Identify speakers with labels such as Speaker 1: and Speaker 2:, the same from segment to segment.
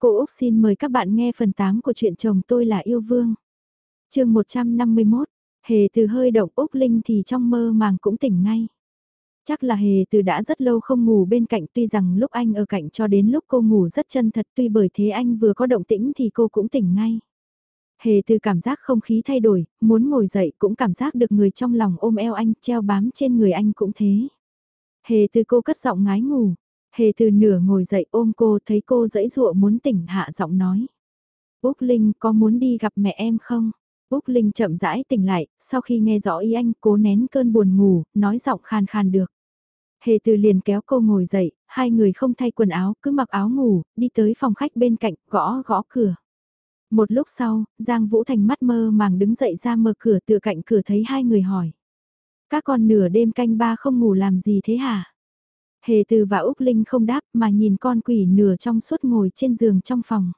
Speaker 1: Cô Úc xin mời các bạn nghe phần 8 của truyện chồng tôi là yêu vương. chương 151, Hề từ hơi động Úc Linh thì trong mơ màng cũng tỉnh ngay. Chắc là Hề từ đã rất lâu không ngủ bên cạnh tuy rằng lúc anh ở cạnh cho đến lúc cô ngủ rất chân thật tuy bởi thế anh vừa có động tĩnh thì cô cũng tỉnh ngay. Hề từ cảm giác không khí thay đổi, muốn ngồi dậy cũng cảm giác được người trong lòng ôm eo anh treo bám trên người anh cũng thế. Hề từ cô cất giọng ngái ngủ, hề từ nửa ngồi dậy ôm cô thấy cô dãy dụa muốn tỉnh hạ giọng nói. Úc Linh có muốn đi gặp mẹ em không? Úc Linh chậm rãi tỉnh lại, sau khi nghe rõ ý anh cố nén cơn buồn ngủ, nói giọng khan khan được. Hề từ liền kéo cô ngồi dậy, hai người không thay quần áo, cứ mặc áo ngủ, đi tới phòng khách bên cạnh, gõ gõ cửa. Một lúc sau, Giang Vũ Thành mắt mơ màng đứng dậy ra mở cửa tựa cạnh cửa thấy hai người hỏi. Các con nửa đêm canh ba không ngủ làm gì thế hả? Hề từ và Úc Linh không đáp mà nhìn con quỷ nửa trong suốt ngồi trên giường trong phòng.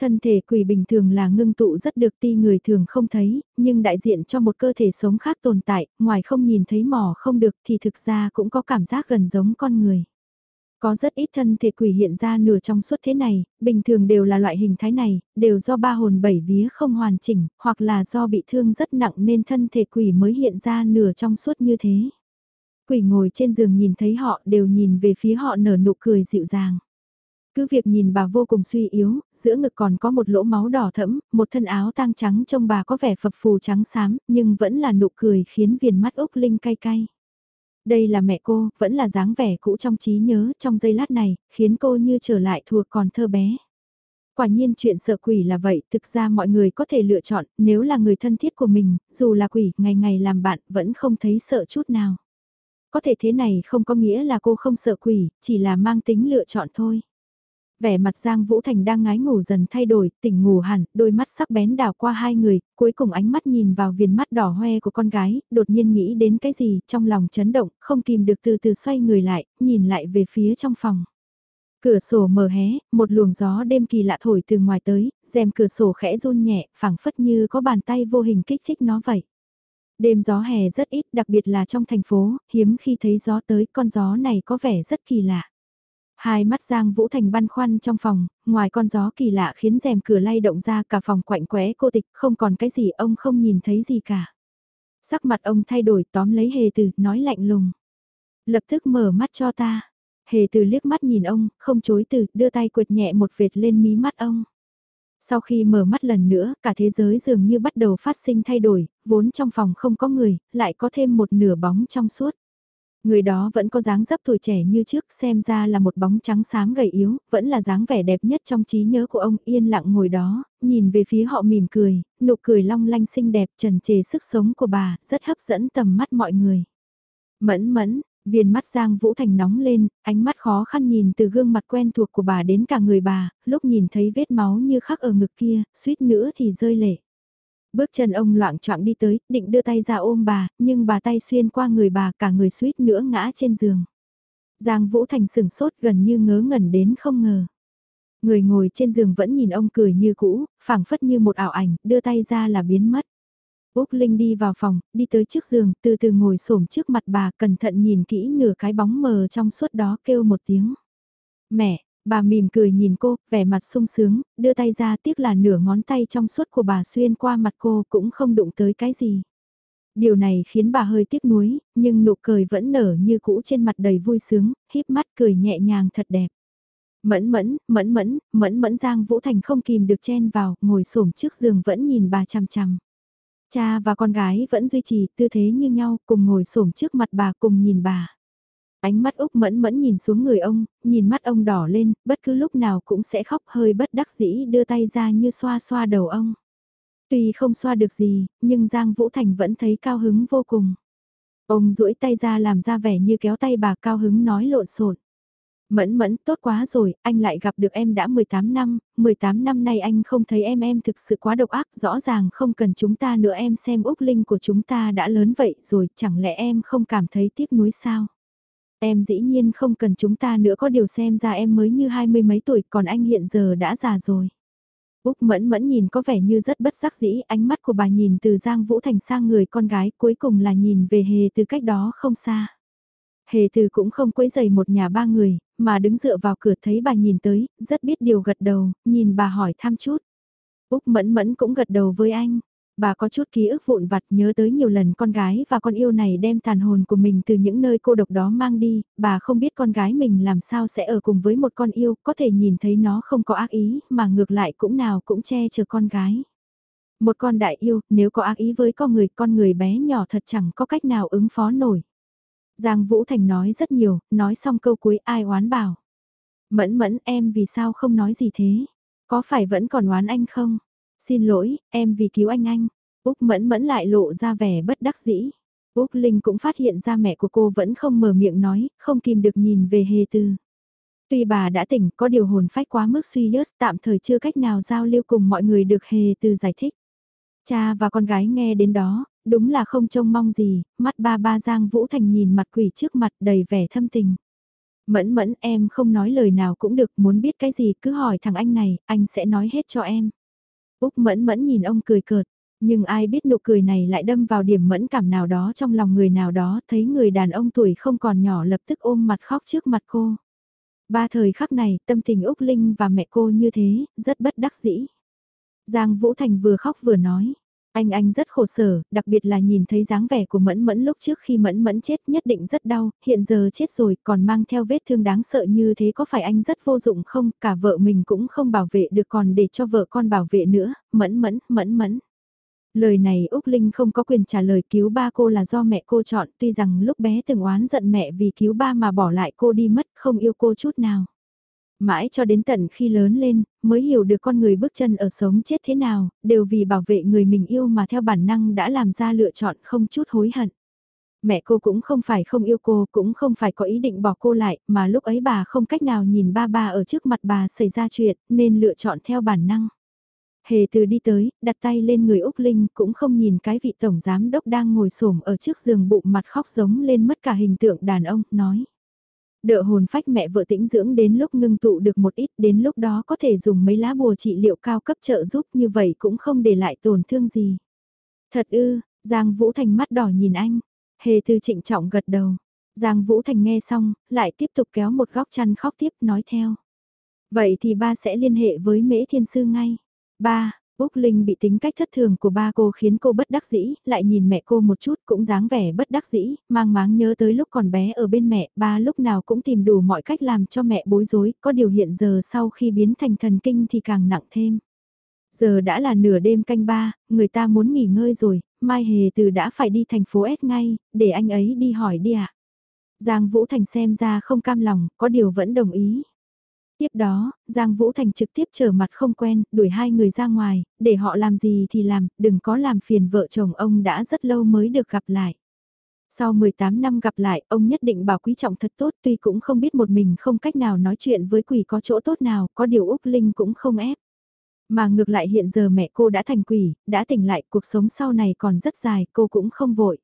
Speaker 1: Thân thể quỷ bình thường là ngưng tụ rất được ti người thường không thấy, nhưng đại diện cho một cơ thể sống khác tồn tại, ngoài không nhìn thấy mỏ không được thì thực ra cũng có cảm giác gần giống con người. Có rất ít thân thể quỷ hiện ra nửa trong suốt thế này, bình thường đều là loại hình thái này, đều do ba hồn bảy vía không hoàn chỉnh, hoặc là do bị thương rất nặng nên thân thể quỷ mới hiện ra nửa trong suốt như thế. Quỷ ngồi trên giường nhìn thấy họ đều nhìn về phía họ nở nụ cười dịu dàng. Cứ việc nhìn bà vô cùng suy yếu, giữa ngực còn có một lỗ máu đỏ thẫm, một thân áo tang trắng trông bà có vẻ phập phù trắng xám, nhưng vẫn là nụ cười khiến viền mắt Úc Linh cay cay. Đây là mẹ cô, vẫn là dáng vẻ cũ trong trí nhớ trong giây lát này, khiến cô như trở lại thuộc còn thơ bé. Quả nhiên chuyện sợ quỷ là vậy, thực ra mọi người có thể lựa chọn, nếu là người thân thiết của mình, dù là quỷ, ngày ngày làm bạn, vẫn không thấy sợ chút nào. Có thể thế này không có nghĩa là cô không sợ quỷ, chỉ là mang tính lựa chọn thôi. Vẻ mặt Giang Vũ Thành đang ngái ngủ dần thay đổi, tỉnh ngủ hẳn, đôi mắt sắc bén đào qua hai người, cuối cùng ánh mắt nhìn vào viền mắt đỏ hoe của con gái, đột nhiên nghĩ đến cái gì, trong lòng chấn động, không kìm được từ từ xoay người lại, nhìn lại về phía trong phòng. Cửa sổ mở hé, một luồng gió đêm kỳ lạ thổi từ ngoài tới, rèm cửa sổ khẽ run nhẹ, phẳng phất như có bàn tay vô hình kích thích nó vậy. Đêm gió hè rất ít, đặc biệt là trong thành phố, hiếm khi thấy gió tới, con gió này có vẻ rất kỳ lạ. Hai mắt Giang Vũ Thành băn khoăn trong phòng, ngoài con gió kỳ lạ khiến rèm cửa lay động ra cả phòng quạnh quẽ cô tịch, không còn cái gì ông không nhìn thấy gì cả. Sắc mặt ông thay đổi tóm lấy hề từ, nói lạnh lùng. Lập tức mở mắt cho ta. Hề từ liếc mắt nhìn ông, không chối từ, đưa tay quệt nhẹ một vệt lên mí mắt ông. Sau khi mở mắt lần nữa, cả thế giới dường như bắt đầu phát sinh thay đổi, vốn trong phòng không có người, lại có thêm một nửa bóng trong suốt. Người đó vẫn có dáng dấp tuổi trẻ như trước, xem ra là một bóng trắng xám gầy yếu, vẫn là dáng vẻ đẹp nhất trong trí nhớ của ông, yên lặng ngồi đó, nhìn về phía họ mỉm cười, nụ cười long lanh xinh đẹp trần trề sức sống của bà, rất hấp dẫn tầm mắt mọi người. Mẫn mẫn, Viên mắt Giang Vũ Thành nóng lên, ánh mắt khó khăn nhìn từ gương mặt quen thuộc của bà đến cả người bà, lúc nhìn thấy vết máu như khắc ở ngực kia, suýt nữa thì rơi lệ. Bước chân ông loạn choạng đi tới, định đưa tay ra ôm bà, nhưng bà tay xuyên qua người bà cả người suýt nữa ngã trên giường. Giang Vũ Thành sừng sốt gần như ngớ ngẩn đến không ngờ. Người ngồi trên giường vẫn nhìn ông cười như cũ, phảng phất như một ảo ảnh, đưa tay ra là biến mất. Úc Linh đi vào phòng, đi tới trước giường, từ từ ngồi xổm trước mặt bà, cẩn thận nhìn kỹ nửa cái bóng mờ trong suốt đó kêu một tiếng. Mẹ, bà mỉm cười nhìn cô, vẻ mặt sung sướng, đưa tay ra tiếc là nửa ngón tay trong suốt của bà xuyên qua mặt cô cũng không đụng tới cái gì. Điều này khiến bà hơi tiếc nuối, nhưng nụ cười vẫn nở như cũ trên mặt đầy vui sướng, híp mắt cười nhẹ nhàng thật đẹp. Mẫn mẫn, mẫn mẫn, mẫn mẫn Giang Vũ Thành không kìm được chen vào, ngồi xổm trước giường vẫn nhìn bà chằm chằm. Cha và con gái vẫn duy trì tư thế như nhau, cùng ngồi xổm trước mặt bà cùng nhìn bà. Ánh mắt Úc mẫn mẫn nhìn xuống người ông, nhìn mắt ông đỏ lên, bất cứ lúc nào cũng sẽ khóc hơi bất đắc dĩ đưa tay ra như xoa xoa đầu ông. Tuy không xoa được gì, nhưng Giang Vũ Thành vẫn thấy cao hứng vô cùng. Ông duỗi tay ra làm ra vẻ như kéo tay bà cao hứng nói lộn xộn. Mẫn mẫn, tốt quá rồi, anh lại gặp được em đã 18 năm, 18 năm nay anh không thấy em em thực sự quá độc ác, rõ ràng không cần chúng ta nữa em xem Úc Linh của chúng ta đã lớn vậy rồi, chẳng lẽ em không cảm thấy tiếc nuối sao? Em dĩ nhiên không cần chúng ta nữa có điều xem ra em mới như hai mươi mấy tuổi, còn anh hiện giờ đã già rồi. Úc mẫn mẫn nhìn có vẻ như rất bất giác dĩ, ánh mắt của bà nhìn từ Giang Vũ Thành sang người con gái, cuối cùng là nhìn về hề từ cách đó không xa. Hề từ cũng không quấy dày một nhà ba người, mà đứng dựa vào cửa thấy bà nhìn tới, rất biết điều gật đầu, nhìn bà hỏi thăm chút. Úc Mẫn Mẫn cũng gật đầu với anh. Bà có chút ký ức vụn vặt nhớ tới nhiều lần con gái và con yêu này đem tàn hồn của mình từ những nơi cô độc đó mang đi, bà không biết con gái mình làm sao sẽ ở cùng với một con yêu, có thể nhìn thấy nó không có ác ý, mà ngược lại cũng nào cũng che chở con gái. Một con đại yêu, nếu có ác ý với con người, con người bé nhỏ thật chẳng có cách nào ứng phó nổi. Giang Vũ Thành nói rất nhiều, nói xong câu cuối ai oán bảo. Mẫn mẫn em vì sao không nói gì thế? Có phải vẫn còn oán anh không? Xin lỗi, em vì cứu anh anh. Úc mẫn mẫn lại lộ ra vẻ bất đắc dĩ. Úc Linh cũng phát hiện ra mẹ của cô vẫn không mở miệng nói, không kìm được nhìn về hề tư. Tuy bà đã tỉnh, có điều hồn phách quá mức suy yếu tạm thời chưa cách nào giao lưu cùng mọi người được hề tư giải thích. Cha và con gái nghe đến đó, đúng là không trông mong gì, mắt ba ba Giang Vũ Thành nhìn mặt quỷ trước mặt đầy vẻ thâm tình. Mẫn mẫn em không nói lời nào cũng được, muốn biết cái gì cứ hỏi thằng anh này, anh sẽ nói hết cho em. Úc mẫn mẫn nhìn ông cười cợt, nhưng ai biết nụ cười này lại đâm vào điểm mẫn cảm nào đó trong lòng người nào đó, thấy người đàn ông tuổi không còn nhỏ lập tức ôm mặt khóc trước mặt cô. Ba thời khắc này, tâm tình Úc Linh và mẹ cô như thế, rất bất đắc dĩ. Giang Vũ Thành vừa khóc vừa nói, anh anh rất khổ sở, đặc biệt là nhìn thấy dáng vẻ của Mẫn Mẫn lúc trước khi Mẫn Mẫn chết nhất định rất đau, hiện giờ chết rồi còn mang theo vết thương đáng sợ như thế có phải anh rất vô dụng không, cả vợ mình cũng không bảo vệ được còn để cho vợ con bảo vệ nữa, Mẫn Mẫn, Mẫn Mẫn. Lời này Úc Linh không có quyền trả lời cứu ba cô là do mẹ cô chọn tuy rằng lúc bé từng oán giận mẹ vì cứu ba mà bỏ lại cô đi mất không yêu cô chút nào. Mãi cho đến tận khi lớn lên, mới hiểu được con người bước chân ở sống chết thế nào, đều vì bảo vệ người mình yêu mà theo bản năng đã làm ra lựa chọn không chút hối hận. Mẹ cô cũng không phải không yêu cô, cũng không phải có ý định bỏ cô lại, mà lúc ấy bà không cách nào nhìn ba ba ở trước mặt bà xảy ra chuyện, nên lựa chọn theo bản năng. Hề từ đi tới, đặt tay lên người Úc Linh cũng không nhìn cái vị tổng giám đốc đang ngồi xổm ở trước giường bụng mặt khóc giống lên mất cả hình tượng đàn ông, nói. Đỡ hồn phách mẹ vợ tĩnh dưỡng đến lúc ngưng tụ được một ít đến lúc đó có thể dùng mấy lá bùa trị liệu cao cấp trợ giúp như vậy cũng không để lại tổn thương gì. Thật ư, Giang Vũ Thành mắt đỏ nhìn anh. Hề Tư trịnh trọng gật đầu. Giang Vũ Thành nghe xong, lại tiếp tục kéo một góc chăn khóc tiếp nói theo. Vậy thì ba sẽ liên hệ với mễ thiên sư ngay. Ba, Úc Linh bị tính cách thất thường của ba cô khiến cô bất đắc dĩ, lại nhìn mẹ cô một chút cũng dáng vẻ bất đắc dĩ, mang máng nhớ tới lúc còn bé ở bên mẹ, ba lúc nào cũng tìm đủ mọi cách làm cho mẹ bối rối, có điều hiện giờ sau khi biến thành thần kinh thì càng nặng thêm. Giờ đã là nửa đêm canh ba, người ta muốn nghỉ ngơi rồi, Mai Hề từ đã phải đi thành phố S ngay, để anh ấy đi hỏi đi ạ. À. Giang Vũ Thành xem ra không cam lòng, có điều vẫn đồng ý. Tiếp đó, Giang Vũ Thành trực tiếp trở mặt không quen, đuổi hai người ra ngoài, để họ làm gì thì làm, đừng có làm phiền vợ chồng ông đã rất lâu mới được gặp lại. Sau 18 năm gặp lại, ông nhất định bảo quý trọng thật tốt tuy cũng không biết một mình không cách nào nói chuyện với quỷ có chỗ tốt nào, có điều Úc Linh cũng không ép. Mà ngược lại hiện giờ mẹ cô đã thành quỷ, đã tỉnh lại, cuộc sống sau này còn rất dài, cô cũng không vội.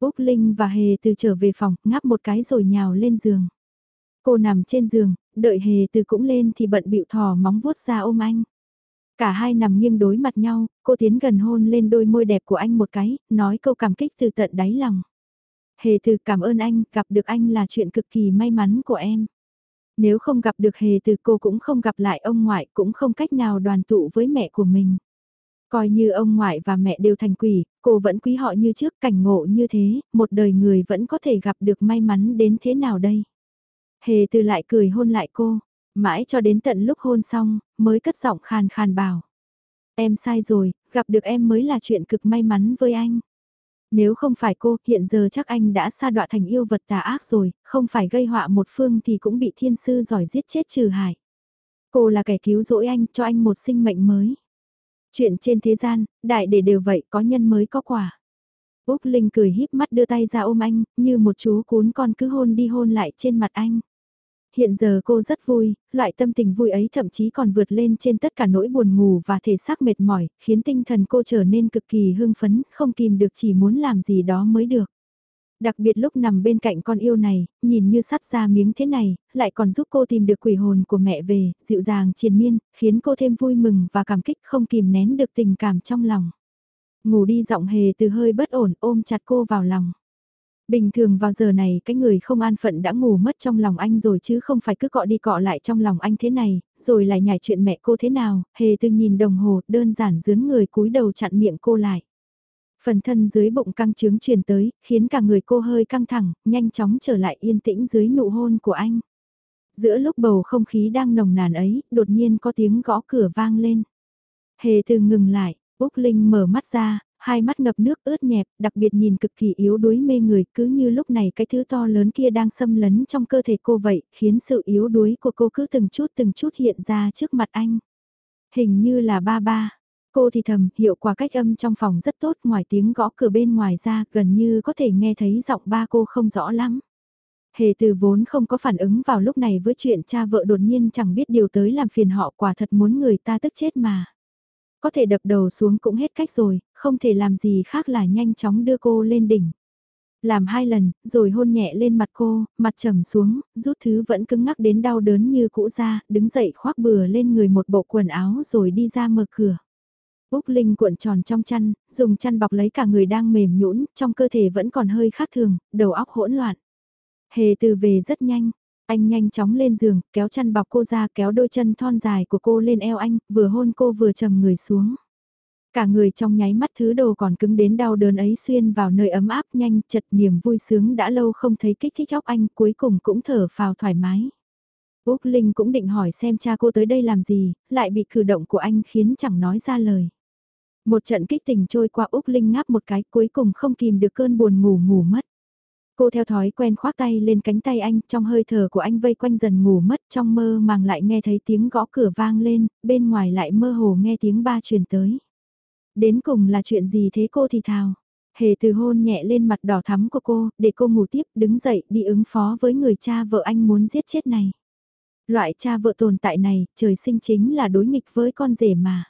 Speaker 1: Úc Linh và Hề từ trở về phòng, ngáp một cái rồi nhào lên giường. Cô nằm trên giường, đợi hề từ cũng lên thì bận bịu thò móng vuốt ra ôm anh. Cả hai nằm nghiêng đối mặt nhau, cô tiến gần hôn lên đôi môi đẹp của anh một cái, nói câu cảm kích từ tận đáy lòng. Hề từ cảm ơn anh, gặp được anh là chuyện cực kỳ may mắn của em. Nếu không gặp được hề từ cô cũng không gặp lại ông ngoại cũng không cách nào đoàn tụ với mẹ của mình. Coi như ông ngoại và mẹ đều thành quỷ, cô vẫn quý họ như trước cảnh ngộ như thế, một đời người vẫn có thể gặp được may mắn đến thế nào đây. Hề từ lại cười hôn lại cô, mãi cho đến tận lúc hôn xong, mới cất giọng khàn khàn bảo. Em sai rồi, gặp được em mới là chuyện cực may mắn với anh. Nếu không phải cô, hiện giờ chắc anh đã sa đọa thành yêu vật tà ác rồi, không phải gây họa một phương thì cũng bị thiên sư giỏi giết chết trừ hại. Cô là kẻ cứu rỗi anh, cho anh một sinh mệnh mới. Chuyện trên thế gian, đại để đều vậy, có nhân mới có quả. Úc Linh cười híp mắt đưa tay ra ôm anh, như một chú cún con cứ hôn đi hôn lại trên mặt anh. Hiện giờ cô rất vui, loại tâm tình vui ấy thậm chí còn vượt lên trên tất cả nỗi buồn ngủ và thể xác mệt mỏi, khiến tinh thần cô trở nên cực kỳ hưng phấn, không kìm được chỉ muốn làm gì đó mới được. Đặc biệt lúc nằm bên cạnh con yêu này, nhìn như sắt ra miếng thế này, lại còn giúp cô tìm được quỷ hồn của mẹ về, dịu dàng triền miên, khiến cô thêm vui mừng và cảm kích không kìm nén được tình cảm trong lòng. Ngủ đi giọng hề từ hơi bất ổn ôm chặt cô vào lòng. Bình thường vào giờ này cái người không an phận đã ngủ mất trong lòng anh rồi chứ không phải cứ cọ đi cọ lại trong lòng anh thế này, rồi lại nhảy chuyện mẹ cô thế nào, hề từ nhìn đồng hồ đơn giản dướn người cúi đầu chặn miệng cô lại. Phần thân dưới bụng căng trướng truyền tới, khiến cả người cô hơi căng thẳng, nhanh chóng trở lại yên tĩnh dưới nụ hôn của anh. Giữa lúc bầu không khí đang nồng nàn ấy, đột nhiên có tiếng gõ cửa vang lên. Hề từ ngừng lại, Úc Linh mở mắt ra, hai mắt ngập nước ướt nhẹp, đặc biệt nhìn cực kỳ yếu đuối mê người, cứ như lúc này cái thứ to lớn kia đang xâm lấn trong cơ thể cô vậy, khiến sự yếu đuối của cô cứ từng chút từng chút hiện ra trước mặt anh. Hình như là ba ba. Cô thì thầm, hiệu quả cách âm trong phòng rất tốt, ngoài tiếng gõ cửa bên ngoài ra, gần như có thể nghe thấy giọng ba cô không rõ lắm. Hề từ vốn không có phản ứng vào lúc này với chuyện cha vợ đột nhiên chẳng biết điều tới làm phiền họ quả thật muốn người ta tức chết mà. Có thể đập đầu xuống cũng hết cách rồi, không thể làm gì khác là nhanh chóng đưa cô lên đỉnh. Làm hai lần, rồi hôn nhẹ lên mặt cô, mặt trầm xuống, rút thứ vẫn cứng ngắc đến đau đớn như cũ ra, đứng dậy khoác bừa lên người một bộ quần áo rồi đi ra mở cửa. Úc Linh cuộn tròn trong chăn, dùng chăn bọc lấy cả người đang mềm nhũn, trong cơ thể vẫn còn hơi khác thường, đầu óc hỗn loạn. Hề từ về rất nhanh, anh nhanh chóng lên giường, kéo chăn bọc cô ra kéo đôi chân thon dài của cô lên eo anh, vừa hôn cô vừa trầm người xuống. Cả người trong nháy mắt thứ đồ còn cứng đến đau đớn ấy xuyên vào nơi ấm áp nhanh chật niềm vui sướng đã lâu không thấy kích thích óc anh cuối cùng cũng thở phào thoải mái. Úc Linh cũng định hỏi xem cha cô tới đây làm gì, lại bị cử động của anh khiến chẳng nói ra lời. Một trận kích tình trôi qua Úc Linh ngáp một cái cuối cùng không kìm được cơn buồn ngủ ngủ mất. Cô theo thói quen khoác tay lên cánh tay anh, trong hơi thở của anh vây quanh dần ngủ mất, trong mơ màng lại nghe thấy tiếng gõ cửa vang lên, bên ngoài lại mơ hồ nghe tiếng ba truyền tới. Đến cùng là chuyện gì thế cô thì thào. Hề từ hôn nhẹ lên mặt đỏ thắm của cô, để cô ngủ tiếp, đứng dậy đi ứng phó với người cha vợ anh muốn giết chết này. Loại cha vợ tồn tại này, trời sinh chính là đối nghịch với con rể mà.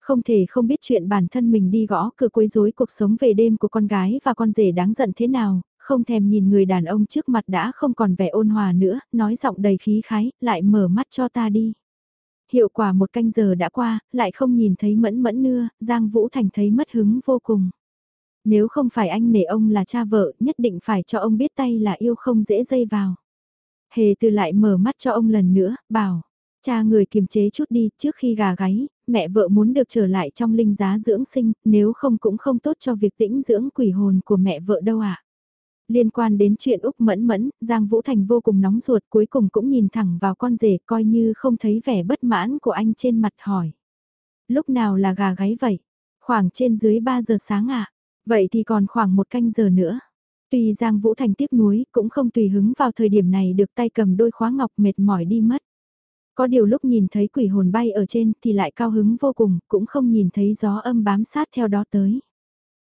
Speaker 1: Không thể không biết chuyện bản thân mình đi gõ cửa quấy rối cuộc sống về đêm của con gái và con rể đáng giận thế nào, không thèm nhìn người đàn ông trước mặt đã không còn vẻ ôn hòa nữa, nói giọng đầy khí khái, lại mở mắt cho ta đi. Hiệu quả một canh giờ đã qua, lại không nhìn thấy mẫn mẫn nưa, Giang Vũ Thành thấy mất hứng vô cùng. Nếu không phải anh nể ông là cha vợ, nhất định phải cho ông biết tay là yêu không dễ dây vào. Hề từ lại mở mắt cho ông lần nữa, bảo, cha người kiềm chế chút đi, trước khi gà gáy, mẹ vợ muốn được trở lại trong linh giá dưỡng sinh, nếu không cũng không tốt cho việc tĩnh dưỡng quỷ hồn của mẹ vợ đâu ạ. À. Liên quan đến chuyện Úc Mẫn Mẫn, Giang Vũ Thành vô cùng nóng ruột cuối cùng cũng nhìn thẳng vào con rể coi như không thấy vẻ bất mãn của anh trên mặt hỏi. Lúc nào là gà gáy vậy? Khoảng trên dưới 3 giờ sáng ạ. À? Vậy thì còn khoảng một canh giờ nữa. Tuy Giang Vũ Thành tiếc nuối cũng không tùy hứng vào thời điểm này được tay cầm đôi khóa ngọc mệt mỏi đi mất. Có điều lúc nhìn thấy quỷ hồn bay ở trên thì lại cao hứng vô cùng, cũng không nhìn thấy gió âm bám sát theo đó tới.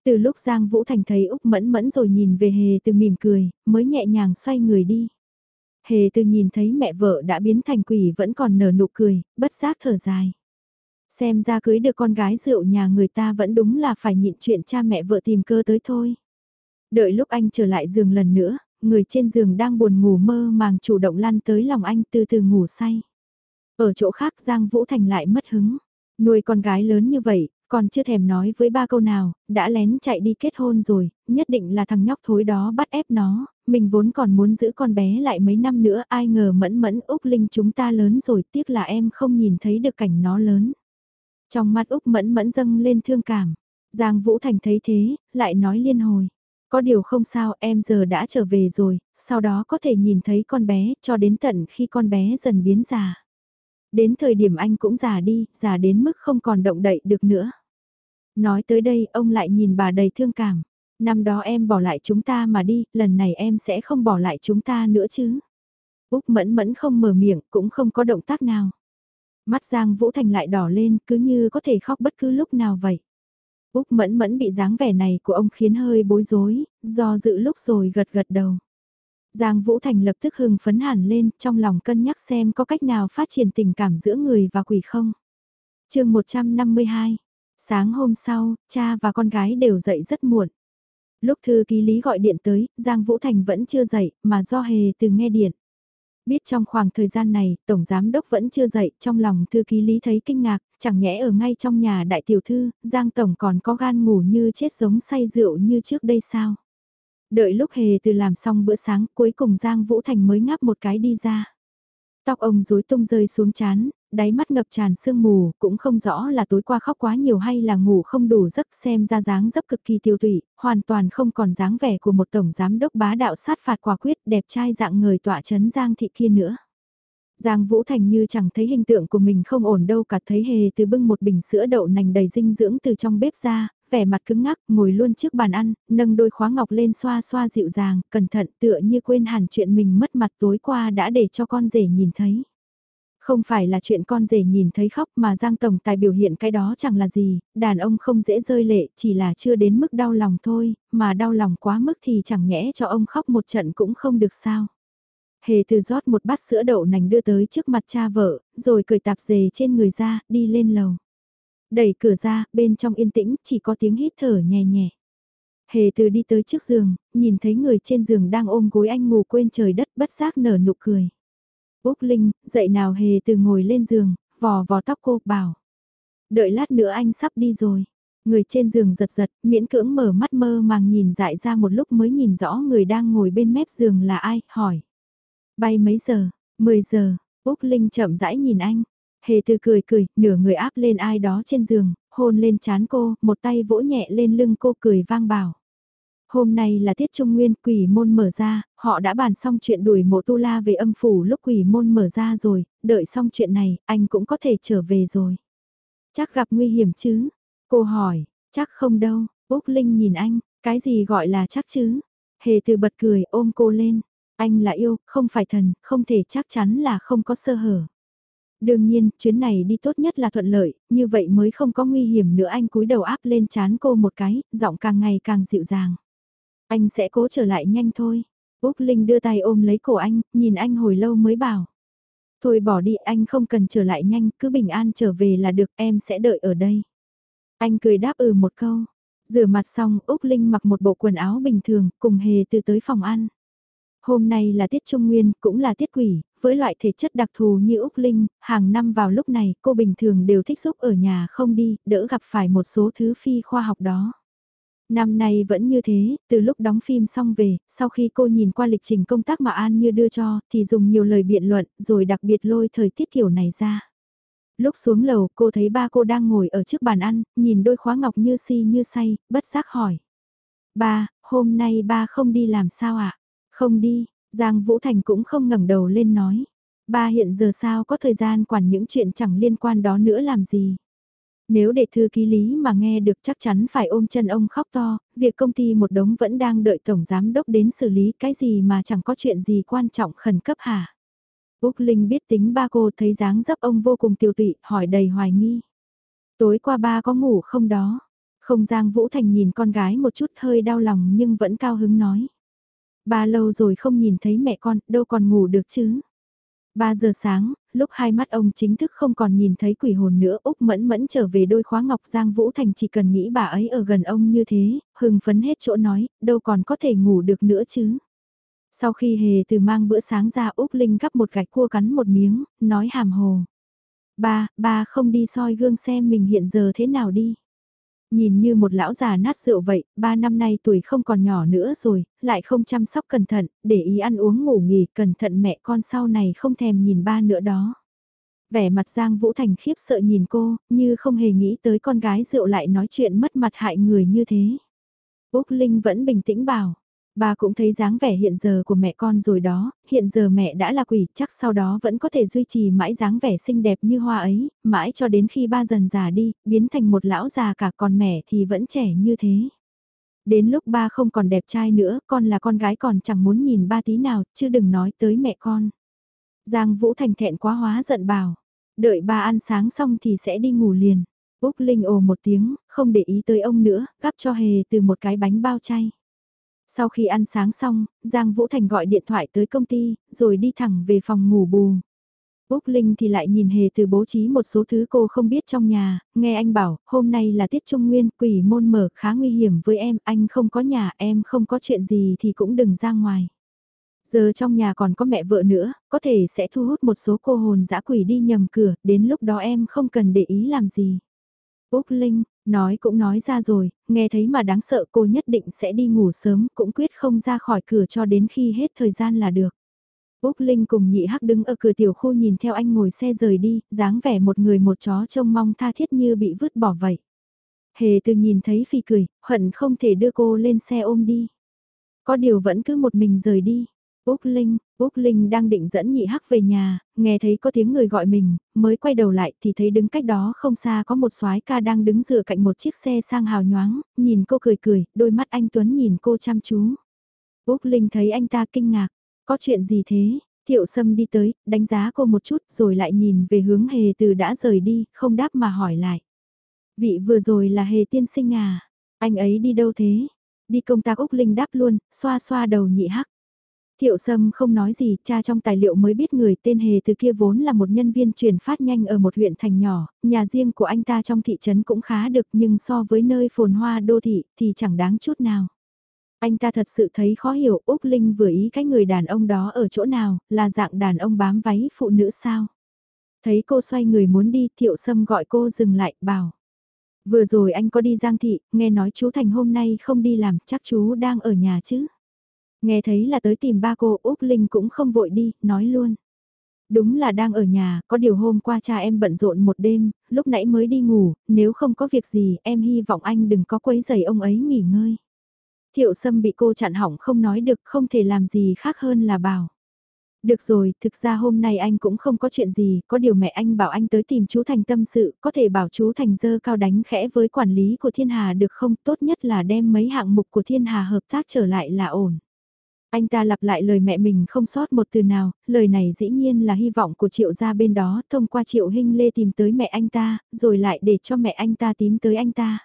Speaker 1: Từ lúc Giang Vũ Thành thấy Úc mẫn mẫn rồi nhìn về hề từ mỉm cười, mới nhẹ nhàng xoay người đi. Hề từ nhìn thấy mẹ vợ đã biến thành quỷ vẫn còn nở nụ cười, bất giác thở dài. Xem ra cưới được con gái rượu nhà người ta vẫn đúng là phải nhịn chuyện cha mẹ vợ tìm cơ tới thôi. Đợi lúc anh trở lại giường lần nữa, người trên giường đang buồn ngủ mơ màng chủ động lăn tới lòng anh từ từ ngủ say. Ở chỗ khác Giang Vũ Thành lại mất hứng. Nuôi con gái lớn như vậy, còn chưa thèm nói với ba câu nào, đã lén chạy đi kết hôn rồi, nhất định là thằng nhóc thối đó bắt ép nó, mình vốn còn muốn giữ con bé lại mấy năm nữa ai ngờ mẫn mẫn Úc Linh chúng ta lớn rồi tiếc là em không nhìn thấy được cảnh nó lớn. Trong mắt Úc mẫn mẫn dâng lên thương cảm, Giang Vũ Thành thấy thế, lại nói liên hồi. Có điều không sao em giờ đã trở về rồi, sau đó có thể nhìn thấy con bé cho đến tận khi con bé dần biến già. Đến thời điểm anh cũng già đi, già đến mức không còn động đậy được nữa. Nói tới đây ông lại nhìn bà đầy thương cảm. Năm đó em bỏ lại chúng ta mà đi, lần này em sẽ không bỏ lại chúng ta nữa chứ. Úc mẫn mẫn không mở miệng, cũng không có động tác nào. Mắt Giang Vũ Thành lại đỏ lên, cứ như có thể khóc bất cứ lúc nào vậy. Úc mẫn mẫn bị dáng vẻ này của ông khiến hơi bối rối, do dự lúc rồi gật gật đầu. Giang Vũ Thành lập tức hưng phấn hẳn lên, trong lòng cân nhắc xem có cách nào phát triển tình cảm giữa người và quỷ không. chương 152, sáng hôm sau, cha và con gái đều dậy rất muộn. Lúc thư ký lý gọi điện tới, Giang Vũ Thành vẫn chưa dậy, mà do hề từ nghe điện. Biết trong khoảng thời gian này, Tổng Giám Đốc vẫn chưa dậy, trong lòng thư ký lý thấy kinh ngạc, chẳng nhẽ ở ngay trong nhà đại tiểu thư, Giang Tổng còn có gan ngủ như chết giống say rượu như trước đây sao? Đợi lúc hề từ làm xong bữa sáng cuối cùng Giang Vũ Thành mới ngáp một cái đi ra. Tóc ông rối tung rơi xuống chán, đáy mắt ngập tràn sương mù, cũng không rõ là tối qua khóc quá nhiều hay là ngủ không đủ giấc xem ra dáng dấp cực kỳ tiêu tụy, hoàn toàn không còn dáng vẻ của một tổng giám đốc bá đạo sát phạt quả quyết đẹp trai dạng người tỏa chấn Giang thị kia nữa. Giang Vũ Thành như chẳng thấy hình tượng của mình không ổn đâu cả thấy hề từ bưng một bình sữa đậu nành đầy dinh dưỡng từ trong bếp ra, vẻ mặt cứng ngắc, ngồi luôn trước bàn ăn, nâng đôi khóa ngọc lên xoa xoa dịu dàng, cẩn thận tựa như quên hẳn chuyện mình mất mặt tối qua đã để cho con rể nhìn thấy. Không phải là chuyện con rể nhìn thấy khóc mà Giang Tổng Tài biểu hiện cái đó chẳng là gì, đàn ông không dễ rơi lệ, chỉ là chưa đến mức đau lòng thôi, mà đau lòng quá mức thì chẳng nhẽ cho ông khóc một trận cũng không được sao. Hề từ rót một bát sữa đậu nành đưa tới trước mặt cha vợ, rồi cười tạp dề trên người ra, đi lên lầu. Đẩy cửa ra, bên trong yên tĩnh, chỉ có tiếng hít thở nhẹ nhẹ. Hề từ đi tới trước giường, nhìn thấy người trên giường đang ôm gối anh ngủ quên trời đất bất giác nở nụ cười. Úc Linh, dậy nào hề từ ngồi lên giường, vò vò tóc cô, bảo. Đợi lát nữa anh sắp đi rồi. Người trên giường giật giật, miễn cưỡng mở mắt mơ màng nhìn dại ra một lúc mới nhìn rõ người đang ngồi bên mép giường là ai, hỏi. Bay mấy giờ? 10 giờ, Úc Linh chậm rãi nhìn anh. Hề từ cười cười, nửa người áp lên ai đó trên giường, hôn lên chán cô, một tay vỗ nhẹ lên lưng cô cười vang bảo. Hôm nay là tiết trung nguyên, quỷ môn mở ra, họ đã bàn xong chuyện đuổi mộ tu la về âm phủ lúc quỷ môn mở ra rồi, đợi xong chuyện này, anh cũng có thể trở về rồi. Chắc gặp nguy hiểm chứ? Cô hỏi, chắc không đâu, Úc Linh nhìn anh, cái gì gọi là chắc chứ? Hề từ bật cười ôm cô lên, anh là yêu, không phải thần, không thể chắc chắn là không có sơ hở. Đương nhiên, chuyến này đi tốt nhất là thuận lợi, như vậy mới không có nguy hiểm nữa anh cúi đầu áp lên chán cô một cái, giọng càng ngày càng dịu dàng. Anh sẽ cố trở lại nhanh thôi. Úc Linh đưa tay ôm lấy cổ anh, nhìn anh hồi lâu mới bảo. Thôi bỏ đi, anh không cần trở lại nhanh, cứ bình an trở về là được, em sẽ đợi ở đây. Anh cười đáp ừ một câu. Rửa mặt xong, Úc Linh mặc một bộ quần áo bình thường, cùng hề từ tới phòng ăn. Hôm nay là tiết trung nguyên, cũng là tiết quỷ, với loại thể chất đặc thù như Úc Linh, hàng năm vào lúc này cô bình thường đều thích giúp ở nhà không đi, đỡ gặp phải một số thứ phi khoa học đó. Năm nay vẫn như thế, từ lúc đóng phim xong về, sau khi cô nhìn qua lịch trình công tác mà An Như đưa cho, thì dùng nhiều lời biện luận, rồi đặc biệt lôi thời tiết kiểu này ra. Lúc xuống lầu, cô thấy ba cô đang ngồi ở trước bàn ăn, nhìn đôi khóa ngọc như si như say, bất giác hỏi. Ba, hôm nay ba không đi làm sao ạ? À? Không đi, Giang Vũ Thành cũng không ngẩng đầu lên nói. Ba hiện giờ sao có thời gian quản những chuyện chẳng liên quan đó nữa làm gì. Nếu để thư ký lý mà nghe được chắc chắn phải ôm chân ông khóc to, việc công ty một đống vẫn đang đợi tổng giám đốc đến xử lý cái gì mà chẳng có chuyện gì quan trọng khẩn cấp hả. Úc Linh biết tính ba cô thấy dáng dấp ông vô cùng tiêu tụy, hỏi đầy hoài nghi. Tối qua ba có ngủ không đó? Không Giang Vũ Thành nhìn con gái một chút hơi đau lòng nhưng vẫn cao hứng nói. Ba lâu rồi không nhìn thấy mẹ con, đâu còn ngủ được chứ. 3 giờ sáng, lúc hai mắt ông chính thức không còn nhìn thấy quỷ hồn nữa, Úc mẫn mẫn trở về đôi khóa ngọc Giang Vũ Thành chỉ cần nghĩ bà ấy ở gần ông như thế, hưng phấn hết chỗ nói, đâu còn có thể ngủ được nữa chứ. Sau khi hề từ mang bữa sáng ra Úc Linh gắp một gạch cua cắn một miếng, nói hàm hồ. Ba, ba không đi soi gương xem mình hiện giờ thế nào đi. Nhìn như một lão già nát rượu vậy, ba năm nay tuổi không còn nhỏ nữa rồi, lại không chăm sóc cẩn thận, để ý ăn uống ngủ nghỉ, cẩn thận mẹ con sau này không thèm nhìn ba nữa đó. Vẻ mặt Giang Vũ Thành khiếp sợ nhìn cô, như không hề nghĩ tới con gái rượu lại nói chuyện mất mặt hại người như thế. Úc Linh vẫn bình tĩnh bảo, Bà cũng thấy dáng vẻ hiện giờ của mẹ con rồi đó, hiện giờ mẹ đã là quỷ, chắc sau đó vẫn có thể duy trì mãi dáng vẻ xinh đẹp như hoa ấy, mãi cho đến khi ba dần già đi, biến thành một lão già cả còn mẹ thì vẫn trẻ như thế. Đến lúc ba không còn đẹp trai nữa, con là con gái còn chẳng muốn nhìn ba tí nào, chứ đừng nói tới mẹ con. Giang Vũ Thành thẹn quá hóa giận bảo, đợi ba ăn sáng xong thì sẽ đi ngủ liền. Úc Linh ồ một tiếng, không để ý tới ông nữa, gắp cho hề từ một cái bánh bao chay. Sau khi ăn sáng xong, Giang Vũ Thành gọi điện thoại tới công ty, rồi đi thẳng về phòng ngủ bù. Úc Linh thì lại nhìn hề từ bố trí một số thứ cô không biết trong nhà, nghe anh bảo, hôm nay là tiết trung nguyên, quỷ môn mở khá nguy hiểm với em, anh không có nhà, em không có chuyện gì thì cũng đừng ra ngoài. Giờ trong nhà còn có mẹ vợ nữa, có thể sẽ thu hút một số cô hồn dã quỷ đi nhầm cửa, đến lúc đó em không cần để ý làm gì. Úc Linh, nói cũng nói ra rồi, nghe thấy mà đáng sợ cô nhất định sẽ đi ngủ sớm, cũng quyết không ra khỏi cửa cho đến khi hết thời gian là được. Úc Linh cùng nhị hắc đứng ở cửa tiểu khu nhìn theo anh ngồi xe rời đi, dáng vẻ một người một chó trông mong tha thiết như bị vứt bỏ vậy. Hề từ nhìn thấy phi cười, hận không thể đưa cô lên xe ôm đi. Có điều vẫn cứ một mình rời đi. Úc Linh, Úc Linh đang định dẫn nhị hắc về nhà, nghe thấy có tiếng người gọi mình, mới quay đầu lại thì thấy đứng cách đó không xa có một soái ca đang đứng dựa cạnh một chiếc xe sang hào nhoáng, nhìn cô cười cười, đôi mắt anh Tuấn nhìn cô chăm chú. Úc Linh thấy anh ta kinh ngạc, có chuyện gì thế? Thiệu Sâm đi tới, đánh giá cô một chút rồi lại nhìn về hướng hề từ đã rời đi, không đáp mà hỏi lại. Vị vừa rồi là hề tiên sinh à? Anh ấy đi đâu thế? Đi công tác Úc Linh đáp luôn, xoa xoa đầu nhị hắc. Thiệu Sâm không nói gì, cha trong tài liệu mới biết người tên Hề từ kia vốn là một nhân viên chuyển phát nhanh ở một huyện thành nhỏ, nhà riêng của anh ta trong thị trấn cũng khá được nhưng so với nơi phồn hoa đô thị thì chẳng đáng chút nào. Anh ta thật sự thấy khó hiểu Úc Linh vừa ý cái người đàn ông đó ở chỗ nào, là dạng đàn ông bám váy phụ nữ sao. Thấy cô xoay người muốn đi, Thiệu Sâm gọi cô dừng lại, bảo. Vừa rồi anh có đi Giang Thị, nghe nói chú Thành hôm nay không đi làm, chắc chú đang ở nhà chứ. Nghe thấy là tới tìm ba cô, Úc Linh cũng không vội đi, nói luôn. Đúng là đang ở nhà, có điều hôm qua cha em bận rộn một đêm, lúc nãy mới đi ngủ, nếu không có việc gì em hy vọng anh đừng có quấy giày ông ấy nghỉ ngơi. Thiệu Sâm bị cô chặn hỏng không nói được, không thể làm gì khác hơn là bảo. Được rồi, thực ra hôm nay anh cũng không có chuyện gì, có điều mẹ anh bảo anh tới tìm chú Thành tâm sự, có thể bảo chú Thành dơ cao đánh khẽ với quản lý của Thiên Hà được không, tốt nhất là đem mấy hạng mục của Thiên Hà hợp tác trở lại là ổn. Anh ta lặp lại lời mẹ mình không sót một từ nào, lời này dĩ nhiên là hy vọng của triệu gia bên đó, thông qua triệu hình lê tìm tới mẹ anh ta, rồi lại để cho mẹ anh ta tìm tới anh ta.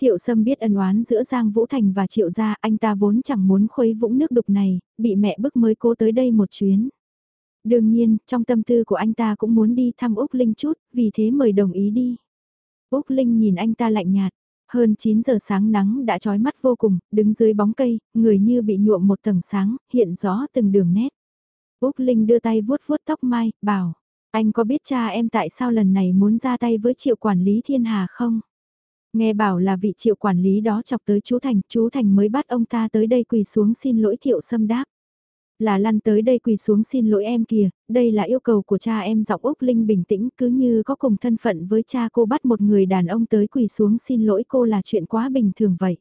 Speaker 1: Thiệu Sâm biết ân oán giữa Giang Vũ Thành và Triệu Gia, anh ta vốn chẳng muốn khuấy vũng nước đục này, bị mẹ bức mới cố tới đây một chuyến. Đương nhiên, trong tâm tư của anh ta cũng muốn đi thăm Úc Linh chút, vì thế mời đồng ý đi. Úc Linh nhìn anh ta lạnh nhạt, hơn 9 giờ sáng nắng đã trói mắt vô cùng, đứng dưới bóng cây, người như bị nhuộm một tầng sáng, hiện rõ từng đường nét. Úc Linh đưa tay vuốt vuốt tóc mai, bảo, anh có biết cha em tại sao lần này muốn ra tay với triệu quản lý thiên hà không? Nghe bảo là vị triệu quản lý đó chọc tới chú Thành, chú Thành mới bắt ông ta tới đây quỳ xuống xin lỗi thiệu xâm đáp. Là lăn tới đây quỳ xuống xin lỗi em kìa, đây là yêu cầu của cha em giọng Úc Linh bình tĩnh cứ như có cùng thân phận với cha cô bắt một người đàn ông tới quỳ xuống xin lỗi cô là chuyện quá bình thường vậy.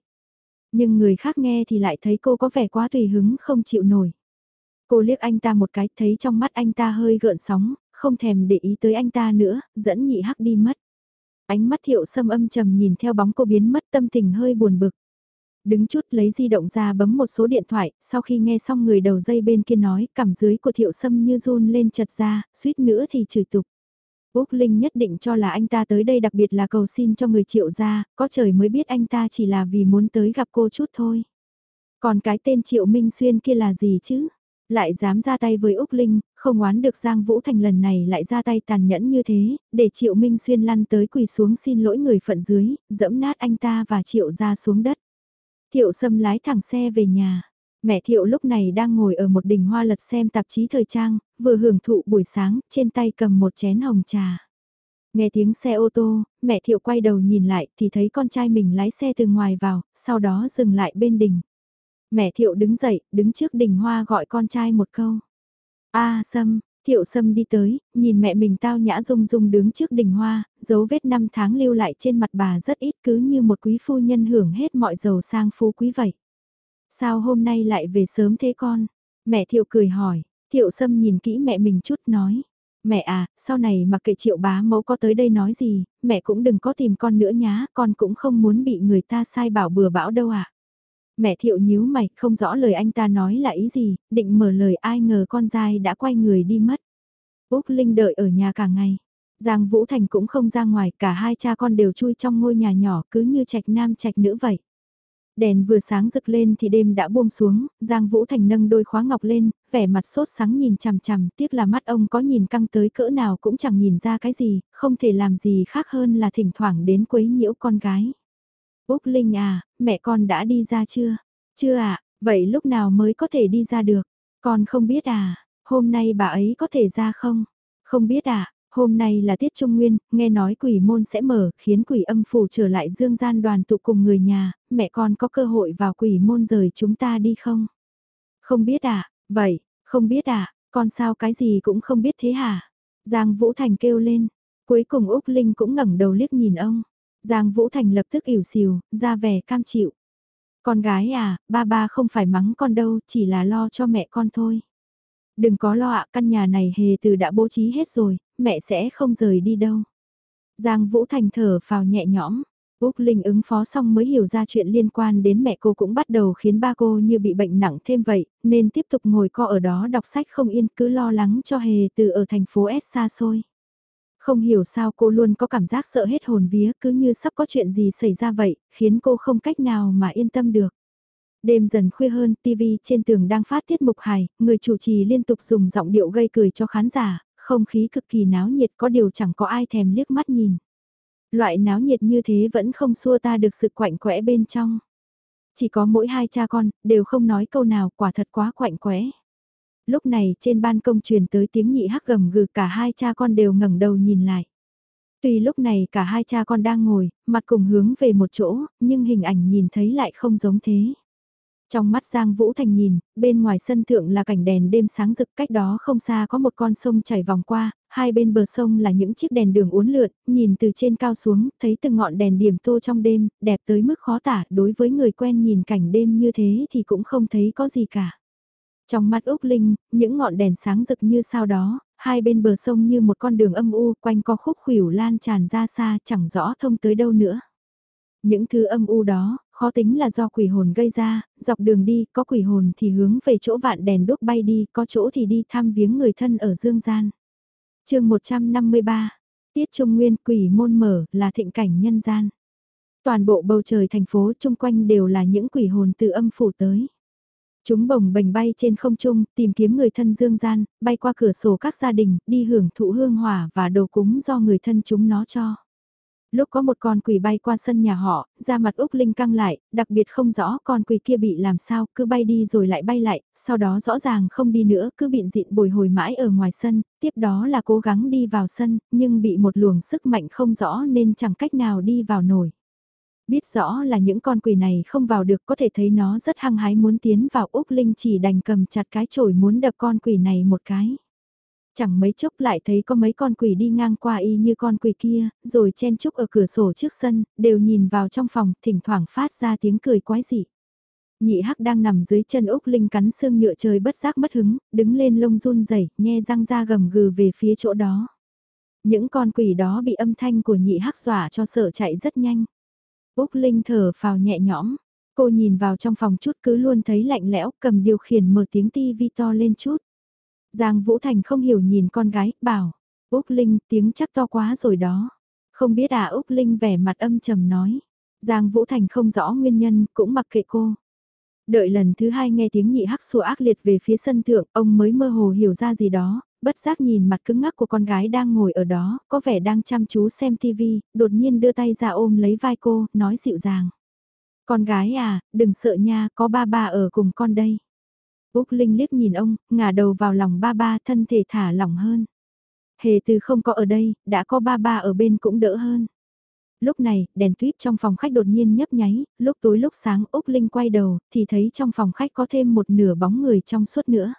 Speaker 1: Nhưng người khác nghe thì lại thấy cô có vẻ quá tùy hứng không chịu nổi. Cô liếc anh ta một cái thấy trong mắt anh ta hơi gợn sóng, không thèm để ý tới anh ta nữa, dẫn nhị hắc đi mất. Ánh mắt thiệu sâm âm trầm nhìn theo bóng cô biến mất tâm tình hơi buồn bực. Đứng chút lấy di động ra bấm một số điện thoại, sau khi nghe xong người đầu dây bên kia nói, cảm dưới của thiệu sâm như run lên chật ra, suýt nữa thì chửi tục. Úc Linh nhất định cho là anh ta tới đây đặc biệt là cầu xin cho người triệu ra, có trời mới biết anh ta chỉ là vì muốn tới gặp cô chút thôi. Còn cái tên triệu Minh Xuyên kia là gì chứ? Lại dám ra tay với Úc Linh, không oán được Giang Vũ Thành lần này lại ra tay tàn nhẫn như thế, để Triệu Minh Xuyên lăn tới quỳ xuống xin lỗi người phận dưới, dẫm nát anh ta và Triệu ra xuống đất. Thiệu Sâm lái thẳng xe về nhà. Mẹ Thiệu lúc này đang ngồi ở một đỉnh hoa lật xem tạp chí thời trang, vừa hưởng thụ buổi sáng, trên tay cầm một chén hồng trà. Nghe tiếng xe ô tô, mẹ Thiệu quay đầu nhìn lại thì thấy con trai mình lái xe từ ngoài vào, sau đó dừng lại bên đỉnh. Mẹ Thiệu đứng dậy, đứng trước đỉnh hoa gọi con trai một câu. a Sâm, Thiệu Sâm đi tới, nhìn mẹ mình tao nhã rung rung đứng trước đỉnh hoa, dấu vết năm tháng lưu lại trên mặt bà rất ít cứ như một quý phu nhân hưởng hết mọi giàu sang phú quý vậy. Sao hôm nay lại về sớm thế con? Mẹ Thiệu cười hỏi, Thiệu Sâm nhìn kỹ mẹ mình chút nói. Mẹ à, sau này mà kệ triệu bá mẫu có tới đây nói gì, mẹ cũng đừng có tìm con nữa nhá, con cũng không muốn bị người ta sai bảo bừa bão đâu ạ. À. Mẹ thiệu nhíu mày, không rõ lời anh ta nói là ý gì, định mở lời ai ngờ con dai đã quay người đi mất. Úc Linh đợi ở nhà cả ngày. Giang Vũ Thành cũng không ra ngoài, cả hai cha con đều chui trong ngôi nhà nhỏ cứ như trạch nam trạch nữ vậy. Đèn vừa sáng rực lên thì đêm đã buông xuống, Giang Vũ Thành nâng đôi khóa ngọc lên, vẻ mặt sốt sáng nhìn chằm chằm, tiếc là mắt ông có nhìn căng tới cỡ nào cũng chẳng nhìn ra cái gì, không thể làm gì khác hơn là thỉnh thoảng đến quấy nhiễu con gái. Úc Linh à, mẹ con đã đi ra chưa? Chưa ạ, à, vậy lúc nào mới có thể đi ra được? Con không biết à, hôm nay bà ấy có thể ra không? Không biết à, Hôm nay là tiết trung nguyên, nghe nói quỷ môn sẽ mở, khiến quỷ âm phủ trở lại dương gian đoàn tụ cùng người nhà, mẹ con có cơ hội vào quỷ môn rời chúng ta đi không? Không biết à, vậy, không biết à, con sao cái gì cũng không biết thế hả? Giang Vũ Thành kêu lên, cuối cùng Úc Linh cũng ngẩng đầu liếc nhìn ông. Giang Vũ Thành lập tức ỉu xìu, ra vẻ cam chịu. Con gái à, ba ba không phải mắng con đâu, chỉ là lo cho mẹ con thôi. Đừng có lo ạ, căn nhà này hề từ đã bố trí hết rồi, mẹ sẽ không rời đi đâu. Giang Vũ Thành thở phào nhẹ nhõm. Úc Linh ứng phó xong mới hiểu ra chuyện liên quan đến mẹ cô cũng bắt đầu khiến ba cô như bị bệnh nặng thêm vậy, nên tiếp tục ngồi co ở đó đọc sách không yên cứ lo lắng cho hề từ ở thành phố S xa xôi. Không hiểu sao cô luôn có cảm giác sợ hết hồn vía cứ như sắp có chuyện gì xảy ra vậy, khiến cô không cách nào mà yên tâm được. Đêm dần khuya hơn, TV trên tường đang phát tiết mục hài, người chủ trì liên tục dùng giọng điệu gây cười cho khán giả, không khí cực kỳ náo nhiệt có điều chẳng có ai thèm liếc mắt nhìn. Loại náo nhiệt như thế vẫn không xua ta được sự quạnh quẽ bên trong. Chỉ có mỗi hai cha con, đều không nói câu nào quả thật quá quạnh quẽ. Lúc này trên ban công truyền tới tiếng nhị hắc gầm gừ cả hai cha con đều ngẩng đầu nhìn lại. Tuy lúc này cả hai cha con đang ngồi, mặt cùng hướng về một chỗ, nhưng hình ảnh nhìn thấy lại không giống thế. Trong mắt Giang Vũ Thành nhìn, bên ngoài sân thượng là cảnh đèn đêm sáng rực cách đó không xa có một con sông chảy vòng qua, hai bên bờ sông là những chiếc đèn đường uốn lượn, nhìn từ trên cao xuống, thấy từng ngọn đèn điểm tô trong đêm, đẹp tới mức khó tả, đối với người quen nhìn cảnh đêm như thế thì cũng không thấy có gì cả. Trong mắt Úc Linh, những ngọn đèn sáng rực như sao đó, hai bên bờ sông như một con đường âm u quanh co khúc khủyểu lan tràn ra xa chẳng rõ thông tới đâu nữa. Những thứ âm u đó, khó tính là do quỷ hồn gây ra, dọc đường đi, có quỷ hồn thì hướng về chỗ vạn đèn đốt bay đi, có chỗ thì đi thăm viếng người thân ở dương gian. chương 153, Tiết Trung Nguyên quỷ môn mở là thịnh cảnh nhân gian. Toàn bộ bầu trời thành phố chung quanh đều là những quỷ hồn từ âm phủ tới. Chúng bồng bềnh bay trên không trung, tìm kiếm người thân dương gian, bay qua cửa sổ các gia đình, đi hưởng thụ hương hỏa và đồ cúng do người thân chúng nó cho. Lúc có một con quỷ bay qua sân nhà họ, ra mặt Úc Linh căng lại, đặc biệt không rõ con quỷ kia bị làm sao, cứ bay đi rồi lại bay lại, sau đó rõ ràng không đi nữa, cứ bịn dịn bồi hồi mãi ở ngoài sân, tiếp đó là cố gắng đi vào sân, nhưng bị một luồng sức mạnh không rõ nên chẳng cách nào đi vào nổi. Biết rõ là những con quỷ này không vào được có thể thấy nó rất hăng hái muốn tiến vào Úc Linh chỉ đành cầm chặt cái chổi muốn đập con quỷ này một cái. Chẳng mấy chốc lại thấy có mấy con quỷ đi ngang qua y như con quỷ kia, rồi chen chúc ở cửa sổ trước sân, đều nhìn vào trong phòng, thỉnh thoảng phát ra tiếng cười quái dị. Nhị hắc đang nằm dưới chân Úc Linh cắn xương nhựa trời bất giác mất hứng, đứng lên lông run rẩy nhe răng ra gầm gừ về phía chỗ đó. Những con quỷ đó bị âm thanh của nhị hắc dọa cho sợ chạy rất nhanh. Úc Linh thở phào nhẹ nhõm, cô nhìn vào trong phòng chút cứ luôn thấy lạnh lẽo cầm điều khiển mở tiếng tivi to lên chút. Giang Vũ Thành không hiểu nhìn con gái, bảo, Úc Linh tiếng chắc to quá rồi đó. Không biết à Úc Linh vẻ mặt âm trầm nói. Giang Vũ Thành không rõ nguyên nhân, cũng mặc kệ cô. Đợi lần thứ hai nghe tiếng nhị hắc xua ác liệt về phía sân thượng, ông mới mơ hồ hiểu ra gì đó, bất giác nhìn mặt cứng ngắc của con gái đang ngồi ở đó, có vẻ đang chăm chú xem tivi, đột nhiên đưa tay ra ôm lấy vai cô, nói dịu dàng. Con gái à, đừng sợ nha, có ba ba ở cùng con đây. Úc Linh liếc nhìn ông, ngả đầu vào lòng ba ba thân thể thả lỏng hơn. Hề từ không có ở đây, đã có ba ba ở bên cũng đỡ hơn. Lúc này, đèn tuyết trong phòng khách đột nhiên nhấp nháy, lúc tối lúc sáng Úc Linh quay đầu, thì thấy trong phòng khách có thêm một nửa bóng người trong suốt nữa.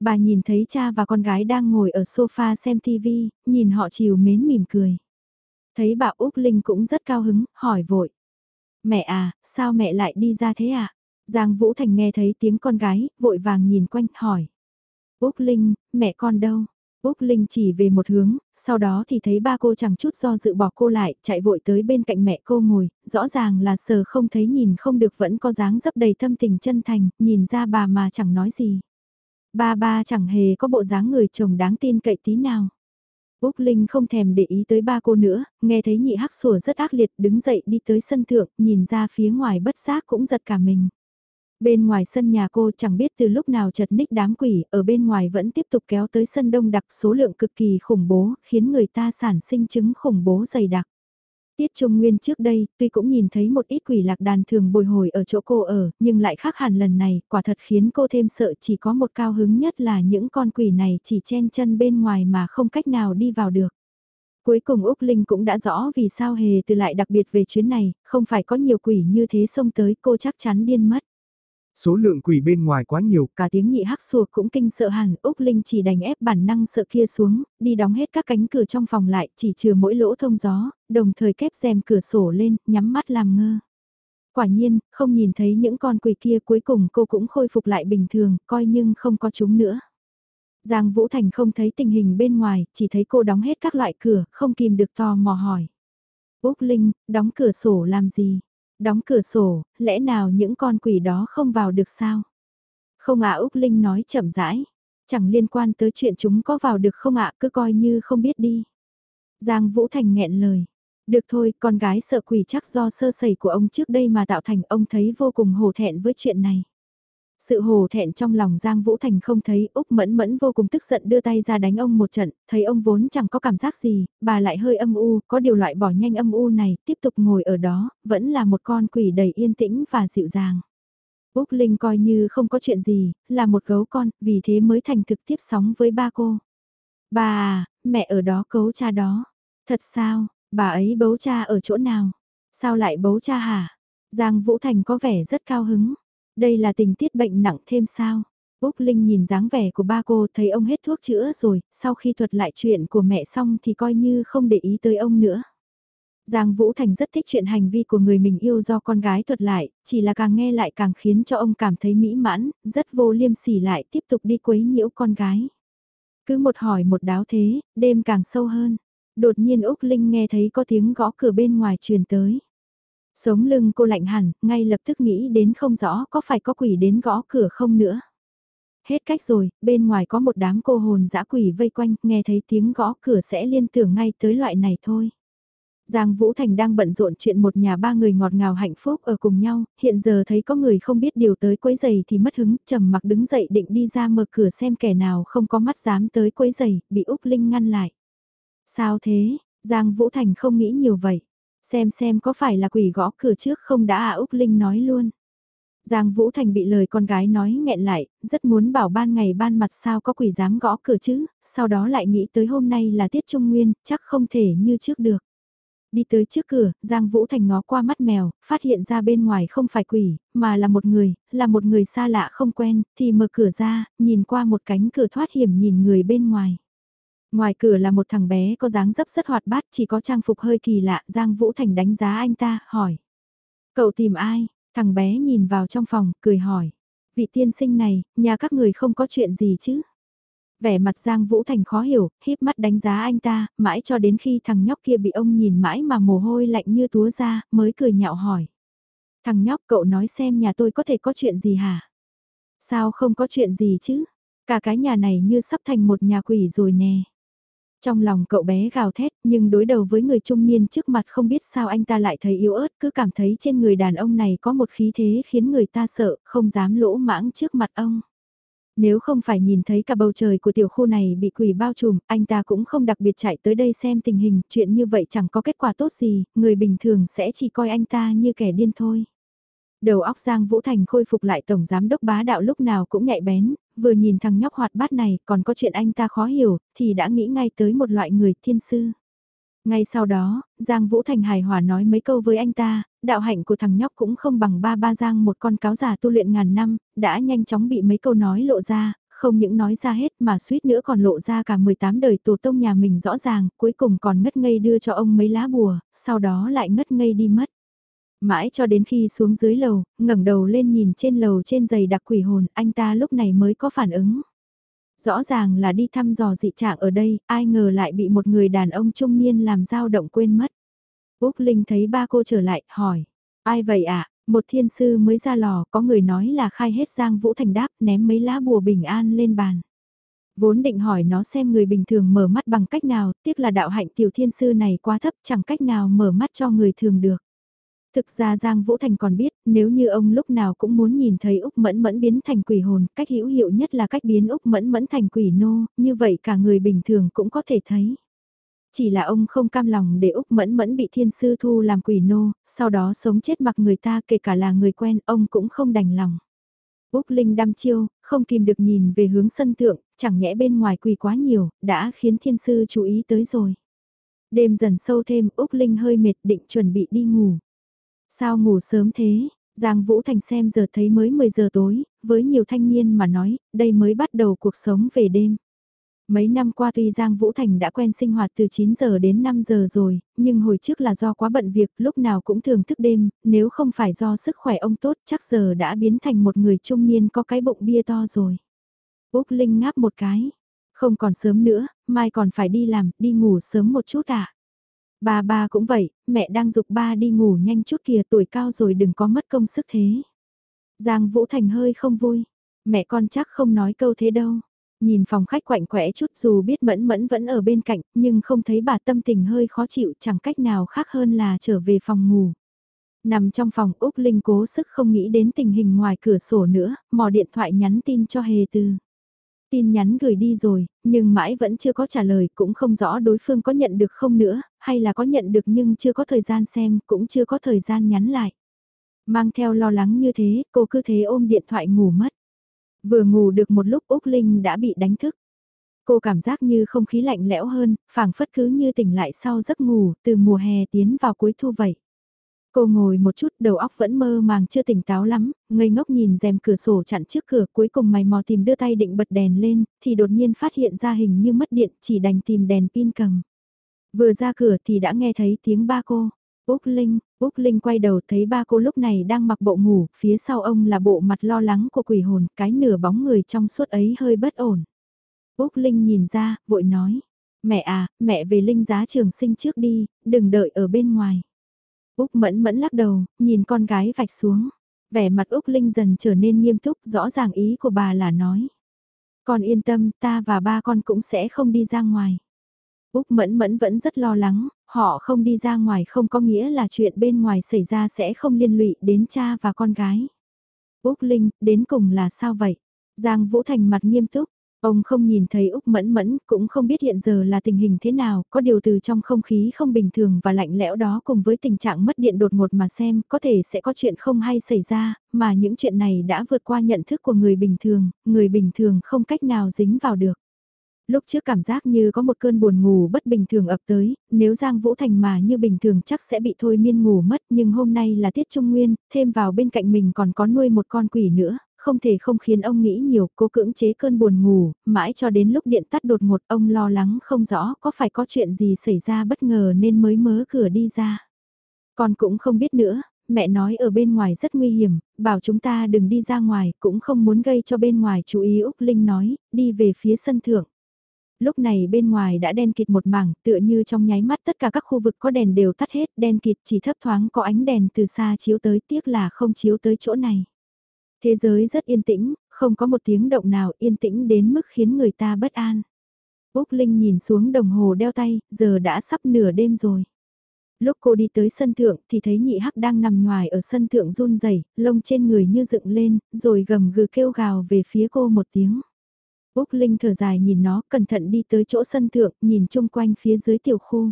Speaker 1: Bà nhìn thấy cha và con gái đang ngồi ở sofa xem TV, nhìn họ chiều mến mỉm cười. Thấy bà Úc Linh cũng rất cao hứng, hỏi vội. Mẹ à, sao mẹ lại đi ra thế ạ? À? Giang Vũ Thành nghe thấy tiếng con gái, vội vàng nhìn quanh, hỏi. Úc Linh, mẹ con đâu? Úc Linh chỉ về một hướng, sau đó thì thấy ba cô chẳng chút do dự bỏ cô lại, chạy vội tới bên cạnh mẹ cô ngồi, rõ ràng là sờ không thấy nhìn không được vẫn có dáng dấp đầy thâm tình chân thành, nhìn ra bà mà chẳng nói gì. Ba ba chẳng hề có bộ dáng người chồng đáng tin cậy tí nào. Úc Linh không thèm để ý tới ba cô nữa, nghe thấy nhị hắc sủa rất ác liệt đứng dậy đi tới sân thượng, nhìn ra phía ngoài bất giác cũng giật cả mình. Bên ngoài sân nhà cô chẳng biết từ lúc nào chật ních đám quỷ, ở bên ngoài vẫn tiếp tục kéo tới sân đông đặc số lượng cực kỳ khủng bố, khiến người ta sản sinh chứng khủng bố dày đặc. Tiết Trung Nguyên trước đây, tuy cũng nhìn thấy một ít quỷ lạc đàn thường bồi hồi ở chỗ cô ở, nhưng lại khác hẳn lần này, quả thật khiến cô thêm sợ chỉ có một cao hứng nhất là những con quỷ này chỉ chen chân bên ngoài mà không cách nào đi vào được. Cuối cùng Úc Linh cũng đã rõ vì sao hề từ lại đặc biệt về chuyến này, không phải có nhiều quỷ như thế xông tới cô chắc chắn điên mất.
Speaker 2: Số lượng quỷ bên ngoài quá nhiều.
Speaker 1: Cả tiếng nhị hắc sùa cũng kinh sợ hẳn, Úc Linh chỉ đành ép bản năng sợ kia xuống, đi đóng hết các cánh cửa trong phòng lại, chỉ trừ mỗi lỗ thông gió, đồng thời kép rèm cửa sổ lên, nhắm mắt làm ngơ. Quả nhiên, không nhìn thấy những con quỷ kia cuối cùng cô cũng khôi phục lại bình thường, coi nhưng không có chúng nữa. Giang Vũ Thành không thấy tình hình bên ngoài, chỉ thấy cô đóng hết các loại cửa, không kìm được tò mò hỏi. Úc Linh, đóng cửa sổ làm gì? Đóng cửa sổ, lẽ nào những con quỷ đó không vào được sao? Không ạ Úc Linh nói chậm rãi. Chẳng liên quan tới chuyện chúng có vào được không ạ cứ coi như không biết đi. Giang Vũ Thành nghẹn lời. Được thôi, con gái sợ quỷ chắc do sơ sẩy của ông trước đây mà tạo thành ông thấy vô cùng hổ thẹn với chuyện này. Sự hồ thẹn trong lòng Giang Vũ Thành không thấy Úc Mẫn Mẫn vô cùng tức giận đưa tay ra đánh ông một trận, thấy ông vốn chẳng có cảm giác gì, bà lại hơi âm u, có điều loại bỏ nhanh âm u này, tiếp tục ngồi ở đó, vẫn là một con quỷ đầy yên tĩnh và dịu dàng. Úc Linh coi như không có chuyện gì, là một gấu con, vì thế mới thành thực tiếp sóng với ba cô. Bà à, mẹ ở đó cấu cha đó. Thật sao, bà ấy bấu cha ở chỗ nào? Sao lại bấu cha hả? Giang Vũ Thành có vẻ rất cao hứng. Đây là tình tiết bệnh nặng thêm sao? Úc Linh nhìn dáng vẻ của ba cô thấy ông hết thuốc chữa rồi, sau khi thuật lại chuyện của mẹ xong thì coi như không để ý tới ông nữa. Giang Vũ Thành rất thích chuyện hành vi của người mình yêu do con gái thuật lại, chỉ là càng nghe lại càng khiến cho ông cảm thấy mỹ mãn, rất vô liêm sỉ lại tiếp tục đi quấy nhiễu con gái. Cứ một hỏi một đáo thế, đêm càng sâu hơn. Đột nhiên Úc Linh nghe thấy có tiếng gõ cửa bên ngoài truyền tới. Sống lưng cô lạnh hẳn, ngay lập tức nghĩ đến không rõ có phải có quỷ đến gõ cửa không nữa. Hết cách rồi, bên ngoài có một đám cô hồn dã quỷ vây quanh, nghe thấy tiếng gõ cửa sẽ liên tưởng ngay tới loại này thôi. Giang Vũ Thành đang bận rộn chuyện một nhà ba người ngọt ngào hạnh phúc ở cùng nhau, hiện giờ thấy có người không biết điều tới quấy giày thì mất hứng, trầm mặc đứng dậy định đi ra mở cửa xem kẻ nào không có mắt dám tới quấy giày, bị Úc Linh ngăn lại. Sao thế, Giang Vũ Thành không nghĩ nhiều vậy. Xem xem có phải là quỷ gõ cửa trước không đã à Úc Linh nói luôn. Giang Vũ Thành bị lời con gái nói nghẹn lại, rất muốn bảo ban ngày ban mặt sao có quỷ dám gõ cửa chứ, sau đó lại nghĩ tới hôm nay là tiết trung nguyên, chắc không thể như trước được. Đi tới trước cửa, Giang Vũ Thành ngó qua mắt mèo, phát hiện ra bên ngoài không phải quỷ, mà là một người, là một người xa lạ không quen, thì mở cửa ra, nhìn qua một cánh cửa thoát hiểm nhìn người bên ngoài. Ngoài cửa là một thằng bé có dáng dấp rất hoạt bát chỉ có trang phục hơi kỳ lạ, Giang Vũ Thành đánh giá anh ta, hỏi. Cậu tìm ai? Thằng bé nhìn vào trong phòng, cười hỏi. Vị tiên sinh này, nhà các người không có chuyện gì chứ? Vẻ mặt Giang Vũ Thành khó hiểu, híp mắt đánh giá anh ta, mãi cho đến khi thằng nhóc kia bị ông nhìn mãi mà mồ hôi lạnh như túa ra, mới cười nhạo hỏi. Thằng nhóc cậu nói xem nhà tôi có thể có chuyện gì hả? Sao không có chuyện gì chứ? Cả cái nhà này như sắp thành một nhà quỷ rồi nè. Trong lòng cậu bé gào thét, nhưng đối đầu với người trung niên trước mặt không biết sao anh ta lại thấy yếu ớt, cứ cảm thấy trên người đàn ông này có một khí thế khiến người ta sợ, không dám lỗ mãng trước mặt ông. Nếu không phải nhìn thấy cả bầu trời của tiểu khu này bị quỷ bao trùm, anh ta cũng không đặc biệt chạy tới đây xem tình hình, chuyện như vậy chẳng có kết quả tốt gì, người bình thường sẽ chỉ coi anh ta như kẻ điên thôi. Đầu óc Giang Vũ Thành khôi phục lại Tổng Giám Đốc bá đạo lúc nào cũng nhạy bén, vừa nhìn thằng nhóc hoạt bát này còn có chuyện anh ta khó hiểu, thì đã nghĩ ngay tới một loại người thiên sư. Ngay sau đó, Giang Vũ Thành hài hòa nói mấy câu với anh ta, đạo hạnh của thằng nhóc cũng không bằng ba ba Giang một con cáo già tu luyện ngàn năm, đã nhanh chóng bị mấy câu nói lộ ra, không những nói ra hết mà suýt nữa còn lộ ra cả 18 đời tổ tông nhà mình rõ ràng, cuối cùng còn ngất ngây đưa cho ông mấy lá bùa, sau đó lại ngất ngây đi mất. Mãi cho đến khi xuống dưới lầu, ngẩng đầu lên nhìn trên lầu trên giày đặc quỷ hồn, anh ta lúc này mới có phản ứng. Rõ ràng là đi thăm dò dị trạng ở đây, ai ngờ lại bị một người đàn ông trung niên làm dao động quên mất. Úc Linh thấy ba cô trở lại, hỏi. Ai vậy ạ? À? Một thiên sư mới ra lò, có người nói là khai hết Giang Vũ Thành đáp, ném mấy lá bùa bình an lên bàn. Vốn định hỏi nó xem người bình thường mở mắt bằng cách nào, tiếc là đạo hạnh tiểu thiên sư này quá thấp chẳng cách nào mở mắt cho người thường được. Thực ra Giang Vũ Thành còn biết, nếu như ông lúc nào cũng muốn nhìn thấy Úc Mẫn Mẫn biến thành quỷ hồn, cách hữu hiệu nhất là cách biến Úc Mẫn Mẫn thành quỷ nô, như vậy cả người bình thường cũng có thể thấy. Chỉ là ông không cam lòng để Úc Mẫn Mẫn bị thiên sư thu làm quỷ nô, sau đó sống chết mặc người ta kể cả là người quen, ông cũng không đành lòng. Úc Linh đăm chiêu, không kìm được nhìn về hướng sân thượng, chẳng nhẽ bên ngoài quỳ quá nhiều, đã khiến thiên sư chú ý tới rồi. Đêm dần sâu thêm, Úc Linh hơi mệt định chuẩn bị đi ngủ. Sao ngủ sớm thế? Giang Vũ Thành xem giờ thấy mới 10 giờ tối, với nhiều thanh niên mà nói, đây mới bắt đầu cuộc sống về đêm. Mấy năm qua tuy Giang Vũ Thành đã quen sinh hoạt từ 9 giờ đến 5 giờ rồi, nhưng hồi trước là do quá bận việc, lúc nào cũng thường thức đêm, nếu không phải do sức khỏe ông tốt chắc giờ đã biến thành một người trung niên có cái bụng bia to rồi. Úc Linh ngáp một cái, không còn sớm nữa, mai còn phải đi làm, đi ngủ sớm một chút à. Ba ba cũng vậy, mẹ đang dục ba đi ngủ nhanh chút kìa tuổi cao rồi đừng có mất công sức thế. Giang Vũ Thành hơi không vui, mẹ con chắc không nói câu thế đâu. Nhìn phòng khách quạnh quẽ chút dù biết mẫn mẫn vẫn ở bên cạnh, nhưng không thấy bà tâm tình hơi khó chịu chẳng cách nào khác hơn là trở về phòng ngủ. Nằm trong phòng Úc Linh cố sức không nghĩ đến tình hình ngoài cửa sổ nữa, mò điện thoại nhắn tin cho Hề Từ. Tin nhắn gửi đi rồi, nhưng mãi vẫn chưa có trả lời, cũng không rõ đối phương có nhận được không nữa, hay là có nhận được nhưng chưa có thời gian xem, cũng chưa có thời gian nhắn lại. Mang theo lo lắng như thế, cô cứ thế ôm điện thoại ngủ mất. Vừa ngủ được một lúc Úc Linh đã bị đánh thức. Cô cảm giác như không khí lạnh lẽo hơn, phảng phất cứ như tỉnh lại sau giấc ngủ, từ mùa hè tiến vào cuối thu vậy. Cô ngồi một chút đầu óc vẫn mơ màng chưa tỉnh táo lắm, ngây ngốc nhìn rèm cửa sổ chặn trước cửa cuối cùng mày mò tìm đưa tay định bật đèn lên, thì đột nhiên phát hiện ra hình như mất điện chỉ đành tìm đèn pin cầm. Vừa ra cửa thì đã nghe thấy tiếng ba cô. Úc Linh, Úc Linh quay đầu thấy ba cô lúc này đang mặc bộ ngủ, phía sau ông là bộ mặt lo lắng của quỷ hồn, cái nửa bóng người trong suốt ấy hơi bất ổn. Úc Linh nhìn ra, vội nói, mẹ à, mẹ về Linh giá trường sinh trước đi, đừng đợi ở bên ngoài. Úc mẫn mẫn lắc đầu, nhìn con gái vạch xuống. Vẻ mặt Úc Linh dần trở nên nghiêm túc, rõ ràng ý của bà là nói. Con yên tâm, ta và ba con cũng sẽ không đi ra ngoài. Úc mẫn mẫn vẫn rất lo lắng, họ không đi ra ngoài không có nghĩa là chuyện bên ngoài xảy ra sẽ không liên lụy đến cha và con gái. Úc Linh, đến cùng là sao vậy? Giang Vũ Thành mặt nghiêm túc, Ông không nhìn thấy Úc Mẫn Mẫn, cũng không biết hiện giờ là tình hình thế nào, có điều từ trong không khí không bình thường và lạnh lẽo đó cùng với tình trạng mất điện đột ngột mà xem, có thể sẽ có chuyện không hay xảy ra, mà những chuyện này đã vượt qua nhận thức của người bình thường, người bình thường không cách nào dính vào được. Lúc trước cảm giác như có một cơn buồn ngủ bất bình thường ập tới, nếu Giang Vũ Thành mà như bình thường chắc sẽ bị thôi miên ngủ mất nhưng hôm nay là tiết trung nguyên, thêm vào bên cạnh mình còn có nuôi một con quỷ nữa, không thể không khiến ông nghĩ nhiều, cố cưỡng chế cơn buồn ngủ, mãi cho đến lúc điện tắt đột ngột ông lo lắng không rõ có phải có chuyện gì xảy ra bất ngờ nên mới mớ cửa đi ra. Con cũng không biết nữa, mẹ nói ở bên ngoài rất nguy hiểm, bảo chúng ta đừng đi ra ngoài, cũng không muốn gây cho bên ngoài chú ý Úc Linh nói, đi về phía sân thượng. Lúc này bên ngoài đã đen kịt một mảng, tựa như trong nháy mắt tất cả các khu vực có đèn đều tắt hết, đen kịt chỉ thấp thoáng có ánh đèn từ xa chiếu tới, tiếc là không chiếu tới chỗ này. Thế giới rất yên tĩnh, không có một tiếng động nào yên tĩnh đến mức khiến người ta bất an. Úc Linh nhìn xuống đồng hồ đeo tay, giờ đã sắp nửa đêm rồi. Lúc cô đi tới sân thượng thì thấy nhị hắc đang nằm ngoài ở sân thượng run rẩy, lông trên người như dựng lên, rồi gầm gừ kêu gào về phía cô một tiếng. Úc Linh thở dài nhìn nó, cẩn thận đi tới chỗ sân thượng, nhìn chung quanh phía dưới tiểu khu.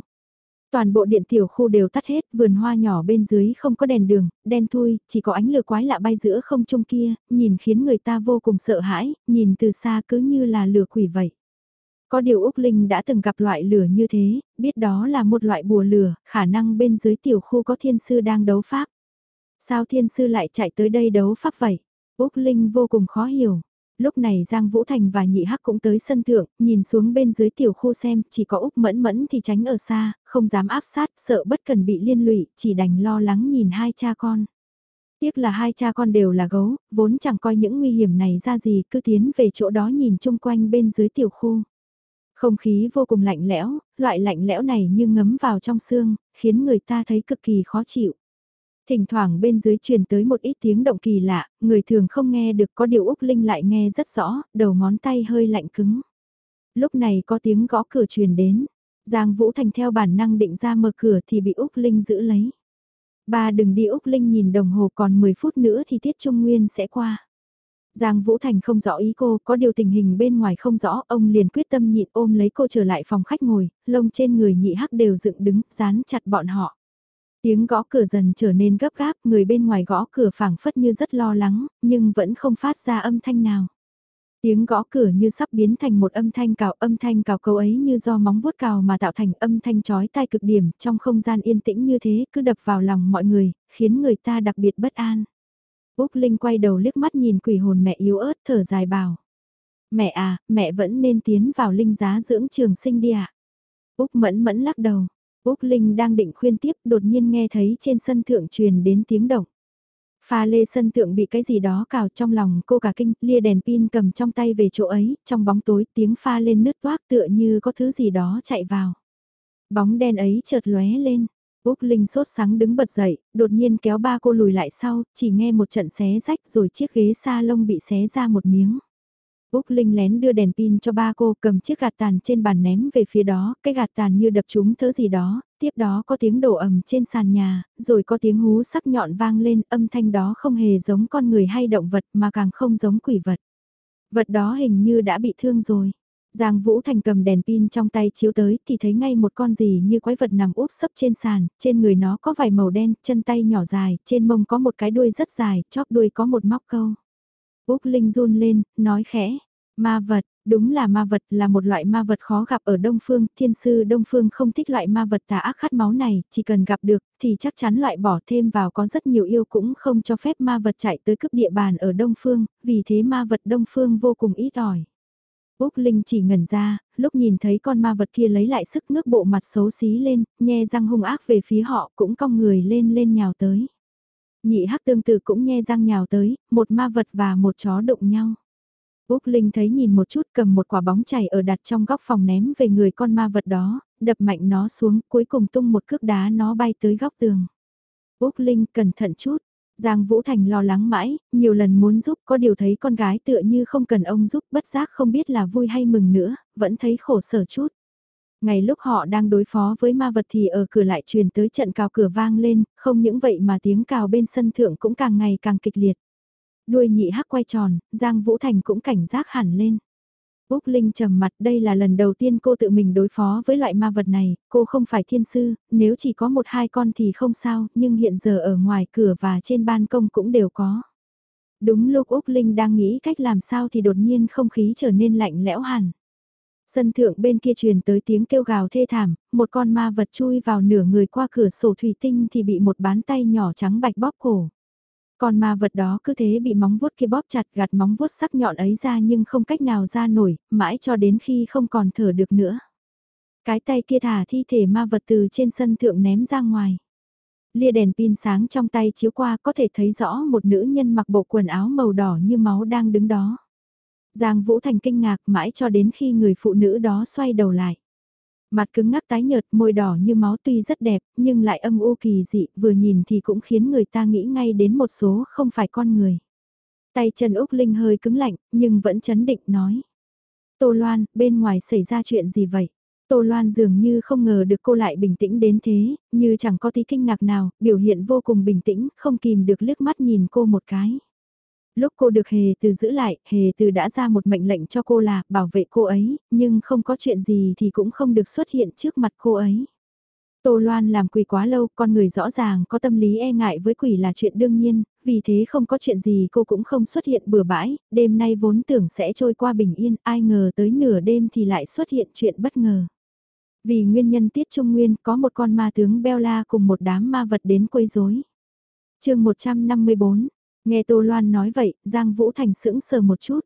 Speaker 1: Toàn bộ điện tiểu khu đều tắt hết, vườn hoa nhỏ bên dưới không có đèn đường, đen thui, chỉ có ánh lửa quái lạ bay giữa không trung kia, nhìn khiến người ta vô cùng sợ hãi, nhìn từ xa cứ như là lửa quỷ vậy. Có điều Úc Linh đã từng gặp loại lửa như thế, biết đó là một loại bùa lửa, khả năng bên dưới tiểu khu có thiên sư đang đấu pháp. Sao thiên sư lại chạy tới đây đấu pháp vậy? Úc Linh vô cùng khó hiểu lúc này Giang Vũ Thành và Nhị Hắc cũng tới sân thượng, nhìn xuống bên dưới tiểu khu xem, chỉ có Úc Mẫn Mẫn thì tránh ở xa, không dám áp sát, sợ bất cần bị liên lụy, chỉ đành lo lắng nhìn hai cha con. Tiếc là hai cha con đều là gấu, vốn chẳng coi những nguy hiểm này ra gì, cứ tiến về chỗ đó nhìn chung quanh bên dưới tiểu khu. Không khí vô cùng lạnh lẽo, loại lạnh lẽo này như ngấm vào trong xương, khiến người ta thấy cực kỳ khó chịu. Thỉnh thoảng bên dưới truyền tới một ít tiếng động kỳ lạ, người thường không nghe được có điều Úc Linh lại nghe rất rõ, đầu ngón tay hơi lạnh cứng. Lúc này có tiếng gõ cửa truyền đến, Giang Vũ Thành theo bản năng định ra mở cửa thì bị Úc Linh giữ lấy. Ba đừng đi Úc Linh nhìn đồng hồ còn 10 phút nữa thì Tiết Trung Nguyên sẽ qua. Giang Vũ Thành không rõ ý cô, có điều tình hình bên ngoài không rõ, ông liền quyết tâm nhịn ôm lấy cô trở lại phòng khách ngồi, lông trên người nhị hắc đều dựng đứng, dán chặt bọn họ. Tiếng gõ cửa dần trở nên gấp gáp, người bên ngoài gõ cửa phảng phất như rất lo lắng, nhưng vẫn không phát ra âm thanh nào. Tiếng gõ cửa như sắp biến thành một âm thanh cào âm thanh cào câu ấy như do móng vuốt cào mà tạo thành âm thanh chói tai cực điểm trong không gian yên tĩnh như thế cứ đập vào lòng mọi người, khiến người ta đặc biệt bất an. Úc Linh quay đầu liếc mắt nhìn quỷ hồn mẹ yếu ớt thở dài bảo. Mẹ à, mẹ vẫn nên tiến vào linh giá dưỡng trường sinh đi ạ. À? Úc mẫn mẫn lắc đầu. Úc Linh đang định khuyên tiếp đột nhiên nghe thấy trên sân thượng truyền đến tiếng động. Pha lê sân thượng bị cái gì đó cào trong lòng cô cả kinh, lia đèn pin cầm trong tay về chỗ ấy, trong bóng tối tiếng pha lên nứt toác tựa như có thứ gì đó chạy vào. Bóng đen ấy chợt lóe lên, Úc Linh sốt sáng đứng bật dậy, đột nhiên kéo ba cô lùi lại sau, chỉ nghe một trận xé rách rồi chiếc ghế sa lông bị xé ra một miếng. Úc Linh lén đưa đèn pin cho ba cô cầm chiếc gạt tàn trên bàn ném về phía đó, cái gạt tàn như đập trúng thớ gì đó, tiếp đó có tiếng đổ ầm trên sàn nhà, rồi có tiếng hú sắc nhọn vang lên, âm thanh đó không hề giống con người hay động vật mà càng không giống quỷ vật. Vật đó hình như đã bị thương rồi. Giang Vũ Thành cầm đèn pin trong tay chiếu tới thì thấy ngay một con gì như quái vật nằm úp sấp trên sàn, trên người nó có vài màu đen, chân tay nhỏ dài, trên mông có một cái đuôi rất dài, chóp đuôi có một móc câu. Úc Linh run lên, nói khẽ, ma vật, đúng là ma vật là một loại ma vật khó gặp ở Đông Phương, thiên sư Đông Phương không thích loại ma vật tà ác khát máu này, chỉ cần gặp được thì chắc chắn loại bỏ thêm vào có rất nhiều yêu cũng không cho phép ma vật chạy tới cướp địa bàn ở Đông Phương, vì thế ma vật Đông Phương vô cùng ít ỏi. Úc Linh chỉ ngẩn ra, lúc nhìn thấy con ma vật kia lấy lại sức ngước bộ mặt xấu xí lên, nhe răng hung ác về phía họ cũng cong người lên lên nhào tới. Nhị hắc tương tự cũng nghe răng nhào tới, một ma vật và một chó đụng nhau. Úc Linh thấy nhìn một chút cầm một quả bóng chảy ở đặt trong góc phòng ném về người con ma vật đó, đập mạnh nó xuống cuối cùng tung một cước đá nó bay tới góc tường. Úc Linh cẩn thận chút, Giang Vũ Thành lo lắng mãi, nhiều lần muốn giúp có điều thấy con gái tựa như không cần ông giúp bất giác không biết là vui hay mừng nữa, vẫn thấy khổ sở chút. Ngày lúc họ đang đối phó với ma vật thì ở cửa lại truyền tới trận cào cửa vang lên, không những vậy mà tiếng cào bên sân thượng cũng càng ngày càng kịch liệt. Đuôi nhị hắc quay tròn, Giang Vũ Thành cũng cảnh giác hẳn lên. Úc Linh trầm mặt đây là lần đầu tiên cô tự mình đối phó với loại ma vật này, cô không phải thiên sư, nếu chỉ có một hai con thì không sao, nhưng hiện giờ ở ngoài cửa và trên ban công cũng đều có. Đúng lúc Úc Linh đang nghĩ cách làm sao thì đột nhiên không khí trở nên lạnh lẽo hẳn. Sân thượng bên kia truyền tới tiếng kêu gào thê thảm, một con ma vật chui vào nửa người qua cửa sổ thủy tinh thì bị một bán tay nhỏ trắng bạch bóp cổ. Con ma vật đó cứ thế bị móng vuốt kia bóp chặt gạt móng vuốt sắc nhọn ấy ra nhưng không cách nào ra nổi, mãi cho đến khi không còn thở được nữa. Cái tay kia thả thi thể ma vật từ trên sân thượng ném ra ngoài. Lia đèn pin sáng trong tay chiếu qua có thể thấy rõ một nữ nhân mặc bộ quần áo màu đỏ như máu đang đứng đó. Giang Vũ Thành kinh ngạc mãi cho đến khi người phụ nữ đó xoay đầu lại. Mặt cứng ngắc tái nhợt, môi đỏ như máu tuy rất đẹp, nhưng lại âm u kỳ dị, vừa nhìn thì cũng khiến người ta nghĩ ngay đến một số không phải con người. Tay Trần Úc Linh hơi cứng lạnh, nhưng vẫn chấn định nói. Tô Loan, bên ngoài xảy ra chuyện gì vậy? Tô Loan dường như không ngờ được cô lại bình tĩnh đến thế, như chẳng có tí kinh ngạc nào, biểu hiện vô cùng bình tĩnh, không kìm được liếc mắt nhìn cô một cái. Lúc cô được Hề Từ giữ lại, Hề Từ đã ra một mệnh lệnh cho cô là bảo vệ cô ấy, nhưng không có chuyện gì thì cũng không được xuất hiện trước mặt cô ấy. Tô Loan làm quỷ quá lâu, con người rõ ràng có tâm lý e ngại với quỷ là chuyện đương nhiên, vì thế không có chuyện gì cô cũng không xuất hiện bừa bãi, đêm nay vốn tưởng sẽ trôi qua bình yên, ai ngờ tới nửa đêm thì lại xuất hiện chuyện bất ngờ. Vì nguyên nhân tiết trung nguyên có một con ma tướng Bella cùng một đám ma vật đến quấy rối. chương 154, Nghe Tô Loan nói vậy, Giang Vũ Thành sững sờ một chút.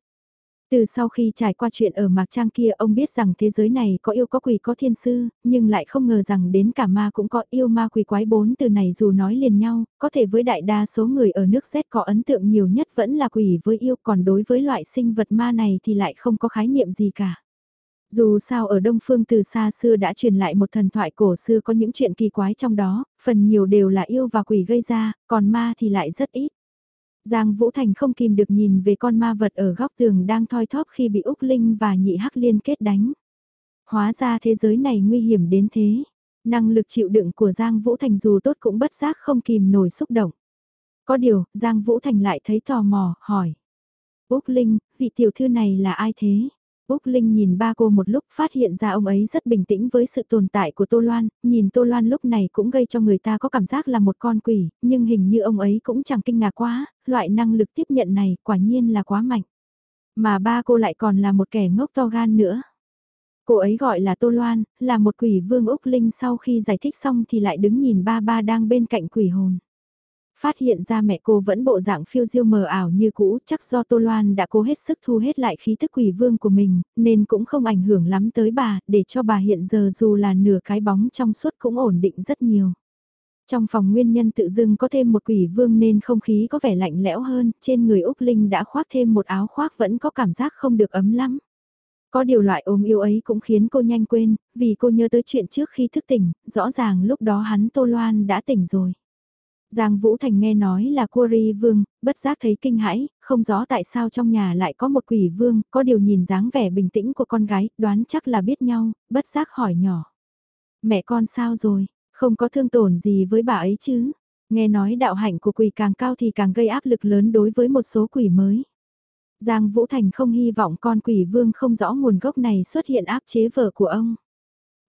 Speaker 1: Từ sau khi trải qua chuyện ở Mạc Trang kia ông biết rằng thế giới này có yêu có quỷ có thiên sư, nhưng lại không ngờ rằng đến cả ma cũng có yêu ma quỷ quái bốn từ này dù nói liền nhau, có thể với đại đa số người ở nước Z có ấn tượng nhiều nhất vẫn là quỷ với yêu còn đối với loại sinh vật ma này thì lại không có khái niệm gì cả. Dù sao ở Đông Phương từ xa xưa đã truyền lại một thần thoại cổ xưa có những chuyện kỳ quái trong đó, phần nhiều đều là yêu và quỷ gây ra, còn ma thì lại rất ít. Giang Vũ Thành không kìm được nhìn về con ma vật ở góc tường đang thoi thóp khi bị Úc Linh và nhị hắc liên kết đánh. Hóa ra thế giới này nguy hiểm đến thế. Năng lực chịu đựng của Giang Vũ Thành dù tốt cũng bất giác không kìm nổi xúc động. Có điều, Giang Vũ Thành lại thấy tò mò, hỏi. Úc Linh, vị tiểu thư này là ai thế? Úc Linh nhìn ba cô một lúc phát hiện ra ông ấy rất bình tĩnh với sự tồn tại của Tô Loan, nhìn Tô Loan lúc này cũng gây cho người ta có cảm giác là một con quỷ, nhưng hình như ông ấy cũng chẳng kinh ngạc quá, loại năng lực tiếp nhận này quả nhiên là quá mạnh. Mà ba cô lại còn là một kẻ ngốc to gan nữa. Cô ấy gọi là Tô Loan, là một quỷ vương Úc Linh sau khi giải thích xong thì lại đứng nhìn ba ba đang bên cạnh quỷ hồn. Phát hiện ra mẹ cô vẫn bộ dạng phiêu diêu mờ ảo như cũ, chắc do Tô Loan đã cố hết sức thu hết lại khí thức quỷ vương của mình, nên cũng không ảnh hưởng lắm tới bà, để cho bà hiện giờ dù là nửa cái bóng trong suốt cũng ổn định rất nhiều. Trong phòng nguyên nhân tự dưng có thêm một quỷ vương nên không khí có vẻ lạnh lẽo hơn, trên người Úc Linh đã khoác thêm một áo khoác vẫn có cảm giác không được ấm lắm. Có điều loại ốm yêu ấy cũng khiến cô nhanh quên, vì cô nhớ tới chuyện trước khi thức tỉnh, rõ ràng lúc đó hắn Tô Loan đã tỉnh rồi. Giang Vũ Thành nghe nói là Query Vương, bất giác thấy kinh hãi, không rõ tại sao trong nhà lại có một quỷ vương, có điều nhìn dáng vẻ bình tĩnh của con gái, đoán chắc là biết nhau, bất giác hỏi nhỏ. Mẹ con sao rồi, không có thương tổn gì với bà ấy chứ? Nghe nói đạo hạnh của quỷ càng cao thì càng gây áp lực lớn đối với một số quỷ mới. Giang Vũ Thành không hy vọng con quỷ vương không rõ nguồn gốc này xuất hiện áp chế vợ của ông.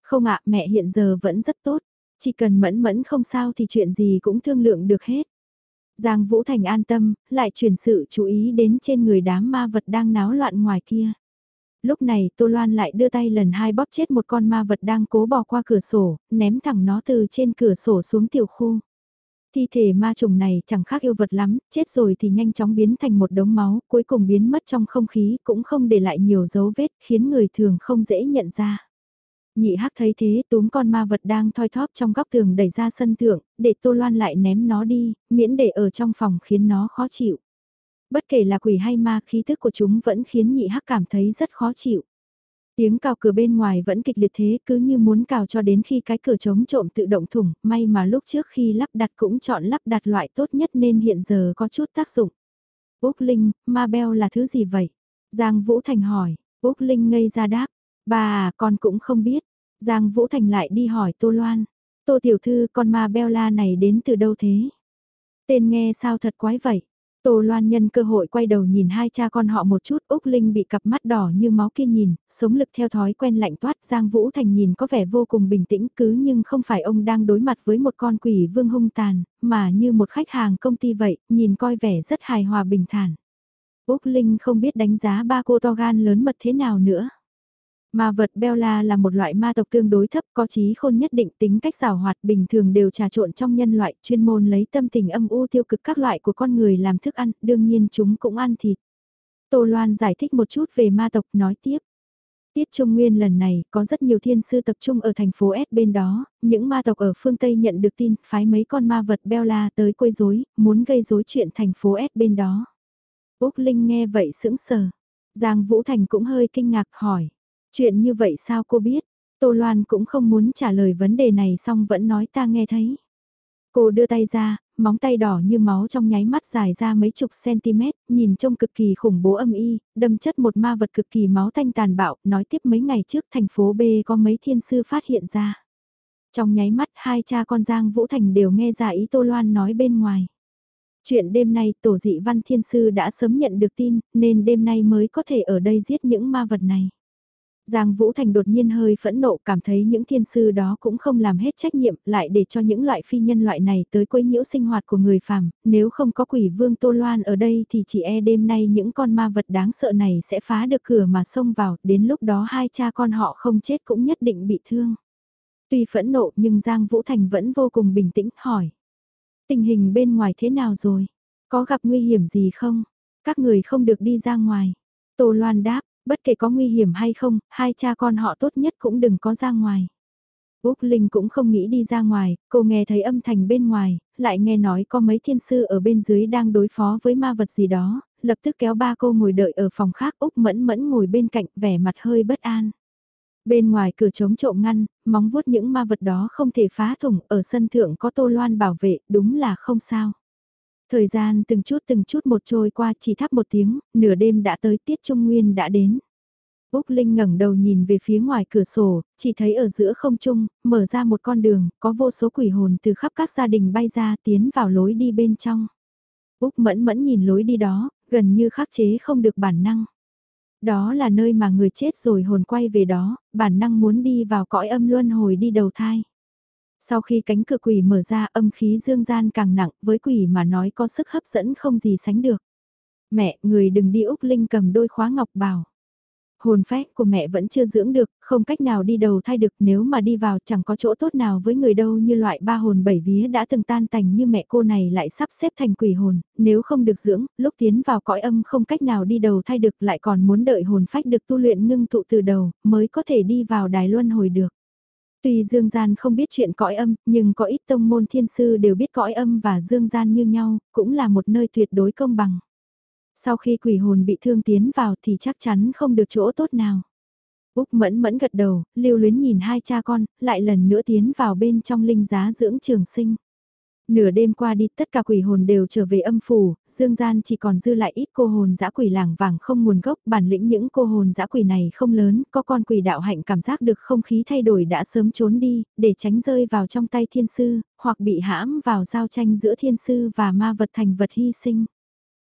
Speaker 1: Không ạ, mẹ hiện giờ vẫn rất tốt. Chỉ cần mẫn mẫn không sao thì chuyện gì cũng thương lượng được hết. Giang Vũ Thành an tâm, lại chuyển sự chú ý đến trên người đám ma vật đang náo loạn ngoài kia. Lúc này Tô Loan lại đưa tay lần hai bóp chết một con ma vật đang cố bò qua cửa sổ, ném thẳng nó từ trên cửa sổ xuống tiểu khu. Thi thể ma trùng này chẳng khác yêu vật lắm, chết rồi thì nhanh chóng biến thành một đống máu, cuối cùng biến mất trong không khí cũng không để lại nhiều dấu vết khiến người thường không dễ nhận ra. Nhị hắc thấy thế túm con ma vật đang thoi thóp trong góc tường đẩy ra sân thượng, để Tô Loan lại ném nó đi, miễn để ở trong phòng khiến nó khó chịu. Bất kể là quỷ hay ma khí thức của chúng vẫn khiến nhị hắc cảm thấy rất khó chịu. Tiếng cào cửa bên ngoài vẫn kịch liệt thế cứ như muốn cào cho đến khi cái cửa chống trộm tự động thủng, may mà lúc trước khi lắp đặt cũng chọn lắp đặt loại tốt nhất nên hiện giờ có chút tác dụng. Úc Linh, ma beo là thứ gì vậy? Giang Vũ Thành hỏi, Úc Linh ngây ra đáp, Bà à, con cũng không biết. Giang Vũ Thành lại đi hỏi Tô Loan. Tô Tiểu Thư con ma Bella này đến từ đâu thế? Tên nghe sao thật quái vậy? Tô Loan nhân cơ hội quay đầu nhìn hai cha con họ một chút, Úc Linh bị cặp mắt đỏ như máu kia nhìn, sống lực theo thói quen lạnh toát, Giang Vũ Thành nhìn có vẻ vô cùng bình tĩnh cứ nhưng không phải ông đang đối mặt với một con quỷ vương hung tàn, mà như một khách hàng công ty vậy, nhìn coi vẻ rất hài hòa bình thản. Úc Linh không biết đánh giá ba cô to gan lớn mật thế nào nữa. Ma vật Bella là một loại ma tộc tương đối thấp có trí khôn nhất định tính cách rào hoạt bình thường đều trà trộn trong nhân loại chuyên môn lấy tâm tình âm u tiêu cực các loại của con người làm thức ăn, đương nhiên chúng cũng ăn thịt. Tô Loan giải thích một chút về ma tộc nói tiếp. Tiết Trung Nguyên lần này có rất nhiều thiên sư tập trung ở thành phố S bên đó, những ma tộc ở phương Tây nhận được tin phái mấy con ma vật Bella tới quấy rối, muốn gây rối chuyện thành phố S bên đó. Úc Linh nghe vậy sững sờ. Giang Vũ Thành cũng hơi kinh ngạc hỏi. Chuyện như vậy sao cô biết? Tô Loan cũng không muốn trả lời vấn đề này xong vẫn nói ta nghe thấy. Cô đưa tay ra, móng tay đỏ như máu trong nháy mắt dài ra mấy chục cm, nhìn trông cực kỳ khủng bố âm y, đâm chất một ma vật cực kỳ máu tanh tàn bạo, nói tiếp mấy ngày trước thành phố B có mấy thiên sư phát hiện ra. Trong nháy mắt hai cha con Giang Vũ Thành đều nghe ra ý Tô Loan nói bên ngoài. Chuyện đêm nay tổ dị văn thiên sư đã sớm nhận được tin, nên đêm nay mới có thể ở đây giết những ma vật này. Giang Vũ Thành đột nhiên hơi phẫn nộ cảm thấy những thiên sư đó cũng không làm hết trách nhiệm lại để cho những loại phi nhân loại này tới quấy nhiễu sinh hoạt của người phàm, nếu không có quỷ vương Tô Loan ở đây thì chỉ e đêm nay những con ma vật đáng sợ này sẽ phá được cửa mà xông vào, đến lúc đó hai cha con họ không chết cũng nhất định bị thương. Tuy phẫn nộ nhưng Giang Vũ Thành vẫn vô cùng bình tĩnh hỏi. Tình hình bên ngoài thế nào rồi? Có gặp nguy hiểm gì không? Các người không được đi ra ngoài. Tô Loan đáp, bất kể có nguy hiểm hay không, hai cha con họ tốt nhất cũng đừng có ra ngoài. Úc Linh cũng không nghĩ đi ra ngoài, cô nghe thấy âm thanh bên ngoài, lại nghe nói có mấy thiên sư ở bên dưới đang đối phó với ma vật gì đó, lập tức kéo ba cô ngồi đợi ở phòng khác Úc mẫn mẫn ngồi bên cạnh vẻ mặt hơi bất an. Bên ngoài cửa chống trộm ngăn, móng vuốt những ma vật đó không thể phá thủng, ở sân thượng có tô loan bảo vệ, đúng là không sao. Thời gian từng chút từng chút một trôi qua chỉ thắp một tiếng, nửa đêm đã tới tiết trung nguyên đã đến. Úc Linh ngẩng đầu nhìn về phía ngoài cửa sổ, chỉ thấy ở giữa không trung, mở ra một con đường, có vô số quỷ hồn từ khắp các gia đình bay ra tiến vào lối đi bên trong. Úc mẫn mẫn nhìn lối đi đó, gần như khắc chế không được bản năng. Đó là nơi mà người chết rồi hồn quay về đó, bản năng muốn đi vào cõi âm luân hồi đi đầu thai. Sau khi cánh cửa quỷ mở ra âm khí dương gian càng nặng với quỷ mà nói có sức hấp dẫn không gì sánh được. Mẹ, người đừng đi Úc Linh cầm đôi khóa ngọc bảo. Hồn phách của mẹ vẫn chưa dưỡng được, không cách nào đi đầu thai được nếu mà đi vào chẳng có chỗ tốt nào với người đâu như loại ba hồn bảy vía đã từng tan tành như mẹ cô này lại sắp xếp thành quỷ hồn, nếu không được dưỡng, lúc tiến vào cõi âm không cách nào đi đầu thai được lại còn muốn đợi hồn phách được tu luyện ngưng tụ từ đầu mới có thể đi vào đài luân hồi được. Tuy Dương Gian không biết chuyện cõi âm, nhưng có ít tông môn thiên sư đều biết cõi âm và Dương Gian như nhau, cũng là một nơi tuyệt đối công bằng. Sau khi quỷ hồn bị thương tiến vào thì chắc chắn không được chỗ tốt nào. Úc mẫn mẫn gật đầu, lưu luyến nhìn hai cha con, lại lần nữa tiến vào bên trong linh giá dưỡng trường sinh. Nửa đêm qua đi tất cả quỷ hồn đều trở về âm phủ, dương gian chỉ còn dư lại ít cô hồn dã quỷ làng vàng không nguồn gốc, bản lĩnh những cô hồn dã quỷ này không lớn, có con quỷ đạo hạnh cảm giác được không khí thay đổi đã sớm trốn đi, để tránh rơi vào trong tay thiên sư, hoặc bị hãm vào giao tranh giữa thiên sư và ma vật thành vật hy sinh.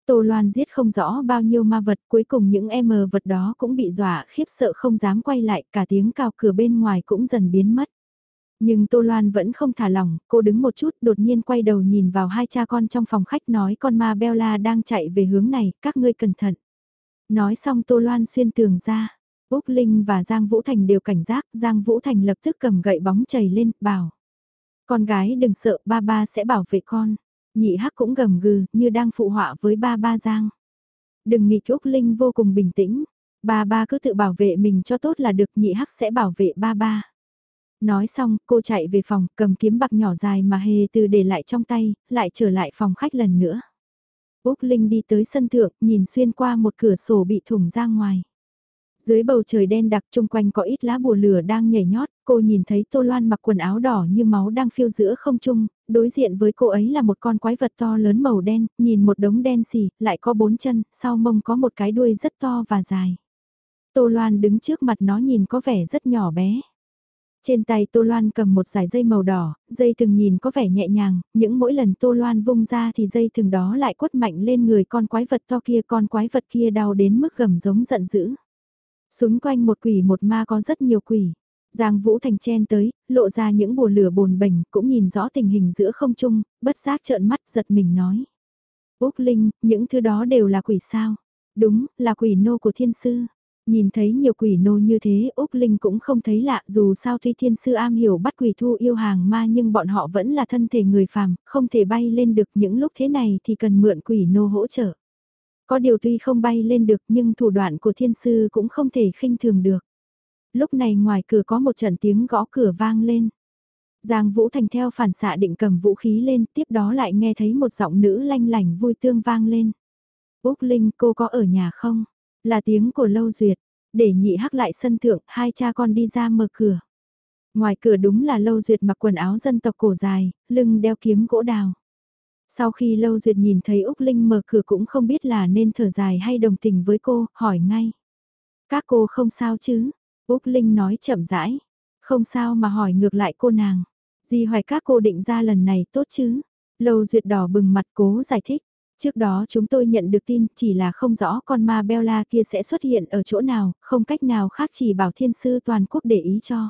Speaker 1: Tô Loan giết không rõ bao nhiêu ma vật, cuối cùng những em vật đó cũng bị dọa khiếp sợ không dám quay lại, cả tiếng cào cửa bên ngoài cũng dần biến mất. Nhưng Tô Loan vẫn không thả lỏng, cô đứng một chút đột nhiên quay đầu nhìn vào hai cha con trong phòng khách nói con ma Bella đang chạy về hướng này, các ngươi cẩn thận. Nói xong Tô Loan xuyên tường ra, Úc Linh và Giang Vũ Thành đều cảnh giác, Giang Vũ Thành lập tức cầm gậy bóng chảy lên, bảo. Con gái đừng sợ, ba ba sẽ bảo vệ con. Nhị hắc cũng gầm gừ, như đang phụ họa với ba ba Giang. Đừng nghĩ Úc Linh vô cùng bình tĩnh. Ba ba cứ tự bảo vệ mình cho tốt là được, nhị hắc sẽ bảo vệ ba ba. Nói xong, cô chạy về phòng, cầm kiếm bạc nhỏ dài mà hề từ để lại trong tay, lại trở lại phòng khách lần nữa. Úc Linh đi tới sân thượng, nhìn xuyên qua một cửa sổ bị thủng ra ngoài. Dưới bầu trời đen đặc chung quanh có ít lá bùa lửa đang nhảy nhót, cô nhìn thấy Tô Loan mặc quần áo đỏ như máu đang phiêu giữa không trung, đối diện với cô ấy là một con quái vật to lớn màu đen, nhìn một đống đen xì, lại có bốn chân, sau mông có một cái đuôi rất to và dài. Tô Loan đứng trước mặt nó nhìn có vẻ rất nhỏ bé. Trên tay Tô Loan cầm một dải dây màu đỏ, dây thừng nhìn có vẻ nhẹ nhàng, những mỗi lần Tô Loan vung ra thì dây thừng đó lại quất mạnh lên người con quái vật to kia con quái vật kia đau đến mức gầm giống giận dữ. Xung quanh một quỷ một ma có rất nhiều quỷ. Giang Vũ Thành chen tới, lộ ra những bùa lửa bồn bềnh, cũng nhìn rõ tình hình giữa không trung, bất giác trợn mắt giật mình nói. Úc Linh, những thứ đó đều là quỷ sao? Đúng, là quỷ nô của thiên sư. Nhìn thấy nhiều quỷ nô như thế Úc Linh cũng không thấy lạ dù sao tuy thiên sư am hiểu bắt quỷ thu yêu hàng ma nhưng bọn họ vẫn là thân thể người phàm, không thể bay lên được những lúc thế này thì cần mượn quỷ nô hỗ trợ. Có điều tuy không bay lên được nhưng thủ đoạn của thiên sư cũng không thể khinh thường được. Lúc này ngoài cửa có một trận tiếng gõ cửa vang lên. Giang Vũ Thành theo phản xạ định cầm vũ khí lên, tiếp đó lại nghe thấy một giọng nữ lanh lành vui tương vang lên. Úc Linh cô có ở nhà không? Là tiếng của Lâu Duyệt, để nhị hắc lại sân thượng, hai cha con đi ra mở cửa. Ngoài cửa đúng là Lâu Duyệt mặc quần áo dân tộc cổ dài, lưng đeo kiếm gỗ đào. Sau khi Lâu Duyệt nhìn thấy Úc Linh mở cửa cũng không biết là nên thở dài hay đồng tình với cô, hỏi ngay. Các cô không sao chứ? Úc Linh nói chậm rãi. Không sao mà hỏi ngược lại cô nàng. Gì hoài các cô định ra lần này tốt chứ? Lâu Duyệt đỏ bừng mặt cố giải thích. Trước đó chúng tôi nhận được tin chỉ là không rõ con ma Bella kia sẽ xuất hiện ở chỗ nào, không cách nào khác chỉ bảo thiên sư toàn quốc để ý cho.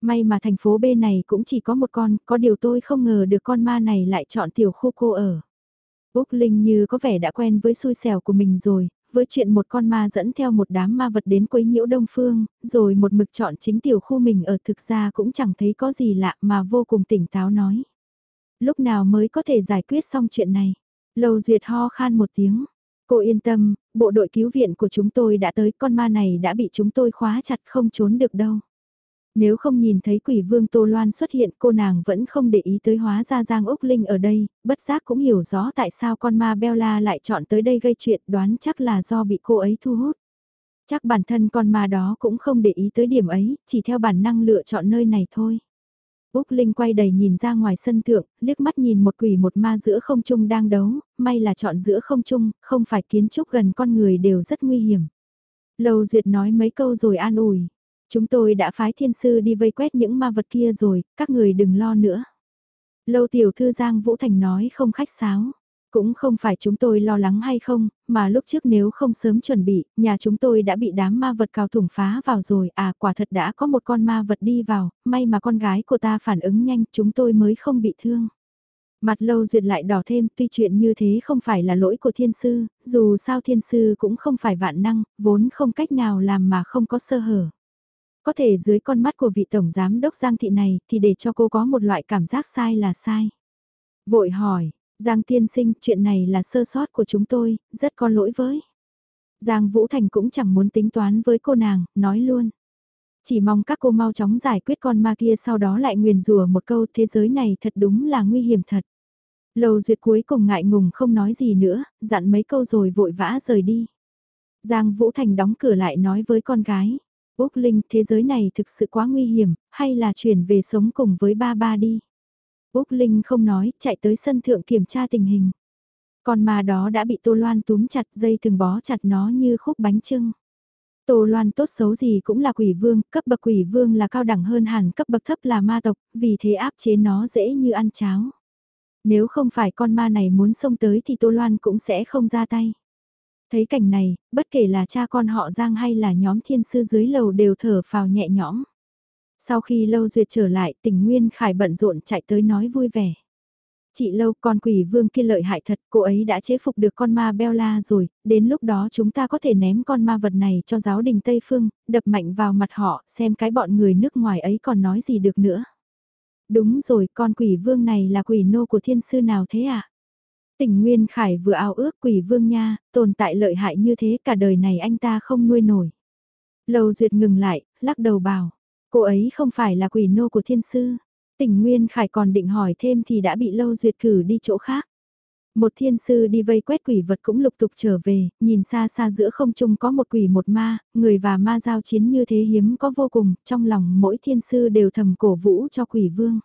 Speaker 1: May mà thành phố B này cũng chỉ có một con, có điều tôi không ngờ được con ma này lại chọn tiểu khu cô ở. Úc Linh như có vẻ đã quen với xui xẻo của mình rồi, với chuyện một con ma dẫn theo một đám ma vật đến quấy nhiễu đông phương, rồi một mực chọn chính tiểu khu mình ở thực ra cũng chẳng thấy có gì lạ mà vô cùng tỉnh táo nói. Lúc nào mới có thể giải quyết xong chuyện này? Lâu Duyệt ho khan một tiếng. Cô yên tâm, bộ đội cứu viện của chúng tôi đã tới con ma này đã bị chúng tôi khóa chặt không trốn được đâu. Nếu không nhìn thấy quỷ vương Tô Loan xuất hiện cô nàng vẫn không để ý tới hóa ra Giang Úc Linh ở đây, bất giác cũng hiểu rõ tại sao con ma Bella lại chọn tới đây gây chuyện đoán chắc là do bị cô ấy thu hút. Chắc bản thân con ma đó cũng không để ý tới điểm ấy, chỉ theo bản năng lựa chọn nơi này thôi. Úc Linh quay đầy nhìn ra ngoài sân thượng, liếc mắt nhìn một quỷ một ma giữa không trung đang đấu, may là chọn giữa không trung, không phải kiến trúc gần con người đều rất nguy hiểm. Lầu Duyệt nói mấy câu rồi an ủi. Chúng tôi đã phái thiên sư đi vây quét những ma vật kia rồi, các người đừng lo nữa. Lâu tiểu thư Giang Vũ Thành nói không khách sáo. Cũng không phải chúng tôi lo lắng hay không, mà lúc trước nếu không sớm chuẩn bị, nhà chúng tôi đã bị đám ma vật cào thủng phá vào rồi, à quả thật đã có một con ma vật đi vào, may mà con gái của ta phản ứng nhanh, chúng tôi mới không bị thương. Mặt lâu duyệt lại đỏ thêm, tuy chuyện như thế không phải là lỗi của thiên sư, dù sao thiên sư cũng không phải vạn năng, vốn không cách nào làm mà không có sơ hở. Có thể dưới con mắt của vị tổng giám đốc Giang Thị này thì để cho cô có một loại cảm giác sai là sai. Vội hỏi, Giang tiên sinh, chuyện này là sơ sót của chúng tôi, rất có lỗi với. Giang Vũ Thành cũng chẳng muốn tính toán với cô nàng, nói luôn. Chỉ mong các cô mau chóng giải quyết con ma kia sau đó lại nguyền rủa một câu thế giới này thật đúng là nguy hiểm thật. Lầu duyệt cuối cùng ngại ngùng không nói gì nữa, dặn mấy câu rồi vội vã rời đi. Giang Vũ Thành đóng cửa lại nói với con gái. Úc Linh, thế giới này thực sự quá nguy hiểm, hay là chuyển về sống cùng với ba ba đi. Úc Linh không nói, chạy tới sân thượng kiểm tra tình hình. Con ma đó đã bị Tô Loan túm chặt dây từng bó chặt nó như khúc bánh trưng. Tô Loan tốt xấu gì cũng là quỷ vương, cấp bậc quỷ vương là cao đẳng hơn hẳn cấp bậc thấp là ma tộc, vì thế áp chế nó dễ như ăn cháo. Nếu không phải con ma này muốn xông tới thì Tô Loan cũng sẽ không ra tay. Thấy cảnh này, bất kể là cha con họ Giang hay là nhóm thiên sư dưới lầu đều thở phào nhẹ nhõm. Sau khi Lâu Duyệt trở lại, tình Nguyên Khải bận rộn chạy tới nói vui vẻ. Chị Lâu, con quỷ vương kia lợi hại thật, cô ấy đã chế phục được con ma Bella rồi, đến lúc đó chúng ta có thể ném con ma vật này cho giáo đình Tây Phương, đập mạnh vào mặt họ, xem cái bọn người nước ngoài ấy còn nói gì được nữa. Đúng rồi, con quỷ vương này là quỷ nô của thiên sư nào thế ạ? À? Tỉnh Nguyên Khải vừa ao ước quỷ vương nha, tồn tại lợi hại như thế cả đời này anh ta không nuôi nổi. Lâu Duyệt ngừng lại, lắc đầu bảo, cô ấy không phải là quỷ nô của thiên sư. Tỉnh Nguyên Khải còn định hỏi thêm thì đã bị Lâu Duyệt cử đi chỗ khác. Một thiên sư đi vây quét quỷ vật cũng lục tục trở về, nhìn xa xa giữa không trung có một quỷ một ma, người và ma giao chiến như thế hiếm có vô cùng, trong lòng mỗi thiên sư đều thầm cổ vũ cho quỷ vương.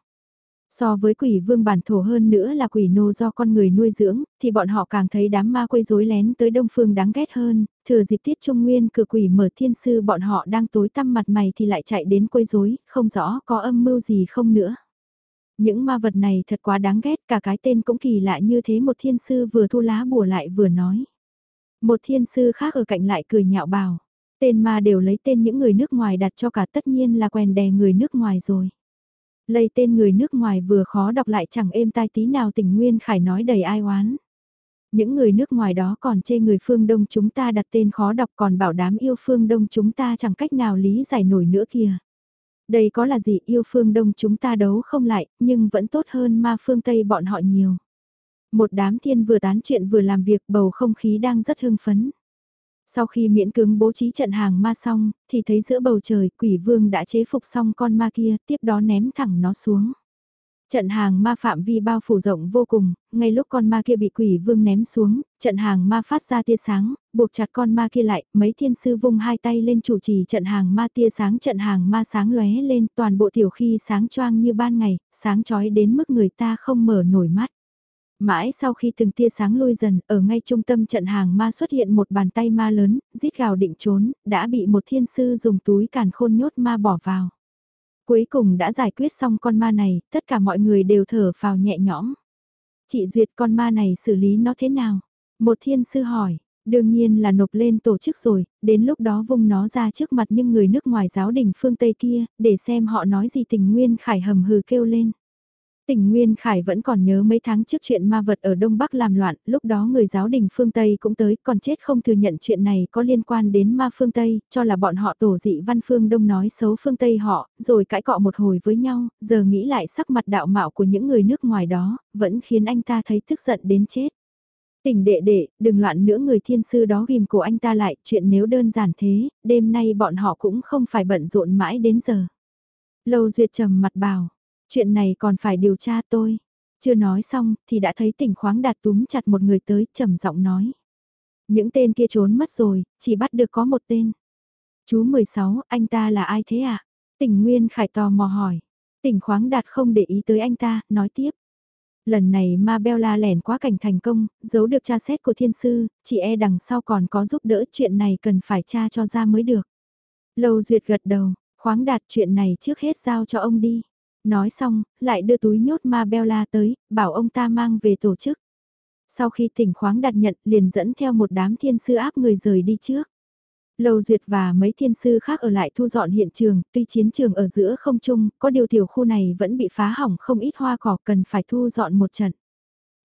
Speaker 1: So với quỷ vương bản thổ hơn nữa là quỷ nô do con người nuôi dưỡng, thì bọn họ càng thấy đám ma quấy rối lén tới đông phương đáng ghét hơn, thừa dịp tiết trung nguyên cửa quỷ mở thiên sư bọn họ đang tối tăm mặt mày thì lại chạy đến quấy rối, không rõ có âm mưu gì không nữa. Những ma vật này thật quá đáng ghét, cả cái tên cũng kỳ lạ như thế một thiên sư vừa thu lá bùa lại vừa nói. Một thiên sư khác ở cạnh lại cười nhạo bảo, tên ma đều lấy tên những người nước ngoài đặt cho cả tất nhiên là quen đè người nước ngoài rồi. Lây tên người nước ngoài vừa khó đọc lại chẳng êm tai tí nào tình nguyên khải nói đầy ai oán. Những người nước ngoài đó còn chê người phương Đông chúng ta đặt tên khó đọc còn bảo đám yêu phương Đông chúng ta chẳng cách nào lý giải nổi nữa kìa. Đây có là gì yêu phương Đông chúng ta đấu không lại, nhưng vẫn tốt hơn ma phương Tây bọn họ nhiều. Một đám thiên vừa tán chuyện vừa làm việc bầu không khí đang rất hưng phấn. Sau khi miễn cưỡng bố trí trận hàng ma xong, thì thấy giữa bầu trời quỷ vương đã chế phục xong con ma kia, tiếp đó ném thẳng nó xuống. Trận hàng ma phạm vi bao phủ rộng vô cùng, ngay lúc con ma kia bị quỷ vương ném xuống, trận hàng ma phát ra tia sáng, buộc chặt con ma kia lại, mấy thiên sư vung hai tay lên chủ trì trận hàng ma tia sáng trận hàng ma sáng lóe lên toàn bộ tiểu khi sáng choang như ban ngày, sáng chói đến mức người ta không mở nổi mắt. Mãi sau khi từng tia sáng lui dần, ở ngay trung tâm trận hàng ma xuất hiện một bàn tay ma lớn, rít gào định trốn, đã bị một thiên sư dùng túi càn khôn nhốt ma bỏ vào. Cuối cùng đã giải quyết xong con ma này, tất cả mọi người đều thở phào nhẹ nhõm. Chị Duyệt con ma này xử lý nó thế nào? Một thiên sư hỏi, đương nhiên là nộp lên tổ chức rồi, đến lúc đó vung nó ra trước mặt những người nước ngoài giáo đình phương Tây kia, để xem họ nói gì tình nguyên khải hầm hừ kêu lên. Tình Nguyên Khải vẫn còn nhớ mấy tháng trước chuyện ma vật ở Đông Bắc làm loạn, lúc đó người giáo đình phương Tây cũng tới, còn chết không thừa nhận chuyện này có liên quan đến ma phương Tây, cho là bọn họ tổ dị văn phương Đông nói xấu phương Tây họ, rồi cãi cọ một hồi với nhau, giờ nghĩ lại sắc mặt đạo mạo của những người nước ngoài đó, vẫn khiến anh ta thấy tức giận đến chết. Tỉnh đệ đệ, đừng loạn nữa người thiên sư đó ghim cổ anh ta lại, chuyện nếu đơn giản thế, đêm nay bọn họ cũng không phải bận rộn mãi đến giờ. Lâu duyệt trầm mặt bảo, Chuyện này còn phải điều tra tôi. Chưa nói xong thì đã thấy tỉnh khoáng đạt túm chặt một người tới trầm giọng nói. Những tên kia trốn mất rồi, chỉ bắt được có một tên. Chú 16, anh ta là ai thế ạ? À? Tỉnh Nguyên Khải tò mò hỏi. Tỉnh khoáng đạt không để ý tới anh ta, nói tiếp. Lần này ma Bella lẻn quá cảnh thành công, giấu được tra xét của thiên sư, chị e đằng sau còn có giúp đỡ chuyện này cần phải tra cho ra mới được. Lâu duyệt gật đầu, khoáng đạt chuyện này trước hết giao cho ông đi. Nói xong, lại đưa túi nhốt ma Bella tới, bảo ông ta mang về tổ chức. Sau khi tỉnh khoáng đặt nhận liền dẫn theo một đám thiên sư áp người rời đi trước. Lầu Duyệt và mấy thiên sư khác ở lại thu dọn hiện trường, tuy chiến trường ở giữa không chung, có điều tiểu khu này vẫn bị phá hỏng không ít hoa cỏ cần phải thu dọn một trận.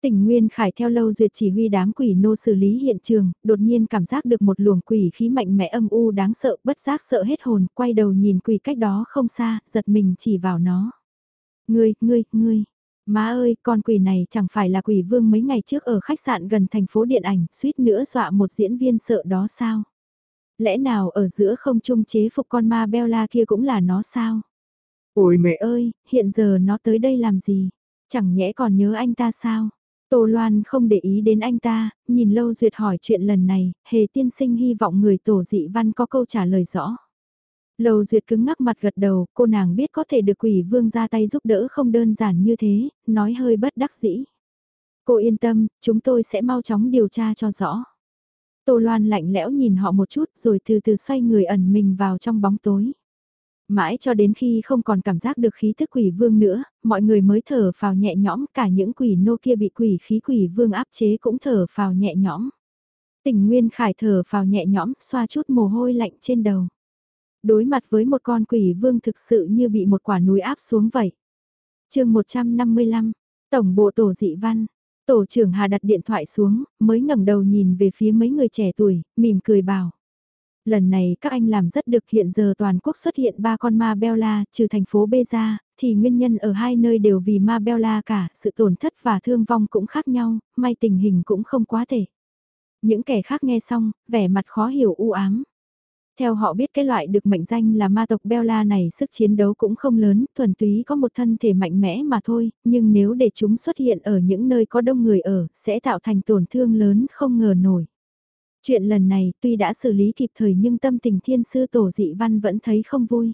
Speaker 1: Tỉnh Nguyên Khải theo Lâu Duyệt chỉ huy đám quỷ nô xử lý hiện trường, đột nhiên cảm giác được một luồng quỷ khí mạnh mẽ âm u đáng sợ, bất giác sợ hết hồn, quay đầu nhìn quỷ cách đó không xa, giật mình chỉ vào nó. Ngươi, ngươi, ngươi, má ơi, con quỷ này chẳng phải là quỷ vương mấy ngày trước ở khách sạn gần thành phố điện ảnh, suýt nữa dọa một diễn viên sợ đó sao? Lẽ nào ở giữa không trung chế phục con ma Bella kia cũng là nó sao?
Speaker 2: Ôi mẹ
Speaker 1: ơi, hiện giờ nó tới đây làm gì? Chẳng nhẽ còn nhớ anh ta sao? Tô Loan không để ý đến anh ta, nhìn Lâu Duyệt hỏi chuyện lần này, hề tiên sinh hy vọng người tổ dị văn có câu trả lời rõ lầu Duyệt cứng ngắc mặt gật đầu, cô nàng biết có thể được quỷ vương ra tay giúp đỡ không đơn giản như thế, nói hơi bất đắc dĩ. Cô yên tâm, chúng tôi sẽ mau chóng điều tra cho rõ. Tô Loan lạnh lẽo nhìn họ một chút rồi từ từ xoay người ẩn mình vào trong bóng tối. Mãi cho đến khi không còn cảm giác được khí thức quỷ vương nữa, mọi người mới thở phào nhẹ nhõm cả những quỷ nô kia bị quỷ khí quỷ vương áp chế cũng thở phào nhẹ nhõm. Tình Nguyên Khải thở phào nhẹ nhõm, xoa chút mồ hôi lạnh trên đầu. Đối mặt với một con quỷ vương thực sự như bị một quả núi áp xuống vậy. chương 155, Tổng bộ Tổ Dị Văn, Tổ trưởng Hà đặt điện thoại xuống, mới ngẩng đầu nhìn về phía mấy người trẻ tuổi, mỉm cười bảo. Lần này các anh làm rất được hiện giờ toàn quốc xuất hiện ba con ma Bella, trừ thành phố Bê ra, thì nguyên nhân ở hai nơi đều vì ma Bella cả, sự tổn thất và thương vong cũng khác nhau, may tình hình cũng không quá thể. Những kẻ khác nghe xong, vẻ mặt khó hiểu u ám. Theo họ biết cái loại được mệnh danh là ma tộc Bella này sức chiến đấu cũng không lớn, thuần túy có một thân thể mạnh mẽ mà thôi, nhưng nếu để chúng xuất hiện ở những nơi có đông người ở, sẽ tạo thành tổn thương lớn không ngờ nổi. Chuyện lần này tuy đã xử lý kịp thời nhưng tâm tình thiên sư tổ dị văn vẫn thấy không vui.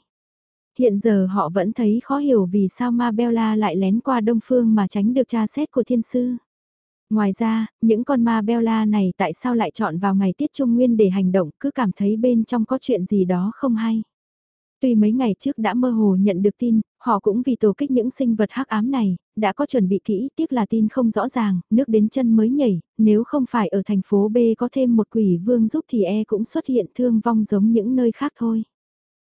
Speaker 1: Hiện giờ họ vẫn thấy khó hiểu vì sao ma Bella lại lén qua đông phương mà tránh được tra xét của thiên sư. Ngoài ra, những con ma Bella này tại sao lại chọn vào ngày tiết trung nguyên để hành động cứ cảm thấy bên trong có chuyện gì đó không hay. Tuy mấy ngày trước đã mơ hồ nhận được tin, họ cũng vì tổ kích những sinh vật hắc ám này, đã có chuẩn bị kỹ, tiếc là tin không rõ ràng, nước đến chân mới nhảy, nếu không phải ở thành phố B có thêm một quỷ vương giúp thì e cũng xuất hiện thương vong giống những nơi khác thôi.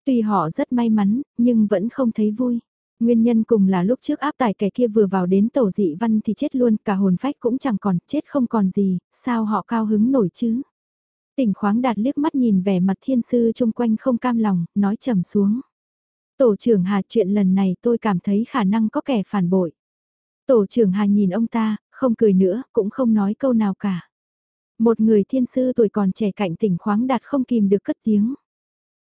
Speaker 1: Tuy họ rất may mắn, nhưng vẫn không thấy vui. Nguyên nhân cùng là lúc trước áp tải kẻ kia vừa vào đến tổ dị văn thì chết luôn, cả hồn phách cũng chẳng còn, chết không còn gì, sao họ cao hứng nổi chứ? Tỉnh khoáng đạt liếc mắt nhìn vẻ mặt thiên sư chung quanh không cam lòng, nói trầm xuống. Tổ trưởng Hà chuyện lần này tôi cảm thấy khả năng có kẻ phản bội. Tổ trưởng Hà nhìn ông ta, không cười nữa, cũng không nói câu nào cả. Một người thiên sư tuổi còn trẻ cạnh tỉnh khoáng đạt không kìm được cất tiếng.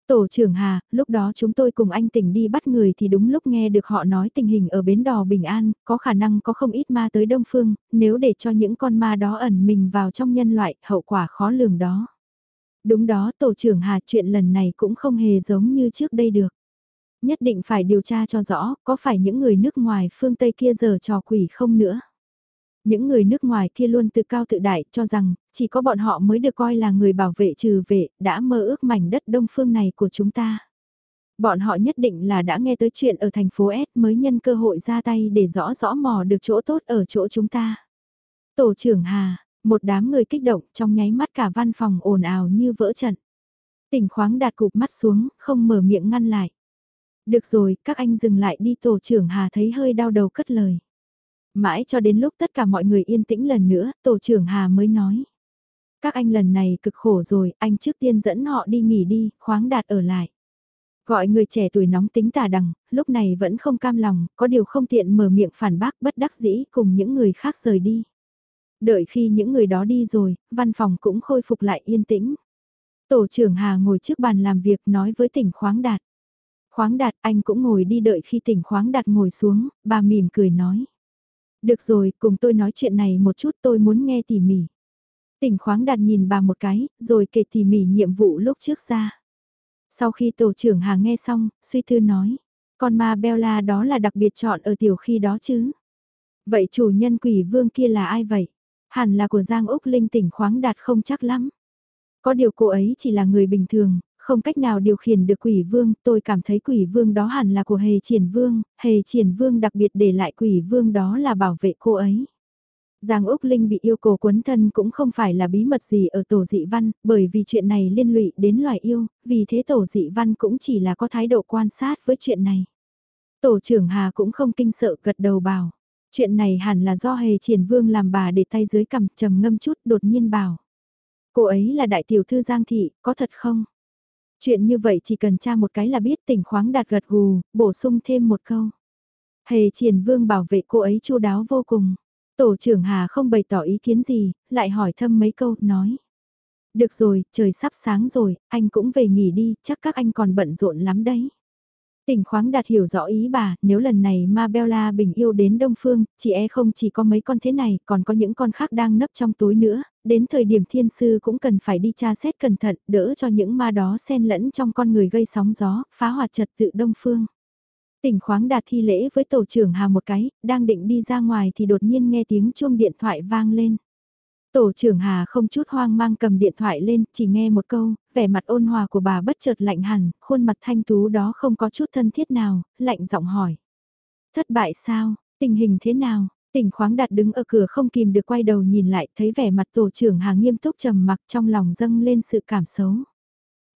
Speaker 1: Tổ trưởng Hà, lúc đó chúng tôi cùng anh tỉnh đi bắt người thì đúng lúc nghe được họ nói tình hình ở bến đò Bình An, có khả năng có không ít ma tới Đông Phương, nếu để cho những con ma đó ẩn mình vào trong nhân loại, hậu quả khó lường đó. Đúng đó, tổ trưởng Hà chuyện lần này cũng không hề giống như trước đây được. Nhất định phải điều tra cho rõ, có phải những người nước ngoài phương Tây kia giờ trò quỷ không nữa. Những người nước ngoài kia luôn tự cao tự đại cho rằng, chỉ có bọn họ mới được coi là người bảo vệ trừ vệ, đã mơ ước mảnh đất đông phương này của chúng ta. Bọn họ nhất định là đã nghe tới chuyện ở thành phố S mới nhân cơ hội ra tay để rõ rõ mò được chỗ tốt ở chỗ chúng ta. Tổ trưởng Hà, một đám người kích động trong nháy mắt cả văn phòng ồn ào như vỡ trận. Tỉnh khoáng đạt cụp mắt xuống, không mở miệng ngăn lại. Được rồi, các anh dừng lại đi tổ trưởng Hà thấy hơi đau đầu cất lời. Mãi cho đến lúc tất cả mọi người yên tĩnh lần nữa, tổ trưởng Hà mới nói. Các anh lần này cực khổ rồi, anh trước tiên dẫn họ đi nghỉ đi, khoáng đạt ở lại. Gọi người trẻ tuổi nóng tính tà đằng, lúc này vẫn không cam lòng, có điều không tiện mở miệng phản bác bất đắc dĩ cùng những người khác rời đi. Đợi khi những người đó đi rồi, văn phòng cũng khôi phục lại yên tĩnh. Tổ trưởng Hà ngồi trước bàn làm việc nói với tỉnh khoáng đạt. Khoáng đạt anh cũng ngồi đi đợi khi tỉnh khoáng đạt ngồi xuống, bà mỉm cười nói. Được rồi, cùng tôi nói chuyện này một chút tôi muốn nghe tỉ mỉ. Tỉnh khoáng đạt nhìn bà một cái, rồi kể tỉ mỉ nhiệm vụ lúc trước ra. Sau khi tổ trưởng Hà nghe xong, suy thư nói. Con ma Bella đó là đặc biệt chọn ở tiểu khi đó chứ. Vậy chủ nhân quỷ vương kia là ai vậy? Hẳn là của Giang Úc Linh tỉnh khoáng đạt không chắc lắm. Có điều cô ấy chỉ là người bình thường, không cách nào điều khiển được quỷ vương, tôi cảm thấy quỷ vương đó hẳn là của hề triển vương, hề triển vương đặc biệt để lại quỷ vương đó là bảo vệ cô ấy. Giang Úc Linh bị yêu cầu quấn thân cũng không phải là bí mật gì ở tổ dị văn, bởi vì chuyện này liên lụy đến loài yêu, vì thế tổ dị văn cũng chỉ là có thái độ quan sát với chuyện này. Tổ trưởng Hà cũng không kinh sợ gật đầu bảo. Chuyện này hẳn là do hề triển vương làm bà để tay dưới cầm trầm ngâm chút đột nhiên bảo. Cô ấy là đại tiểu thư Giang Thị, có thật không? Chuyện như vậy chỉ cần tra một cái là biết tỉnh khoáng đạt gật gù, bổ sung thêm một câu. Hề triển vương bảo vệ cô ấy chu đáo vô cùng. Tổ trưởng Hà không bày tỏ ý kiến gì, lại hỏi thăm mấy câu, nói. Được rồi, trời sắp sáng rồi, anh cũng về nghỉ đi, chắc các anh còn bận rộn lắm đấy. Tỉnh khoáng đạt hiểu rõ ý bà, nếu lần này Ma Bella bình yêu đến Đông Phương, chị e không chỉ có mấy con thế này, còn có những con khác đang nấp trong túi nữa, đến thời điểm thiên sư cũng cần phải đi tra xét cẩn thận, đỡ cho những ma đó xen lẫn trong con người gây sóng gió, phá hoạt trật tự Đông Phương. Tỉnh khoáng đạt thi lễ với tổ trưởng Hà một cái, đang định đi ra ngoài thì đột nhiên nghe tiếng chuông điện thoại vang lên. Tổ trưởng Hà không chút hoang mang cầm điện thoại lên, chỉ nghe một câu, vẻ mặt ôn hòa của bà bất chợt lạnh hẳn, khuôn mặt thanh tú đó không có chút thân thiết nào, lạnh giọng hỏi. Thất bại sao, tình hình thế nào? Tỉnh khoáng đạt đứng ở cửa không kìm được quay đầu nhìn lại, thấy vẻ mặt tổ trưởng Hà nghiêm túc trầm mặc trong lòng dâng lên sự cảm xấu.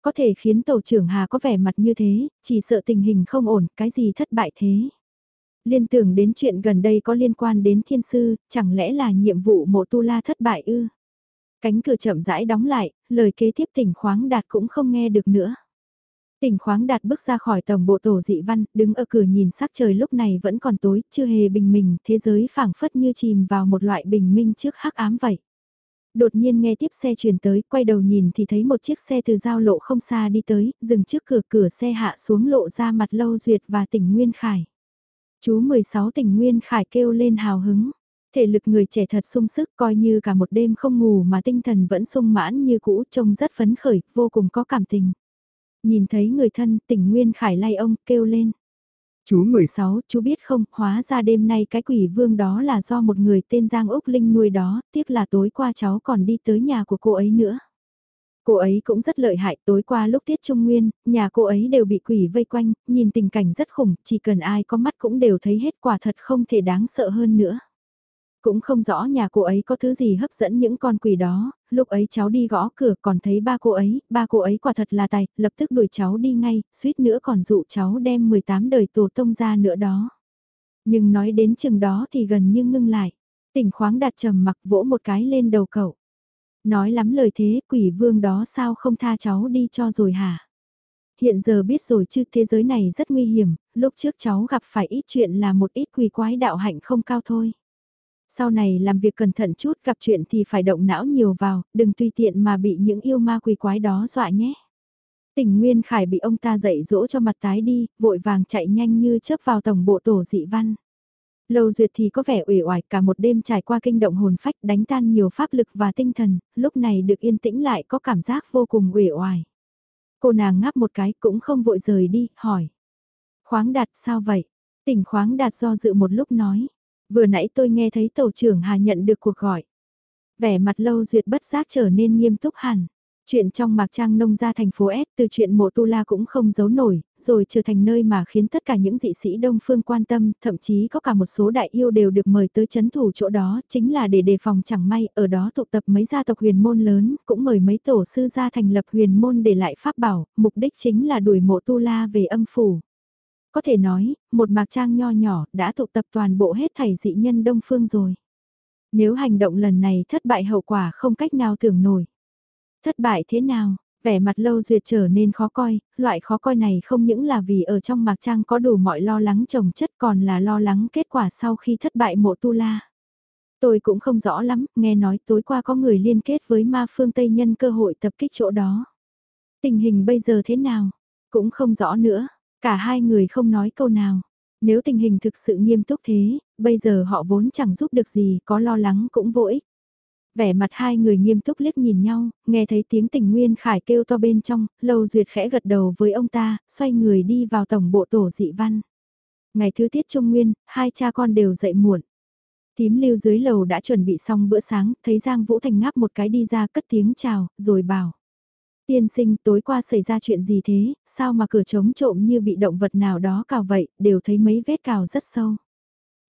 Speaker 1: Có thể khiến tổ trưởng Hà có vẻ mặt như thế, chỉ sợ tình hình không ổn, cái gì thất bại thế. Liên tưởng đến chuyện gần đây có liên quan đến thiên sư, chẳng lẽ là nhiệm vụ mộ tu la thất bại ư? Cánh cửa chậm rãi đóng lại, lời kế tiếp tỉnh khoáng đạt cũng không nghe được nữa. Tỉnh khoáng đạt bước ra khỏi tổng bộ tổ dị văn, đứng ở cửa nhìn sắc trời lúc này vẫn còn tối, chưa hề bình minh, thế giới phảng phất như chìm vào một loại bình minh trước hắc ám vậy. Đột nhiên nghe tiếp xe chuyển tới, quay đầu nhìn thì thấy một chiếc xe từ giao lộ không xa đi tới, dừng trước cửa cửa xe hạ xuống lộ ra mặt lâu duyệt và tỉnh Nguyên Khải. Chú 16 tỉnh Nguyên Khải kêu lên hào hứng. Thể lực người trẻ thật sung sức coi như cả một đêm không ngủ mà tinh thần vẫn sung mãn như cũ trông rất phấn khởi, vô cùng có cảm tình. Nhìn thấy người thân tỉnh Nguyên Khải lay ông kêu lên.
Speaker 2: Chú 16,
Speaker 1: chú biết không, hóa ra đêm nay cái quỷ vương đó là do một người tên Giang Úc Linh nuôi đó, tiếc là tối qua cháu còn đi tới nhà của cô ấy nữa. Cô ấy cũng rất lợi hại, tối qua lúc tiết trung nguyên, nhà cô ấy đều bị quỷ vây quanh, nhìn tình cảnh rất khủng, chỉ cần ai có mắt cũng đều thấy hết quả thật không thể đáng sợ hơn nữa. Cũng không rõ nhà cô ấy có thứ gì hấp dẫn những con quỷ đó, lúc ấy cháu đi gõ cửa còn thấy ba cô ấy, ba cô ấy quả thật là tài, lập tức đuổi cháu đi ngay, suýt nữa còn dụ cháu đem 18 đời tổ tông ra nữa đó. Nhưng nói đến chừng đó thì gần như ngưng lại, tỉnh khoáng đạt trầm mặc vỗ một cái lên đầu cậu. Nói lắm lời thế quỷ vương đó sao không tha cháu đi cho rồi hả? Hiện giờ biết rồi chứ thế giới này rất nguy hiểm, lúc trước cháu gặp phải ít chuyện là một ít quỷ quái đạo hạnh không cao thôi. Sau này làm việc cẩn thận chút gặp chuyện thì phải động não nhiều vào, đừng tùy tiện mà bị những yêu ma quỷ quái đó dọa nhé. Tỉnh Nguyên Khải bị ông ta dạy dỗ cho mặt tái đi, vội vàng chạy nhanh như chớp vào tổng bộ tổ dị văn. Lâu duyệt thì có vẻ uể oải cả một đêm trải qua kinh động hồn phách đánh tan nhiều pháp lực và tinh thần, lúc này được yên tĩnh lại có cảm giác vô cùng uể oải. Cô nàng ngáp một cái cũng không vội rời đi, hỏi. Khoáng đạt sao vậy? Tỉnh khoáng đạt do dự một lúc nói. Vừa nãy tôi nghe thấy tổ trưởng Hà nhận được cuộc gọi. Vẻ mặt lâu duyệt bất giác trở nên nghiêm túc hẳn. Chuyện trong mạc trang nông ra thành phố S từ chuyện mộ tu la cũng không giấu nổi, rồi trở thành nơi mà khiến tất cả những dị sĩ đông phương quan tâm, thậm chí có cả một số đại yêu đều được mời tới chấn thủ chỗ đó, chính là để đề phòng chẳng may, ở đó tụ tập mấy gia tộc huyền môn lớn, cũng mời mấy tổ sư gia thành lập huyền môn để lại pháp bảo, mục đích chính là đuổi mộ tu la về âm phủ. Có thể nói, một mạc trang nho nhỏ đã tụ tập toàn bộ hết thảy dị nhân đông phương rồi. Nếu hành động lần này thất bại hậu quả không cách nào tưởng nổi. Thất bại thế nào? Vẻ mặt lâu duyệt trở nên khó coi, loại khó coi này không những là vì ở trong mạc trang có đủ mọi lo lắng trồng chất còn là lo lắng kết quả sau khi thất bại mộ tu la. Tôi cũng không rõ lắm, nghe nói tối qua có người liên kết với ma phương Tây nhân cơ hội tập kích chỗ đó. Tình hình bây giờ thế nào? Cũng không rõ nữa, cả hai người không nói câu nào. Nếu tình hình thực sự nghiêm túc thế, bây giờ họ vốn chẳng giúp được gì, có lo lắng cũng vô ích. Vẻ mặt hai người nghiêm túc liếc nhìn nhau, nghe thấy tiếng tình nguyên khải kêu to bên trong, lâu duyệt khẽ gật đầu với ông ta, xoay người đi vào tổng bộ tổ dị văn. Ngày thứ tiết trung nguyên, hai cha con đều dậy muộn. Tím lưu dưới lầu đã chuẩn bị xong bữa sáng, thấy Giang Vũ Thành ngáp một cái đi ra cất tiếng chào, rồi bảo. Tiên sinh tối qua xảy ra chuyện gì thế, sao mà cửa trống trộm như bị động vật nào đó cào vậy, đều thấy mấy vết cào rất sâu.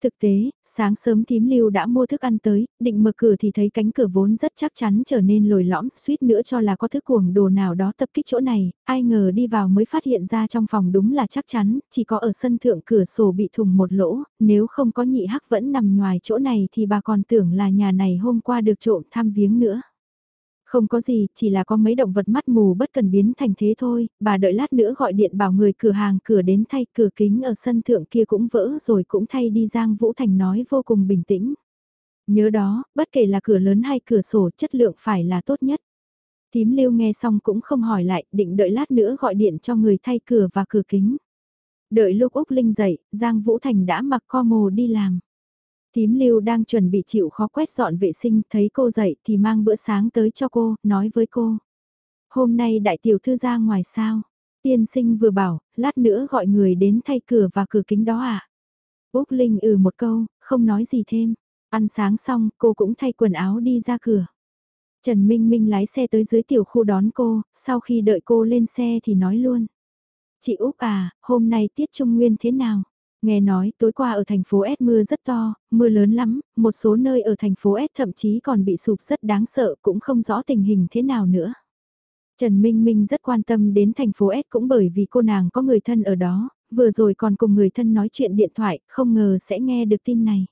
Speaker 1: Thực tế, sáng sớm thím lưu đã mua thức ăn tới, định mở cửa thì thấy cánh cửa vốn rất chắc chắn trở nên lồi lõm, suýt nữa cho là có thức cuồng đồ nào đó tập kích chỗ này, ai ngờ đi vào mới phát hiện ra trong phòng đúng là chắc chắn, chỉ có ở sân thượng cửa sổ bị thùng một lỗ, nếu không có nhị hắc vẫn nằm ngoài chỗ này thì bà còn tưởng là nhà này hôm qua được trộm thăm viếng nữa. Không có gì, chỉ là có mấy động vật mắt mù bất cần biến thành thế thôi, bà đợi lát nữa gọi điện bảo người cửa hàng cửa đến thay cửa kính ở sân thượng kia cũng vỡ rồi cũng thay đi Giang Vũ Thành nói vô cùng bình tĩnh. Nhớ đó, bất kể là cửa lớn hay cửa sổ chất lượng phải là tốt nhất. Tím lưu nghe xong cũng không hỏi lại, định đợi lát nữa gọi điện cho người thay cửa và cửa kính. Đợi lúc Úc Linh dậy, Giang Vũ Thành đã mặc co mồ đi làm. Tím lưu đang chuẩn bị chịu khó quét dọn vệ sinh, thấy cô dậy thì mang bữa sáng tới cho cô, nói với cô. Hôm nay đại tiểu thư ra ngoài sao? Tiên sinh vừa bảo, lát nữa gọi người đến thay cửa và cửa kính đó à? Úc Linh ừ một câu, không nói gì thêm. Ăn sáng xong, cô cũng thay quần áo đi ra cửa. Trần Minh Minh lái xe tới dưới tiểu khu đón cô, sau khi đợi cô lên xe thì nói luôn. Chị Úc à, hôm nay tiết trung nguyên thế nào? Nghe nói tối qua ở thành phố S mưa rất to, mưa lớn lắm, một số nơi ở thành phố S thậm chí còn bị sụp rất đáng sợ cũng không rõ tình hình thế nào nữa. Trần Minh Minh rất quan tâm đến thành phố S cũng bởi vì cô nàng có người thân ở đó, vừa rồi còn cùng người thân nói chuyện điện thoại, không ngờ sẽ nghe được tin này.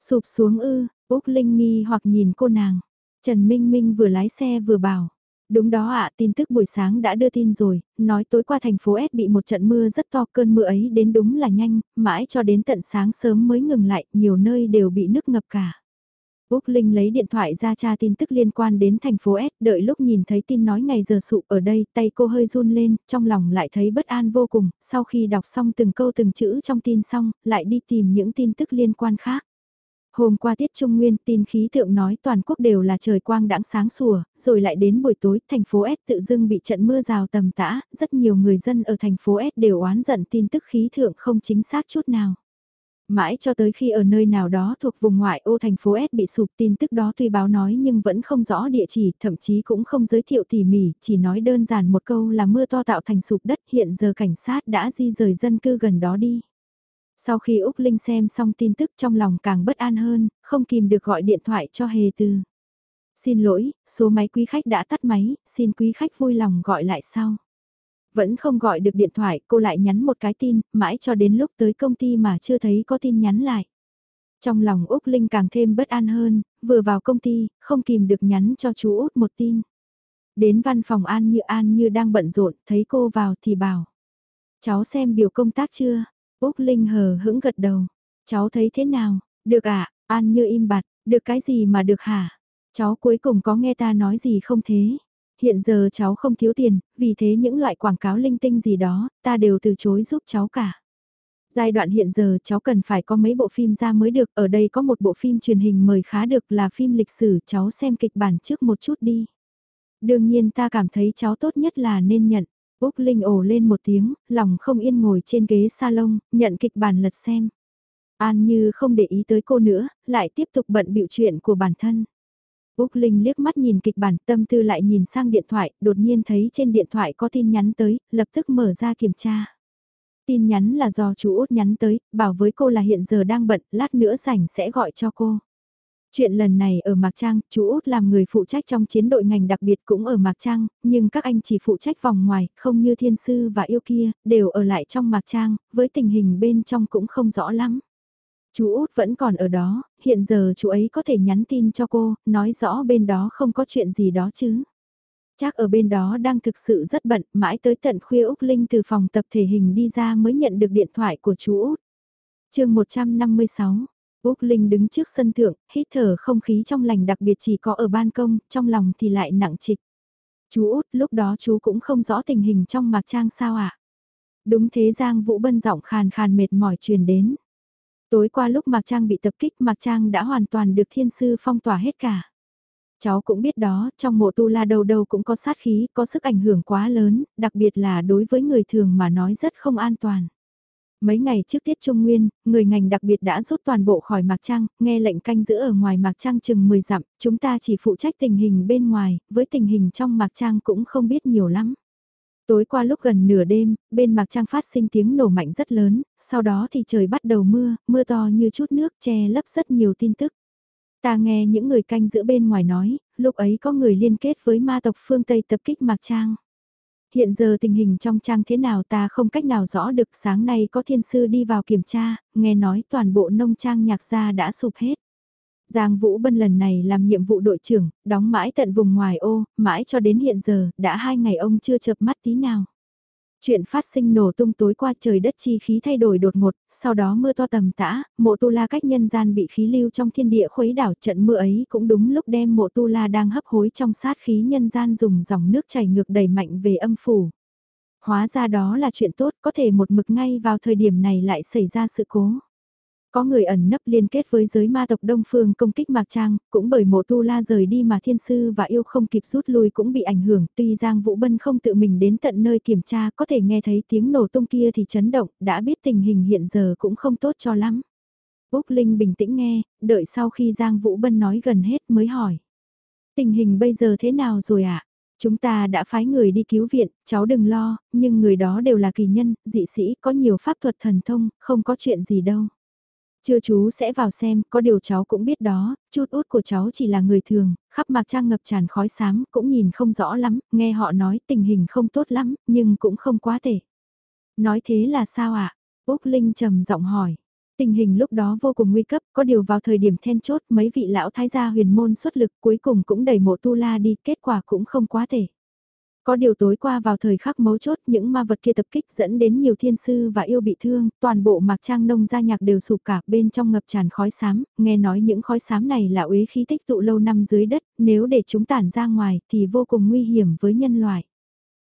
Speaker 1: Sụp xuống ư, Úc Linh nghi hoặc nhìn cô nàng. Trần Minh Minh vừa lái xe vừa bảo. Đúng đó ạ, tin tức buổi sáng đã đưa tin rồi, nói tối qua thành phố S bị một trận mưa rất to, cơn mưa ấy đến đúng là nhanh, mãi cho đến tận sáng sớm mới ngừng lại, nhiều nơi đều bị nước ngập cả. Úc Linh lấy điện thoại ra tra tin tức liên quan đến thành phố S, đợi lúc nhìn thấy tin nói ngày giờ sụ ở đây, tay cô hơi run lên, trong lòng lại thấy bất an vô cùng, sau khi đọc xong từng câu từng chữ trong tin xong, lại đi tìm những tin tức liên quan khác. Hôm qua tiết trung nguyên tin khí tượng nói toàn quốc đều là trời quang đãng sáng sủa, rồi lại đến buổi tối thành phố S tự dưng bị trận mưa rào tầm tã, rất nhiều người dân ở thành phố S đều oán giận tin tức khí tượng không chính xác chút nào. Mãi cho tới khi ở nơi nào đó thuộc vùng ngoại ô thành phố S bị sụp tin tức đó tuy báo nói nhưng vẫn không rõ địa chỉ, thậm chí cũng không giới thiệu tỉ mỉ, chỉ nói đơn giản một câu là mưa to tạo thành sụp đất hiện giờ cảnh sát đã di rời dân cư gần đó đi. Sau khi Úc Linh xem xong tin tức trong lòng càng bất an hơn, không kìm được gọi điện thoại cho Hề Từ. Xin lỗi, số máy quý khách đã tắt máy, xin quý khách vui lòng gọi lại sau. Vẫn không gọi được điện thoại, cô lại nhắn một cái tin, mãi cho đến lúc tới công ty mà chưa thấy có tin nhắn lại. Trong lòng Úc Linh càng thêm bất an hơn, vừa vào công ty, không kìm được nhắn cho chú Út một tin. Đến văn phòng An Như An Như đang bận rộn, thấy cô vào thì bảo. Cháu xem biểu công tác chưa? Úc Linh hờ hững gật đầu. Cháu thấy thế nào? Được ạ, à? An Như im bặt, được cái gì mà được hả? Cháu cuối cùng có nghe ta nói gì không thế? Hiện giờ cháu không thiếu tiền, vì thế những loại quảng cáo linh tinh gì đó, ta đều từ chối giúp cháu cả. Giai đoạn hiện giờ cháu cần phải có mấy bộ phim ra mới được, ở đây có một bộ phim truyền hình mời khá được là phim lịch sử, cháu xem kịch bản trước một chút đi. Đương nhiên ta cảm thấy cháu tốt nhất là nên nhận. Úc Linh ồ lên một tiếng, lòng không yên ngồi trên ghế salon, nhận kịch bản lật xem. An như không để ý tới cô nữa, lại tiếp tục bận bịu chuyện của bản thân. Úc Linh liếc mắt nhìn kịch bản tâm tư lại nhìn sang điện thoại, đột nhiên thấy trên điện thoại có tin nhắn tới, lập tức mở ra kiểm tra. Tin nhắn là do chú Út nhắn tới, bảo với cô là hiện giờ đang bận, lát nữa rảnh sẽ gọi cho cô. Chuyện lần này ở Mạc Trang, chú Út làm người phụ trách trong chiến đội ngành đặc biệt cũng ở Mạc Trang, nhưng các anh chỉ phụ trách vòng ngoài, không như Thiên Sư và Yêu kia, đều ở lại trong Mạc Trang, với tình hình bên trong cũng không rõ lắm. Chú Út vẫn còn ở đó, hiện giờ chú ấy có thể nhắn tin cho cô, nói rõ bên đó không có chuyện gì đó chứ. Chắc ở bên đó đang thực sự rất bận, mãi tới tận khuya Úc Linh từ phòng tập thể hình đi ra mới nhận được điện thoại của chú Út. chương 156, Úc Linh đứng trước sân thượng, hít thở không khí trong lành đặc biệt chỉ có ở ban công, trong lòng thì lại nặng trịch. Chú Út, lúc đó chú cũng không rõ tình hình trong mạc trang sao ạ? À? Đúng thế Giang Vũ Bân giọng khàn khàn mệt mỏi truyền đến. Tối qua lúc Mạc Trang bị tập kích Mạc Trang đã hoàn toàn được thiên sư phong tỏa hết cả. Cháu cũng biết đó, trong mộ tu la đầu đầu cũng có sát khí, có sức ảnh hưởng quá lớn, đặc biệt là đối với người thường mà nói rất không an toàn. Mấy ngày trước tiết Trung Nguyên, người ngành đặc biệt đã rút toàn bộ khỏi Mạc Trang, nghe lệnh canh giữ ở ngoài Mạc Trang chừng 10 dặm, chúng ta chỉ phụ trách tình hình bên ngoài, với tình hình trong Mạc Trang cũng không biết nhiều lắm. Tối qua lúc gần nửa đêm, bên mạc trang phát sinh tiếng nổ mạnh rất lớn, sau đó thì trời bắt đầu mưa, mưa to như chút nước che lấp rất nhiều tin tức. Ta nghe những người canh giữ bên ngoài nói, lúc ấy có người liên kết với ma tộc phương Tây tập kích mạc trang. Hiện giờ tình hình trong trang thế nào ta không cách nào rõ được sáng nay có thiên sư đi vào kiểm tra, nghe nói toàn bộ nông trang nhạc gia đã sụp hết. Giang Vũ Bân lần này làm nhiệm vụ đội trưởng, đóng mãi tận vùng ngoài ô, mãi cho đến hiện giờ, đã hai ngày ông chưa chợp mắt tí nào. Chuyện phát sinh nổ tung tối qua trời đất chi khí thay đổi đột ngột, sau đó mưa to tầm tã, mộ tu la cách nhân gian bị khí lưu trong thiên địa khuấy đảo trận mưa ấy cũng đúng lúc đem mộ tu la đang hấp hối trong sát khí nhân gian dùng dòng nước chảy ngược đẩy mạnh về âm phủ. Hóa ra đó là chuyện tốt có thể một mực ngay vào thời điểm này lại xảy ra sự cố. Có người ẩn nấp liên kết với giới ma tộc Đông Phương công kích Mạc Trang, cũng bởi mộ tu la rời đi mà thiên sư và yêu không kịp rút lui cũng bị ảnh hưởng, tuy Giang Vũ Bân không tự mình đến tận nơi kiểm tra có thể nghe thấy tiếng nổ tung kia thì chấn động, đã biết tình hình hiện giờ cũng không tốt cho lắm. Úc Linh bình tĩnh nghe, đợi sau khi Giang Vũ Bân nói gần hết mới hỏi. Tình hình bây giờ thế nào rồi ạ? À? Chúng ta đã phái người đi cứu viện, cháu đừng lo, nhưng người đó đều là kỳ nhân, dị sĩ, có nhiều pháp thuật thần thông, không có chuyện gì đâu. Chưa chú sẽ vào xem, có điều cháu cũng biết đó, chút út của cháu chỉ là người thường, khắp mạc trang ngập tràn khói xám, cũng nhìn không rõ lắm, nghe họ nói tình hình không tốt lắm, nhưng cũng không quá tệ. Nói thế là sao ạ? À? Úc Linh trầm giọng hỏi. Tình hình lúc đó vô cùng nguy cấp, có điều vào thời điểm then chốt mấy vị lão thái gia huyền môn xuất lực cuối cùng cũng đẩy mộ tu la đi, kết quả cũng không quá tệ. Có điều tối qua vào thời khắc mấu chốt những ma vật kia tập kích dẫn đến nhiều thiên sư và yêu bị thương, toàn bộ mạc trang nông gia nhạc đều sụp cả bên trong ngập tràn khói xám, nghe nói những khói xám này là uế khí tích tụ lâu năm dưới đất, nếu để chúng tản ra ngoài thì vô cùng nguy hiểm với nhân loại.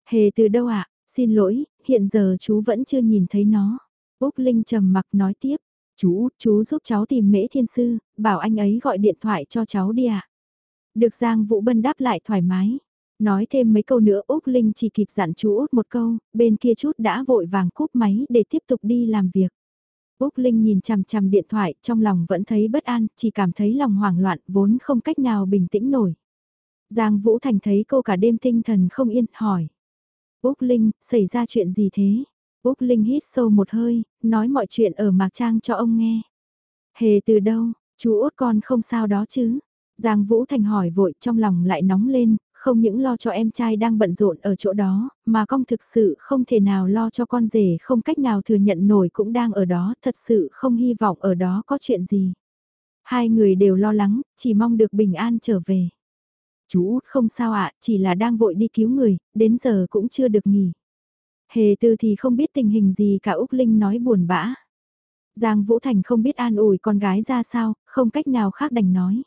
Speaker 1: Hề từ đâu ạ, xin lỗi, hiện giờ chú vẫn chưa nhìn thấy nó. Úc Linh trầm mặc nói tiếp, chú, chú giúp cháu tìm mễ thiên sư, bảo anh ấy gọi điện thoại cho cháu đi ạ. Được Giang Vũ Bân đáp lại thoải mái. Nói thêm mấy câu nữa Úc Linh chỉ kịp dặn chú Út một câu, bên kia chút đã vội vàng cúp máy để tiếp tục đi làm việc. Úc Linh nhìn chằm chằm điện thoại, trong lòng vẫn thấy bất an, chỉ cảm thấy lòng hoảng loạn, vốn không cách nào bình tĩnh nổi. Giang Vũ Thành thấy cô cả đêm tinh thần không yên, hỏi. Úc Linh, xảy ra chuyện gì thế? Úc Linh hít sâu một hơi, nói mọi chuyện ở Mạc Trang cho ông nghe. Hề từ đâu, chú út con không sao đó chứ? Giang Vũ Thành hỏi vội trong lòng lại nóng lên, không những lo cho em trai đang bận rộn ở chỗ đó, mà con thực sự không thể nào lo cho con rể không cách nào thừa nhận nổi cũng đang ở đó, thật sự không hy vọng ở đó có chuyện gì. Hai người đều lo lắng, chỉ mong được bình an trở về. Chú không sao ạ, chỉ là đang vội đi cứu người, đến giờ cũng chưa được nghỉ. Hề tư thì không biết tình hình gì cả Úc Linh nói buồn bã. Giang Vũ Thành không biết an ủi con gái ra sao, không cách nào khác đành nói.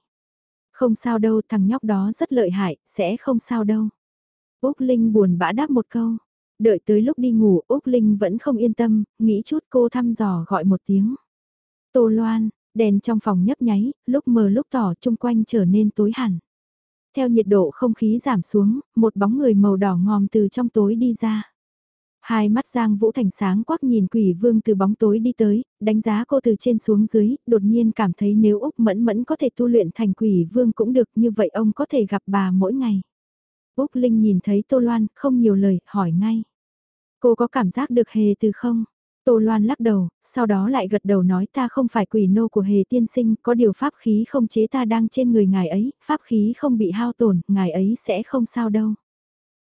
Speaker 1: Không sao đâu, thằng nhóc đó rất lợi hại, sẽ không sao đâu. Úc Linh buồn bã đáp một câu. Đợi tới lúc đi ngủ, Úc Linh vẫn không yên tâm, nghĩ chút cô thăm dò gọi một tiếng. Tô Loan, đèn trong phòng nhấp nháy, lúc mờ lúc tỏ chung quanh trở nên tối hẳn. Theo nhiệt độ không khí giảm xuống, một bóng người màu đỏ ngòm từ trong tối đi ra. Hai mắt Giang Vũ Thành sáng quắc nhìn quỷ vương từ bóng tối đi tới, đánh giá cô từ trên xuống dưới, đột nhiên cảm thấy nếu Úc Mẫn Mẫn có thể tu luyện thành quỷ vương cũng được như vậy ông có thể gặp bà mỗi ngày. Úc Linh nhìn thấy Tô Loan, không nhiều lời, hỏi ngay. Cô có cảm giác được hề từ không? Tô Loan lắc đầu, sau đó lại gật đầu nói ta không phải quỷ nô của hề tiên sinh, có điều pháp khí không chế ta đang trên người ngài ấy, pháp khí không bị hao tổn, ngài ấy sẽ không sao đâu.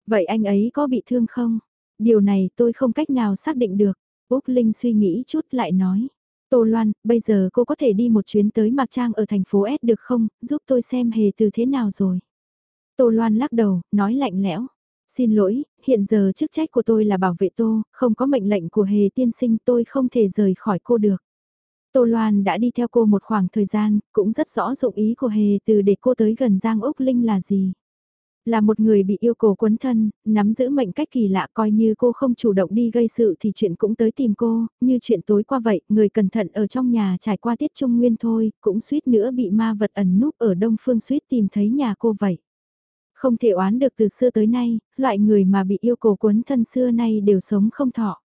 Speaker 1: Vậy anh ấy có bị thương không? Điều này tôi không cách nào xác định được. Úc Linh suy nghĩ chút lại nói. Tô Loan, bây giờ cô có thể đi một chuyến tới Mạc Trang ở thành phố S được không, giúp tôi xem hề từ thế nào rồi. Tô Loan lắc đầu, nói lạnh lẽo. Xin lỗi, hiện giờ chức trách của tôi là bảo vệ Tô, không có mệnh lệnh của hề tiên sinh tôi không thể rời khỏi cô được. Tô Loan đã đi theo cô một khoảng thời gian, cũng rất rõ dụng ý của hề từ để cô tới gần Giang Úc Linh là gì. Là một người bị yêu cầu quấn thân, nắm giữ mệnh cách kỳ lạ coi như cô không chủ động đi gây sự thì chuyện cũng tới tìm cô, như chuyện tối qua vậy, người cẩn thận ở trong nhà trải qua tiết trung nguyên thôi, cũng suýt nữa bị ma vật ẩn núp ở đông phương suýt tìm thấy nhà cô vậy. Không thể oán được từ xưa tới nay, loại người mà bị yêu cầu quấn thân xưa nay đều sống không thọ.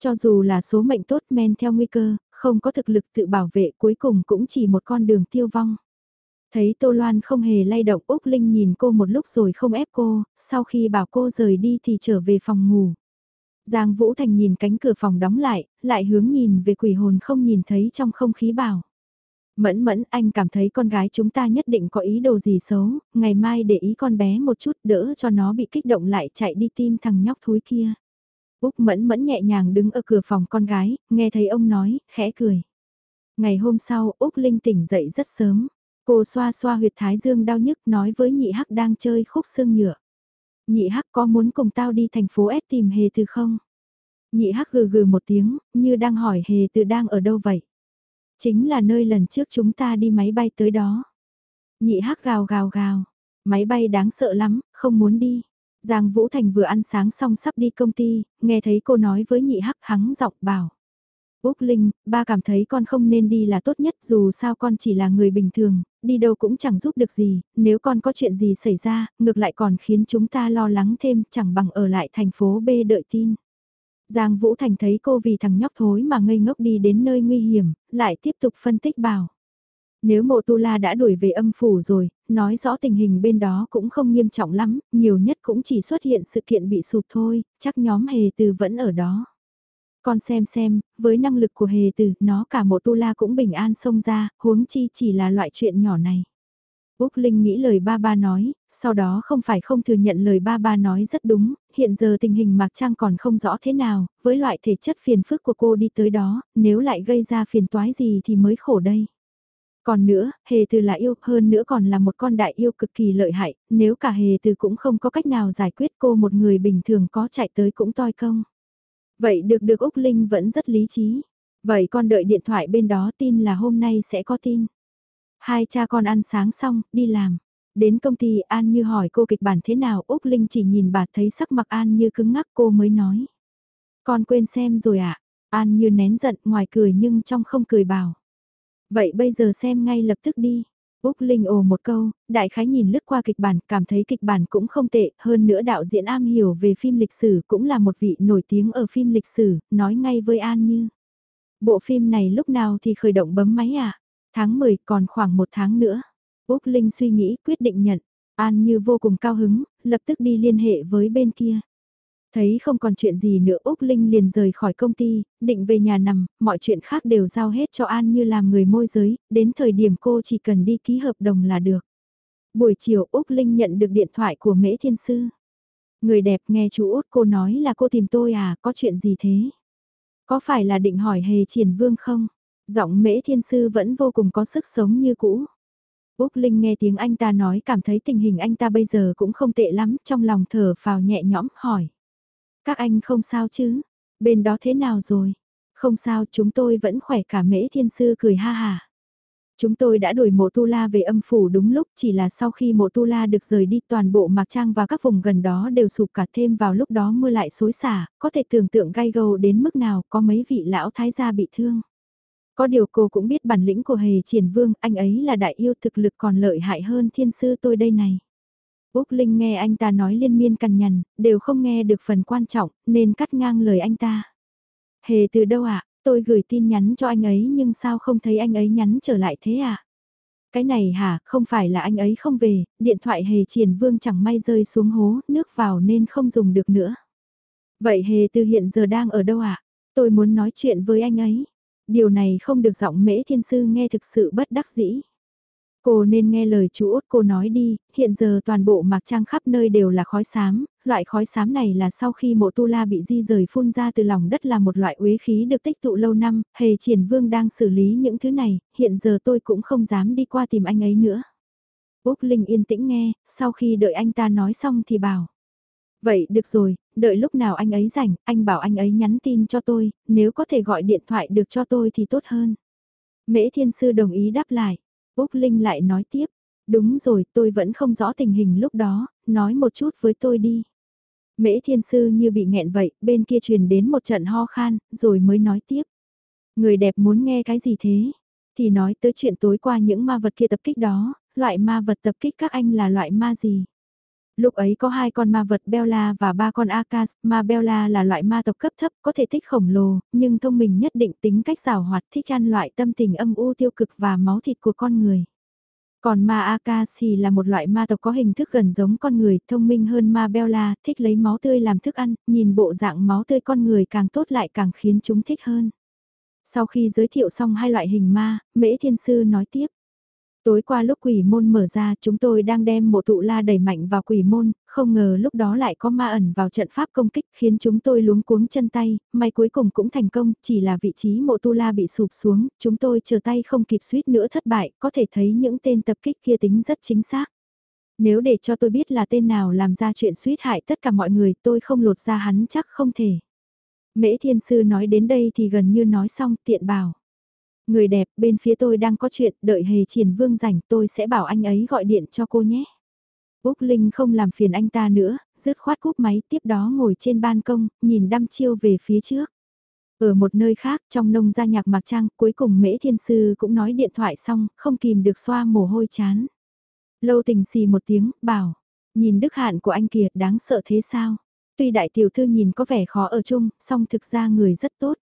Speaker 1: Cho dù là số mệnh tốt men theo nguy cơ, không có thực lực tự bảo vệ cuối cùng cũng chỉ một con đường tiêu vong. Thấy Tô Loan không hề lay động Úc Linh nhìn cô một lúc rồi không ép cô, sau khi bảo cô rời đi thì trở về phòng ngủ. Giang Vũ Thành nhìn cánh cửa phòng đóng lại, lại hướng nhìn về quỷ hồn không nhìn thấy trong không khí bảo. Mẫn mẫn anh cảm thấy con gái chúng ta nhất định có ý đồ gì xấu, ngày mai để ý con bé một chút đỡ cho nó bị kích động lại chạy đi tim thằng nhóc thúi kia. Úc mẫn mẫn nhẹ nhàng đứng ở cửa phòng con gái, nghe thấy ông nói, khẽ cười. Ngày hôm sau, Úc Linh tỉnh dậy rất sớm. Cô xoa xoa huyệt thái dương đau nhức nói với nhị hắc đang chơi khúc xương nhựa. Nhị hắc có muốn cùng tao đi thành phố S tìm hề từ không? Nhị hắc gừ gừ một tiếng, như đang hỏi hề từ đang ở đâu vậy? Chính là nơi lần trước chúng ta đi máy bay tới đó. Nhị hắc gào gào gào, máy bay đáng sợ lắm, không muốn đi. Giang Vũ Thành vừa ăn sáng xong sắp đi công ty, nghe thấy cô nói với nhị hắc hắng giọng bảo. Úc Linh, ba cảm thấy con không nên đi là tốt nhất dù sao con chỉ là người bình thường, đi đâu cũng chẳng giúp được gì, nếu con có chuyện gì xảy ra, ngược lại còn khiến chúng ta lo lắng thêm, chẳng bằng ở lại thành phố B đợi tin. Giang Vũ Thành thấy cô vì thằng nhóc thối mà ngây ngốc đi đến nơi nguy hiểm, lại tiếp tục phân tích bảo. Nếu mộ tu la đã đuổi về âm phủ rồi, nói rõ tình hình bên đó cũng không nghiêm trọng lắm, nhiều nhất cũng chỉ xuất hiện sự kiện bị sụp thôi, chắc nhóm hề từ vẫn ở đó. Con xem xem, với năng lực của hề từ, nó cả một tu la cũng bình an xông ra, huống chi chỉ là loại chuyện nhỏ này. Úc Linh nghĩ lời ba ba nói, sau đó không phải không thừa nhận lời ba ba nói rất đúng, hiện giờ tình hình Mạc Trang còn không rõ thế nào, với loại thể chất phiền phức của cô đi tới đó, nếu lại gây ra phiền toái gì thì mới khổ đây. Còn nữa, hề từ là yêu, hơn nữa còn là một con đại yêu cực kỳ lợi hại, nếu cả hề từ cũng không có cách nào giải quyết cô một người bình thường có chạy tới cũng toi công. Vậy được được Úc Linh vẫn rất lý trí. Vậy con đợi điện thoại bên đó tin là hôm nay sẽ có tin. Hai cha con ăn sáng xong, đi làm. Đến công ty An Như hỏi cô kịch bản thế nào, Úc Linh chỉ nhìn bà thấy sắc mặt An Như cứng ngắc cô mới nói. Con quên xem rồi ạ. À? An Như nén giận ngoài cười nhưng trong không cười bảo. Vậy bây giờ xem ngay lập tức đi. Úc Linh ồ một câu, đại khái nhìn lướt qua kịch bản, cảm thấy kịch bản cũng không tệ, hơn nữa đạo diễn am hiểu về phim lịch sử cũng là một vị nổi tiếng ở phim lịch sử, nói ngay với An Như. Bộ phim này lúc nào thì khởi động bấm máy à? Tháng 10 còn khoảng một tháng nữa. Úc Linh suy nghĩ quyết định nhận. An Như vô cùng cao hứng, lập tức đi liên hệ với bên kia. Thấy không còn chuyện gì nữa Úc Linh liền rời khỏi công ty, định về nhà nằm, mọi chuyện khác đều giao hết cho An Như làm người môi giới, đến thời điểm cô chỉ cần đi ký hợp đồng là được. Buổi chiều Úc Linh nhận được điện thoại của Mễ Thiên Sư. Người đẹp nghe chú Út cô nói là cô tìm tôi à, có chuyện gì thế? Có phải là định hỏi hề triển vương không? Giọng Mễ Thiên Sư vẫn vô cùng có sức sống như cũ. Úc Linh nghe tiếng anh ta nói cảm thấy tình hình anh ta bây giờ cũng không tệ lắm, trong lòng thở phào nhẹ nhõm hỏi. Các anh không sao chứ? Bên đó thế nào rồi? Không sao, chúng tôi vẫn khỏe cả mễ thiên sư cười ha hà. Chúng tôi đã đuổi mộ tu la về âm phủ đúng lúc chỉ là sau khi mộ tu la được rời đi toàn bộ mạc trang và các vùng gần đó đều sụp cả thêm vào lúc đó mưa lại xối xả, có thể tưởng tượng gai gâu đến mức nào có mấy vị lão thái gia bị thương. Có điều cô cũng biết bản lĩnh của hề triển vương, anh ấy là đại yêu thực lực còn lợi hại hơn thiên sư tôi đây này. Úc Linh nghe anh ta nói liên miên cằn nhằn, đều không nghe được phần quan trọng, nên cắt ngang lời anh ta. Hề từ đâu ạ? À? Tôi gửi tin nhắn cho anh ấy nhưng sao không thấy anh ấy nhắn trở lại thế ạ? À? Cái này hả, không phải là anh ấy không về, điện thoại hề triển vương chẳng may rơi xuống hố, nước vào nên không dùng được nữa. Vậy hề từ hiện giờ đang ở đâu ạ? À? Tôi muốn nói chuyện với anh ấy. Điều này không được giọng mễ thiên sư nghe thực sự bất đắc dĩ. Cô nên nghe lời chú út cô nói đi, hiện giờ toàn bộ mạc trang khắp nơi đều là khói xám, loại khói xám này là sau khi mộ tu la bị di rời phun ra từ lòng đất là một loại uế khí được tích tụ lâu năm, hề triển vương đang xử lý những thứ này, hiện giờ tôi cũng không dám đi qua tìm anh ấy nữa. Úc Linh yên tĩnh nghe, sau khi đợi anh ta nói xong thì bảo. Vậy được rồi, đợi lúc nào anh ấy rảnh, anh bảo anh ấy nhắn tin cho tôi, nếu có thể gọi điện thoại được cho tôi thì tốt hơn. Mễ Thiên Sư đồng ý đáp lại. Úc Linh lại nói tiếp, đúng rồi tôi vẫn không rõ tình hình lúc đó, nói một chút với tôi đi. Mễ thiên sư như bị nghẹn vậy, bên kia truyền đến một trận ho khan, rồi mới nói tiếp. Người đẹp muốn nghe cái gì thế? Thì nói tới chuyện tối qua những ma vật kia tập kích đó, loại ma vật tập kích các anh là loại ma gì? Lúc ấy có hai con ma vật Bella và ba con Akas, ma Bella là loại ma tộc cấp thấp, có thể thích khổng lồ, nhưng thông minh nhất định tính cách rào hoạt thích ăn loại tâm tình âm u tiêu cực và máu thịt của con người. Còn ma Akasi là một loại ma tộc có hình thức gần giống con người, thông minh hơn ma Bella, thích lấy máu tươi làm thức ăn, nhìn bộ dạng máu tươi con người càng tốt lại càng khiến chúng thích hơn. Sau khi giới thiệu xong hai loại hình ma, Mễ Thiên Sư nói tiếp. Tối qua lúc quỷ môn mở ra chúng tôi đang đem mộ tụ la đẩy mạnh vào quỷ môn, không ngờ lúc đó lại có ma ẩn vào trận pháp công kích khiến chúng tôi luống cuống chân tay, may cuối cùng cũng thành công, chỉ là vị trí mộ tu la bị sụp xuống, chúng tôi chờ tay không kịp suýt nữa thất bại, có thể thấy những tên tập kích kia tính rất chính xác. Nếu để cho tôi biết là tên nào làm ra chuyện suýt hại tất cả mọi người tôi không lột ra hắn chắc không thể. Mễ Thiên Sư nói đến đây thì gần như nói xong tiện bảo. Người đẹp bên phía tôi đang có chuyện đợi hề triển vương rảnh tôi sẽ bảo anh ấy gọi điện cho cô nhé. Úc Linh không làm phiền anh ta nữa, dứt khoát cúp máy tiếp đó ngồi trên ban công, nhìn đăm chiêu về phía trước. Ở một nơi khác trong nông gia nhạc mạc trang cuối cùng mễ thiên sư cũng nói điện thoại xong, không kìm được xoa mồ hôi chán. Lâu tình xì một tiếng, bảo, nhìn đức hạn của anh kia đáng sợ thế sao? Tuy đại tiểu thư nhìn có vẻ khó ở chung, song thực ra người rất tốt.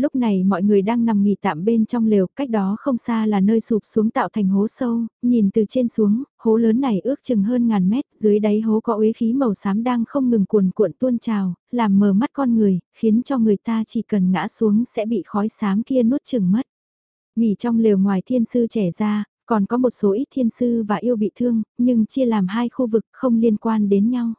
Speaker 1: Lúc này mọi người đang nằm nghỉ tạm bên trong lều, cách đó không xa là nơi sụp xuống tạo thành hố sâu, nhìn từ trên xuống, hố lớn này ước chừng hơn ngàn mét, dưới đáy hố có uế khí màu xám đang không ngừng cuồn cuộn tuôn trào, làm mờ mắt con người, khiến cho người ta chỉ cần ngã xuống sẽ bị khói xám kia nuốt chừng mất. Nghỉ trong lều ngoài thiên sư trẻ ra, còn có một số ít thiên sư và yêu bị thương, nhưng chia làm hai khu vực không liên quan đến nhau.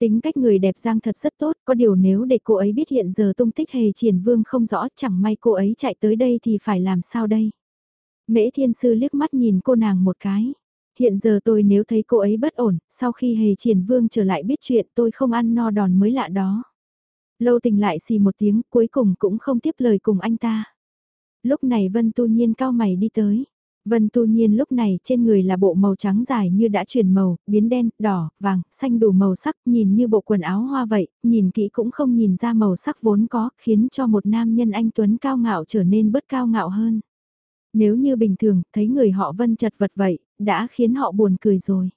Speaker 1: Tính cách người đẹp Giang thật rất tốt, có điều nếu để cô ấy biết hiện giờ tung tích hề triển vương không rõ chẳng may cô ấy chạy tới đây thì phải làm sao đây. Mễ thiên sư liếc mắt nhìn cô nàng một cái. Hiện giờ tôi nếu thấy cô ấy bất ổn, sau khi hề triển vương trở lại biết chuyện tôi không ăn no đòn mới lạ đó. Lâu tình lại xì một tiếng cuối cùng cũng không tiếp lời cùng anh ta. Lúc này Vân tu nhiên cao mày đi tới. Vân tu nhiên lúc này trên người là bộ màu trắng dài như đã chuyển màu, biến đen, đỏ, vàng, xanh đủ màu sắc, nhìn như bộ quần áo hoa vậy, nhìn kỹ cũng không nhìn ra màu sắc vốn có, khiến cho một nam nhân anh Tuấn cao ngạo trở nên bớt cao ngạo hơn. Nếu như bình thường, thấy người họ Vân chật vật vậy, đã khiến họ buồn cười rồi.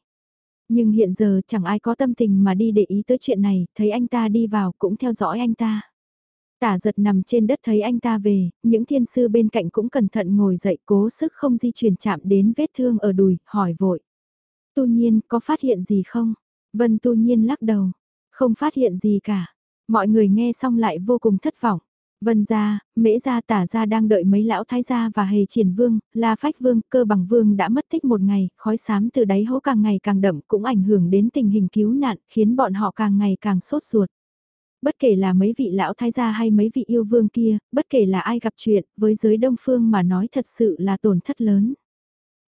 Speaker 1: Nhưng hiện giờ chẳng ai có tâm tình mà đi để ý tới chuyện này, thấy anh ta đi vào cũng theo dõi anh ta. Tả giật nằm trên đất thấy anh ta về, những thiên sư bên cạnh cũng cẩn thận ngồi dậy cố sức không di chuyển chạm đến vết thương ở đùi, hỏi vội. Tu nhiên, có phát hiện gì không? Vân tu nhiên lắc đầu. Không phát hiện gì cả. Mọi người nghe xong lại vô cùng thất vọng. Vân gia, mễ gia tả gia đang đợi mấy lão thái gia và hề triển vương, la phách vương, cơ bằng vương đã mất tích một ngày, khói xám từ đáy hố càng ngày càng đậm cũng ảnh hưởng đến tình hình cứu nạn, khiến bọn họ càng ngày càng sốt ruột. Bất kể là mấy vị lão thái gia hay mấy vị yêu vương kia, bất kể là ai gặp chuyện, với giới đông phương mà nói thật sự là tổn thất lớn.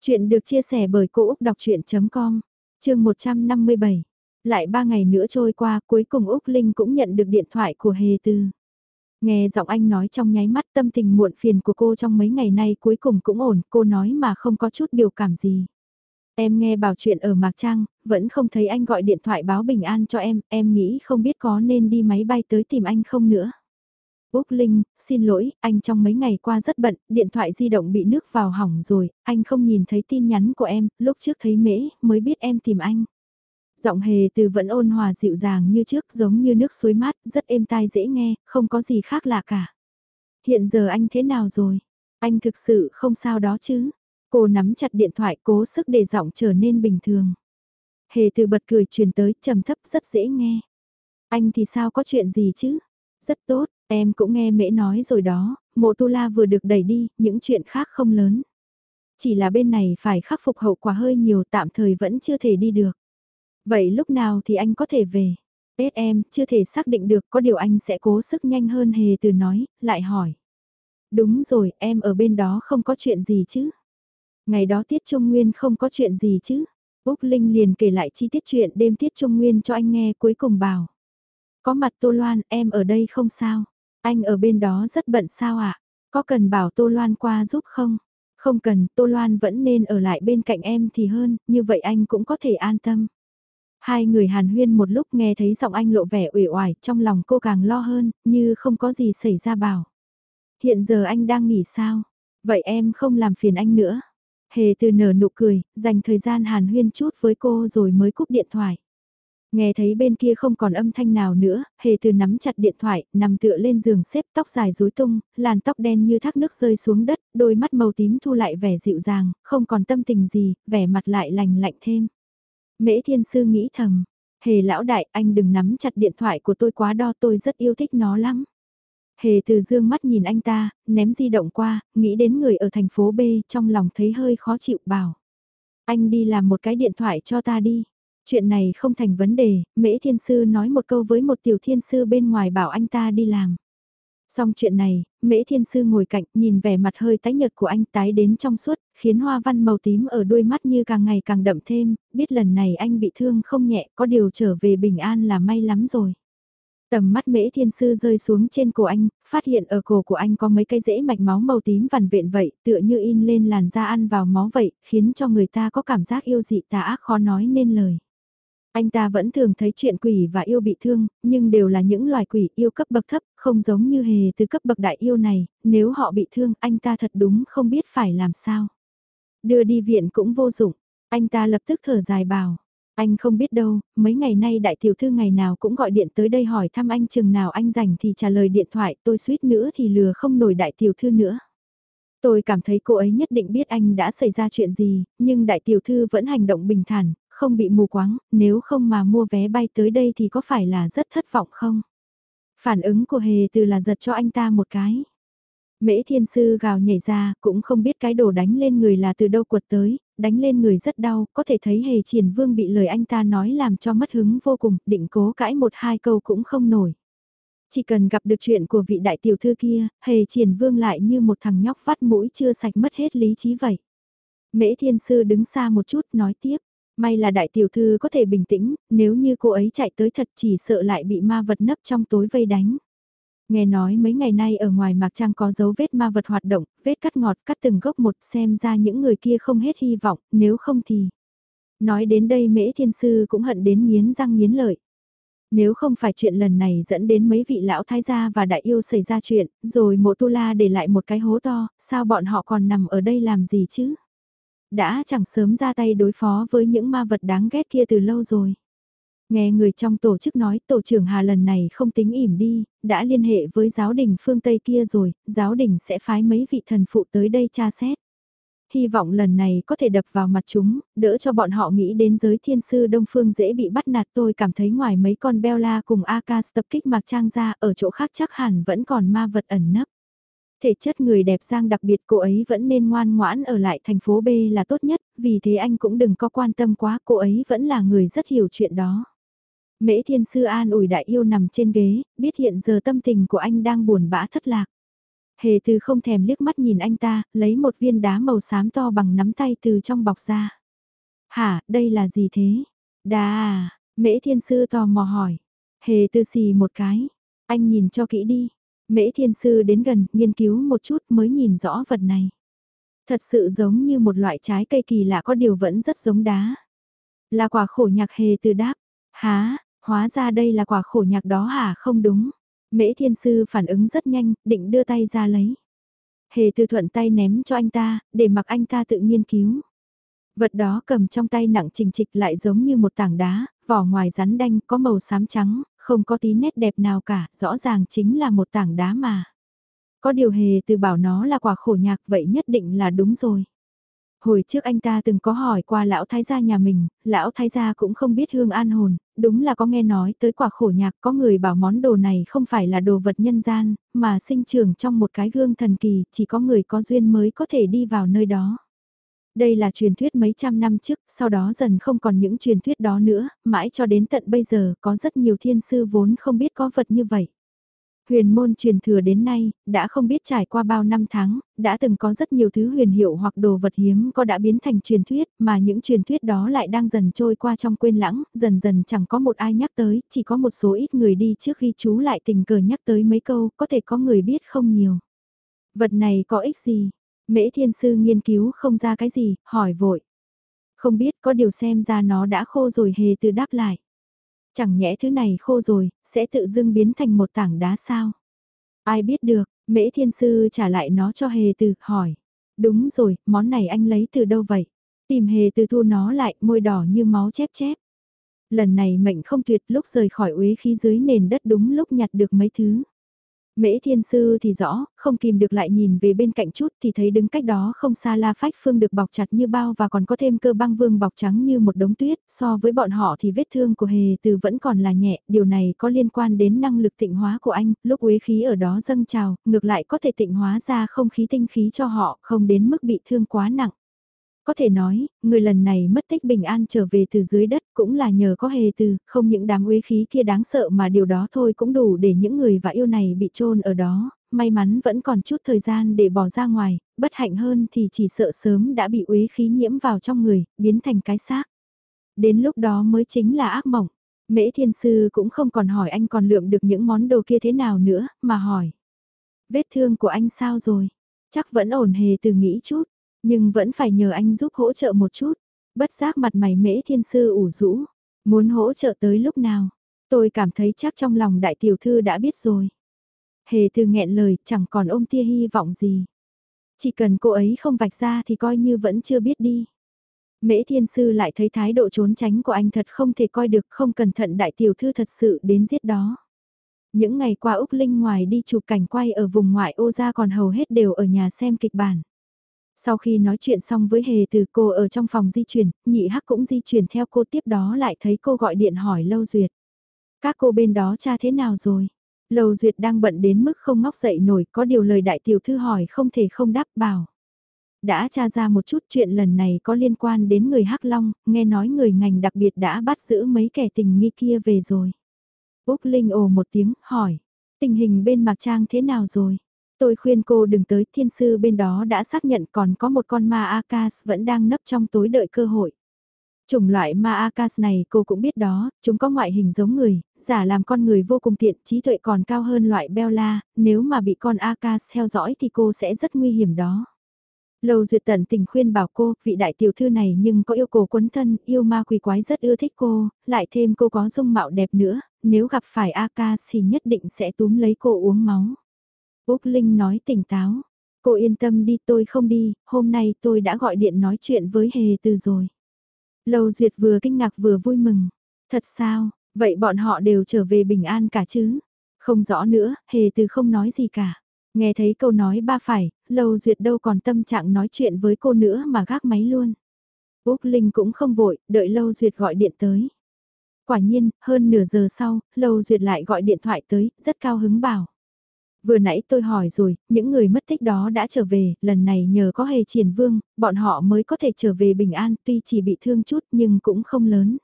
Speaker 1: Chuyện được chia sẻ bởi Cô Úc Đọc Chuyện.com, chương 157. Lại ba ngày nữa trôi qua, cuối cùng Úc Linh cũng nhận được điện thoại của Hề Tư. Nghe giọng anh nói trong nháy mắt tâm tình muộn phiền của cô trong mấy ngày nay cuối cùng cũng ổn, cô nói mà không có chút biểu cảm gì. Em nghe bảo chuyện ở Mạc Trang, vẫn không thấy anh gọi điện thoại báo bình an cho em, em nghĩ không biết có nên đi máy bay tới tìm anh không nữa. Úc Linh, xin lỗi, anh trong mấy ngày qua rất bận, điện thoại di động bị nước vào hỏng rồi, anh không nhìn thấy tin nhắn của em, lúc trước thấy mễ, mới biết em tìm anh. Giọng hề từ vẫn ôn hòa dịu dàng như trước giống như nước suối mát, rất êm tai dễ nghe, không có gì khác lạ cả. Hiện giờ anh thế nào rồi? Anh thực sự không sao đó chứ? Cô nắm chặt điện thoại cố sức để giọng trở nên bình thường. Hề từ bật cười truyền tới trầm thấp rất dễ nghe. Anh thì sao có chuyện gì chứ? Rất tốt, em cũng nghe mễ nói rồi đó, mộ tu la vừa được đẩy đi, những chuyện khác không lớn. Chỉ là bên này phải khắc phục hậu quả hơi nhiều tạm thời vẫn chưa thể đi được. Vậy lúc nào thì anh có thể về? Tết em, chưa thể xác định được có điều anh sẽ cố sức nhanh hơn hề từ nói, lại hỏi. Đúng rồi, em ở bên đó không có chuyện gì chứ? Ngày đó Tiết Trung Nguyên không có chuyện gì chứ? Úc Linh liền kể lại chi tiết chuyện đêm Tiết Trung Nguyên cho anh nghe cuối cùng bảo. Có mặt Tô Loan, em ở đây không sao? Anh ở bên đó rất bận sao ạ? À? Có cần bảo Tô Loan qua giúp không? Không cần, Tô Loan vẫn nên ở lại bên cạnh em thì hơn, như vậy anh cũng có thể an tâm. Hai người hàn huyên một lúc nghe thấy giọng anh lộ vẻ uể oải, trong lòng cô càng lo hơn, như không có gì xảy ra bảo. Hiện giờ anh đang nghỉ sao? Vậy em không làm phiền anh nữa. Hề từ nở nụ cười, dành thời gian hàn huyên chút với cô rồi mới cúp điện thoại. Nghe thấy bên kia không còn âm thanh nào nữa, hề từ nắm chặt điện thoại, nằm tựa lên giường xếp tóc dài rối tung, làn tóc đen như thác nước rơi xuống đất, đôi mắt màu tím thu lại vẻ dịu dàng, không còn tâm tình gì, vẻ mặt lại lành lạnh thêm. Mễ thiên sư nghĩ thầm, hề lão đại anh đừng nắm chặt điện thoại của tôi quá đo tôi rất yêu thích nó lắm. Hề từ dương mắt nhìn anh ta, ném di động qua, nghĩ đến người ở thành phố B trong lòng thấy hơi khó chịu bảo. Anh đi làm một cái điện thoại cho ta đi. Chuyện này không thành vấn đề, Mễ Thiên Sư nói một câu với một tiểu thiên sư bên ngoài bảo anh ta đi làm. Xong chuyện này, Mễ Thiên Sư ngồi cạnh nhìn vẻ mặt hơi tái nhợt của anh tái đến trong suốt, khiến hoa văn màu tím ở đôi mắt như càng ngày càng đậm thêm, biết lần này anh bị thương không nhẹ, có điều trở về bình an là may lắm rồi. Tầm mắt mễ thiên sư rơi xuống trên cổ anh, phát hiện ở cổ của anh có mấy cây rễ mạch máu màu tím vằn vện vậy, tựa như in lên làn da ăn vào máu vậy, khiến cho người ta có cảm giác yêu dị tà ác khó nói nên lời. Anh ta vẫn thường thấy chuyện quỷ và yêu bị thương, nhưng đều là những loài quỷ yêu cấp bậc thấp, không giống như hề từ cấp bậc đại yêu này, nếu họ bị thương anh ta thật đúng không biết phải làm sao. Đưa đi viện cũng vô dụng, anh ta lập tức thở dài bảo. Anh không biết đâu, mấy ngày nay đại tiểu thư ngày nào cũng gọi điện tới đây hỏi thăm anh chừng nào anh rảnh thì trả lời điện thoại tôi suýt nữa thì lừa không nổi đại tiểu thư nữa. Tôi cảm thấy cô ấy nhất định biết anh đã xảy ra chuyện gì, nhưng đại tiểu thư vẫn hành động bình thản, không bị mù quáng, nếu không mà mua vé bay tới đây thì có phải là rất thất vọng không? Phản ứng của hề từ là giật cho anh ta một cái. Mễ thiên sư gào nhảy ra, cũng không biết cái đồ đánh lên người là từ đâu quật tới, đánh lên người rất đau, có thể thấy hề triển vương bị lời anh ta nói làm cho mất hứng vô cùng, định cố cãi một hai câu cũng không nổi. Chỉ cần gặp được chuyện của vị đại tiểu thư kia, hề triển vương lại như một thằng nhóc vắt mũi chưa sạch mất hết lý trí vậy. Mễ thiên sư đứng xa một chút nói tiếp, may là đại tiểu thư có thể bình tĩnh, nếu như cô ấy chạy tới thật chỉ sợ lại bị ma vật nấp trong tối vây đánh. Nghe nói mấy ngày nay ở ngoài mạc trang có dấu vết ma vật hoạt động, vết cắt ngọt cắt từng gốc một xem ra những người kia không hết hy vọng, nếu không thì... Nói đến đây mễ thiên sư cũng hận đến nghiến răng nghiến lợi. Nếu không phải chuyện lần này dẫn đến mấy vị lão thái gia và đại yêu xảy ra chuyện, rồi mộ tu la để lại một cái hố to, sao bọn họ còn nằm ở đây làm gì chứ? Đã chẳng sớm ra tay đối phó với những ma vật đáng ghét kia từ lâu rồi. Nghe người trong tổ chức nói tổ trưởng Hà lần này không tính ỉm đi, đã liên hệ với giáo đình phương Tây kia rồi, giáo đình sẽ phái mấy vị thần phụ tới đây tra xét. Hy vọng lần này có thể đập vào mặt chúng, đỡ cho bọn họ nghĩ đến giới thiên sư Đông Phương dễ bị bắt nạt tôi cảm thấy ngoài mấy con Bella cùng Akas tập kích mạc trang ra ở chỗ khác chắc hẳn vẫn còn ma vật ẩn nấp. Thể chất người đẹp giang đặc biệt cô ấy vẫn nên ngoan ngoãn ở lại thành phố B là tốt nhất, vì thế anh cũng đừng có quan tâm quá cô ấy vẫn là người rất hiểu chuyện đó. Mễ thiên sư an ủi đại yêu nằm trên ghế, biết hiện giờ tâm tình của anh đang buồn bã thất lạc. Hề từ không thèm liếc mắt nhìn anh ta, lấy một viên đá màu xám to bằng nắm tay từ trong bọc ra. Hả, đây là gì thế? Đá à, mễ thiên sư tò mò hỏi. Hề từ xì một cái, anh nhìn cho kỹ đi. Mễ thiên sư đến gần, nghiên cứu một chút mới nhìn rõ vật này. Thật sự giống như một loại trái cây kỳ lạ có điều vẫn rất giống đá. Là quả khổ nhạc hề từ đáp. Há, Hóa ra đây là quả khổ nhạc đó hả không đúng. Mễ thiên sư phản ứng rất nhanh, định đưa tay ra lấy. Hề từ thuận tay ném cho anh ta, để mặc anh ta tự nghiên cứu. Vật đó cầm trong tay nặng trình trịch lại giống như một tảng đá, vỏ ngoài rắn đanh có màu xám trắng, không có tí nét đẹp nào cả, rõ ràng chính là một tảng đá mà. Có điều hề từ bảo nó là quả khổ nhạc vậy nhất định là đúng rồi. Hồi trước anh ta từng có hỏi qua lão thái gia nhà mình, lão thái gia cũng không biết hương an hồn, đúng là có nghe nói tới quả khổ nhạc có người bảo món đồ này không phải là đồ vật nhân gian, mà sinh trưởng trong một cái gương thần kỳ, chỉ có người có duyên mới có thể đi vào nơi đó. Đây là truyền thuyết mấy trăm năm trước, sau đó dần không còn những truyền thuyết đó nữa, mãi cho đến tận bây giờ có rất nhiều thiên sư vốn không biết có vật như vậy. Huyền môn truyền thừa đến nay, đã không biết trải qua bao năm tháng, đã từng có rất nhiều thứ huyền hiệu hoặc đồ vật hiếm có đã biến thành truyền thuyết, mà những truyền thuyết đó lại đang dần trôi qua trong quên lãng, dần dần chẳng có một ai nhắc tới, chỉ có một số ít người đi trước khi chú lại tình cờ nhắc tới mấy câu, có thể có người biết không nhiều. Vật này có ích gì? Mễ thiên sư nghiên cứu không ra cái gì, hỏi vội. Không biết có điều xem ra nó đã khô rồi hề từ đáp lại. Chẳng nhẽ thứ này khô rồi, sẽ tự dưng biến thành một tảng đá sao? Ai biết được, mễ thiên sư trả lại nó cho hề từ, hỏi. Đúng rồi, món này anh lấy từ đâu vậy? Tìm hề từ thu nó lại, môi đỏ như máu chép chép. Lần này mệnh không tuyệt lúc rời khỏi uế khí dưới nền đất đúng lúc nhặt được mấy thứ. Mễ thiên sư thì rõ, không kìm được lại nhìn về bên cạnh chút thì thấy đứng cách đó không xa la phách phương được bọc chặt như bao và còn có thêm cơ băng vương bọc trắng như một đống tuyết, so với bọn họ thì vết thương của hề từ vẫn còn là nhẹ, điều này có liên quan đến năng lực tịnh hóa của anh, lúc uế khí ở đó dâng trào, ngược lại có thể tịnh hóa ra không khí tinh khí cho họ, không đến mức bị thương quá nặng. Có thể nói, người lần này mất tích bình an trở về từ dưới đất cũng là nhờ có hề từ, không những đám uế khí kia đáng sợ mà điều đó thôi cũng đủ để những người và yêu này bị trôn ở đó, may mắn vẫn còn chút thời gian để bỏ ra ngoài, bất hạnh hơn thì chỉ sợ sớm đã bị uế khí nhiễm vào trong người, biến thành cái xác. Đến lúc đó mới chính là ác mộng. Mễ thiên sư cũng không còn hỏi anh còn lượm được những món đồ kia thế nào nữa, mà hỏi. Vết thương của anh sao rồi? Chắc vẫn ổn hề từ nghĩ chút. Nhưng vẫn phải nhờ anh giúp hỗ trợ một chút. Bất giác mặt mày mễ thiên sư ủ rũ. Muốn hỗ trợ tới lúc nào? Tôi cảm thấy chắc trong lòng đại tiểu thư đã biết rồi. Hề từ nghẹn lời, chẳng còn ôm tia hy vọng gì. Chỉ cần cô ấy không vạch ra thì coi như vẫn chưa biết đi. Mễ thiên sư lại thấy thái độ trốn tránh của anh thật không thể coi được, không cẩn thận đại tiểu thư thật sự đến giết đó. Những ngày qua Úc Linh ngoài đi chụp cảnh quay ở vùng ngoại, ô ra còn hầu hết đều ở nhà xem kịch bản. Sau khi nói chuyện xong với Hề từ cô ở trong phòng di chuyển, nhị hắc cũng di chuyển theo cô tiếp đó lại thấy cô gọi điện hỏi Lâu Duyệt. Các cô bên đó cha thế nào rồi? Lâu Duyệt đang bận đến mức không ngóc dậy nổi, có điều lời đại tiểu thư hỏi không thể không đáp bảo. Đã tra ra một chút chuyện lần này có liên quan đến người Hắc Long, nghe nói người ngành đặc biệt đã bắt giữ mấy kẻ tình nghi kia về rồi. Úc Linh ồ một tiếng, hỏi, tình hình bên Mạc Trang thế nào rồi? Tôi khuyên cô đừng tới, thiên sư bên đó đã xác nhận còn có một con ma Akas vẫn đang nấp trong tối đợi cơ hội. Chủng loại ma Akas này cô cũng biết đó, chúng có ngoại hình giống người, giả làm con người vô cùng tiện, trí tuệ còn cao hơn loại Bella, nếu mà bị con Akas theo dõi thì cô sẽ rất nguy hiểm đó. Lâu duyệt tận tình khuyên bảo cô, vị đại tiểu thư này nhưng có yêu cầu quấn thân, yêu ma quỷ quái rất ưa thích cô, lại thêm cô có dung mạo đẹp nữa, nếu gặp phải Akas thì nhất định sẽ túm lấy cô uống máu. Úc Linh nói tỉnh táo. Cô yên tâm đi tôi không đi, hôm nay tôi đã gọi điện nói chuyện với Hề Từ rồi. Lâu Duyệt vừa kinh ngạc vừa vui mừng. Thật sao, vậy bọn họ đều trở về bình an cả chứ? Không rõ nữa, Hề Từ không nói gì cả. Nghe thấy câu nói ba phải, Lâu Duyệt đâu còn tâm trạng nói chuyện với cô nữa mà gác máy luôn. Úc Linh cũng không vội, đợi Lâu Duyệt gọi điện tới. Quả nhiên, hơn nửa giờ sau, Lâu Duyệt lại gọi điện thoại tới, rất cao hứng bảo. Vừa nãy tôi hỏi rồi, những người mất tích đó đã trở về, lần này nhờ có hề triển vương, bọn họ mới có thể trở về bình an, tuy chỉ bị thương chút nhưng cũng không lớn.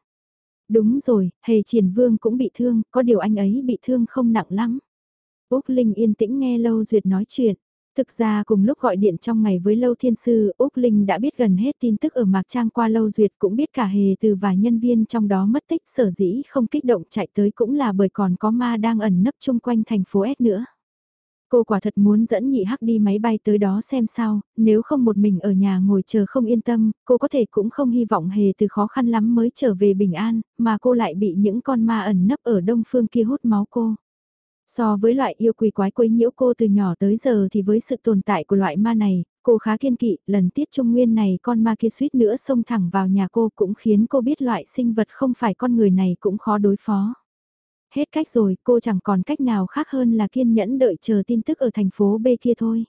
Speaker 1: Đúng rồi, hề triển vương cũng bị thương, có điều anh ấy bị thương không nặng lắm. Úc Linh yên tĩnh nghe Lâu Duyệt nói chuyện. Thực ra cùng lúc gọi điện trong ngày với Lâu Thiên Sư, Úc Linh đã biết gần hết tin tức ở Mạc Trang qua Lâu Duyệt cũng biết cả hề từ vài nhân viên trong đó mất tích sở dĩ không kích động chạy tới cũng là bởi còn có ma đang ẩn nấp chung quanh thành phố S nữa. Cô quả thật muốn dẫn nhị hắc đi máy bay tới đó xem sao, nếu không một mình ở nhà ngồi chờ không yên tâm, cô có thể cũng không hy vọng hề từ khó khăn lắm mới trở về bình an, mà cô lại bị những con ma ẩn nấp ở đông phương kia hút máu cô. So với loại yêu quỷ quái quấy nhiễu cô từ nhỏ tới giờ thì với sự tồn tại của loại ma này, cô khá kiên kỵ, lần tiết trung nguyên này con ma kia suýt nữa xông thẳng vào nhà cô cũng khiến cô biết loại sinh vật không phải con người này cũng khó đối phó. Hết cách rồi, cô chẳng còn cách nào khác hơn là kiên nhẫn đợi chờ tin tức ở thành phố B kia thôi.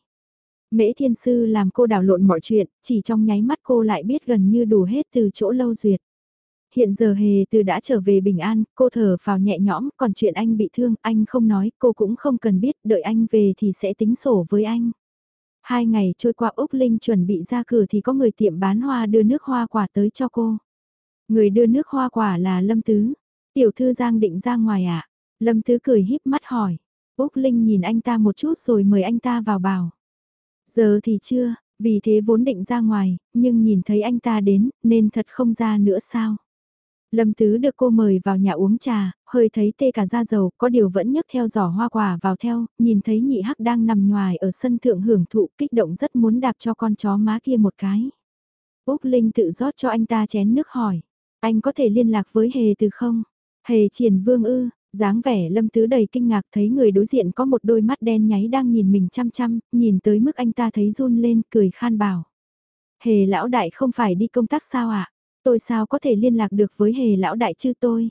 Speaker 1: Mễ thiên sư làm cô đảo lộn mọi chuyện, chỉ trong nháy mắt cô lại biết gần như đủ hết từ chỗ lâu duyệt. Hiện giờ hề từ đã trở về bình an, cô thở vào nhẹ nhõm, còn chuyện anh bị thương, anh không nói, cô cũng không cần biết, đợi anh về thì sẽ tính sổ với anh. Hai ngày trôi qua Úc Linh chuẩn bị ra cửa thì có người tiệm bán hoa đưa nước hoa quả tới cho cô. Người đưa nước hoa quả là Lâm Tứ. Tiểu thư Giang định ra ngoài ạ. À? Lâm Tứ cười híp mắt hỏi. Úc Linh nhìn anh ta một chút rồi mời anh ta vào bảo. Giờ thì chưa, vì thế vốn định ra ngoài, nhưng nhìn thấy anh ta đến, nên thật không ra nữa sao. Lâm Tứ được cô mời vào nhà uống trà, hơi thấy tê cả da dầu, có điều vẫn nhấc theo giỏ hoa quả vào theo, nhìn thấy nhị hắc đang nằm ngoài ở sân thượng hưởng thụ kích động rất muốn đạp cho con chó má kia một cái. Úc Linh tự rót cho anh ta chén nước hỏi, anh có thể liên lạc với Hề từ không? Hề triển vương ư, dáng vẻ lâm tứ đầy kinh ngạc thấy người đối diện có một đôi mắt đen nháy đang nhìn mình chăm chăm, nhìn tới mức anh ta thấy run lên cười khan bảo. Hề lão đại không phải đi công tác sao ạ? À? Tôi sao có thể liên lạc được với hề lão đại chứ tôi?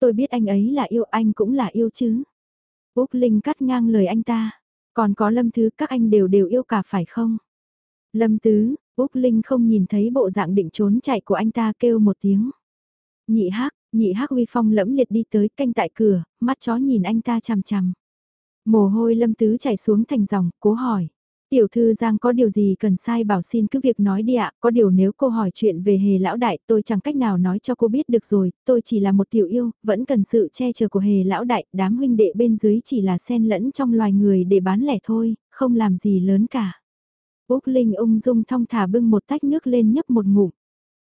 Speaker 1: Tôi biết anh ấy là yêu anh cũng là yêu chứ. Úc Linh cắt ngang lời anh ta. Còn có Lâm Thứ các anh đều đều yêu cả phải không? Lâm Tứ, Úc Linh không nhìn thấy bộ dạng định trốn chạy của anh ta kêu một tiếng. Nhị hắc, nhị hắc uy phong lẫm liệt đi tới canh tại cửa, mắt chó nhìn anh ta chằm chằm. Mồ hôi Lâm Tứ chảy xuống thành dòng, cố hỏi. Tiểu thư Giang có điều gì cần sai bảo xin cứ việc nói đi ạ, có điều nếu cô hỏi chuyện về hề lão đại tôi chẳng cách nào nói cho cô biết được rồi, tôi chỉ là một tiểu yêu, vẫn cần sự che chở của hề lão đại, đám huynh đệ bên dưới chỉ là xen lẫn trong loài người để bán lẻ thôi, không làm gì lớn cả. Úc Linh ung dung thong thả bưng một tách nước lên nhấp một ngụm.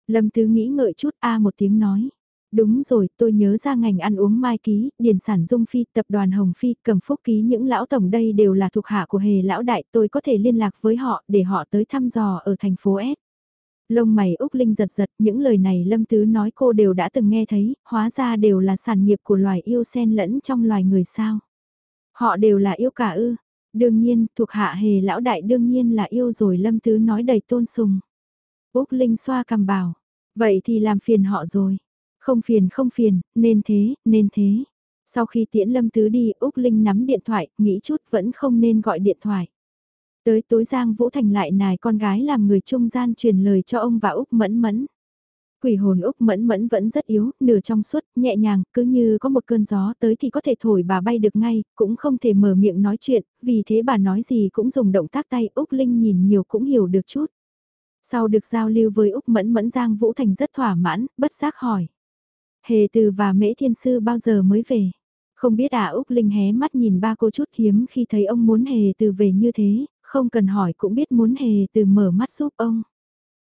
Speaker 1: Lâm Tứ nghĩ ngợi chút a một tiếng nói. Đúng rồi, tôi nhớ ra ngành ăn uống Mai Ký, Điền sản Dung Phi, Tập đoàn Hồng Phi, Cầm Phúc Ký những lão tổng đây đều là thuộc hạ của hề lão đại, tôi có thể liên lạc với họ để họ tới thăm dò ở thành phố S. Lông mày Úc Linh giật giật, những lời này Lâm Tứ nói cô đều đã từng nghe thấy, hóa ra đều là sản nghiệp của loài yêu sen lẫn trong loài người sao. Họ đều là yêu cả ư, đương nhiên, thuộc hạ hề lão đại đương nhiên là yêu rồi Lâm Tứ nói đầy tôn sùng. Úc Linh xoa cầm bảo, vậy thì làm phiền họ rồi. Không phiền không phiền, nên thế, nên thế. Sau khi tiễn Lâm Tứ đi, Úc Linh nắm điện thoại, nghĩ chút vẫn không nên gọi điện thoại. Tới tối Giang Vũ Thành lại nài con gái làm người trung gian truyền lời cho ông và Úc Mẫn Mẫn. Quỷ hồn Úc Mẫn Mẫn vẫn rất yếu, nửa trong suốt, nhẹ nhàng, cứ như có một cơn gió tới thì có thể thổi bà bay được ngay, cũng không thể mở miệng nói chuyện, vì thế bà nói gì cũng dùng động tác tay, Úc Linh nhìn nhiều cũng hiểu được chút. Sau được giao lưu với Úc Mẫn Mẫn Giang Vũ Thành rất thỏa mãn, bất giác hỏi. Hề từ và mễ thiên sư bao giờ mới về? Không biết à Úc Linh hé mắt nhìn ba cô chút hiếm khi thấy ông muốn hề từ về như thế, không cần hỏi cũng biết muốn hề từ mở mắt giúp ông.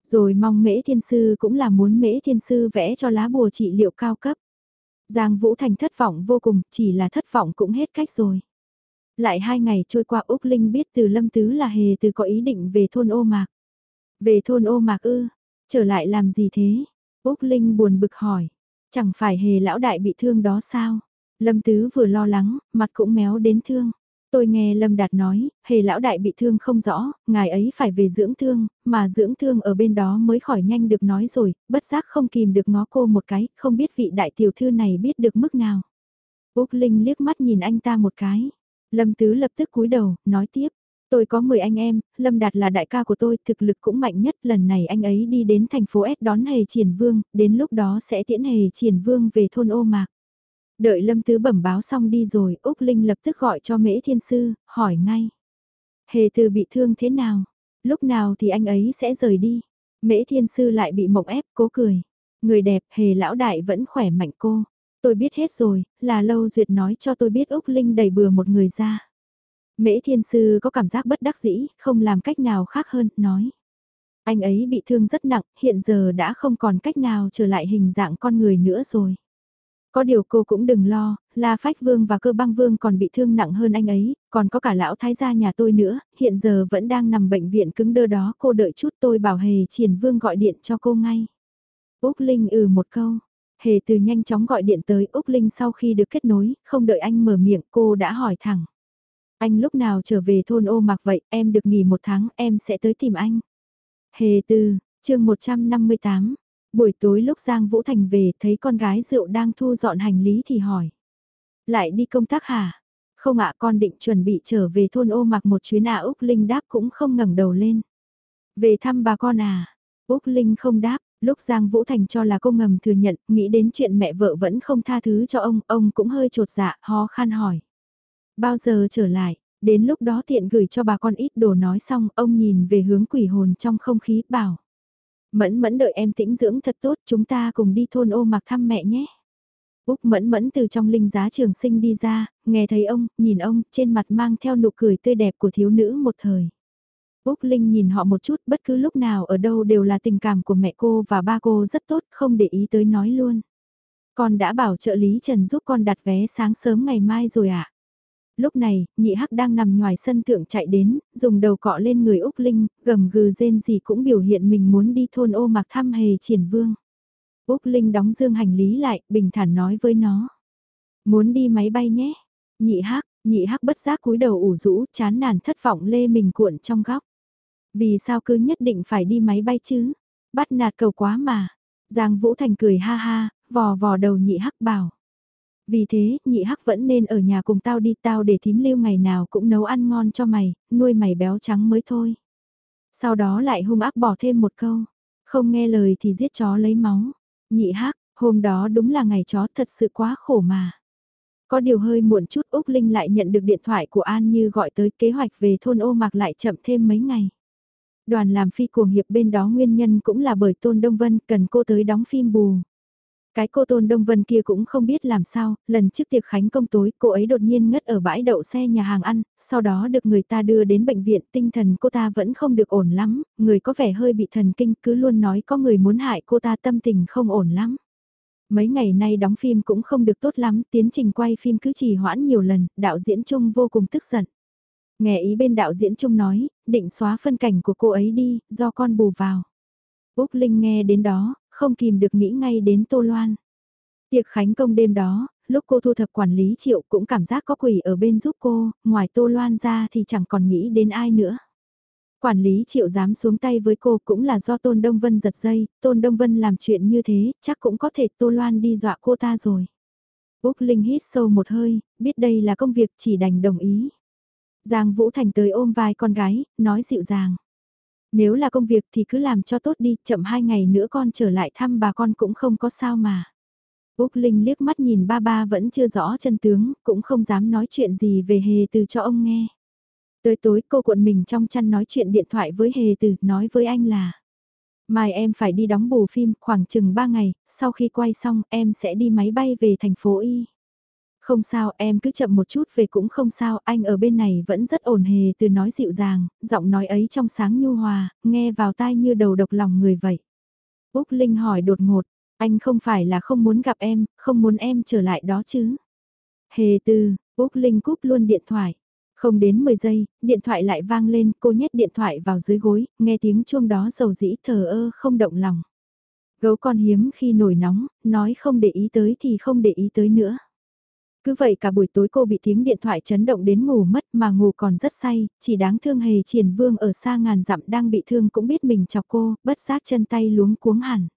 Speaker 1: Rồi mong mễ thiên sư cũng là muốn mễ thiên sư vẽ cho lá bùa trị liệu cao cấp. Giang Vũ Thành thất vọng vô cùng, chỉ là thất vọng cũng hết cách rồi. Lại hai ngày trôi qua Úc Linh biết từ Lâm Tứ là hề từ có ý định về thôn ô mạc. Về thôn ô mạc ư, trở lại làm gì thế? Úc Linh buồn bực hỏi. Chẳng phải hề lão đại bị thương đó sao? Lâm Tứ vừa lo lắng, mặt cũng méo đến thương. Tôi nghe Lâm Đạt nói, hề lão đại bị thương không rõ, ngài ấy phải về dưỡng thương, mà dưỡng thương ở bên đó mới khỏi nhanh được nói rồi, bất giác không kìm được ngó cô một cái, không biết vị đại tiểu thư này biết được mức nào. Úc Linh liếc mắt nhìn anh ta một cái. Lâm Tứ lập tức cúi đầu, nói tiếp, Tôi có 10 anh em, Lâm Đạt là đại ca của tôi, thực lực cũng mạnh nhất, lần này anh ấy đi đến thành phố S đón Hề Triển Vương, đến lúc đó sẽ tiễn Hề Triển Vương về thôn ô mạc. Đợi Lâm Tứ bẩm báo xong đi rồi, Úc Linh lập tức gọi cho Mễ Thiên Sư, hỏi ngay. Hề Từ bị thương thế nào? Lúc nào thì anh ấy sẽ rời đi? Mễ Thiên Sư lại bị mộng ép, cố cười. Người đẹp, Hề Lão Đại vẫn khỏe mạnh cô. Tôi biết hết rồi, là Lâu Duyệt nói cho tôi biết Úc Linh đẩy bừa một người ra. Mễ thiên sư có cảm giác bất đắc dĩ, không làm cách nào khác hơn, nói. Anh ấy bị thương rất nặng, hiện giờ đã không còn cách nào trở lại hình dạng con người nữa rồi. Có điều cô cũng đừng lo, La Phách Vương và Cơ Băng Vương còn bị thương nặng hơn anh ấy, còn có cả lão thái gia nhà tôi nữa, hiện giờ vẫn đang nằm bệnh viện cứng đơ đó, cô đợi chút tôi bảo Hề Triển Vương gọi điện cho cô ngay. Úc Linh ừ một câu, Hề từ nhanh chóng gọi điện tới Úc Linh sau khi được kết nối, không đợi anh mở miệng cô đã hỏi thẳng. Anh lúc nào trở về thôn ô mạc vậy, em được nghỉ một tháng, em sẽ tới tìm anh. Hề tư, chương 158, buổi tối lúc Giang Vũ Thành về thấy con gái rượu đang thu dọn hành lý thì hỏi. Lại đi công tác hả? Không ạ con định chuẩn bị trở về thôn ô mạc một chuyến à Úc Linh đáp cũng không ngẩng đầu lên. Về thăm bà con à? Úc Linh không đáp, lúc Giang Vũ Thành cho là cô ngầm thừa nhận, nghĩ đến chuyện mẹ vợ vẫn không tha thứ cho ông, ông cũng hơi trột dạ, ho khan hỏi. Bao giờ trở lại, đến lúc đó tiện gửi cho bà con ít đồ nói xong, ông nhìn về hướng quỷ hồn trong không khí, bảo. Mẫn mẫn đợi em tĩnh dưỡng thật tốt, chúng ta cùng đi thôn ô mặc thăm mẹ nhé. Úc mẫn mẫn từ trong linh giá trường sinh đi ra, nghe thấy ông, nhìn ông, trên mặt mang theo nụ cười tươi đẹp của thiếu nữ một thời. Úc Linh nhìn họ một chút, bất cứ lúc nào ở đâu đều là tình cảm của mẹ cô và ba cô rất tốt, không để ý tới nói luôn. Con đã bảo trợ lý Trần giúp con đặt vé sáng sớm ngày mai rồi ạ. À? Lúc này, nhị hắc đang nằm ngoài sân thượng chạy đến, dùng đầu cọ lên người Úc Linh, gầm gừ rên gì cũng biểu hiện mình muốn đi thôn ô mặc thăm hề triển vương. Úc Linh đóng dương hành lý lại, bình thản nói với nó. Muốn đi máy bay nhé. Nhị hắc, nhị hắc bất giác cúi đầu ủ rũ, chán nản thất vọng lê mình cuộn trong góc. Vì sao cứ nhất định phải đi máy bay chứ? Bắt nạt cầu quá mà. Giang Vũ Thành cười ha ha, vò vò đầu nhị hắc bảo. Vì thế, nhị hắc vẫn nên ở nhà cùng tao đi tao để thím lưu ngày nào cũng nấu ăn ngon cho mày, nuôi mày béo trắng mới thôi. Sau đó lại hung ác bỏ thêm một câu, không nghe lời thì giết chó lấy máu. Nhị hắc, hôm đó đúng là ngày chó thật sự quá khổ mà. Có điều hơi muộn chút Úc Linh lại nhận được điện thoại của An Như gọi tới kế hoạch về thôn ô mạc lại chậm thêm mấy ngày. Đoàn làm phi cuồng hiệp bên đó nguyên nhân cũng là bởi Tôn Đông Vân cần cô tới đóng phim bù. Cái cô Tôn Đông Vân kia cũng không biết làm sao, lần trước tiệc khánh công tối cô ấy đột nhiên ngất ở bãi đậu xe nhà hàng ăn, sau đó được người ta đưa đến bệnh viện tinh thần cô ta vẫn không được ổn lắm, người có vẻ hơi bị thần kinh cứ luôn nói có người muốn hại cô ta tâm tình không ổn lắm. Mấy ngày nay đóng phim cũng không được tốt lắm, tiến trình quay phim cứ trì hoãn nhiều lần, đạo diễn Trung vô cùng tức giận. Nghe ý bên đạo diễn Trung nói, định xóa phân cảnh của cô ấy đi, do con bù vào. Úc Linh nghe đến đó, không kìm được nghĩ ngay đến Tô Loan. Tiệc khánh công đêm đó, lúc cô thu thập quản lý triệu cũng cảm giác có quỷ ở bên giúp cô, ngoài Tô Loan ra thì chẳng còn nghĩ đến ai nữa. Quản lý triệu dám xuống tay với cô cũng là do Tôn Đông Vân giật dây, Tôn Đông Vân làm chuyện như thế, chắc cũng có thể Tô Loan đi dọa cô ta rồi. Úc Linh hít sâu một hơi, biết đây là công việc chỉ đành đồng ý. Giang Vũ Thành tới ôm vai con gái, nói dịu dàng. Nếu là công việc thì cứ làm cho tốt đi, chậm hai ngày nữa con trở lại thăm bà con cũng không có sao mà. Úc Linh liếc mắt nhìn ba ba vẫn chưa rõ chân tướng, cũng không dám nói chuyện gì về hề từ cho ông nghe. Tới tối cô cuộn mình trong chăn nói chuyện điện thoại với hề từ, nói với anh là. Mai em phải đi đóng bù phim khoảng chừng 3 ngày, sau khi quay xong em sẽ đi máy bay về thành phố Y. Không sao em cứ chậm một chút về cũng không sao, anh ở bên này vẫn rất ổn hề từ nói dịu dàng, giọng nói ấy trong sáng nhu hòa, nghe vào tai như đầu độc lòng người vậy. Úc Linh hỏi đột ngột, anh không phải là không muốn gặp em, không muốn em trở lại đó chứ. Hề từ, Úc Linh cúp luôn điện thoại. Không đến 10 giây, điện thoại lại vang lên, cô nhét điện thoại vào dưới gối, nghe tiếng chuông đó dầu dĩ thờ ơ không động lòng. Gấu con hiếm khi nổi nóng, nói không để ý tới thì không để ý tới nữa. Cứ vậy cả buổi tối cô bị tiếng điện thoại chấn động đến ngủ mất mà ngủ còn rất say, chỉ đáng thương hề triển vương ở xa ngàn dặm đang bị thương cũng biết mình chọc cô, bất giác chân tay luống cuống hẳn.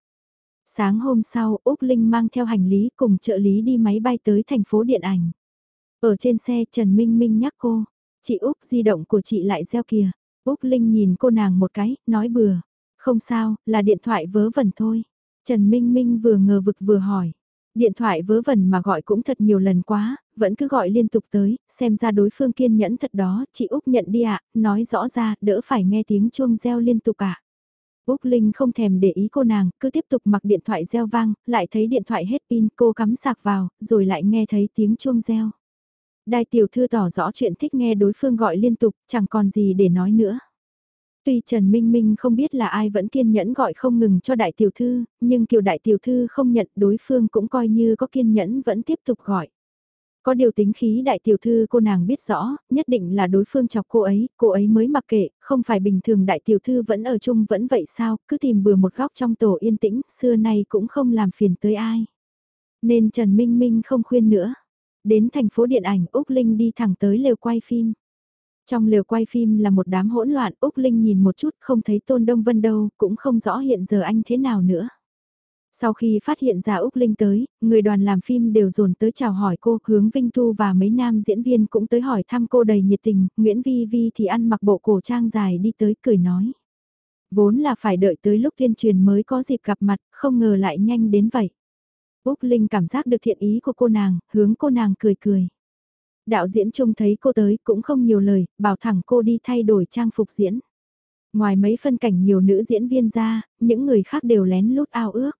Speaker 1: Sáng hôm sau, Úc Linh mang theo hành lý cùng trợ lý đi máy bay tới thành phố điện ảnh. Ở trên xe Trần Minh Minh nhắc cô, chị Úc di động của chị lại reo kìa. Úc Linh nhìn cô nàng một cái, nói bừa. Không sao, là điện thoại vớ vẩn thôi. Trần Minh Minh vừa ngờ vực vừa hỏi. Điện thoại vớ vẩn mà gọi cũng thật nhiều lần quá, vẫn cứ gọi liên tục tới, xem ra đối phương kiên nhẫn thật đó, chị Úc nhận đi ạ, nói rõ ra, đỡ phải nghe tiếng chuông reo liên tục ạ. Úc Linh không thèm để ý cô nàng, cứ tiếp tục mặc điện thoại reo vang, lại thấy điện thoại hết pin, cô cắm sạc vào, rồi lại nghe thấy tiếng chuông reo. Đài tiểu thư tỏ rõ chuyện thích nghe đối phương gọi liên tục, chẳng còn gì để nói nữa. Tuy Trần Minh Minh không biết là ai vẫn kiên nhẫn gọi không ngừng cho đại tiểu thư, nhưng kiểu đại tiểu thư không nhận đối phương cũng coi như có kiên nhẫn vẫn tiếp tục gọi. Có điều tính khí đại tiểu thư cô nàng biết rõ, nhất định là đối phương chọc cô ấy, cô ấy mới mặc kệ, không phải bình thường đại tiểu thư vẫn ở chung vẫn vậy sao, cứ tìm bừa một góc trong tổ yên tĩnh, xưa nay cũng không làm phiền tới ai. Nên Trần Minh Minh không khuyên nữa. Đến thành phố điện ảnh Úc Linh đi thẳng tới lều quay phim. Trong lều quay phim là một đám hỗn loạn, Úc Linh nhìn một chút không thấy Tôn Đông Vân đâu, cũng không rõ hiện giờ anh thế nào nữa. Sau khi phát hiện ra Úc Linh tới, người đoàn làm phim đều dồn tới chào hỏi cô, hướng Vinh Thu và mấy nam diễn viên cũng tới hỏi thăm cô đầy nhiệt tình, Nguyễn Vi Vi thì ăn mặc bộ cổ trang dài đi tới cười nói. Vốn là phải đợi tới lúc tuyên truyền mới có dịp gặp mặt, không ngờ lại nhanh đến vậy. Úc Linh cảm giác được thiện ý của cô nàng, hướng cô nàng cười cười. Đạo diễn trông thấy cô tới cũng không nhiều lời, bảo thẳng cô đi thay đổi trang phục diễn. Ngoài mấy phân cảnh nhiều nữ diễn viên ra, những người khác đều lén lút ao ước.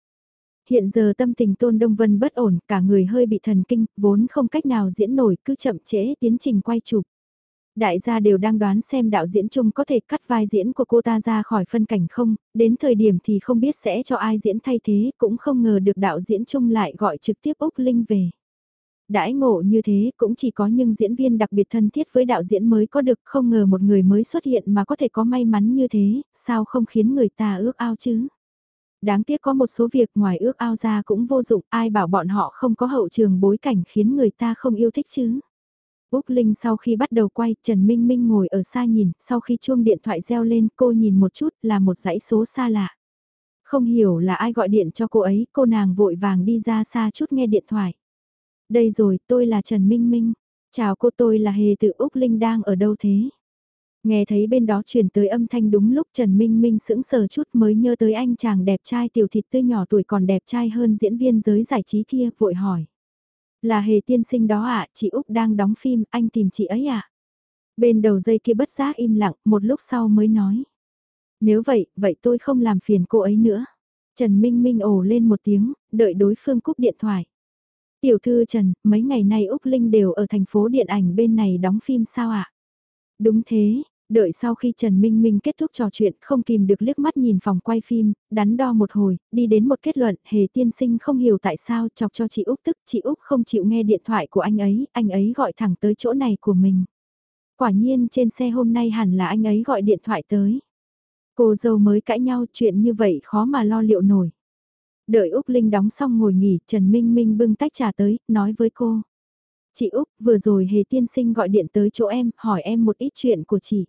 Speaker 1: Hiện giờ tâm tình Tôn Đông Vân bất ổn, cả người hơi bị thần kinh, vốn không cách nào diễn nổi, cứ chậm trễ tiến trình quay chụp. Đại gia đều đang đoán xem đạo diễn chung có thể cắt vai diễn của cô ta ra khỏi phân cảnh không, đến thời điểm thì không biết sẽ cho ai diễn thay thế, cũng không ngờ được đạo diễn chung lại gọi trực tiếp Úc Linh về. Đãi ngộ như thế cũng chỉ có những diễn viên đặc biệt thân thiết với đạo diễn mới có được không ngờ một người mới xuất hiện mà có thể có may mắn như thế, sao không khiến người ta ước ao chứ. Đáng tiếc có một số việc ngoài ước ao ra cũng vô dụng, ai bảo bọn họ không có hậu trường bối cảnh khiến người ta không yêu thích chứ. Úc Linh sau khi bắt đầu quay, Trần Minh Minh ngồi ở xa nhìn, sau khi chuông điện thoại reo lên cô nhìn một chút là một dãy số xa lạ. Không hiểu là ai gọi điện cho cô ấy, cô nàng vội vàng đi ra xa chút nghe điện thoại. Đây rồi, tôi là Trần Minh Minh. Chào cô tôi là Hề tự Úc Linh đang ở đâu thế? Nghe thấy bên đó truyền tới âm thanh đúng lúc Trần Minh Minh sững sờ chút mới nhớ tới anh chàng đẹp trai tiểu thịt tươi nhỏ tuổi còn đẹp trai hơn diễn viên giới giải trí kia, vội hỏi. Là hề tiên sinh đó ạ, chị Úc đang đóng phim, anh tìm chị ấy ạ. Bên đầu dây kia bất giác im lặng, một lúc sau mới nói. Nếu vậy, vậy tôi không làm phiền cô ấy nữa. Trần Minh Minh ồ lên một tiếng, đợi đối phương cúp điện thoại. Tiểu thư Trần, mấy ngày nay Úc Linh đều ở thành phố điện ảnh bên này đóng phim sao ạ? Đúng thế, đợi sau khi Trần Minh Minh kết thúc trò chuyện không kìm được liếc mắt nhìn phòng quay phim, đắn đo một hồi, đi đến một kết luận, hề tiên sinh không hiểu tại sao chọc cho chị Úc tức, chị Úc không chịu nghe điện thoại của anh ấy, anh ấy gọi thẳng tới chỗ này của mình. Quả nhiên trên xe hôm nay hẳn là anh ấy gọi điện thoại tới. Cô dâu mới cãi nhau chuyện như vậy khó mà lo liệu nổi. Đợi Úc Linh đóng xong ngồi nghỉ, Trần Minh Minh bưng tách trà tới, nói với cô. Chị Úc, vừa rồi hề tiên sinh gọi điện tới chỗ em, hỏi em một ít chuyện của chị.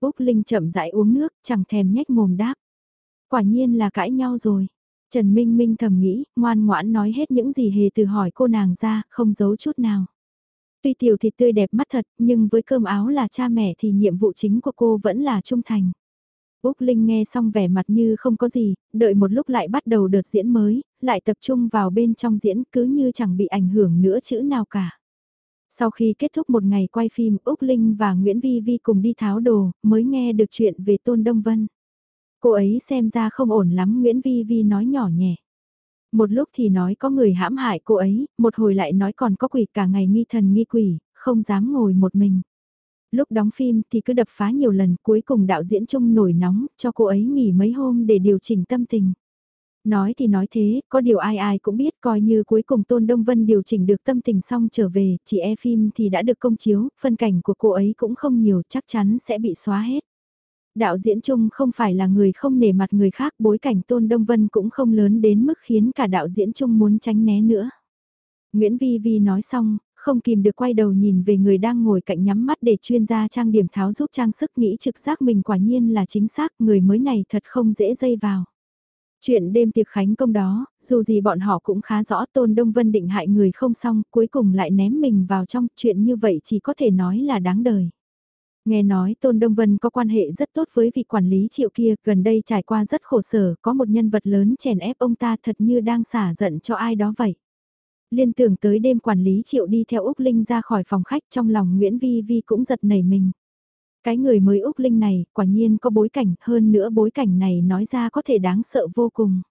Speaker 1: Úc Linh chậm rãi uống nước, chẳng thèm nhếch mồm đáp. Quả nhiên là cãi nhau rồi. Trần Minh Minh thầm nghĩ, ngoan ngoãn nói hết những gì hề từ hỏi cô nàng ra, không giấu chút nào. Tuy tiểu thịt tươi đẹp mắt thật, nhưng với cơm áo là cha mẹ thì nhiệm vụ chính của cô vẫn là trung thành. Úc Linh nghe xong vẻ mặt như không có gì, đợi một lúc lại bắt đầu đợt diễn mới, lại tập trung vào bên trong diễn cứ như chẳng bị ảnh hưởng nữa chữ nào cả. Sau khi kết thúc một ngày quay phim, Úc Linh và Nguyễn Vi Vi cùng đi tháo đồ, mới nghe được chuyện về Tôn Đông Vân. Cô ấy xem ra không ổn lắm Nguyễn Vi Vi nói nhỏ nhẹ. Một lúc thì nói có người hãm hại cô ấy, một hồi lại nói còn có quỷ cả ngày nghi thần nghi quỷ, không dám ngồi một mình. Lúc đóng phim thì cứ đập phá nhiều lần cuối cùng đạo diễn chung nổi nóng cho cô ấy nghỉ mấy hôm để điều chỉnh tâm tình. Nói thì nói thế, có điều ai ai cũng biết coi như cuối cùng Tôn Đông Vân điều chỉnh được tâm tình xong trở về, chỉ e phim thì đã được công chiếu, phân cảnh của cô ấy cũng không nhiều chắc chắn sẽ bị xóa hết. Đạo diễn chung không phải là người không nể mặt người khác bối cảnh Tôn Đông Vân cũng không lớn đến mức khiến cả đạo diễn chung muốn tránh né nữa. Nguyễn Vi Vi nói xong, không kìm được quay đầu nhìn về người đang ngồi cạnh nhắm mắt để chuyên gia trang điểm tháo giúp trang sức nghĩ trực giác mình quả nhiên là chính xác người mới này thật không dễ dây vào. Chuyện đêm tiệc khánh công đó, dù gì bọn họ cũng khá rõ Tôn Đông Vân định hại người không xong, cuối cùng lại ném mình vào trong, chuyện như vậy chỉ có thể nói là đáng đời. Nghe nói Tôn Đông Vân có quan hệ rất tốt với vị quản lý triệu kia, gần đây trải qua rất khổ sở, có một nhân vật lớn chèn ép ông ta thật như đang xả giận cho ai đó vậy. Liên tưởng tới đêm quản lý triệu đi theo Úc Linh ra khỏi phòng khách trong lòng Nguyễn Vi Vi cũng giật nảy mình. Cái người mới Úc Linh này, quả nhiên có bối cảnh, hơn nữa bối cảnh này nói ra có thể đáng sợ vô cùng.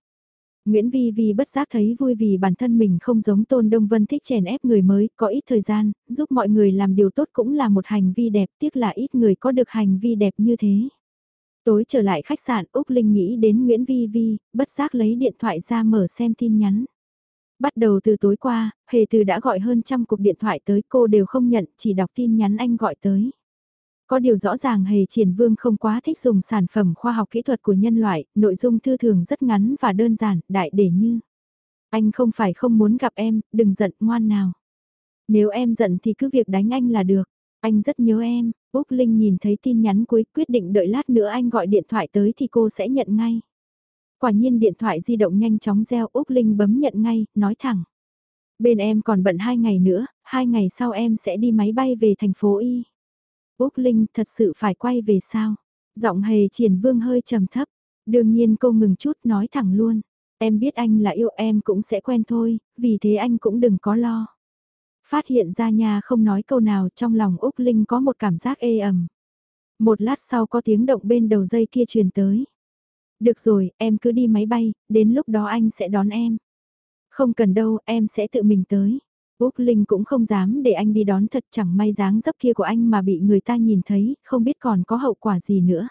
Speaker 1: Nguyễn Vi Vi bất giác thấy vui vì bản thân mình không giống Tôn Đông Vân thích chèn ép người mới, có ít thời gian, giúp mọi người làm điều tốt cũng là một hành vi đẹp, tiếc là ít người có được hành vi đẹp như thế. Tối trở lại khách sạn Úc Linh nghĩ đến Nguyễn Vi Vi, bất giác lấy điện thoại ra mở xem tin nhắn. Bắt đầu từ tối qua, Hề Từ đã gọi hơn trăm cuộc điện thoại tới cô đều không nhận, chỉ đọc tin nhắn anh gọi tới. Có điều rõ ràng Hề Triển Vương không quá thích dùng sản phẩm khoa học kỹ thuật của nhân loại, nội dung thư thường rất ngắn và đơn giản, đại để như. Anh không phải không muốn gặp em, đừng giận ngoan nào. Nếu em giận thì cứ việc đánh anh là được. Anh rất nhớ em, Úc Linh nhìn thấy tin nhắn cuối quyết định đợi lát nữa anh gọi điện thoại tới thì cô sẽ nhận ngay. Quả nhiên điện thoại di động nhanh chóng reo Úc Linh bấm nhận ngay, nói thẳng. Bên em còn bận hai ngày nữa, hai ngày sau em sẽ đi máy bay về thành phố Y. Úc Linh thật sự phải quay về sao? Giọng hề triển vương hơi trầm thấp. Đương nhiên cô ngừng chút nói thẳng luôn. Em biết anh là yêu em cũng sẽ quen thôi, vì thế anh cũng đừng có lo. Phát hiện ra nhà không nói câu nào trong lòng Úc Linh có một cảm giác ê ẩm. Một lát sau có tiếng động bên đầu dây kia truyền tới. Được rồi, em cứ đi máy bay, đến lúc đó anh sẽ đón em. Không cần đâu, em sẽ tự mình tới. Úc Linh cũng không dám để anh đi đón thật chẳng may dáng dấp kia của anh mà bị người ta nhìn thấy, không biết còn có hậu quả gì nữa.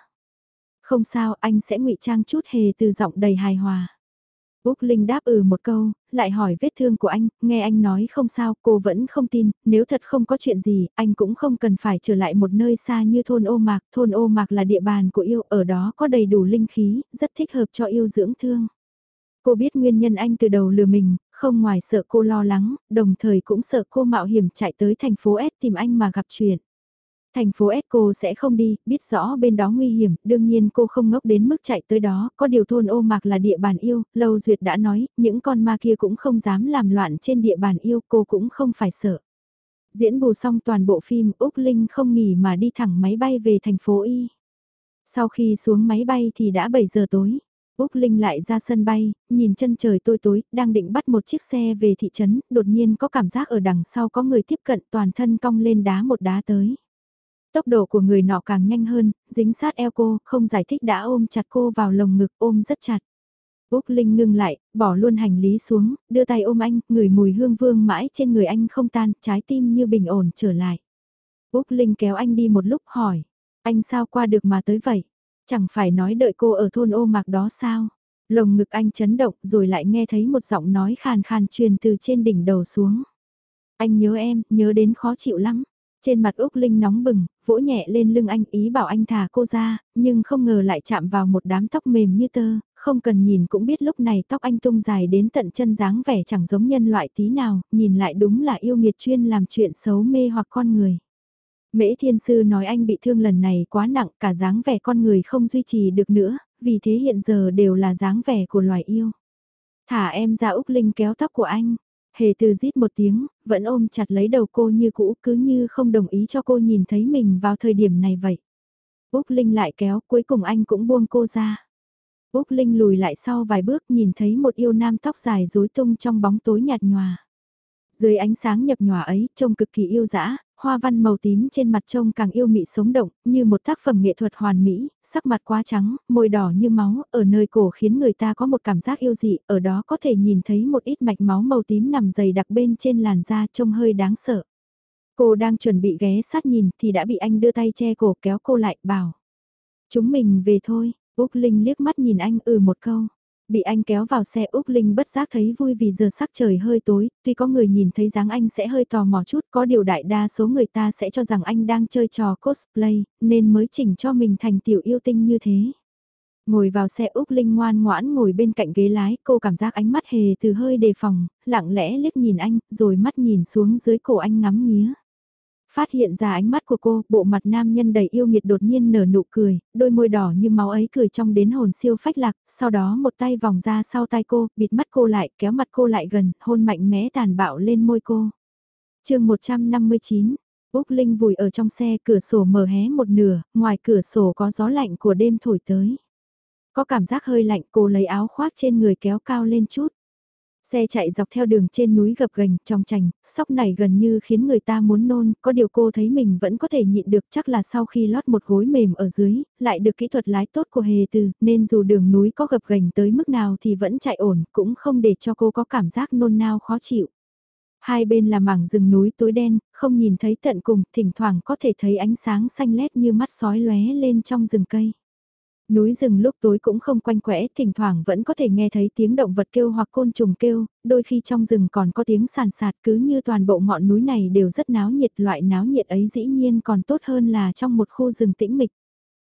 Speaker 1: Không sao, anh sẽ ngụy trang chút hề từ giọng đầy hài hòa. Úc Linh đáp ừ một câu, lại hỏi vết thương của anh, nghe anh nói không sao, cô vẫn không tin, nếu thật không có chuyện gì, anh cũng không cần phải trở lại một nơi xa như thôn ô mạc, thôn ô mạc là địa bàn của yêu, ở đó có đầy đủ linh khí, rất thích hợp cho yêu dưỡng thương. Cô biết nguyên nhân anh từ đầu lừa mình, không ngoài sợ cô lo lắng, đồng thời cũng sợ cô mạo hiểm chạy tới thành phố S tìm anh mà gặp chuyện. Thành phố S cô sẽ không đi, biết rõ bên đó nguy hiểm, đương nhiên cô không ngốc đến mức chạy tới đó, có điều thôn ô mạc là địa bàn yêu, Lâu Duyệt đã nói, những con ma kia cũng không dám làm loạn trên địa bàn yêu, cô cũng không phải sợ. Diễn bù xong toàn bộ phim, Úc Linh không nghỉ mà đi thẳng máy bay về thành phố Y. Sau khi xuống máy bay thì đã 7 giờ tối. Úc Linh lại ra sân bay, nhìn chân trời tối tối, đang định bắt một chiếc xe về thị trấn, đột nhiên có cảm giác ở đằng sau có người tiếp cận toàn thân cong lên đá một đá tới. Tốc độ của người nọ càng nhanh hơn, dính sát eo cô, không giải thích đã ôm chặt cô vào lồng ngực ôm rất chặt. Úc Linh ngưng lại, bỏ luôn hành lý xuống, đưa tay ôm anh, ngửi mùi hương vương mãi trên người anh không tan, trái tim như bình ổn trở lại. Úc Linh kéo anh đi một lúc hỏi, anh sao qua được mà tới vậy? Chẳng phải nói đợi cô ở thôn ô mạc đó sao? Lồng ngực anh chấn động rồi lại nghe thấy một giọng nói khàn khàn truyền từ trên đỉnh đầu xuống. Anh nhớ em, nhớ đến khó chịu lắm. Trên mặt Úc Linh nóng bừng, vỗ nhẹ lên lưng anh ý bảo anh thả cô ra, nhưng không ngờ lại chạm vào một đám tóc mềm như tơ, không cần nhìn cũng biết lúc này tóc anh tung dài đến tận chân dáng vẻ chẳng giống nhân loại tí nào, nhìn lại đúng là yêu nghiệt chuyên làm chuyện xấu mê hoặc con người. Mễ thiên sư nói anh bị thương lần này quá nặng cả dáng vẻ con người không duy trì được nữa, vì thế hiện giờ đều là dáng vẻ của loài yêu. Thả em ra Úc Linh kéo tóc của anh, hề từ rít một tiếng, vẫn ôm chặt lấy đầu cô như cũ cứ như không đồng ý cho cô nhìn thấy mình vào thời điểm này vậy. Úc Linh lại kéo cuối cùng anh cũng buông cô ra. Úc Linh lùi lại sau vài bước nhìn thấy một yêu nam tóc dài rối tung trong bóng tối nhạt nhòa. Dưới ánh sáng nhập nhòa ấy, trông cực kỳ yêu dã, hoa văn màu tím trên mặt trông càng yêu mị sống động, như một tác phẩm nghệ thuật hoàn mỹ, sắc mặt quá trắng, môi đỏ như máu, ở nơi cổ khiến người ta có một cảm giác yêu dị, ở đó có thể nhìn thấy một ít mạch máu màu tím nằm dày đặc bên trên làn da trông hơi đáng sợ. Cô đang chuẩn bị ghé sát nhìn thì đã bị anh đưa tay che cổ kéo cô lại, bảo. Chúng mình về thôi, Úc Linh liếc mắt nhìn anh ừ một câu. Bị anh kéo vào xe Úc Linh bất giác thấy vui vì giờ sắc trời hơi tối, tuy có người nhìn thấy dáng anh sẽ hơi tò mò chút, có điều đại đa số người ta sẽ cho rằng anh đang chơi trò cosplay, nên mới chỉnh cho mình thành tiểu yêu tinh như thế. Ngồi vào xe Úc Linh ngoan ngoãn ngồi bên cạnh ghế lái, cô cảm giác ánh mắt hề từ hơi đề phòng, lặng lẽ liếc nhìn anh, rồi mắt nhìn xuống dưới cổ anh ngắm nghía. Phát hiện ra ánh mắt của cô, bộ mặt nam nhân đầy yêu nghiệt đột nhiên nở nụ cười, đôi môi đỏ như máu ấy cười trong đến hồn siêu phách lạc, sau đó một tay vòng ra sau tay cô, bịt mắt cô lại, kéo mặt cô lại gần, hôn mạnh mẽ tàn bạo lên môi cô. chương 159, Úc Linh vùi ở trong xe, cửa sổ mở hé một nửa, ngoài cửa sổ có gió lạnh của đêm thổi tới. Có cảm giác hơi lạnh, cô lấy áo khoác trên người kéo cao lên chút. Xe chạy dọc theo đường trên núi gập gành, trong trành, sóc này gần như khiến người ta muốn nôn, có điều cô thấy mình vẫn có thể nhịn được chắc là sau khi lót một gối mềm ở dưới, lại được kỹ thuật lái tốt của hề từ, nên dù đường núi có gập gành tới mức nào thì vẫn chạy ổn, cũng không để cho cô có cảm giác nôn nao khó chịu. Hai bên là mảng rừng núi tối đen, không nhìn thấy tận cùng, thỉnh thoảng có thể thấy ánh sáng xanh lét như mắt sói lóe lên trong rừng cây. Núi rừng lúc tối cũng không quanh quẽ, thỉnh thoảng vẫn có thể nghe thấy tiếng động vật kêu hoặc côn trùng kêu, đôi khi trong rừng còn có tiếng sàn sạt cứ như toàn bộ ngọn núi này đều rất náo nhiệt. Loại náo nhiệt ấy dĩ nhiên còn tốt hơn là trong một khu rừng tĩnh mịch.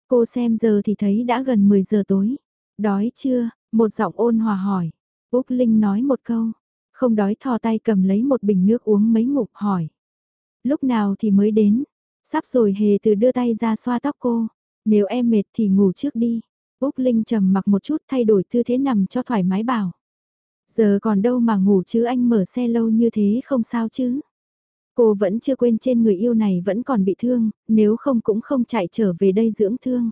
Speaker 1: Cô xem giờ thì thấy đã gần 10 giờ tối. Đói chưa? Một giọng ôn hòa hỏi. Úc Linh nói một câu. Không đói thò tay cầm lấy một bình nước uống mấy ngụm hỏi. Lúc nào thì mới đến? Sắp rồi hề từ đưa tay ra xoa tóc cô. Nếu em mệt thì ngủ trước đi. Úc Linh trầm mặc một chút thay đổi tư thế nằm cho thoải mái bảo. Giờ còn đâu mà ngủ chứ anh mở xe lâu như thế không sao chứ. Cô vẫn chưa quên trên người yêu này vẫn còn bị thương, nếu không cũng không chạy trở về đây dưỡng thương.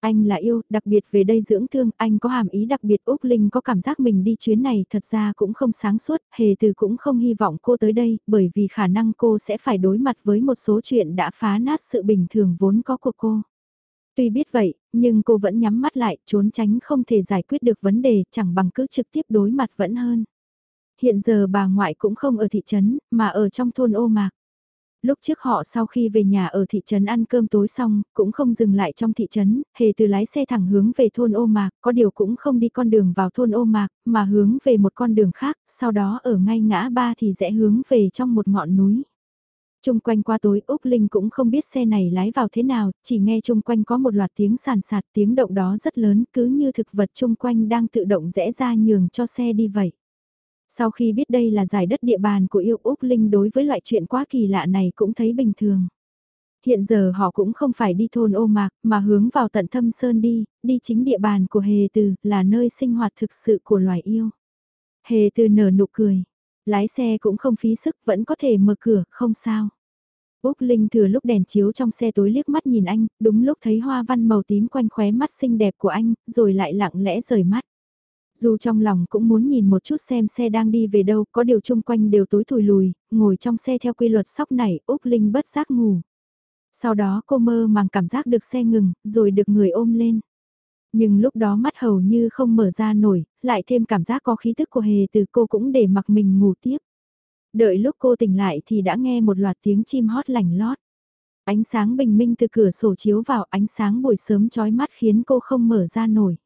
Speaker 1: Anh là yêu, đặc biệt về đây dưỡng thương, anh có hàm ý đặc biệt Úc Linh có cảm giác mình đi chuyến này thật ra cũng không sáng suốt, hề từ cũng không hy vọng cô tới đây, bởi vì khả năng cô sẽ phải đối mặt với một số chuyện đã phá nát sự bình thường vốn có của cô. Tuy biết vậy, nhưng cô vẫn nhắm mắt lại, trốn tránh không thể giải quyết được vấn đề, chẳng bằng cứ trực tiếp đối mặt vẫn hơn. Hiện giờ bà ngoại cũng không ở thị trấn, mà ở trong thôn ô mạc. Lúc trước họ sau khi về nhà ở thị trấn ăn cơm tối xong, cũng không dừng lại trong thị trấn, hề từ lái xe thẳng hướng về thôn ô mạc, có điều cũng không đi con đường vào thôn ô mạc, mà hướng về một con đường khác, sau đó ở ngay ngã ba thì rẽ hướng về trong một ngọn núi. Trung quanh qua tối Úc Linh cũng không biết xe này lái vào thế nào, chỉ nghe chung quanh có một loạt tiếng sàn sạt tiếng động đó rất lớn cứ như thực vật chung quanh đang tự động rẽ ra nhường cho xe đi vậy. Sau khi biết đây là giải đất địa bàn của yêu Úc Linh đối với loại chuyện quá kỳ lạ này cũng thấy bình thường. Hiện giờ họ cũng không phải đi thôn ô mạc mà hướng vào tận thâm sơn đi, đi chính địa bàn của hề từ là nơi sinh hoạt thực sự của loài yêu. Hề từ nở nụ cười, lái xe cũng không phí sức vẫn có thể mở cửa, không sao. Úc Linh thừa lúc đèn chiếu trong xe tối liếc mắt nhìn anh, đúng lúc thấy hoa văn màu tím quanh khóe mắt xinh đẹp của anh, rồi lại lặng lẽ rời mắt. Dù trong lòng cũng muốn nhìn một chút xem xe đang đi về đâu, có điều chung quanh đều tối thùi lùi, ngồi trong xe theo quy luật sóc này, Úc Linh bất giác ngủ. Sau đó cô mơ màng cảm giác được xe ngừng, rồi được người ôm lên. Nhưng lúc đó mắt hầu như không mở ra nổi, lại thêm cảm giác có khí thức của hề từ cô cũng để mặc mình ngủ tiếp. Đợi lúc cô tỉnh lại thì đã nghe một loạt tiếng chim hót lành lót. Ánh sáng bình minh từ cửa sổ chiếu vào ánh sáng buổi sớm chói mắt khiến cô không mở ra nổi.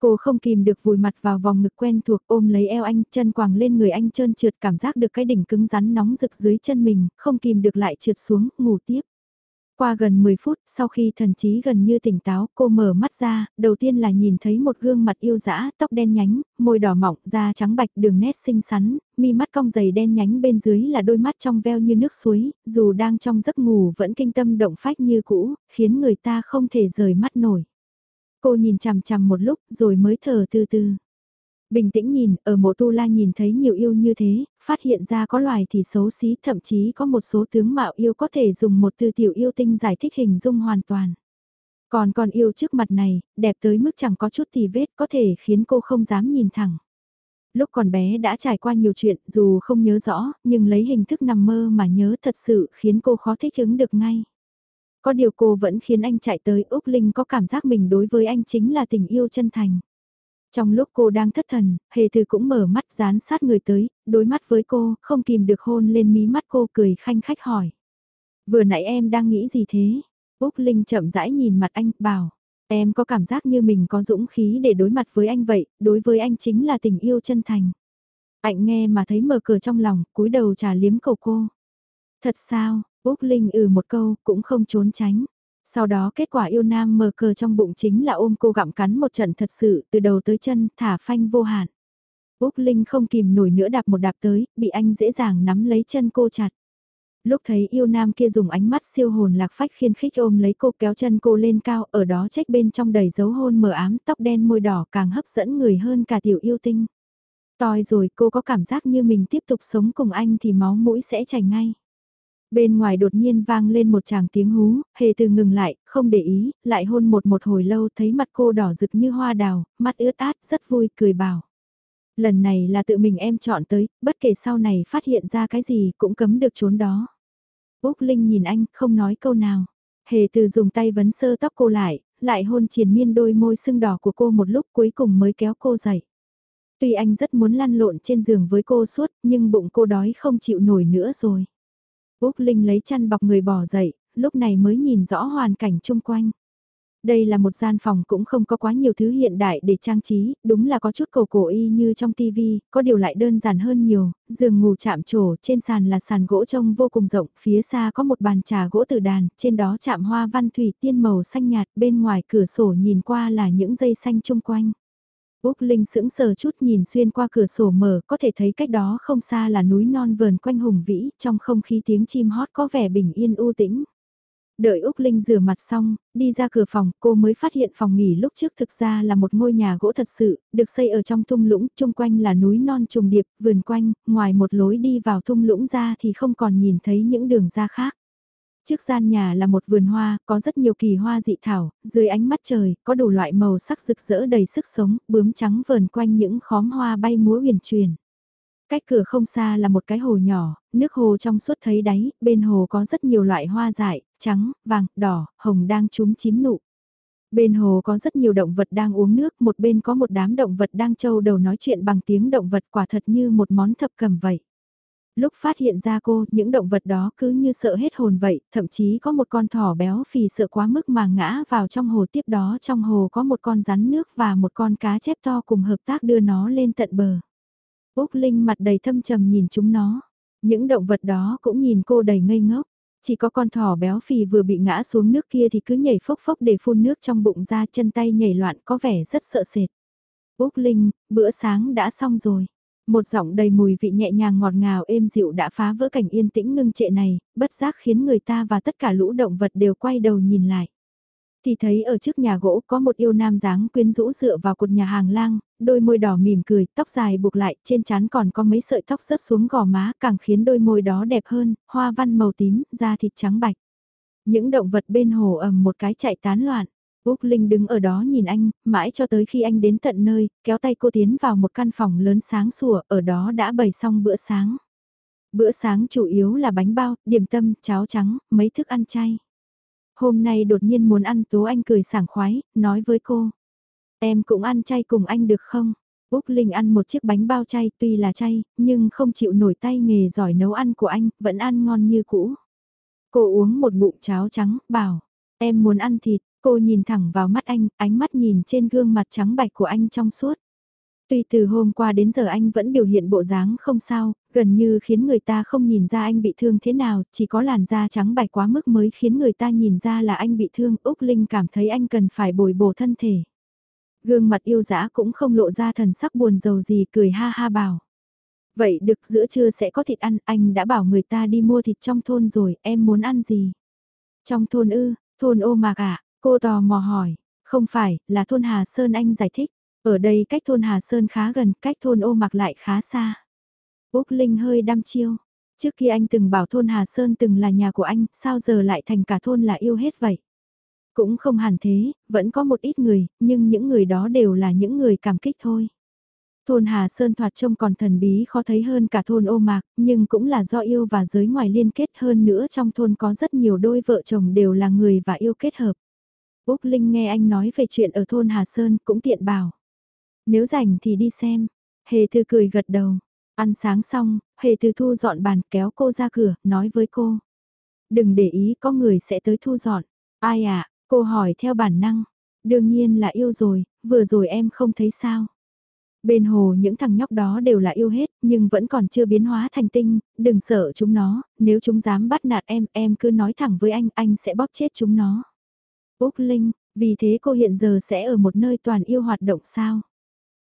Speaker 1: Cô không kìm được vùi mặt vào vòng ngực quen thuộc ôm lấy eo anh, chân quàng lên người anh trơn trượt cảm giác được cái đỉnh cứng rắn nóng rực dưới chân mình, không kìm được lại trượt xuống, ngủ tiếp. Qua gần 10 phút, sau khi thần trí gần như tỉnh táo, cô mở mắt ra, đầu tiên là nhìn thấy một gương mặt yêu dã, tóc đen nhánh, môi đỏ mọng, da trắng bạch, đường nét xinh xắn, mi mắt cong dày đen nhánh bên dưới là đôi mắt trong veo như nước suối, dù đang trong giấc ngủ vẫn kinh tâm động phách như cũ, khiến người ta không thể rời mắt nổi. Cô nhìn chằm chằm một lúc rồi mới thở từ từ. Bình tĩnh nhìn, ở mộ tu la nhìn thấy nhiều yêu như thế, phát hiện ra có loài thì xấu xí, thậm chí có một số tướng mạo yêu có thể dùng một từ tiểu yêu tinh giải thích hình dung hoàn toàn. Còn con yêu trước mặt này, đẹp tới mức chẳng có chút tì vết có thể khiến cô không dám nhìn thẳng. Lúc còn bé đã trải qua nhiều chuyện dù không nhớ rõ, nhưng lấy hình thức nằm mơ mà nhớ thật sự khiến cô khó thích ứng được ngay. Có điều cô vẫn khiến anh chạy tới Úc Linh có cảm giác mình đối với anh chính là tình yêu chân thành. Trong lúc cô đang thất thần, hề từ cũng mở mắt dán sát người tới, đối mắt với cô, không kìm được hôn lên mí mắt cô cười khanh khách hỏi. Vừa nãy em đang nghĩ gì thế? Úc Linh chậm rãi nhìn mặt anh, bảo. Em có cảm giác như mình có dũng khí để đối mặt với anh vậy, đối với anh chính là tình yêu chân thành. Anh nghe mà thấy mở cửa trong lòng, cúi đầu trà liếm cầu cô. Thật sao, Úc Linh ừ một câu, cũng không trốn tránh. Sau đó kết quả yêu nam mờ cờ trong bụng chính là ôm cô gặm cắn một trận thật sự từ đầu tới chân thả phanh vô hạn. Úc Linh không kìm nổi nữa đạp một đạp tới, bị anh dễ dàng nắm lấy chân cô chặt. Lúc thấy yêu nam kia dùng ánh mắt siêu hồn lạc phách khiên khích ôm lấy cô kéo chân cô lên cao ở đó trách bên trong đầy dấu hôn mờ ám tóc đen môi đỏ càng hấp dẫn người hơn cả tiểu yêu tinh. Toi rồi cô có cảm giác như mình tiếp tục sống cùng anh thì máu mũi sẽ chảy ngay. Bên ngoài đột nhiên vang lên một chàng tiếng hú, hề từ ngừng lại, không để ý, lại hôn một một hồi lâu thấy mặt cô đỏ rực như hoa đào, mắt ướt át, rất vui, cười bảo. Lần này là tự mình em chọn tới, bất kể sau này phát hiện ra cái gì cũng cấm được trốn đó. Úc Linh nhìn anh, không nói câu nào. Hề từ dùng tay vấn sơ tóc cô lại, lại hôn triền miên đôi môi sưng đỏ của cô một lúc cuối cùng mới kéo cô dậy. Tuy anh rất muốn lăn lộn trên giường với cô suốt, nhưng bụng cô đói không chịu nổi nữa rồi. Úc Linh lấy chăn bọc người bỏ dậy, lúc này mới nhìn rõ hoàn cảnh chung quanh. Đây là một gian phòng cũng không có quá nhiều thứ hiện đại để trang trí, đúng là có chút cầu cổ y như trong tivi, có điều lại đơn giản hơn nhiều, giường ngủ chạm trổ, trên sàn là sàn gỗ trông vô cùng rộng, phía xa có một bàn trà gỗ từ đàn, trên đó chạm hoa văn thủy tiên màu xanh nhạt, bên ngoài cửa sổ nhìn qua là những dây xanh chung quanh. Úc Linh sững sờ chút nhìn xuyên qua cửa sổ mở có thể thấy cách đó không xa là núi non vờn quanh hùng vĩ, trong không khí tiếng chim hót có vẻ bình yên u tĩnh. Đợi Úc Linh rửa mặt xong, đi ra cửa phòng, cô mới phát hiện phòng nghỉ lúc trước thực ra là một ngôi nhà gỗ thật sự, được xây ở trong thung lũng, chung quanh là núi non trùng điệp, vườn quanh, ngoài một lối đi vào thung lũng ra thì không còn nhìn thấy những đường ra khác. Trước gian nhà là một vườn hoa, có rất nhiều kỳ hoa dị thảo, dưới ánh mắt trời, có đủ loại màu sắc rực rỡ đầy sức sống, bướm trắng vờn quanh những khóm hoa bay múa huyền truyền. Cách cửa không xa là một cái hồ nhỏ, nước hồ trong suốt thấy đáy, bên hồ có rất nhiều loại hoa dại, trắng, vàng, đỏ, hồng đang chúm chím nụ. Bên hồ có rất nhiều động vật đang uống nước, một bên có một đám động vật đang trâu đầu nói chuyện bằng tiếng động vật quả thật như một món thập cầm vậy. Lúc phát hiện ra cô, những động vật đó cứ như sợ hết hồn vậy, thậm chí có một con thỏ béo phì sợ quá mức mà ngã vào trong hồ tiếp đó trong hồ có một con rắn nước và một con cá chép to cùng hợp tác đưa nó lên tận bờ. Úc Linh mặt đầy thâm trầm nhìn chúng nó. Những động vật đó cũng nhìn cô đầy ngây ngốc. Chỉ có con thỏ béo phì vừa bị ngã xuống nước kia thì cứ nhảy phốc phốc để phun nước trong bụng ra chân tay nhảy loạn có vẻ rất sợ sệt. Úc Linh, bữa sáng đã xong rồi. Một giọng đầy mùi vị nhẹ nhàng ngọt ngào êm dịu đã phá vỡ cảnh yên tĩnh ngưng trệ này, bất giác khiến người ta và tất cả lũ động vật đều quay đầu nhìn lại. Thì thấy ở trước nhà gỗ có một yêu nam dáng quyến rũ dựa vào cột nhà hàng lang, đôi môi đỏ mỉm cười, tóc dài buộc lại, trên trán còn có mấy sợi tóc rớt xuống gò má càng khiến đôi môi đó đẹp hơn, hoa văn màu tím, da thịt trắng bạch. Những động vật bên hồ ầm một cái chạy tán loạn. Úc Linh đứng ở đó nhìn anh, mãi cho tới khi anh đến tận nơi, kéo tay cô tiến vào một căn phòng lớn sáng sủa, ở đó đã bày xong bữa sáng. Bữa sáng chủ yếu là bánh bao, điểm tâm, cháo trắng, mấy thức ăn chay. Hôm nay đột nhiên muốn ăn Tố Anh cười sảng khoái, nói với cô. Em cũng ăn chay cùng anh được không? Úc Linh ăn một chiếc bánh bao chay tuy là chay, nhưng không chịu nổi tay nghề giỏi nấu ăn của anh, vẫn ăn ngon như cũ. Cô uống một bụng cháo trắng, bảo, em muốn ăn thịt, cô nhìn thẳng vào mắt anh, ánh mắt nhìn trên gương mặt trắng bạch của anh trong suốt. Tuy từ hôm qua đến giờ anh vẫn biểu hiện bộ dáng không sao, gần như khiến người ta không nhìn ra anh bị thương thế nào, chỉ có làn da trắng bạch quá mức mới khiến người ta nhìn ra là anh bị thương. Úc Linh cảm thấy anh cần phải bồi bổ thân thể. Gương mặt yêu dã cũng không lộ ra thần sắc buồn giàu gì cười ha ha bảo. Vậy được giữa trưa sẽ có thịt ăn, anh đã bảo người ta đi mua thịt trong thôn rồi, em muốn ăn gì? Trong thôn ư, thôn ô mà cả cô tò mò hỏi, không phải, là thôn Hà Sơn anh giải thích. Ở đây cách thôn Hà Sơn khá gần, cách thôn ô mặc lại khá xa. Úc Linh hơi đăm chiêu. Trước khi anh từng bảo thôn Hà Sơn từng là nhà của anh, sao giờ lại thành cả thôn là yêu hết vậy? Cũng không hẳn thế, vẫn có một ít người, nhưng những người đó đều là những người cảm kích thôi. Thôn Hà Sơn thoạt trông còn thần bí khó thấy hơn cả thôn ô mạc, nhưng cũng là do yêu và giới ngoài liên kết hơn nữa trong thôn có rất nhiều đôi vợ chồng đều là người và yêu kết hợp. Úc Linh nghe anh nói về chuyện ở thôn Hà Sơn cũng tiện bảo. Nếu rảnh thì đi xem. Hề thư cười gật đầu. Ăn sáng xong, Hề thư thu dọn bàn kéo cô ra cửa, nói với cô. Đừng để ý có người sẽ tới thu dọn. Ai à? cô hỏi theo bản năng. Đương nhiên là yêu rồi, vừa rồi em không thấy sao. Bên hồ những thằng nhóc đó đều là yêu hết, nhưng vẫn còn chưa biến hóa thành tinh, đừng sợ chúng nó, nếu chúng dám bắt nạt em, em cứ nói thẳng với anh, anh sẽ bóp chết chúng nó. Úc Linh, vì thế cô hiện giờ sẽ ở một nơi toàn yêu hoạt động sao?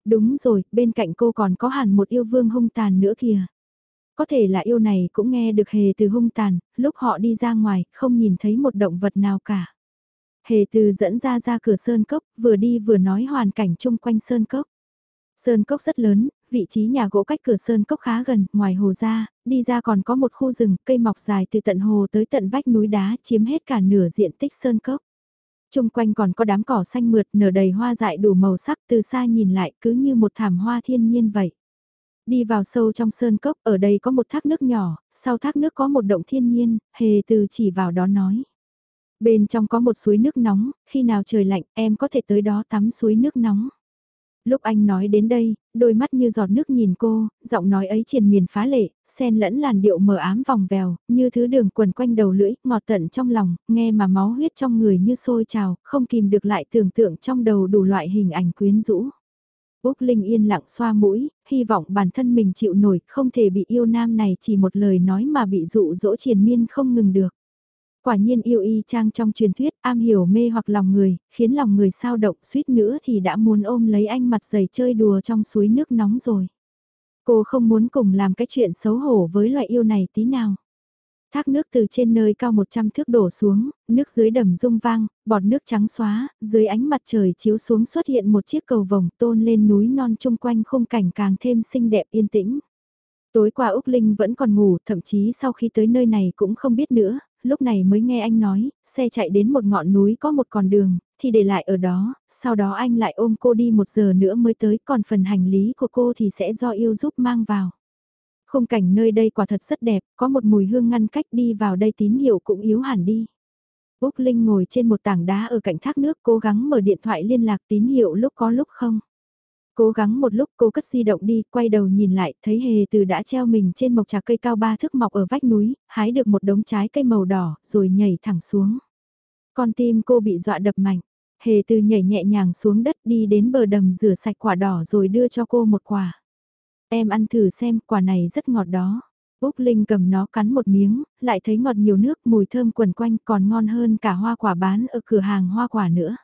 Speaker 1: Đúng rồi, bên cạnh cô còn có hẳn một yêu vương hung tàn nữa kìa. Có thể là yêu này cũng nghe được hề từ hung tàn, lúc họ đi ra ngoài, không nhìn thấy một động vật nào cả. Hề từ dẫn ra ra cửa sơn cốc, vừa đi vừa nói hoàn cảnh chung quanh sơn cốc. Sơn cốc rất lớn, vị trí nhà gỗ cách cửa sơn cốc khá gần, ngoài hồ ra, đi ra còn có một khu rừng, cây mọc dài từ tận hồ tới tận vách núi đá, chiếm hết cả nửa diện tích sơn cốc. Trung quanh còn có đám cỏ xanh mượt nở đầy hoa dại đủ màu sắc từ xa nhìn lại cứ như một thảm hoa thiên nhiên vậy. Đi vào sâu trong sơn cốc, ở đây có một thác nước nhỏ, sau thác nước có một động thiên nhiên, hề từ chỉ vào đó nói. Bên trong có một suối nước nóng, khi nào trời lạnh em có thể tới đó tắm suối nước nóng. Lúc anh nói đến đây, đôi mắt như giọt nước nhìn cô, giọng nói ấy triền miền phá lệ, xen lẫn làn điệu mờ ám vòng vèo, như thứ đường quần quanh đầu lưỡi, ngọt tận trong lòng, nghe mà máu huyết trong người như sôi trào, không kìm được lại tưởng tượng trong đầu đủ loại hình ảnh quyến rũ. Úc Linh yên lặng xoa mũi, hy vọng bản thân mình chịu nổi, không thể bị yêu nam này chỉ một lời nói mà bị dụ dỗ triền miên không ngừng được. Quả nhiên yêu y trang trong truyền thuyết, am hiểu mê hoặc lòng người, khiến lòng người sao động suýt nữa thì đã muốn ôm lấy anh mặt dày chơi đùa trong suối nước nóng rồi. Cô không muốn cùng làm cái chuyện xấu hổ với loại yêu này tí nào. Thác nước từ trên nơi cao 100 thước đổ xuống, nước dưới đầm rung vang, bọt nước trắng xóa, dưới ánh mặt trời chiếu xuống xuất hiện một chiếc cầu vồng tôn lên núi non chung quanh khung cảnh càng thêm xinh đẹp yên tĩnh. Tối qua Úc Linh vẫn còn ngủ, thậm chí sau khi tới nơi này cũng không biết nữa, lúc này mới nghe anh nói, xe chạy đến một ngọn núi có một con đường, thì để lại ở đó, sau đó anh lại ôm cô đi một giờ nữa mới tới, còn phần hành lý của cô thì sẽ do yêu giúp mang vào. Khung cảnh nơi đây quả thật rất đẹp, có một mùi hương ngăn cách đi vào đây tín hiệu cũng yếu hẳn đi. Úc Linh ngồi trên một tảng đá ở cạnh thác nước cố gắng mở điện thoại liên lạc tín hiệu lúc có lúc không. Cố gắng một lúc cô cất di động đi, quay đầu nhìn lại, thấy hề từ đã treo mình trên mộc trà cây cao ba thước mọc ở vách núi, hái được một đống trái cây màu đỏ, rồi nhảy thẳng xuống. Con tim cô bị dọa đập mạnh, hề từ nhảy nhẹ nhàng xuống đất đi đến bờ đầm rửa sạch quả đỏ rồi đưa cho cô một quả. Em ăn thử xem, quả này rất ngọt đó. Úc Linh cầm nó cắn một miếng, lại thấy ngọt nhiều nước mùi thơm quần quanh còn ngon hơn cả hoa quả bán ở cửa hàng hoa quả nữa.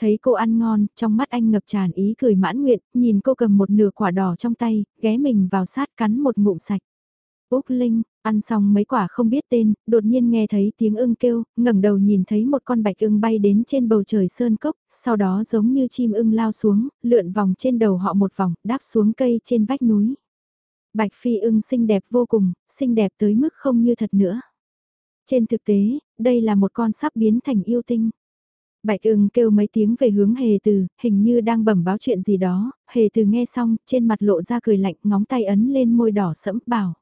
Speaker 1: Thấy cô ăn ngon, trong mắt anh ngập tràn ý cười mãn nguyện, nhìn cô cầm một nửa quả đỏ trong tay, ghé mình vào sát cắn một ngụm sạch. Úc Linh, ăn xong mấy quả không biết tên, đột nhiên nghe thấy tiếng ưng kêu, ngẩng đầu nhìn thấy một con bạch ưng bay đến trên bầu trời sơn cốc, sau đó giống như chim ưng lao xuống, lượn vòng trên đầu họ một vòng, đáp xuống cây trên vách núi. Bạch phi ưng xinh đẹp vô cùng, xinh đẹp tới mức không như thật nữa. Trên thực tế, đây là một con sắp biến thành yêu tinh. Bạch ưng kêu mấy tiếng về hướng hề từ, hình như đang bẩm báo chuyện gì đó, hề từ nghe xong, trên mặt lộ ra cười lạnh, ngóng tay ấn lên môi đỏ sẫm, bảo.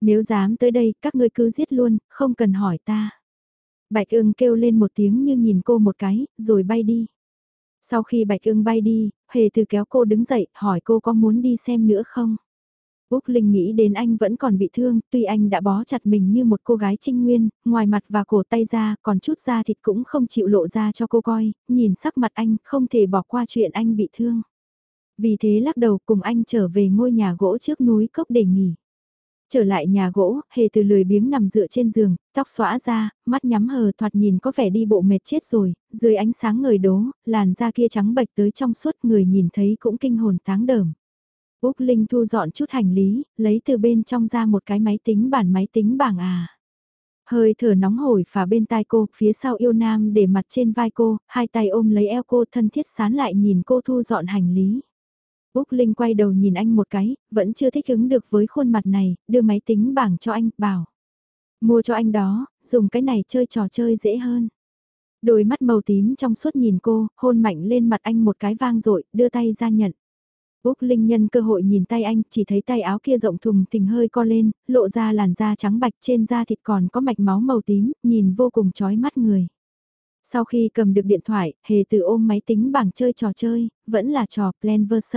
Speaker 1: Nếu dám tới đây, các ngươi cứ giết luôn, không cần hỏi ta. Bạch ưng kêu lên một tiếng như nhìn cô một cái, rồi bay đi. Sau khi bạch ưng bay đi, hề từ kéo cô đứng dậy, hỏi cô có muốn đi xem nữa không? Úc Linh nghĩ đến anh vẫn còn bị thương, tuy anh đã bó chặt mình như một cô gái trinh nguyên, ngoài mặt và cổ tay ra, còn chút da thịt cũng không chịu lộ ra cho cô coi, nhìn sắc mặt anh, không thể bỏ qua chuyện anh bị thương. Vì thế lắc đầu cùng anh trở về ngôi nhà gỗ trước núi cốc để nghỉ. Trở lại nhà gỗ, hề từ lười biếng nằm dựa trên giường, tóc xõa ra, mắt nhắm hờ thoạt nhìn có vẻ đi bộ mệt chết rồi, dưới ánh sáng người đố, làn da kia trắng bạch tới trong suốt người nhìn thấy cũng kinh hồn táng đờm. Úc Linh thu dọn chút hành lý, lấy từ bên trong ra một cái máy tính bản máy tính bảng à. Hơi thở nóng hổi phả bên tai cô, phía sau yêu nam để mặt trên vai cô, hai tay ôm lấy eo cô thân thiết sán lại nhìn cô thu dọn hành lý. Úc Linh quay đầu nhìn anh một cái, vẫn chưa thích ứng được với khuôn mặt này, đưa máy tính bảng cho anh, bảo. Mua cho anh đó, dùng cái này chơi trò chơi dễ hơn. Đôi mắt màu tím trong suốt nhìn cô, hôn mạnh lên mặt anh một cái vang dội đưa tay ra nhận. Úc Linh nhân cơ hội nhìn tay anh, chỉ thấy tay áo kia rộng thùng thình hơi co lên, lộ ra làn da trắng bạch trên da thịt còn có mạch máu màu tím, nhìn vô cùng chói mắt người. Sau khi cầm được điện thoại, hề từ ôm máy tính bảng chơi trò chơi, vẫn là trò Plan vs.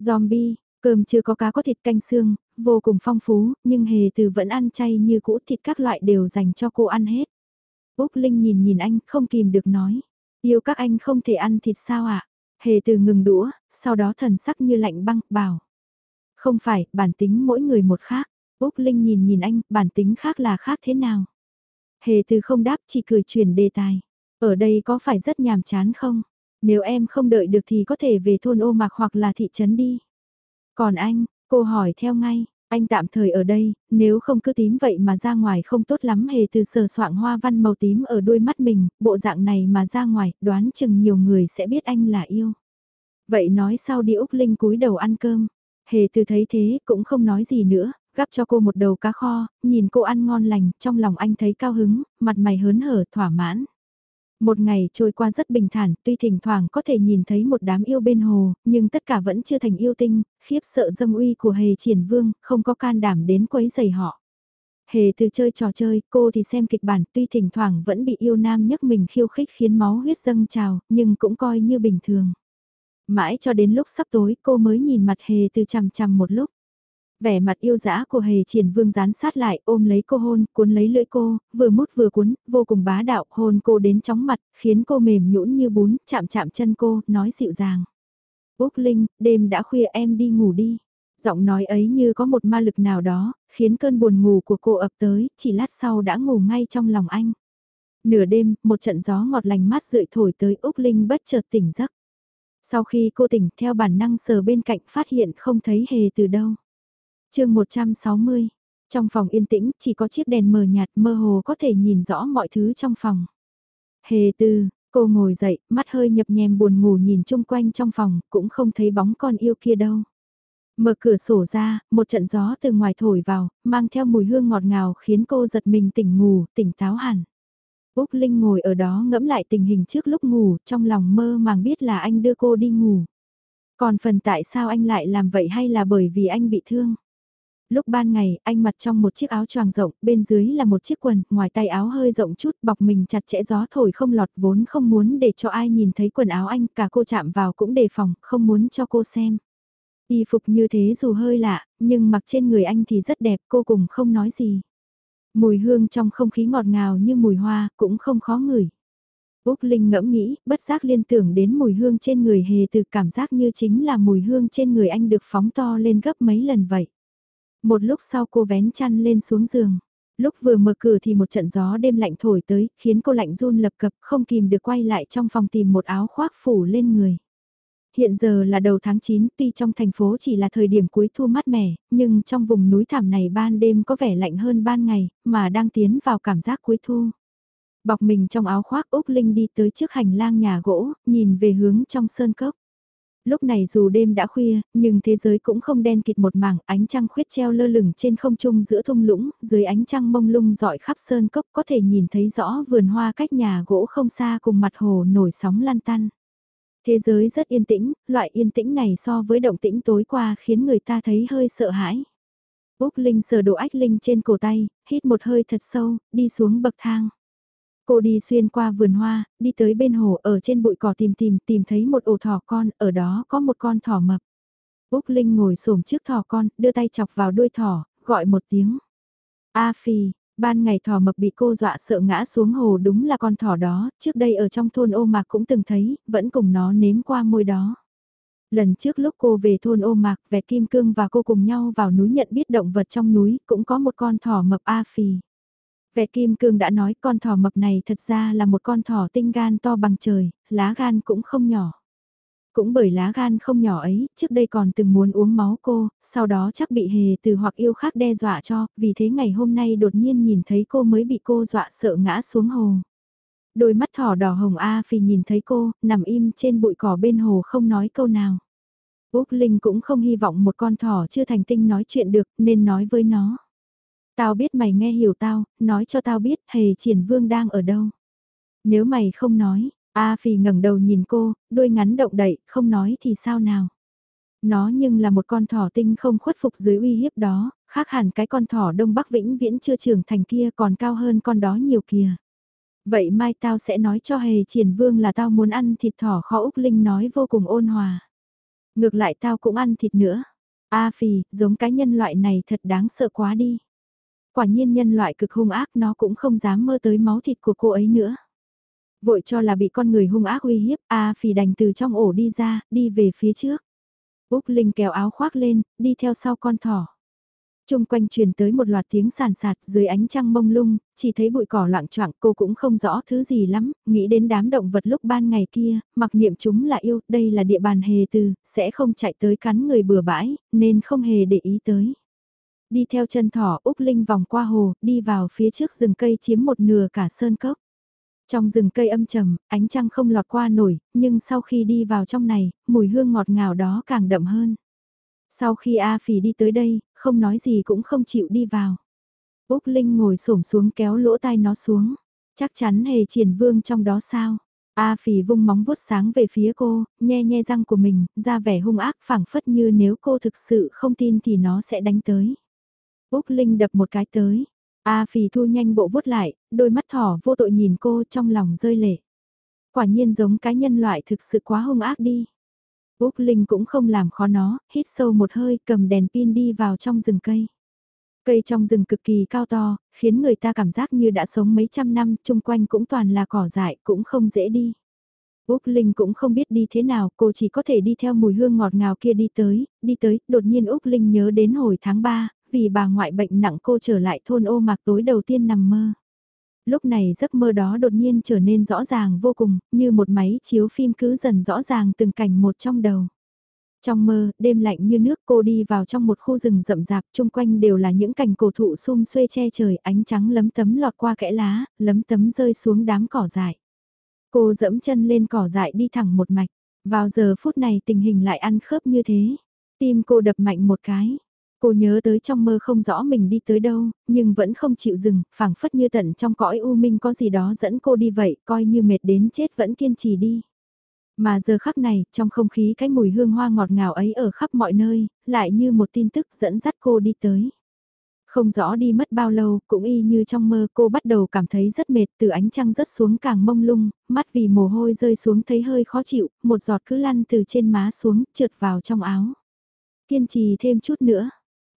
Speaker 1: Zombie, cơm chưa có cá có thịt canh xương, vô cùng phong phú, nhưng hề từ vẫn ăn chay như cũ thịt các loại đều dành cho cô ăn hết. Úc Linh nhìn nhìn anh, không kìm được nói. Yêu các anh không thể ăn thịt sao ạ? Hề từ ngừng đũa, sau đó thần sắc như lạnh băng, bảo. Không phải, bản tính mỗi người một khác. Úc Linh nhìn nhìn anh, bản tính khác là khác thế nào? Hề từ không đáp chỉ cười chuyển đề tài. Ở đây có phải rất nhàm chán không? Nếu em không đợi được thì có thể về thôn ô mạc hoặc là thị trấn đi. Còn anh, cô hỏi theo ngay, anh tạm thời ở đây, nếu không cứ tím vậy mà ra ngoài không tốt lắm hề từ sờ soạng hoa văn màu tím ở đuôi mắt mình, bộ dạng này mà ra ngoài, đoán chừng nhiều người sẽ biết anh là yêu. Vậy nói sau đi Úc Linh cúi đầu ăn cơm, hề từ thấy thế cũng không nói gì nữa, gắp cho cô một đầu cá kho, nhìn cô ăn ngon lành, trong lòng anh thấy cao hứng, mặt mày hớn hở, thỏa mãn. Một ngày trôi qua rất bình thản, tuy thỉnh thoảng có thể nhìn thấy một đám yêu bên hồ, nhưng tất cả vẫn chưa thành yêu tinh, khiếp sợ dâm uy của hề triển vương, không có can đảm đến quấy giày họ. Hề từ chơi trò chơi, cô thì xem kịch bản, tuy thỉnh thoảng vẫn bị yêu nam nhấc mình khiêu khích khiến máu huyết dâng trào, nhưng cũng coi như bình thường. Mãi cho đến lúc sắp tối cô mới nhìn mặt hề từ chằm chằm một lúc. Vẻ mặt yêu dã của hề triển vương dán sát lại ôm lấy cô hôn, cuốn lấy lưỡi cô, vừa mút vừa cuốn, vô cùng bá đạo, hôn cô đến chóng mặt, khiến cô mềm nhũn như bún, chạm chạm chân cô, nói dịu dàng. Úc Linh, đêm đã khuya em đi ngủ đi. Giọng nói ấy như có một ma lực nào đó, khiến cơn buồn ngủ của cô ập tới, chỉ lát sau đã ngủ ngay trong lòng anh. Nửa đêm, một trận gió ngọt lành mát rượi thổi tới Úc Linh bất chợt tỉnh giấc. Sau khi cô tỉnh theo bản năng sờ bên cạnh phát hiện không thấy hề từ đâu chương 160, trong phòng yên tĩnh chỉ có chiếc đèn mờ nhạt mơ hồ có thể nhìn rõ mọi thứ trong phòng. Hề tư, cô ngồi dậy, mắt hơi nhập nhèm buồn ngủ nhìn chung quanh trong phòng, cũng không thấy bóng con yêu kia đâu. Mở cửa sổ ra, một trận gió từ ngoài thổi vào, mang theo mùi hương ngọt ngào khiến cô giật mình tỉnh ngủ, tỉnh táo hẳn. Úc Linh ngồi ở đó ngẫm lại tình hình trước lúc ngủ, trong lòng mơ màng biết là anh đưa cô đi ngủ. Còn phần tại sao anh lại làm vậy hay là bởi vì anh bị thương? Lúc ban ngày, anh mặc trong một chiếc áo choàng rộng, bên dưới là một chiếc quần, ngoài tay áo hơi rộng chút, bọc mình chặt chẽ gió thổi không lọt vốn không muốn để cho ai nhìn thấy quần áo anh, cả cô chạm vào cũng đề phòng, không muốn cho cô xem. Y phục như thế dù hơi lạ, nhưng mặc trên người anh thì rất đẹp, cô cùng không nói gì. Mùi hương trong không khí ngọt ngào như mùi hoa, cũng không khó ngửi. Úc Linh ngẫm nghĩ, bất giác liên tưởng đến mùi hương trên người hề từ cảm giác như chính là mùi hương trên người anh được phóng to lên gấp mấy lần vậy. Một lúc sau cô vén chăn lên xuống giường. Lúc vừa mở cửa thì một trận gió đêm lạnh thổi tới, khiến cô lạnh run lập cập không kìm được quay lại trong phòng tìm một áo khoác phủ lên người. Hiện giờ là đầu tháng 9, tuy trong thành phố chỉ là thời điểm cuối thu mát mẻ, nhưng trong vùng núi thảm này ban đêm có vẻ lạnh hơn ban ngày, mà đang tiến vào cảm giác cuối thu. Bọc mình trong áo khoác Úc Linh đi tới trước hành lang nhà gỗ, nhìn về hướng trong sơn cốc. Lúc này dù đêm đã khuya, nhưng thế giới cũng không đen kịt một mảng, ánh trăng khuyết treo lơ lửng trên không trung giữa thung lũng, dưới ánh trăng mông lung dọi khắp sơn cốc có thể nhìn thấy rõ vườn hoa cách nhà gỗ không xa cùng mặt hồ nổi sóng lan tăn. Thế giới rất yên tĩnh, loại yên tĩnh này so với động tĩnh tối qua khiến người ta thấy hơi sợ hãi. Úc Linh sờ đồ ách Linh trên cổ tay, hít một hơi thật sâu, đi xuống bậc thang. Cô đi xuyên qua vườn hoa, đi tới bên hồ ở trên bụi cỏ tìm tìm tìm thấy một ổ thỏ con, ở đó có một con thỏ mập. Úc Linh ngồi xổm trước thỏ con, đưa tay chọc vào đuôi thỏ, gọi một tiếng. A Phi, ban ngày thỏ mập bị cô dọa sợ ngã xuống hồ đúng là con thỏ đó, trước đây ở trong thôn ô mạc cũng từng thấy, vẫn cùng nó nếm qua môi đó. Lần trước lúc cô về thôn ô mạc, vẹt kim cương và cô cùng nhau vào núi nhận biết động vật trong núi, cũng có một con thỏ mập A Phi. Vẹt kim cương đã nói con thỏ mập này thật ra là một con thỏ tinh gan to bằng trời, lá gan cũng không nhỏ. Cũng bởi lá gan không nhỏ ấy, trước đây còn từng muốn uống máu cô, sau đó chắc bị hề từ hoặc yêu khác đe dọa cho, vì thế ngày hôm nay đột nhiên nhìn thấy cô mới bị cô dọa sợ ngã xuống hồ. Đôi mắt thỏ đỏ hồng A Phi nhìn thấy cô, nằm im trên bụi cỏ bên hồ không nói câu nào. Úc Linh cũng không hy vọng một con thỏ chưa thành tinh nói chuyện được nên nói với nó. Tao biết mày nghe hiểu tao, nói cho tao biết hề triển vương đang ở đâu. Nếu mày không nói, A Phi ngẩng đầu nhìn cô, đôi ngắn động đậy, không nói thì sao nào. Nó nhưng là một con thỏ tinh không khuất phục dưới uy hiếp đó, khác hẳn cái con thỏ đông bắc vĩnh viễn chưa trưởng thành kia còn cao hơn con đó nhiều kìa. Vậy mai tao sẽ nói cho hề triển vương là tao muốn ăn thịt thỏ kho Úc Linh nói vô cùng ôn hòa. Ngược lại tao cũng ăn thịt nữa. A Phi, giống cái nhân loại này thật đáng sợ quá đi. Quả nhiên nhân loại cực hung ác nó cũng không dám mơ tới máu thịt của cô ấy nữa. Vội cho là bị con người hung ác uy hiếp, A phì đành từ trong ổ đi ra, đi về phía trước. Úc Linh kéo áo khoác lên, đi theo sau con thỏ. Trung quanh truyền tới một loạt tiếng sàn sạt dưới ánh trăng mông lung, chỉ thấy bụi cỏ loạn choạng cô cũng không rõ thứ gì lắm, nghĩ đến đám động vật lúc ban ngày kia, mặc niệm chúng là yêu, đây là địa bàn hề từ, sẽ không chạy tới cắn người bừa bãi, nên không hề để ý tới. Đi theo chân thỏ Úc Linh vòng qua hồ, đi vào phía trước rừng cây chiếm một nửa cả sơn cốc. Trong rừng cây âm trầm, ánh trăng không lọt qua nổi, nhưng sau khi đi vào trong này, mùi hương ngọt ngào đó càng đậm hơn. Sau khi A phì đi tới đây, không nói gì cũng không chịu đi vào. Úc Linh ngồi xổm xuống kéo lỗ tai nó xuống. Chắc chắn hề triển vương trong đó sao? A phì vung móng vuốt sáng về phía cô, nhe nhe răng của mình, ra vẻ hung ác phảng phất như nếu cô thực sự không tin thì nó sẽ đánh tới. Úc Linh đập một cái tới. A Phì thu nhanh bộ vuốt lại, đôi mắt thỏ vô tội nhìn cô trong lòng rơi lệ. Quả nhiên giống cái nhân loại thực sự quá hung ác đi. Úc Linh cũng không làm khó nó, hít sâu một hơi cầm đèn pin đi vào trong rừng cây. Cây trong rừng cực kỳ cao to, khiến người ta cảm giác như đã sống mấy trăm năm, chung quanh cũng toàn là cỏ dại, cũng không dễ đi. Úc Linh cũng không biết đi thế nào, cô chỉ có thể đi theo mùi hương ngọt ngào kia đi tới, đi tới, đột nhiên Úc Linh nhớ đến hồi tháng 3, vì bà ngoại bệnh nặng cô trở lại thôn ô mạc tối đầu tiên nằm mơ. Lúc này giấc mơ đó đột nhiên trở nên rõ ràng vô cùng, như một máy chiếu phim cứ dần rõ ràng từng cảnh một trong đầu. Trong mơ, đêm lạnh như nước cô đi vào trong một khu rừng rậm rạp chung quanh đều là những cành cổ thụ sum xuê che trời ánh trắng lấm tấm lọt qua kẽ lá, lấm tấm rơi xuống đám cỏ dại. Cô dẫm chân lên cỏ dại đi thẳng một mạch, vào giờ phút này tình hình lại ăn khớp như thế. Tim cô đập mạnh một cái, Cô nhớ tới trong mơ không rõ mình đi tới đâu, nhưng vẫn không chịu dừng, phảng phất như tận trong cõi u minh có gì đó dẫn cô đi vậy, coi như mệt đến chết vẫn kiên trì đi. Mà giờ khắc này, trong không khí cái mùi hương hoa ngọt ngào ấy ở khắp mọi nơi, lại như một tin tức dẫn dắt cô đi tới. Không rõ đi mất bao lâu, cũng y như trong mơ cô bắt đầu cảm thấy rất mệt từ ánh trăng rớt xuống càng mông lung, mắt vì mồ hôi rơi xuống thấy hơi khó chịu, một giọt cứ lăn từ trên má xuống, trượt vào trong áo. Kiên trì thêm chút nữa,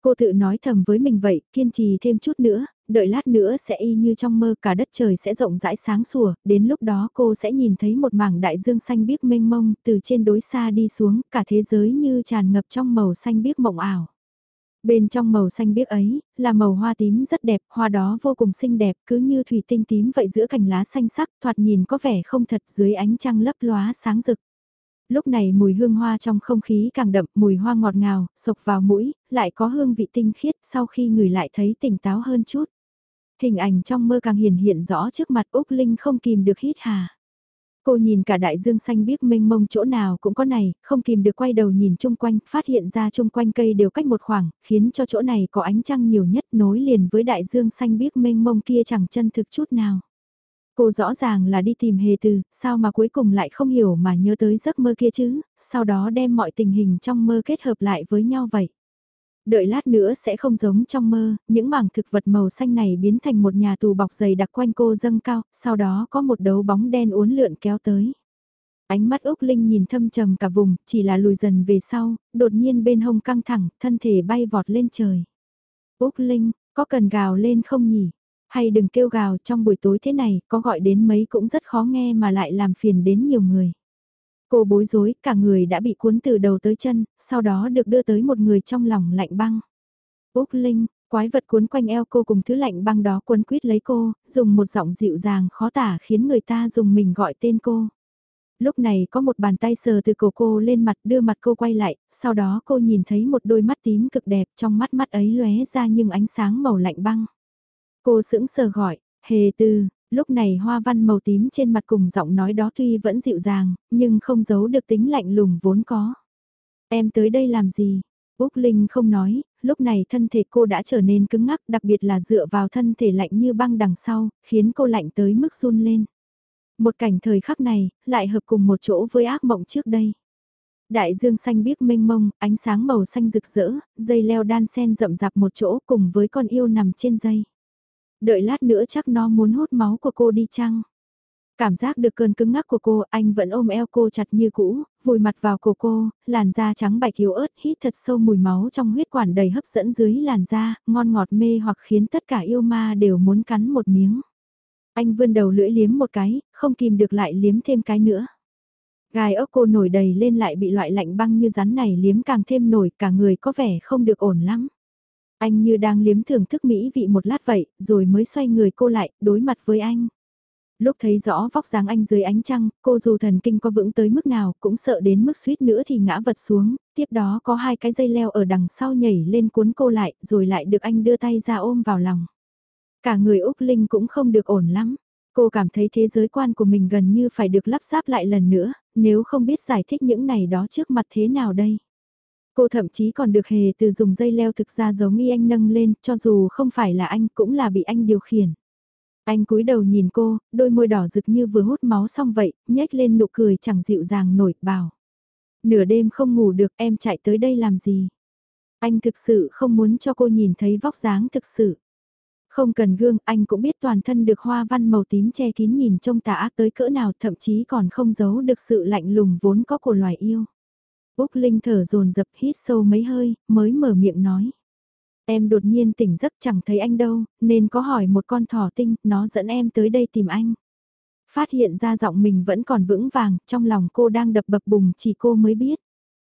Speaker 1: Cô tự nói thầm với mình vậy, kiên trì thêm chút nữa, đợi lát nữa sẽ y như trong mơ cả đất trời sẽ rộng rãi sáng sủa, đến lúc đó cô sẽ nhìn thấy một mảng đại dương xanh biếc mênh mông từ trên đối xa đi xuống, cả thế giới như tràn ngập trong màu xanh biếc mộng ảo. Bên trong màu xanh biếc ấy, là màu hoa tím rất đẹp, hoa đó vô cùng xinh đẹp, cứ như thủy tinh tím vậy giữa cành lá xanh sắc, thoạt nhìn có vẻ không thật dưới ánh trăng lấp lóa sáng rực. Lúc này mùi hương hoa trong không khí càng đậm, mùi hoa ngọt ngào, sộc vào mũi, lại có hương vị tinh khiết, sau khi người lại thấy tỉnh táo hơn chút. Hình ảnh trong mơ càng hiển hiện rõ trước mặt Úc Linh không kìm được hít hà. Cô nhìn cả đại dương xanh biếc mênh mông chỗ nào cũng có này, không kìm được quay đầu nhìn chung quanh, phát hiện ra chung quanh cây đều cách một khoảng, khiến cho chỗ này có ánh trăng nhiều nhất nối liền với đại dương xanh biếc mênh mông kia chẳng chân thực chút nào. Cô rõ ràng là đi tìm hề từ, sao mà cuối cùng lại không hiểu mà nhớ tới giấc mơ kia chứ, sau đó đem mọi tình hình trong mơ kết hợp lại với nhau vậy. Đợi lát nữa sẽ không giống trong mơ, những mảng thực vật màu xanh này biến thành một nhà tù bọc dày đặc quanh cô dâng cao, sau đó có một đấu bóng đen uốn lượn kéo tới. Ánh mắt Úc Linh nhìn thâm trầm cả vùng, chỉ là lùi dần về sau, đột nhiên bên hông căng thẳng, thân thể bay vọt lên trời. Úc Linh, có cần gào lên không nhỉ? Hay đừng kêu gào trong buổi tối thế này, có gọi đến mấy cũng rất khó nghe mà lại làm phiền đến nhiều người. Cô bối rối, cả người đã bị cuốn từ đầu tới chân, sau đó được đưa tới một người trong lòng lạnh băng. Úc Linh, quái vật cuốn quanh eo cô cùng thứ lạnh băng đó cuốn quýt lấy cô, dùng một giọng dịu dàng khó tả khiến người ta dùng mình gọi tên cô. Lúc này có một bàn tay sờ từ cổ cô lên mặt đưa mặt cô quay lại, sau đó cô nhìn thấy một đôi mắt tím cực đẹp trong mắt mắt ấy lóe ra nhưng ánh sáng màu lạnh băng. Cô sững sờ gọi, hề tư, lúc này hoa văn màu tím trên mặt cùng giọng nói đó tuy vẫn dịu dàng, nhưng không giấu được tính lạnh lùng vốn có. Em tới đây làm gì? Úc Linh không nói, lúc này thân thể cô đã trở nên cứng ngắc đặc biệt là dựa vào thân thể lạnh như băng đằng sau, khiến cô lạnh tới mức run lên. Một cảnh thời khắc này, lại hợp cùng một chỗ với ác mộng trước đây. Đại dương xanh biếc mênh mông, ánh sáng màu xanh rực rỡ, dây leo đan sen rậm rạp một chỗ cùng với con yêu nằm trên dây. Đợi lát nữa chắc nó muốn hút máu của cô đi chăng? Cảm giác được cơn cứng ngắc của cô, anh vẫn ôm eo cô chặt như cũ, vùi mặt vào cổ cô, làn da trắng bạch yếu ớt hít thật sâu mùi máu trong huyết quản đầy hấp dẫn dưới làn da, ngon ngọt mê hoặc khiến tất cả yêu ma đều muốn cắn một miếng. Anh vươn đầu lưỡi liếm một cái, không kìm được lại liếm thêm cái nữa. Gai ốc cô nổi đầy lên lại bị loại lạnh băng như rắn này liếm càng thêm nổi cả người có vẻ không được ổn lắm. Anh như đang liếm thưởng thức mỹ vị một lát vậy, rồi mới xoay người cô lại, đối mặt với anh. Lúc thấy rõ vóc dáng anh dưới ánh trăng, cô dù thần kinh có vững tới mức nào cũng sợ đến mức suýt nữa thì ngã vật xuống, tiếp đó có hai cái dây leo ở đằng sau nhảy lên cuốn cô lại, rồi lại được anh đưa tay ra ôm vào lòng. Cả người Úc Linh cũng không được ổn lắm. Cô cảm thấy thế giới quan của mình gần như phải được lắp ráp lại lần nữa, nếu không biết giải thích những này đó trước mặt thế nào đây. Cô thậm chí còn được hề từ dùng dây leo thực ra giống y anh nâng lên, cho dù không phải là anh cũng là bị anh điều khiển. Anh cúi đầu nhìn cô, đôi môi đỏ rực như vừa hút máu xong vậy, nhếch lên nụ cười chẳng dịu dàng nổi, bảo. Nửa đêm không ngủ được em chạy tới đây làm gì? Anh thực sự không muốn cho cô nhìn thấy vóc dáng thực sự. Không cần gương, anh cũng biết toàn thân được hoa văn màu tím che kín nhìn trông tà ác tới cỡ nào thậm chí còn không giấu được sự lạnh lùng vốn có của loài yêu. Úc Linh thở dồn dập hít sâu mấy hơi, mới mở miệng nói. Em đột nhiên tỉnh giấc chẳng thấy anh đâu, nên có hỏi một con thỏ tinh, nó dẫn em tới đây tìm anh. Phát hiện ra giọng mình vẫn còn vững vàng, trong lòng cô đang đập bập bùng chỉ cô mới biết.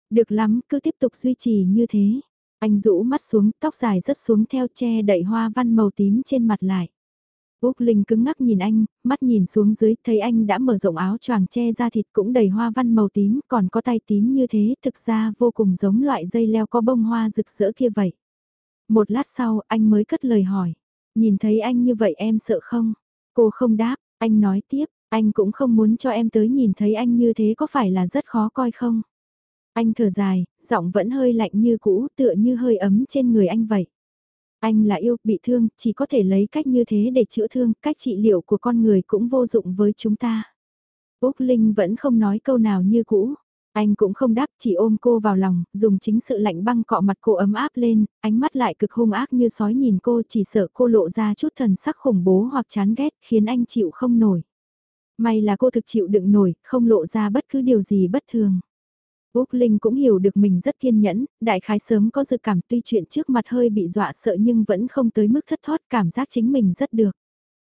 Speaker 1: Được lắm, cứ tiếp tục duy trì như thế. Anh rũ mắt xuống, tóc dài rớt xuống theo che đậy hoa văn màu tím trên mặt lại. Úc Linh cứng ngắc nhìn anh, mắt nhìn xuống dưới, thấy anh đã mở rộng áo choàng che ra thịt cũng đầy hoa văn màu tím, còn có tay tím như thế, thực ra vô cùng giống loại dây leo có bông hoa rực rỡ kia vậy. Một lát sau, anh mới cất lời hỏi, nhìn thấy anh như vậy em sợ không? Cô không đáp, anh nói tiếp, anh cũng không muốn cho em tới nhìn thấy anh như thế có phải là rất khó coi không? Anh thở dài, giọng vẫn hơi lạnh như cũ, tựa như hơi ấm trên người anh vậy. Anh là yêu, bị thương, chỉ có thể lấy cách như thế để chữa thương, cách trị liệu của con người cũng vô dụng với chúng ta. Úc Linh vẫn không nói câu nào như cũ. Anh cũng không đáp chỉ ôm cô vào lòng, dùng chính sự lạnh băng cọ mặt cô ấm áp lên, ánh mắt lại cực hung ác như sói nhìn cô chỉ sợ cô lộ ra chút thần sắc khủng bố hoặc chán ghét khiến anh chịu không nổi. May là cô thực chịu đựng nổi, không lộ ra bất cứ điều gì bất thường. Úc Linh cũng hiểu được mình rất kiên nhẫn, đại khái sớm có dự cảm tuy chuyện trước mặt hơi bị dọa sợ nhưng vẫn không tới mức thất thoát cảm giác chính mình rất được.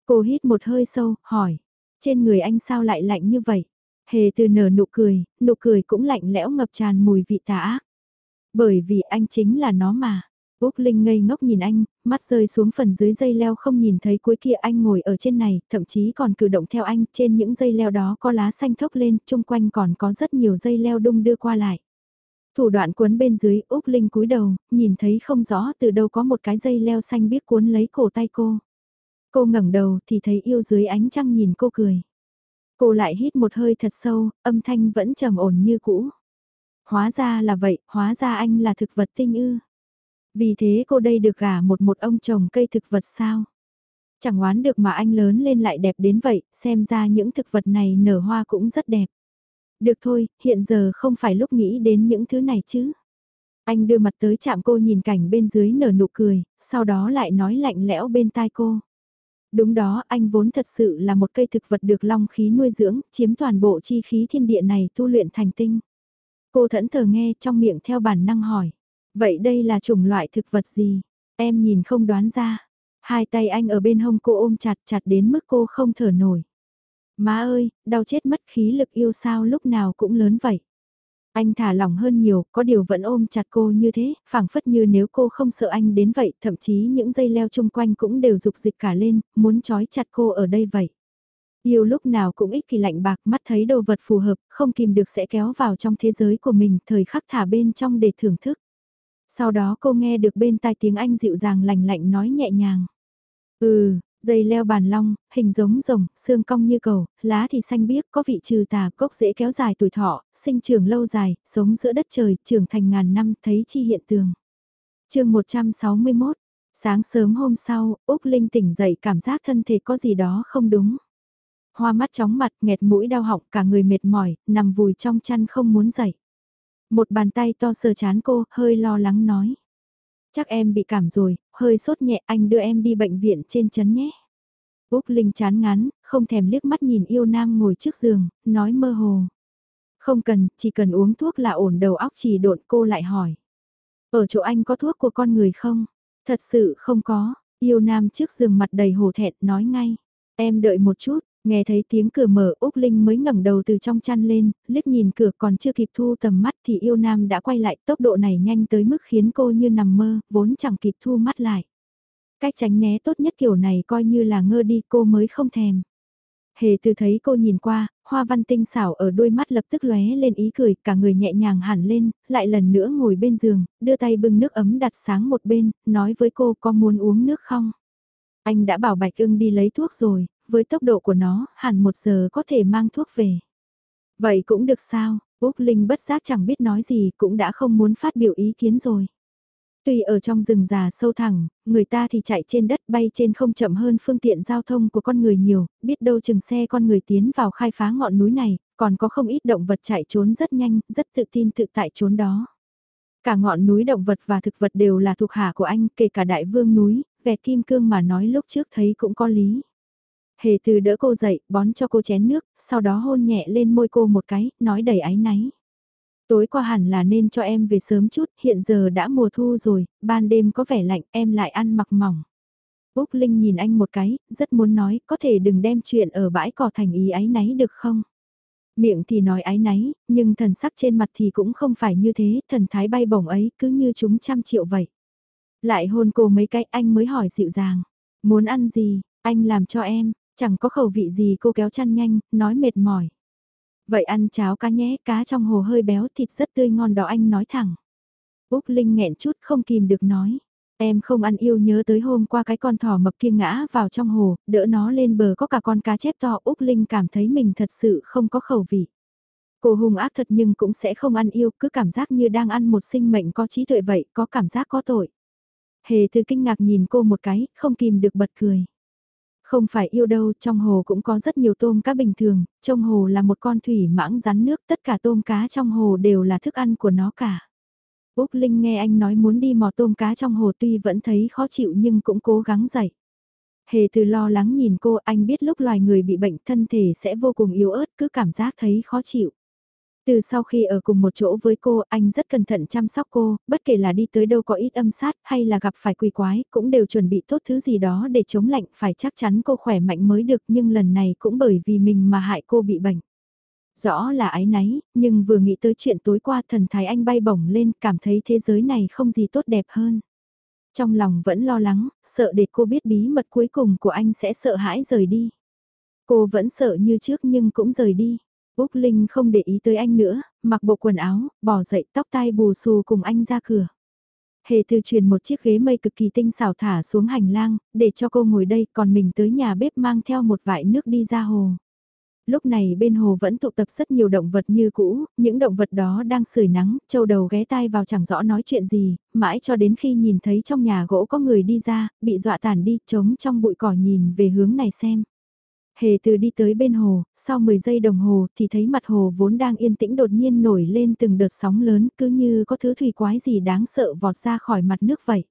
Speaker 1: Cô hít một hơi sâu, hỏi, trên người anh sao lại lạnh như vậy? Hề từ nở nụ cười, nụ cười cũng lạnh lẽo ngập tràn mùi vị tà ác. Bởi vì anh chính là nó mà. Úc Linh ngây ngốc nhìn anh, mắt rơi xuống phần dưới dây leo không nhìn thấy cuối kia anh ngồi ở trên này, thậm chí còn cử động theo anh, trên những dây leo đó có lá xanh thốc lên, chung quanh còn có rất nhiều dây leo đung đưa qua lại. Thủ đoạn cuốn bên dưới, Úc Linh cúi đầu, nhìn thấy không rõ từ đâu có một cái dây leo xanh biết cuốn lấy cổ tay cô. Cô ngẩng đầu thì thấy yêu dưới ánh trăng nhìn cô cười. Cô lại hít một hơi thật sâu, âm thanh vẫn trầm ổn như cũ. Hóa ra là vậy, hóa ra anh là thực vật tinh ư. Vì thế cô đây được gả một một ông chồng cây thực vật sao? Chẳng oán được mà anh lớn lên lại đẹp đến vậy, xem ra những thực vật này nở hoa cũng rất đẹp. Được thôi, hiện giờ không phải lúc nghĩ đến những thứ này chứ. Anh đưa mặt tới chạm cô nhìn cảnh bên dưới nở nụ cười, sau đó lại nói lạnh lẽo bên tai cô. Đúng đó, anh vốn thật sự là một cây thực vật được long khí nuôi dưỡng, chiếm toàn bộ chi khí thiên địa này tu luyện thành tinh. Cô thẫn thờ nghe trong miệng theo bản năng hỏi. Vậy đây là chủng loại thực vật gì? Em nhìn không đoán ra. Hai tay anh ở bên hông cô ôm chặt chặt đến mức cô không thở nổi. Má ơi, đau chết mất khí lực yêu sao lúc nào cũng lớn vậy. Anh thả lỏng hơn nhiều, có điều vẫn ôm chặt cô như thế, phảng phất như nếu cô không sợ anh đến vậy, thậm chí những dây leo chung quanh cũng đều dục dịch cả lên, muốn trói chặt cô ở đây vậy. Yêu lúc nào cũng ích kỳ lạnh bạc, mắt thấy đồ vật phù hợp, không kìm được sẽ kéo vào trong thế giới của mình, thời khắc thả bên trong để thưởng thức. Sau đó cô nghe được bên tai tiếng anh dịu dàng lành lạnh nói nhẹ nhàng. Ừ, dây leo bàn long, hình giống rồng, xương cong như cầu, lá thì xanh biếc, có vị trừ tà, gốc dễ kéo dài tuổi thọ, sinh trường lâu dài, sống giữa đất trời, trưởng thành ngàn năm, thấy chi hiện tường. chương 161, sáng sớm hôm sau, Úc Linh tỉnh dậy cảm giác thân thể có gì đó không đúng. Hoa mắt chóng mặt, nghẹt mũi đau họng, cả người mệt mỏi, nằm vùi trong chăn không muốn dậy. Một bàn tay to sờ chán cô, hơi lo lắng nói. Chắc em bị cảm rồi, hơi sốt nhẹ anh đưa em đi bệnh viện trên chấn nhé. Úc Linh chán ngán, không thèm liếc mắt nhìn yêu nam ngồi trước giường, nói mơ hồ. Không cần, chỉ cần uống thuốc là ổn đầu óc chỉ độn cô lại hỏi. Ở chỗ anh có thuốc của con người không? Thật sự không có, yêu nam trước giường mặt đầy hồ thẹn nói ngay. Em đợi một chút, Nghe thấy tiếng cửa mở Úc Linh mới ngẩng đầu từ trong chăn lên, liếc nhìn cửa còn chưa kịp thu tầm mắt thì yêu nam đã quay lại tốc độ này nhanh tới mức khiến cô như nằm mơ, vốn chẳng kịp thu mắt lại. Cách tránh né tốt nhất kiểu này coi như là ngơ đi cô mới không thèm. Hề từ thấy cô nhìn qua, hoa văn tinh xảo ở đôi mắt lập tức lóe lên ý cười, cả người nhẹ nhàng hẳn lên, lại lần nữa ngồi bên giường, đưa tay bưng nước ấm đặt sáng một bên, nói với cô có muốn uống nước không? Anh đã bảo Bạch ưng đi lấy thuốc rồi, với tốc độ của nó, hẳn một giờ có thể mang thuốc về. Vậy cũng được sao, Úc Linh bất giác chẳng biết nói gì cũng đã không muốn phát biểu ý kiến rồi. Tuy ở trong rừng già sâu thẳng, người ta thì chạy trên đất bay trên không chậm hơn phương tiện giao thông của con người nhiều, biết đâu chừng xe con người tiến vào khai phá ngọn núi này, còn có không ít động vật chạy trốn rất nhanh, rất tự tin tự tại trốn đó. Cả ngọn núi động vật và thực vật đều là thuộc hạ của anh, kể cả đại vương núi, vẹt kim cương mà nói lúc trước thấy cũng có lý. Hề từ đỡ cô dậy, bón cho cô chén nước, sau đó hôn nhẹ lên môi cô một cái, nói đầy áy náy. Tối qua hẳn là nên cho em về sớm chút, hiện giờ đã mùa thu rồi, ban đêm có vẻ lạnh, em lại ăn mặc mỏng. Úc Linh nhìn anh một cái, rất muốn nói, có thể đừng đem chuyện ở bãi cỏ thành ý áy náy được không? Miệng thì nói ái náy, nhưng thần sắc trên mặt thì cũng không phải như thế, thần thái bay bổng ấy cứ như chúng trăm triệu vậy. Lại hôn cô mấy cái anh mới hỏi dịu dàng, muốn ăn gì, anh làm cho em, Chẳng có khẩu vị gì cô kéo chăn nhanh, nói mệt mỏi. Vậy ăn cháo cá nhé, cá trong hồ hơi béo thịt rất tươi ngon đó anh nói thẳng. Úc Linh nghẹn chút không kìm được nói. Em không ăn yêu nhớ tới hôm qua cái con thỏ mập kia ngã vào trong hồ, đỡ nó lên bờ có cả con cá chép to Úc Linh cảm thấy mình thật sự không có khẩu vị. Cô hung ác thật nhưng cũng sẽ không ăn yêu, cứ cảm giác như đang ăn một sinh mệnh có trí tuệ vậy, có cảm giác có tội. Hề từ kinh ngạc nhìn cô một cái, không kìm được bật cười. Không phải yêu đâu, trong hồ cũng có rất nhiều tôm cá bình thường, trong hồ là một con thủy mãng rắn nước, tất cả tôm cá trong hồ đều là thức ăn của nó cả. Úc Linh nghe anh nói muốn đi mò tôm cá trong hồ tuy vẫn thấy khó chịu nhưng cũng cố gắng dậy. Hề từ lo lắng nhìn cô anh biết lúc loài người bị bệnh thân thể sẽ vô cùng yếu ớt cứ cảm giác thấy khó chịu. Từ sau khi ở cùng một chỗ với cô, anh rất cẩn thận chăm sóc cô, bất kể là đi tới đâu có ít âm sát hay là gặp phải quỷ quái, cũng đều chuẩn bị tốt thứ gì đó để chống lạnh, phải chắc chắn cô khỏe mạnh mới được, nhưng lần này cũng bởi vì mình mà hại cô bị bệnh. Rõ là ái náy, nhưng vừa nghĩ tới chuyện tối qua thần thái anh bay bổng lên, cảm thấy thế giới này không gì tốt đẹp hơn. Trong lòng vẫn lo lắng, sợ để cô biết bí mật cuối cùng của anh sẽ sợ hãi rời đi. Cô vẫn sợ như trước nhưng cũng rời đi. Úc Linh không để ý tới anh nữa, mặc bộ quần áo, bỏ dậy tóc tai bù xù cùng anh ra cửa. Hề từ truyền một chiếc ghế mây cực kỳ tinh xảo thả xuống hành lang, để cho cô ngồi đây còn mình tới nhà bếp mang theo một vại nước đi ra hồ. Lúc này bên hồ vẫn tụ tập rất nhiều động vật như cũ, những động vật đó đang sưởi nắng, châu đầu ghé tai vào chẳng rõ nói chuyện gì, mãi cho đến khi nhìn thấy trong nhà gỗ có người đi ra, bị dọa tản đi, trống trong bụi cỏ nhìn về hướng này xem. Hề từ đi tới bên hồ, sau 10 giây đồng hồ thì thấy mặt hồ vốn đang yên tĩnh đột nhiên nổi lên từng đợt sóng lớn cứ như có thứ thủy quái gì đáng sợ vọt ra khỏi mặt nước vậy.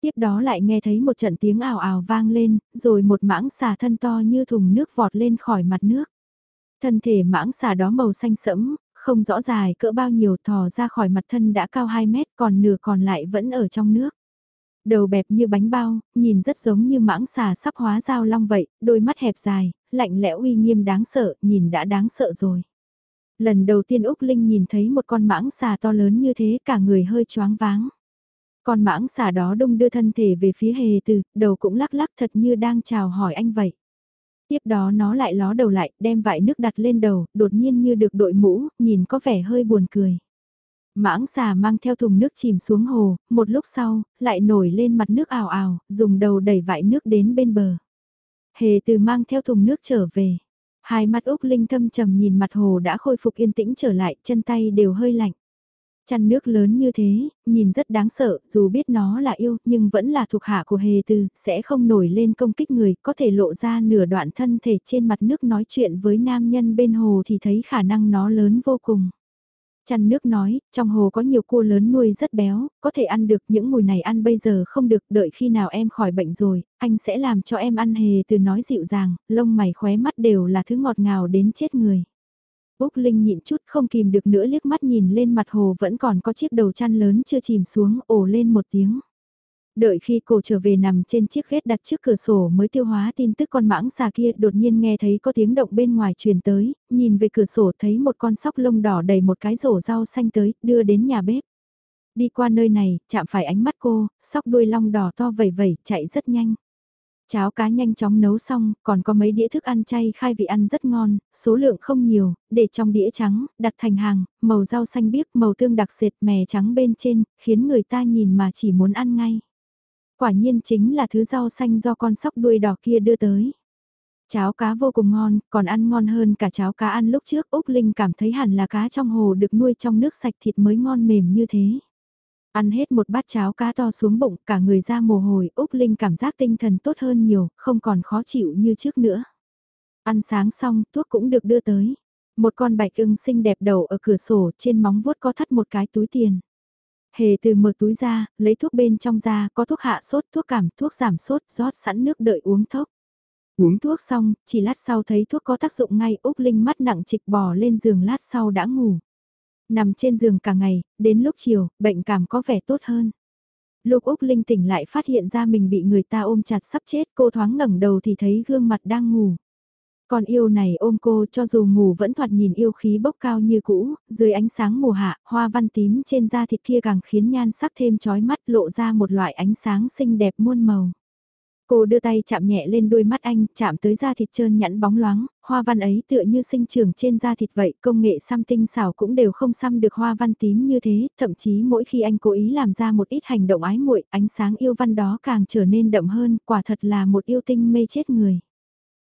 Speaker 1: Tiếp đó lại nghe thấy một trận tiếng ảo ảo vang lên, rồi một mãng xà thân to như thùng nước vọt lên khỏi mặt nước. Thân thể mãng xà đó màu xanh sẫm, không rõ dài cỡ bao nhiêu thò ra khỏi mặt thân đã cao 2 mét còn nửa còn lại vẫn ở trong nước. Đầu bẹp như bánh bao, nhìn rất giống như mãng xà sắp hóa dao long vậy, đôi mắt hẹp dài, lạnh lẽo uy nghiêm đáng sợ, nhìn đã đáng sợ rồi. Lần đầu tiên Úc Linh nhìn thấy một con mãng xà to lớn như thế cả người hơi choáng váng. Con mãng xà đó đông đưa thân thể về phía hề từ, đầu cũng lắc lắc thật như đang chào hỏi anh vậy. Tiếp đó nó lại ló đầu lại, đem vại nước đặt lên đầu, đột nhiên như được đội mũ, nhìn có vẻ hơi buồn cười. Mãng xà mang theo thùng nước chìm xuống hồ, một lúc sau, lại nổi lên mặt nước ảo ảo, dùng đầu đẩy vại nước đến bên bờ. Hề từ mang theo thùng nước trở về. Hai mắt Úc Linh thâm trầm nhìn mặt hồ đã khôi phục yên tĩnh trở lại, chân tay đều hơi lạnh. Chăn nước lớn như thế, nhìn rất đáng sợ, dù biết nó là yêu, nhưng vẫn là thuộc hạ của hề từ, sẽ không nổi lên công kích người, có thể lộ ra nửa đoạn thân thể trên mặt nước nói chuyện với nam nhân bên hồ thì thấy khả năng nó lớn vô cùng. Chăn nước nói, trong hồ có nhiều cua lớn nuôi rất béo, có thể ăn được những mùi này ăn bây giờ không được, đợi khi nào em khỏi bệnh rồi, anh sẽ làm cho em ăn hề từ nói dịu dàng, lông mày khóe mắt đều là thứ ngọt ngào đến chết người. Úc Linh nhịn chút không kìm được nữa liếc mắt nhìn lên mặt hồ vẫn còn có chiếc đầu chăn lớn chưa chìm xuống, ồ lên một tiếng. Đợi khi cô trở về nằm trên chiếc ghét đặt trước cửa sổ mới tiêu hóa tin tức con mãng xà kia đột nhiên nghe thấy có tiếng động bên ngoài truyền tới, nhìn về cửa sổ thấy một con sóc lông đỏ đầy một cái rổ rau xanh tới, đưa đến nhà bếp. Đi qua nơi này, chạm phải ánh mắt cô, sóc đuôi long đỏ to vẩy vẩy, chạy rất nhanh. Cháo cá nhanh chóng nấu xong, còn có mấy đĩa thức ăn chay khai vị ăn rất ngon, số lượng không nhiều, để trong đĩa trắng, đặt thành hàng, màu rau xanh biếc, màu tương đặc sệt mè trắng bên trên, khiến người ta nhìn mà chỉ muốn ăn ngay. Quả nhiên chính là thứ rau xanh do con sóc đuôi đỏ kia đưa tới. Cháo cá vô cùng ngon, còn ăn ngon hơn cả cháo cá ăn lúc trước Úc Linh cảm thấy hẳn là cá trong hồ được nuôi trong nước sạch thịt mới ngon mềm như thế. Ăn hết một bát cháo cá to xuống bụng, cả người ra mồ hôi, Úc Linh cảm giác tinh thần tốt hơn nhiều, không còn khó chịu như trước nữa. Ăn sáng xong, thuốc cũng được đưa tới. Một con bạch ưng xinh đẹp đầu ở cửa sổ trên móng vuốt có thắt một cái túi tiền. Hề từ mở túi ra, lấy thuốc bên trong ra, có thuốc hạ sốt, thuốc cảm, thuốc giảm sốt, rót sẵn nước đợi uống thốc. Uống thuốc xong, chỉ lát sau thấy thuốc có tác dụng ngay, Úc Linh mắt nặng trịch bò lên giường lát sau đã ngủ. Nằm trên giường cả ngày, đến lúc chiều, bệnh cảm có vẻ tốt hơn. Lúc Úc Linh tỉnh lại phát hiện ra mình bị người ta ôm chặt sắp chết, cô thoáng ngẩng đầu thì thấy gương mặt đang ngủ. Con yêu này ôm cô cho dù ngủ vẫn thoạt nhìn yêu khí bốc cao như cũ, dưới ánh sáng mùa hạ, hoa văn tím trên da thịt kia càng khiến nhan sắc thêm chói mắt lộ ra một loại ánh sáng xinh đẹp muôn màu. Cô đưa tay chạm nhẹ lên đôi mắt anh, chạm tới da thịt trơn nhẵn bóng loáng, hoa văn ấy tựa như sinh trưởng trên da thịt vậy, công nghệ xăm tinh xảo cũng đều không xăm được hoa văn tím như thế, thậm chí mỗi khi anh cố ý làm ra một ít hành động ái muội, ánh sáng yêu văn đó càng trở nên đậm hơn, quả thật là một yêu tinh mê chết người.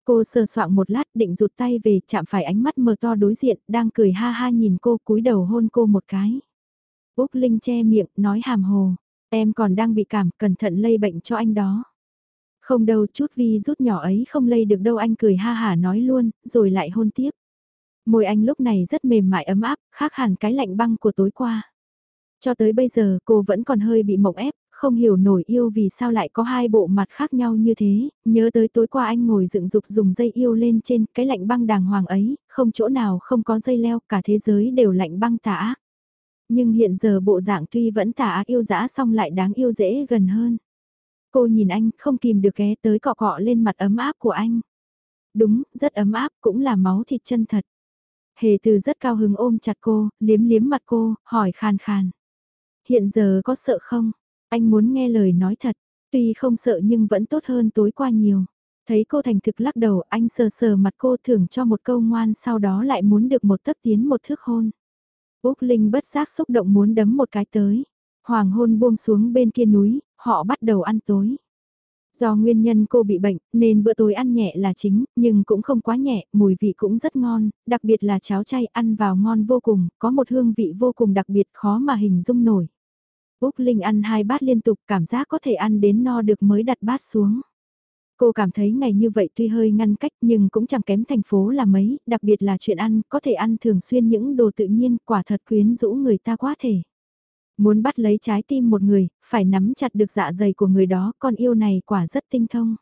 Speaker 1: Cô sờ soạn một lát định rụt tay về chạm phải ánh mắt mờ to đối diện, đang cười ha ha nhìn cô cúi đầu hôn cô một cái. Úc Linh che miệng, nói hàm hồ, em còn đang bị cảm, cẩn thận lây bệnh cho anh đó. Không đâu chút vi rút nhỏ ấy không lây được đâu anh cười ha hả nói luôn, rồi lại hôn tiếp. Môi anh lúc này rất mềm mại ấm áp, khác hẳn cái lạnh băng của tối qua. Cho tới bây giờ cô vẫn còn hơi bị mộng ép, không hiểu nổi yêu vì sao lại có hai bộ mặt khác nhau như thế, nhớ tới tối qua anh ngồi dựng dục dùng dây yêu lên trên cái lạnh băng đàng hoàng ấy, không chỗ nào không có dây leo, cả thế giới đều lạnh băng tà ác. Nhưng hiện giờ bộ dạng tuy vẫn tà ác yêu dã xong lại đáng yêu dễ gần hơn. Cô nhìn anh, không kìm được ghé tới cọ cọ lên mặt ấm áp của anh. Đúng, rất ấm áp, cũng là máu thịt chân thật. Hề từ rất cao hứng ôm chặt cô, liếm liếm mặt cô, hỏi khàn khàn. Hiện giờ có sợ không? Anh muốn nghe lời nói thật, tuy không sợ nhưng vẫn tốt hơn tối qua nhiều. Thấy cô thành thực lắc đầu anh sờ sờ mặt cô thưởng cho một câu ngoan sau đó lại muốn được một tấc tiến một thước hôn. Úc Linh bất giác xúc động muốn đấm một cái tới. Hoàng hôn buông xuống bên kia núi, họ bắt đầu ăn tối. Do nguyên nhân cô bị bệnh, nên bữa tối ăn nhẹ là chính, nhưng cũng không quá nhẹ, mùi vị cũng rất ngon, đặc biệt là cháo chay ăn vào ngon vô cùng, có một hương vị vô cùng đặc biệt khó mà hình dung nổi. Úc Linh ăn hai bát liên tục cảm giác có thể ăn đến no được mới đặt bát xuống. Cô cảm thấy ngày như vậy tuy hơi ngăn cách nhưng cũng chẳng kém thành phố là mấy, đặc biệt là chuyện ăn, có thể ăn thường xuyên những đồ tự nhiên quả thật quyến rũ người ta quá thể. Muốn bắt lấy trái tim một người, phải nắm chặt được dạ dày của người đó, con yêu này quả rất tinh thông.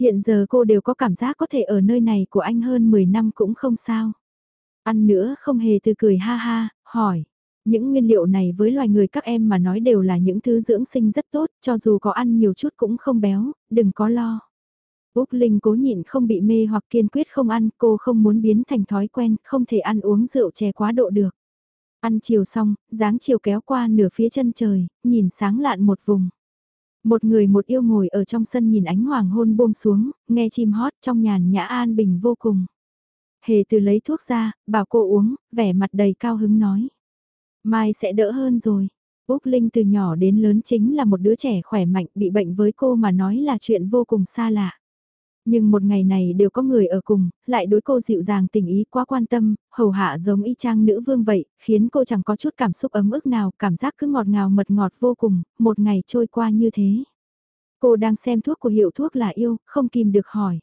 Speaker 1: Hiện giờ cô đều có cảm giác có thể ở nơi này của anh hơn 10 năm cũng không sao. Ăn nữa không hề từ cười ha ha, hỏi. Những nguyên liệu này với loài người các em mà nói đều là những thứ dưỡng sinh rất tốt, cho dù có ăn nhiều chút cũng không béo, đừng có lo. Úc Linh cố nhịn không bị mê hoặc kiên quyết không ăn, cô không muốn biến thành thói quen, không thể ăn uống rượu chè quá độ được. Ăn chiều xong, dáng chiều kéo qua nửa phía chân trời, nhìn sáng lạn một vùng. Một người một yêu ngồi ở trong sân nhìn ánh hoàng hôn buông xuống, nghe chim hót trong nhàn nhã an bình vô cùng. Hề từ lấy thuốc ra, bảo cô uống, vẻ mặt đầy cao hứng nói. Mai sẽ đỡ hơn rồi. Úc Linh từ nhỏ đến lớn chính là một đứa trẻ khỏe mạnh bị bệnh với cô mà nói là chuyện vô cùng xa lạ. Nhưng một ngày này đều có người ở cùng, lại đối cô dịu dàng tình ý quá quan tâm, hầu hạ giống y trang nữ vương vậy, khiến cô chẳng có chút cảm xúc ấm ức nào, cảm giác cứ ngọt ngào mật ngọt vô cùng, một ngày trôi qua như thế. Cô đang xem thuốc của hiệu thuốc là yêu, không kìm được hỏi.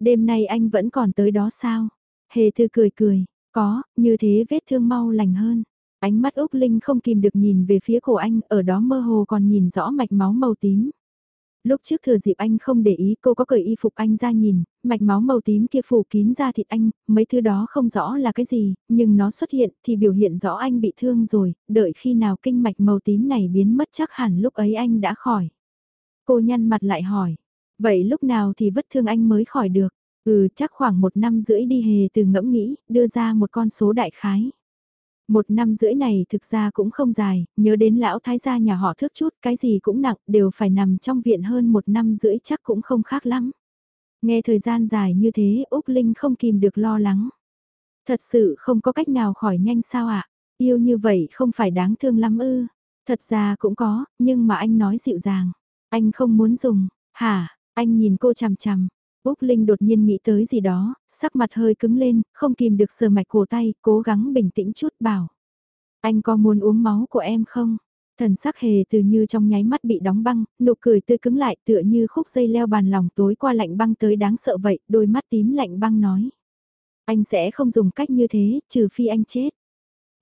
Speaker 1: Đêm nay anh vẫn còn tới đó sao? Hề thư cười cười, có, như thế vết thương mau lành hơn. Ánh mắt Úc Linh không kìm được nhìn về phía cổ anh, ở đó mơ hồ còn nhìn rõ mạch máu màu tím. Lúc trước thừa dịp anh không để ý cô có cởi y phục anh ra nhìn, mạch máu màu tím kia phủ kín ra thịt anh, mấy thứ đó không rõ là cái gì, nhưng nó xuất hiện thì biểu hiện rõ anh bị thương rồi, đợi khi nào kinh mạch màu tím này biến mất chắc hẳn lúc ấy anh đã khỏi. Cô nhăn mặt lại hỏi, vậy lúc nào thì vết thương anh mới khỏi được? Ừ chắc khoảng một năm rưỡi đi hề từ ngẫm nghĩ, đưa ra một con số đại khái. Một năm rưỡi này thực ra cũng không dài, nhớ đến lão thái gia nhà họ thước chút, cái gì cũng nặng, đều phải nằm trong viện hơn một năm rưỡi chắc cũng không khác lắm. Nghe thời gian dài như thế, Úc Linh không kìm được lo lắng. Thật sự không có cách nào khỏi nhanh sao ạ? Yêu như vậy không phải đáng thương lắm ư? Thật ra cũng có, nhưng mà anh nói dịu dàng. Anh không muốn dùng, hả? Anh nhìn cô chằm chằm, Úc Linh đột nhiên nghĩ tới gì đó, sắc mặt hơi cứng lên, không kìm được sờ mạch cổ tay, cố gắng bình tĩnh chút bảo. Anh có muốn uống máu của em không? Thần sắc hề từ như trong nháy mắt bị đóng băng, nụ cười tươi cứng lại tựa như khúc dây leo bàn lòng tối qua lạnh băng tới đáng sợ vậy, đôi mắt tím lạnh băng nói. Anh sẽ không dùng cách như thế, trừ phi anh chết.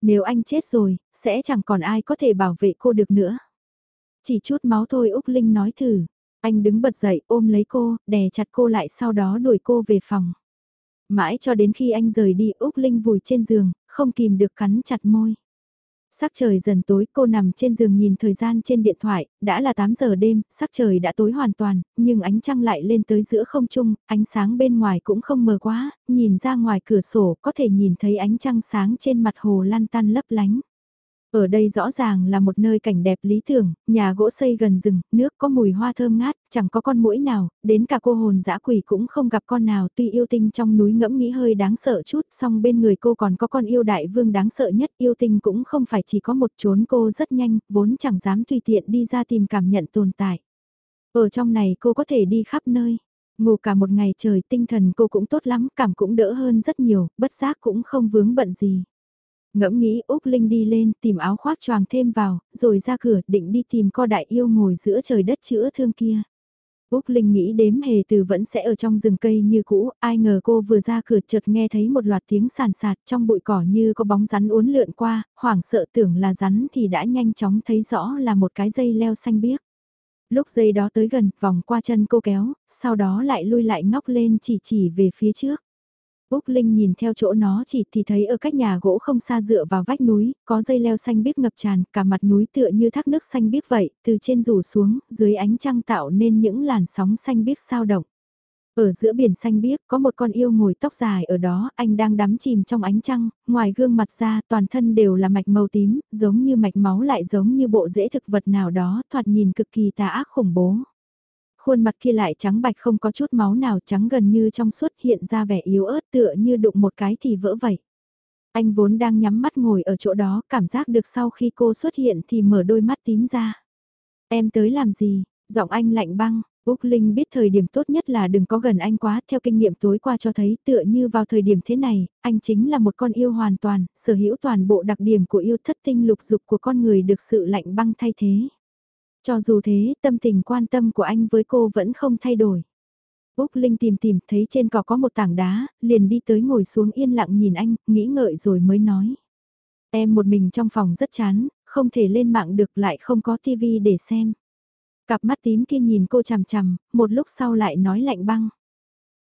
Speaker 1: Nếu anh chết rồi, sẽ chẳng còn ai có thể bảo vệ cô được nữa. Chỉ chút máu thôi Úc Linh nói thử, anh đứng bật dậy ôm lấy cô, đè chặt cô lại sau đó đuổi cô về phòng. Mãi cho đến khi anh rời đi Úc Linh vùi trên giường, không kìm được cắn chặt môi. Sắc trời dần tối cô nằm trên giường nhìn thời gian trên điện thoại, đã là 8 giờ đêm, sắc trời đã tối hoàn toàn, nhưng ánh trăng lại lên tới giữa không trung, ánh sáng bên ngoài cũng không mờ quá, nhìn ra ngoài cửa sổ có thể nhìn thấy ánh trăng sáng trên mặt hồ lan tan lấp lánh. Ở đây rõ ràng là một nơi cảnh đẹp lý tưởng, nhà gỗ xây gần rừng, nước có mùi hoa thơm ngát, chẳng có con mũi nào, đến cả cô hồn dã quỷ cũng không gặp con nào tuy yêu tinh trong núi ngẫm nghĩ hơi đáng sợ chút, song bên người cô còn có con yêu đại vương đáng sợ nhất, yêu tinh cũng không phải chỉ có một trốn cô rất nhanh, vốn chẳng dám tùy tiện đi ra tìm cảm nhận tồn tại. Ở trong này cô có thể đi khắp nơi. Ngủ cả một ngày trời tinh thần cô cũng tốt lắm, cảm cũng đỡ hơn rất nhiều, bất giác cũng không vướng bận gì. Ngẫm nghĩ Úc Linh đi lên tìm áo khoác choàng thêm vào, rồi ra cửa định đi tìm co đại yêu ngồi giữa trời đất chữa thương kia. Úc Linh nghĩ đếm hề từ vẫn sẽ ở trong rừng cây như cũ, ai ngờ cô vừa ra cửa chợt nghe thấy một loạt tiếng sàn sạt trong bụi cỏ như có bóng rắn uốn lượn qua, hoảng sợ tưởng là rắn thì đã nhanh chóng thấy rõ là một cái dây leo xanh biếc. Lúc dây đó tới gần, vòng qua chân cô kéo, sau đó lại lui lại ngóc lên chỉ chỉ về phía trước. Úc Linh nhìn theo chỗ nó chỉ thì thấy ở cách nhà gỗ không xa dựa vào vách núi, có dây leo xanh biếc ngập tràn, cả mặt núi tựa như thác nước xanh biếc vậy, từ trên rủ xuống, dưới ánh trăng tạo nên những làn sóng xanh biếc sao động. Ở giữa biển xanh biếc có một con yêu ngồi tóc dài ở đó, anh đang đắm chìm trong ánh trăng, ngoài gương mặt ra toàn thân đều là mạch màu tím, giống như mạch máu lại giống như bộ rễ thực vật nào đó, thoạt nhìn cực kỳ tà ác khủng bố. Khuôn mặt kia lại trắng bạch không có chút máu nào trắng gần như trong suốt hiện ra vẻ yếu ớt tựa như đụng một cái thì vỡ vậy. Anh vốn đang nhắm mắt ngồi ở chỗ đó, cảm giác được sau khi cô xuất hiện thì mở đôi mắt tím ra. Em tới làm gì? Giọng anh lạnh băng, Úc Linh biết thời điểm tốt nhất là đừng có gần anh quá, theo kinh nghiệm tối qua cho thấy tựa như vào thời điểm thế này, anh chính là một con yêu hoàn toàn, sở hữu toàn bộ đặc điểm của yêu thất tinh lục dục của con người được sự lạnh băng thay thế. Cho dù thế, tâm tình quan tâm của anh với cô vẫn không thay đổi. Úc Linh tìm tìm thấy trên cỏ có một tảng đá, liền đi tới ngồi xuống yên lặng nhìn anh, nghĩ ngợi rồi mới nói. Em một mình trong phòng rất chán, không thể lên mạng được lại không có tivi để xem. Cặp mắt tím kia nhìn cô chằm chằm, một lúc sau lại nói lạnh băng.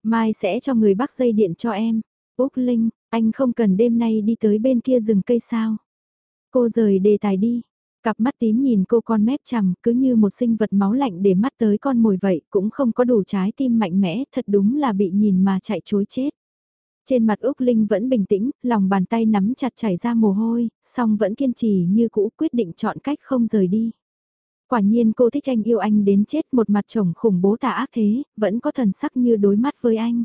Speaker 1: Mai sẽ cho người bắt dây điện cho em. Úc Linh, anh không cần đêm nay đi tới bên kia rừng cây sao. Cô rời đề tài đi. Cặp mắt tím nhìn cô con mép chằm cứ như một sinh vật máu lạnh để mắt tới con mồi vậy cũng không có đủ trái tim mạnh mẽ thật đúng là bị nhìn mà chạy chối chết. Trên mặt Úc Linh vẫn bình tĩnh, lòng bàn tay nắm chặt chảy ra mồ hôi, song vẫn kiên trì như cũ quyết định chọn cách không rời đi. Quả nhiên cô thích anh yêu anh đến chết một mặt chồng khủng bố tà ác thế, vẫn có thần sắc như đối mắt với anh.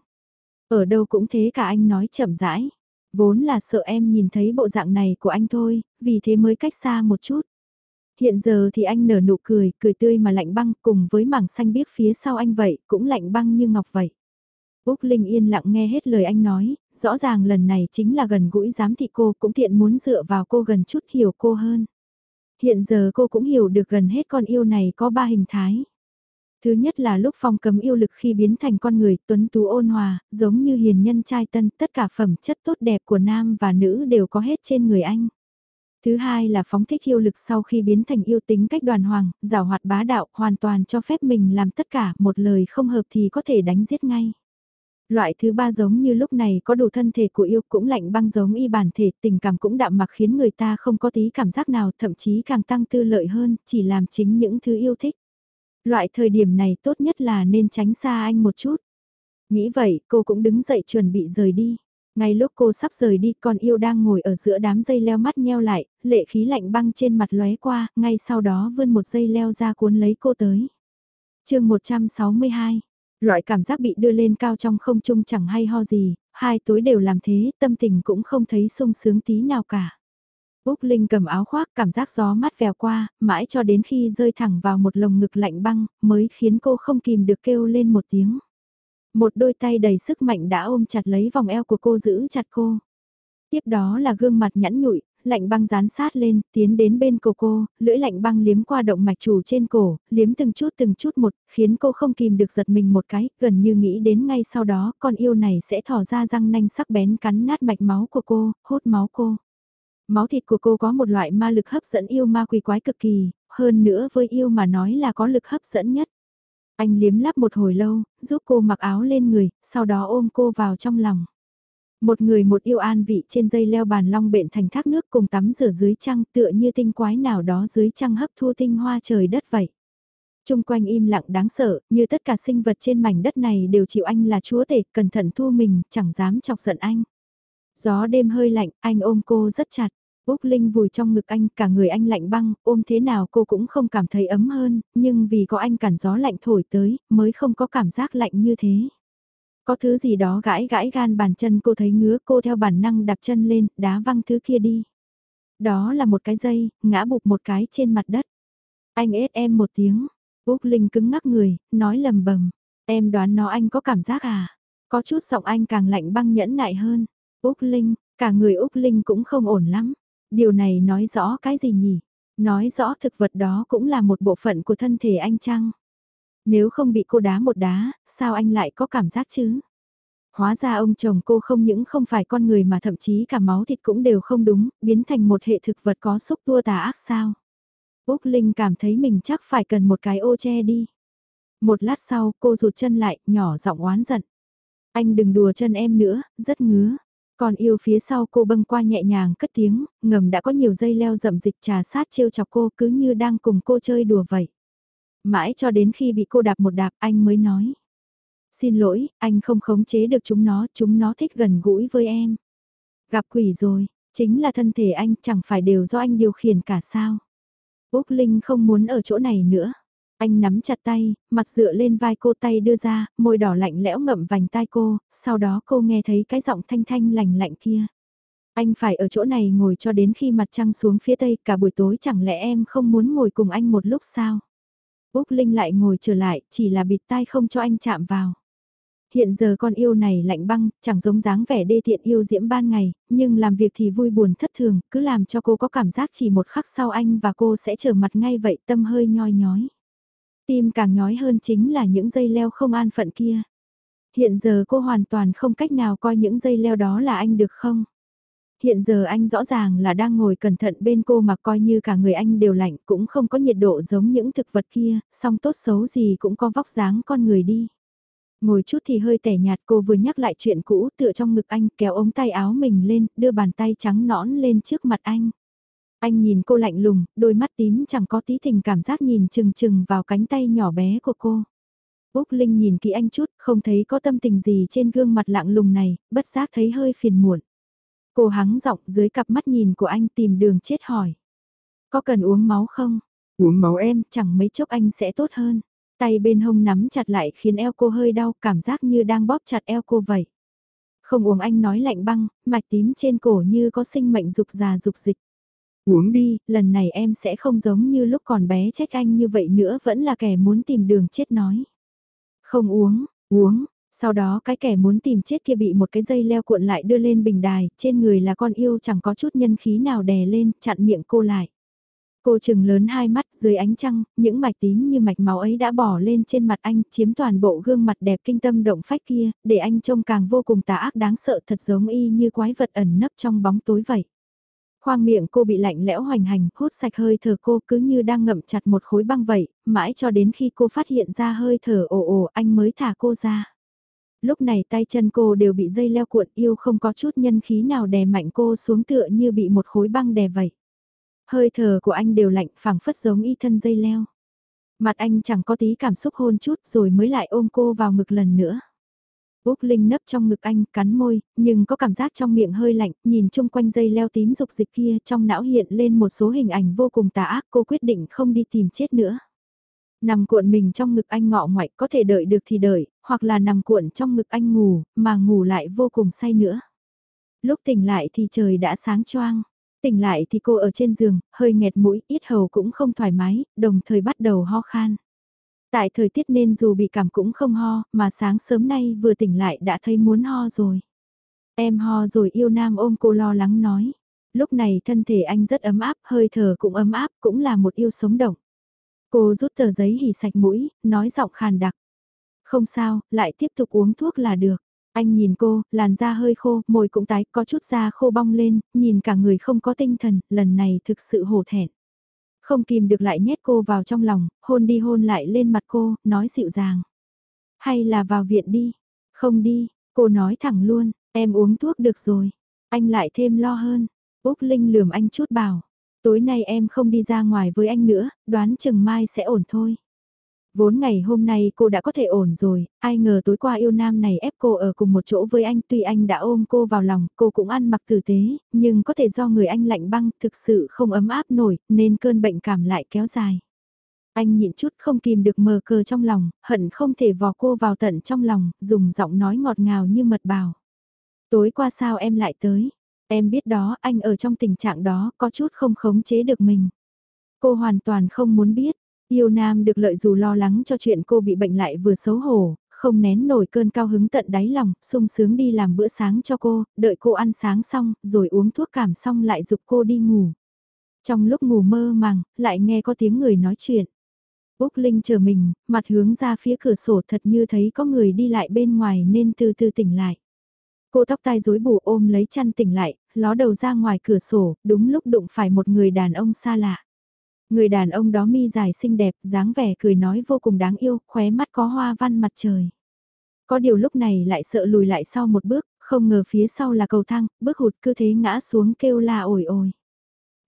Speaker 1: Ở đâu cũng thế cả anh nói chậm rãi. Vốn là sợ em nhìn thấy bộ dạng này của anh thôi, vì thế mới cách xa một chút. Hiện giờ thì anh nở nụ cười, cười tươi mà lạnh băng cùng với mảng xanh biếc phía sau anh vậy, cũng lạnh băng như ngọc vậy. Úc Linh yên lặng nghe hết lời anh nói, rõ ràng lần này chính là gần gũi giám thị cô cũng thiện muốn dựa vào cô gần chút hiểu cô hơn. Hiện giờ cô cũng hiểu được gần hết con yêu này có ba hình thái. Thứ nhất là lúc phong cấm yêu lực khi biến thành con người tuấn tú ôn hòa, giống như hiền nhân trai tân, tất cả phẩm chất tốt đẹp của nam và nữ đều có hết trên người anh. Thứ hai là phóng thích yêu lực sau khi biến thành yêu tính cách đoàn hoàng, giảo hoạt bá đạo, hoàn toàn cho phép mình làm tất cả, một lời không hợp thì có thể đánh giết ngay. Loại thứ ba giống như lúc này có đủ thân thể của yêu cũng lạnh băng giống y bản thể, tình cảm cũng đạm mặc khiến người ta không có tí cảm giác nào, thậm chí càng tăng tư lợi hơn, chỉ làm chính những thứ yêu thích. Loại thời điểm này tốt nhất là nên tránh xa anh một chút. Nghĩ vậy, cô cũng đứng dậy chuẩn bị rời đi. Ngay lúc cô sắp rời đi, con yêu đang ngồi ở giữa đám dây leo mắt nheo lại, lệ khí lạnh băng trên mặt lóe qua, ngay sau đó vươn một dây leo ra cuốn lấy cô tới. chương 162 Loại cảm giác bị đưa lên cao trong không trung chẳng hay ho gì, hai tối đều làm thế, tâm tình cũng không thấy sung sướng tí nào cả. Úc Linh cầm áo khoác cảm giác gió mát vèo qua, mãi cho đến khi rơi thẳng vào một lồng ngực lạnh băng, mới khiến cô không kìm được kêu lên một tiếng. Một đôi tay đầy sức mạnh đã ôm chặt lấy vòng eo của cô giữ chặt cô. Tiếp đó là gương mặt nhẵn nhụi, lạnh băng dán sát lên, tiến đến bên cổ cô, lưỡi lạnh băng liếm qua động mạch chủ trên cổ, liếm từng chút từng chút một, khiến cô không kìm được giật mình một cái, gần như nghĩ đến ngay sau đó con yêu này sẽ thò ra răng nanh sắc bén cắn nát mạch máu của cô, hút máu cô. Máu thịt của cô có một loại ma lực hấp dẫn yêu ma quỷ quái cực kỳ, hơn nữa với yêu mà nói là có lực hấp dẫn nhất. Anh liếm lắp một hồi lâu, giúp cô mặc áo lên người, sau đó ôm cô vào trong lòng. Một người một yêu an vị trên dây leo bàn long bệnh thành thác nước cùng tắm rửa dưới trăng tựa như tinh quái nào đó dưới trăng hấp thu tinh hoa trời đất vậy. Trung quanh im lặng đáng sợ, như tất cả sinh vật trên mảnh đất này đều chịu anh là chúa tể, cẩn thận thu mình, chẳng dám chọc giận anh. Gió đêm hơi lạnh, anh ôm cô rất chặt. Úc Linh vùi trong ngực anh, cả người anh lạnh băng, ôm thế nào cô cũng không cảm thấy ấm hơn, nhưng vì có anh cản gió lạnh thổi tới, mới không có cảm giác lạnh như thế. Có thứ gì đó gãi gãi gan bàn chân cô thấy ngứa cô theo bản năng đạp chân lên, đá văng thứ kia đi. Đó là một cái dây, ngã bụp một cái trên mặt đất. Anh ết em một tiếng, Úc Linh cứng ngắc người, nói lầm bầm. Em đoán nó anh có cảm giác à? Có chút giọng anh càng lạnh băng nhẫn nại hơn. Úc Linh, cả người Úc Linh cũng không ổn lắm. Điều này nói rõ cái gì nhỉ? Nói rõ thực vật đó cũng là một bộ phận của thân thể anh chăng? Nếu không bị cô đá một đá, sao anh lại có cảm giác chứ? Hóa ra ông chồng cô không những không phải con người mà thậm chí cả máu thịt cũng đều không đúng, biến thành một hệ thực vật có xúc tua tà ác sao? Úc Linh cảm thấy mình chắc phải cần một cái ô che đi. Một lát sau cô rụt chân lại, nhỏ giọng oán giận. Anh đừng đùa chân em nữa, rất ngứa. Còn yêu phía sau cô bâng qua nhẹ nhàng cất tiếng, ngầm đã có nhiều dây leo rậm dịch trà sát trêu chọc cô cứ như đang cùng cô chơi đùa vậy. Mãi cho đến khi bị cô đạp một đạp anh mới nói. Xin lỗi, anh không khống chế được chúng nó, chúng nó thích gần gũi với em. Gặp quỷ rồi, chính là thân thể anh chẳng phải đều do anh điều khiển cả sao. Úc Linh không muốn ở chỗ này nữa. Anh nắm chặt tay, mặt dựa lên vai cô tay đưa ra, môi đỏ lạnh lẽo ngậm vành tai cô, sau đó cô nghe thấy cái giọng thanh thanh lành lạnh kia. Anh phải ở chỗ này ngồi cho đến khi mặt trăng xuống phía tây, cả buổi tối chẳng lẽ em không muốn ngồi cùng anh một lúc sao? Úc Linh lại ngồi trở lại, chỉ là bịt tai không cho anh chạm vào. Hiện giờ con yêu này lạnh băng, chẳng giống dáng vẻ đê tiện yêu diễm ban ngày, nhưng làm việc thì vui buồn thất thường, cứ làm cho cô có cảm giác chỉ một khắc sau anh và cô sẽ trở mặt ngay vậy tâm hơi nhoi nhói. Tim càng nhói hơn chính là những dây leo không an phận kia. Hiện giờ cô hoàn toàn không cách nào coi những dây leo đó là anh được không? Hiện giờ anh rõ ràng là đang ngồi cẩn thận bên cô mà coi như cả người anh đều lạnh cũng không có nhiệt độ giống những thực vật kia, song tốt xấu gì cũng có vóc dáng con người đi. Ngồi chút thì hơi tẻ nhạt cô vừa nhắc lại chuyện cũ tựa trong ngực anh kéo ống tay áo mình lên, đưa bàn tay trắng nõn lên trước mặt anh. Anh nhìn cô lạnh lùng, đôi mắt tím chẳng có tí tình cảm giác nhìn chừng chừng vào cánh tay nhỏ bé của cô. Úc Linh nhìn kỹ anh chút, không thấy có tâm tình gì trên gương mặt lạng lùng này, bất giác thấy hơi phiền muộn. Cô hắng giọng dưới cặp mắt nhìn của anh tìm đường chết hỏi. Có cần uống máu không?
Speaker 2: Uống máu em,
Speaker 1: chẳng mấy chốc anh sẽ tốt hơn. Tay bên hông nắm chặt lại khiến eo cô hơi đau, cảm giác như đang bóp chặt eo cô vậy. Không uống anh nói lạnh băng, mạch tím trên cổ như có sinh mệnh dục già dục dịch.
Speaker 2: Uống đi,
Speaker 1: lần này em sẽ không giống như lúc còn bé trách anh như vậy nữa vẫn là kẻ muốn tìm đường chết nói. Không uống, uống, sau đó cái kẻ muốn tìm chết kia bị một cái dây leo cuộn lại đưa lên bình đài, trên người là con yêu chẳng có chút nhân khí nào đè lên, chặn miệng cô lại. Cô chừng lớn hai mắt dưới ánh trăng, những mạch tím như mạch máu ấy đã bỏ lên trên mặt anh, chiếm toàn bộ gương mặt đẹp kinh tâm động phách kia, để anh trông càng vô cùng tà ác đáng sợ thật giống y như quái vật ẩn nấp trong bóng tối vậy. Khoang miệng cô bị lạnh lẽo hoành hành, hút sạch hơi thở cô cứ như đang ngậm chặt một khối băng vậy, mãi cho đến khi cô phát hiện ra hơi thở ồ ồ anh mới thả cô ra. Lúc này tay chân cô đều bị dây leo cuộn yêu không có chút nhân khí nào đè mạnh cô xuống tựa như bị một khối băng đè vậy. Hơi thở của anh đều lạnh phẳng phất giống y thân dây leo. Mặt anh chẳng có tí cảm xúc hôn chút rồi mới lại ôm cô vào ngực lần nữa. Úc Linh nấp trong ngực anh, cắn môi, nhưng có cảm giác trong miệng hơi lạnh, nhìn chung quanh dây leo tím dục dịch kia trong não hiện lên một số hình ảnh vô cùng tà ác cô quyết định không đi tìm chết nữa. Nằm cuộn mình trong ngực anh ngọ ngoại có thể đợi được thì đợi, hoặc là nằm cuộn trong ngực anh ngủ, mà ngủ lại vô cùng say nữa. Lúc tỉnh lại thì trời đã sáng choang. Tỉnh lại thì cô ở trên giường, hơi nghẹt mũi, ít hầu cũng không thoải mái, đồng thời bắt đầu ho khan. Tại thời tiết nên dù bị cảm cũng không ho, mà sáng sớm nay vừa tỉnh lại đã thấy muốn ho rồi. Em ho rồi yêu nam ôm cô lo lắng nói. Lúc này thân thể anh rất ấm áp, hơi thở cũng ấm áp, cũng là một yêu sống động. Cô rút tờ giấy hỉ sạch mũi, nói giọng khàn đặc. Không sao, lại tiếp tục uống thuốc là được. Anh nhìn cô, làn da hơi khô, môi cũng tái, có chút da khô bong lên, nhìn cả người không có tinh thần, lần này thực sự hổ thẹn. Không kìm được lại nhét cô vào trong lòng, hôn đi hôn lại lên mặt cô, nói dịu dàng. Hay là vào viện đi? Không đi, cô nói thẳng luôn, em uống thuốc được rồi. Anh lại thêm lo hơn. Úc Linh lườm anh chút bảo. Tối nay em không đi ra ngoài với anh nữa, đoán chừng mai sẽ ổn thôi. Vốn ngày hôm nay cô đã có thể ổn rồi, ai ngờ tối qua yêu nam này ép cô ở cùng một chỗ với anh tuy anh đã ôm cô vào lòng, cô cũng ăn mặc tử tế, nhưng có thể do người anh lạnh băng thực sự không ấm áp nổi, nên cơn bệnh cảm lại kéo dài. Anh nhịn chút không kìm được mờ cờ trong lòng, hận không thể vò cô vào tận trong lòng, dùng giọng nói ngọt ngào như mật bào. Tối qua sao em lại tới? Em biết đó, anh ở trong tình trạng đó, có chút không khống chế được mình. Cô hoàn toàn không muốn biết, Yêu Nam được lợi dù lo lắng cho chuyện cô bị bệnh lại vừa xấu hổ, không nén nổi cơn cao hứng tận đáy lòng, sung sướng đi làm bữa sáng cho cô, đợi cô ăn sáng xong, rồi uống thuốc cảm xong lại dục cô đi ngủ. Trong lúc ngủ mơ màng, lại nghe có tiếng người nói chuyện. Úc Linh chờ mình, mặt hướng ra phía cửa sổ thật như thấy có người đi lại bên ngoài nên từ từ tỉnh lại. Cô tóc tai rối bù ôm lấy chăn tỉnh lại, ló đầu ra ngoài cửa sổ, đúng lúc đụng phải một người đàn ông xa lạ. Người đàn ông đó mi dài xinh đẹp, dáng vẻ cười nói vô cùng đáng yêu, khóe mắt có hoa văn mặt trời. Có điều lúc này lại sợ lùi lại sau một bước, không ngờ phía sau là cầu thang, bước hụt cứ thế ngã xuống kêu la ổi ổi.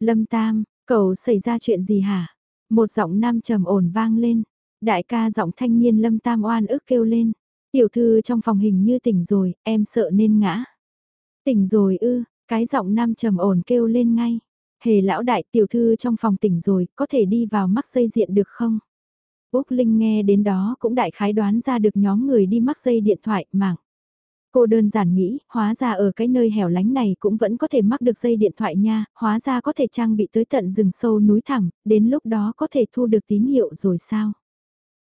Speaker 1: Lâm Tam, cậu xảy ra chuyện gì hả? Một giọng nam trầm ổn vang lên. Đại ca giọng thanh niên Lâm Tam oan ức kêu lên. Tiểu thư trong phòng hình như tỉnh rồi, em sợ nên ngã. Tỉnh rồi ư, cái giọng nam trầm ổn kêu lên ngay. Hề lão đại tiểu thư trong phòng tỉnh rồi, có thể đi vào mắc dây diện được không? Úc Linh nghe đến đó cũng đại khái đoán ra được nhóm người đi mắc dây điện thoại, mạng. Cô đơn giản nghĩ, hóa ra ở cái nơi hẻo lánh này cũng vẫn có thể mắc được dây điện thoại nha, hóa ra có thể trang bị tới tận rừng sâu núi thẳng, đến lúc đó có thể thu được tín hiệu rồi sao?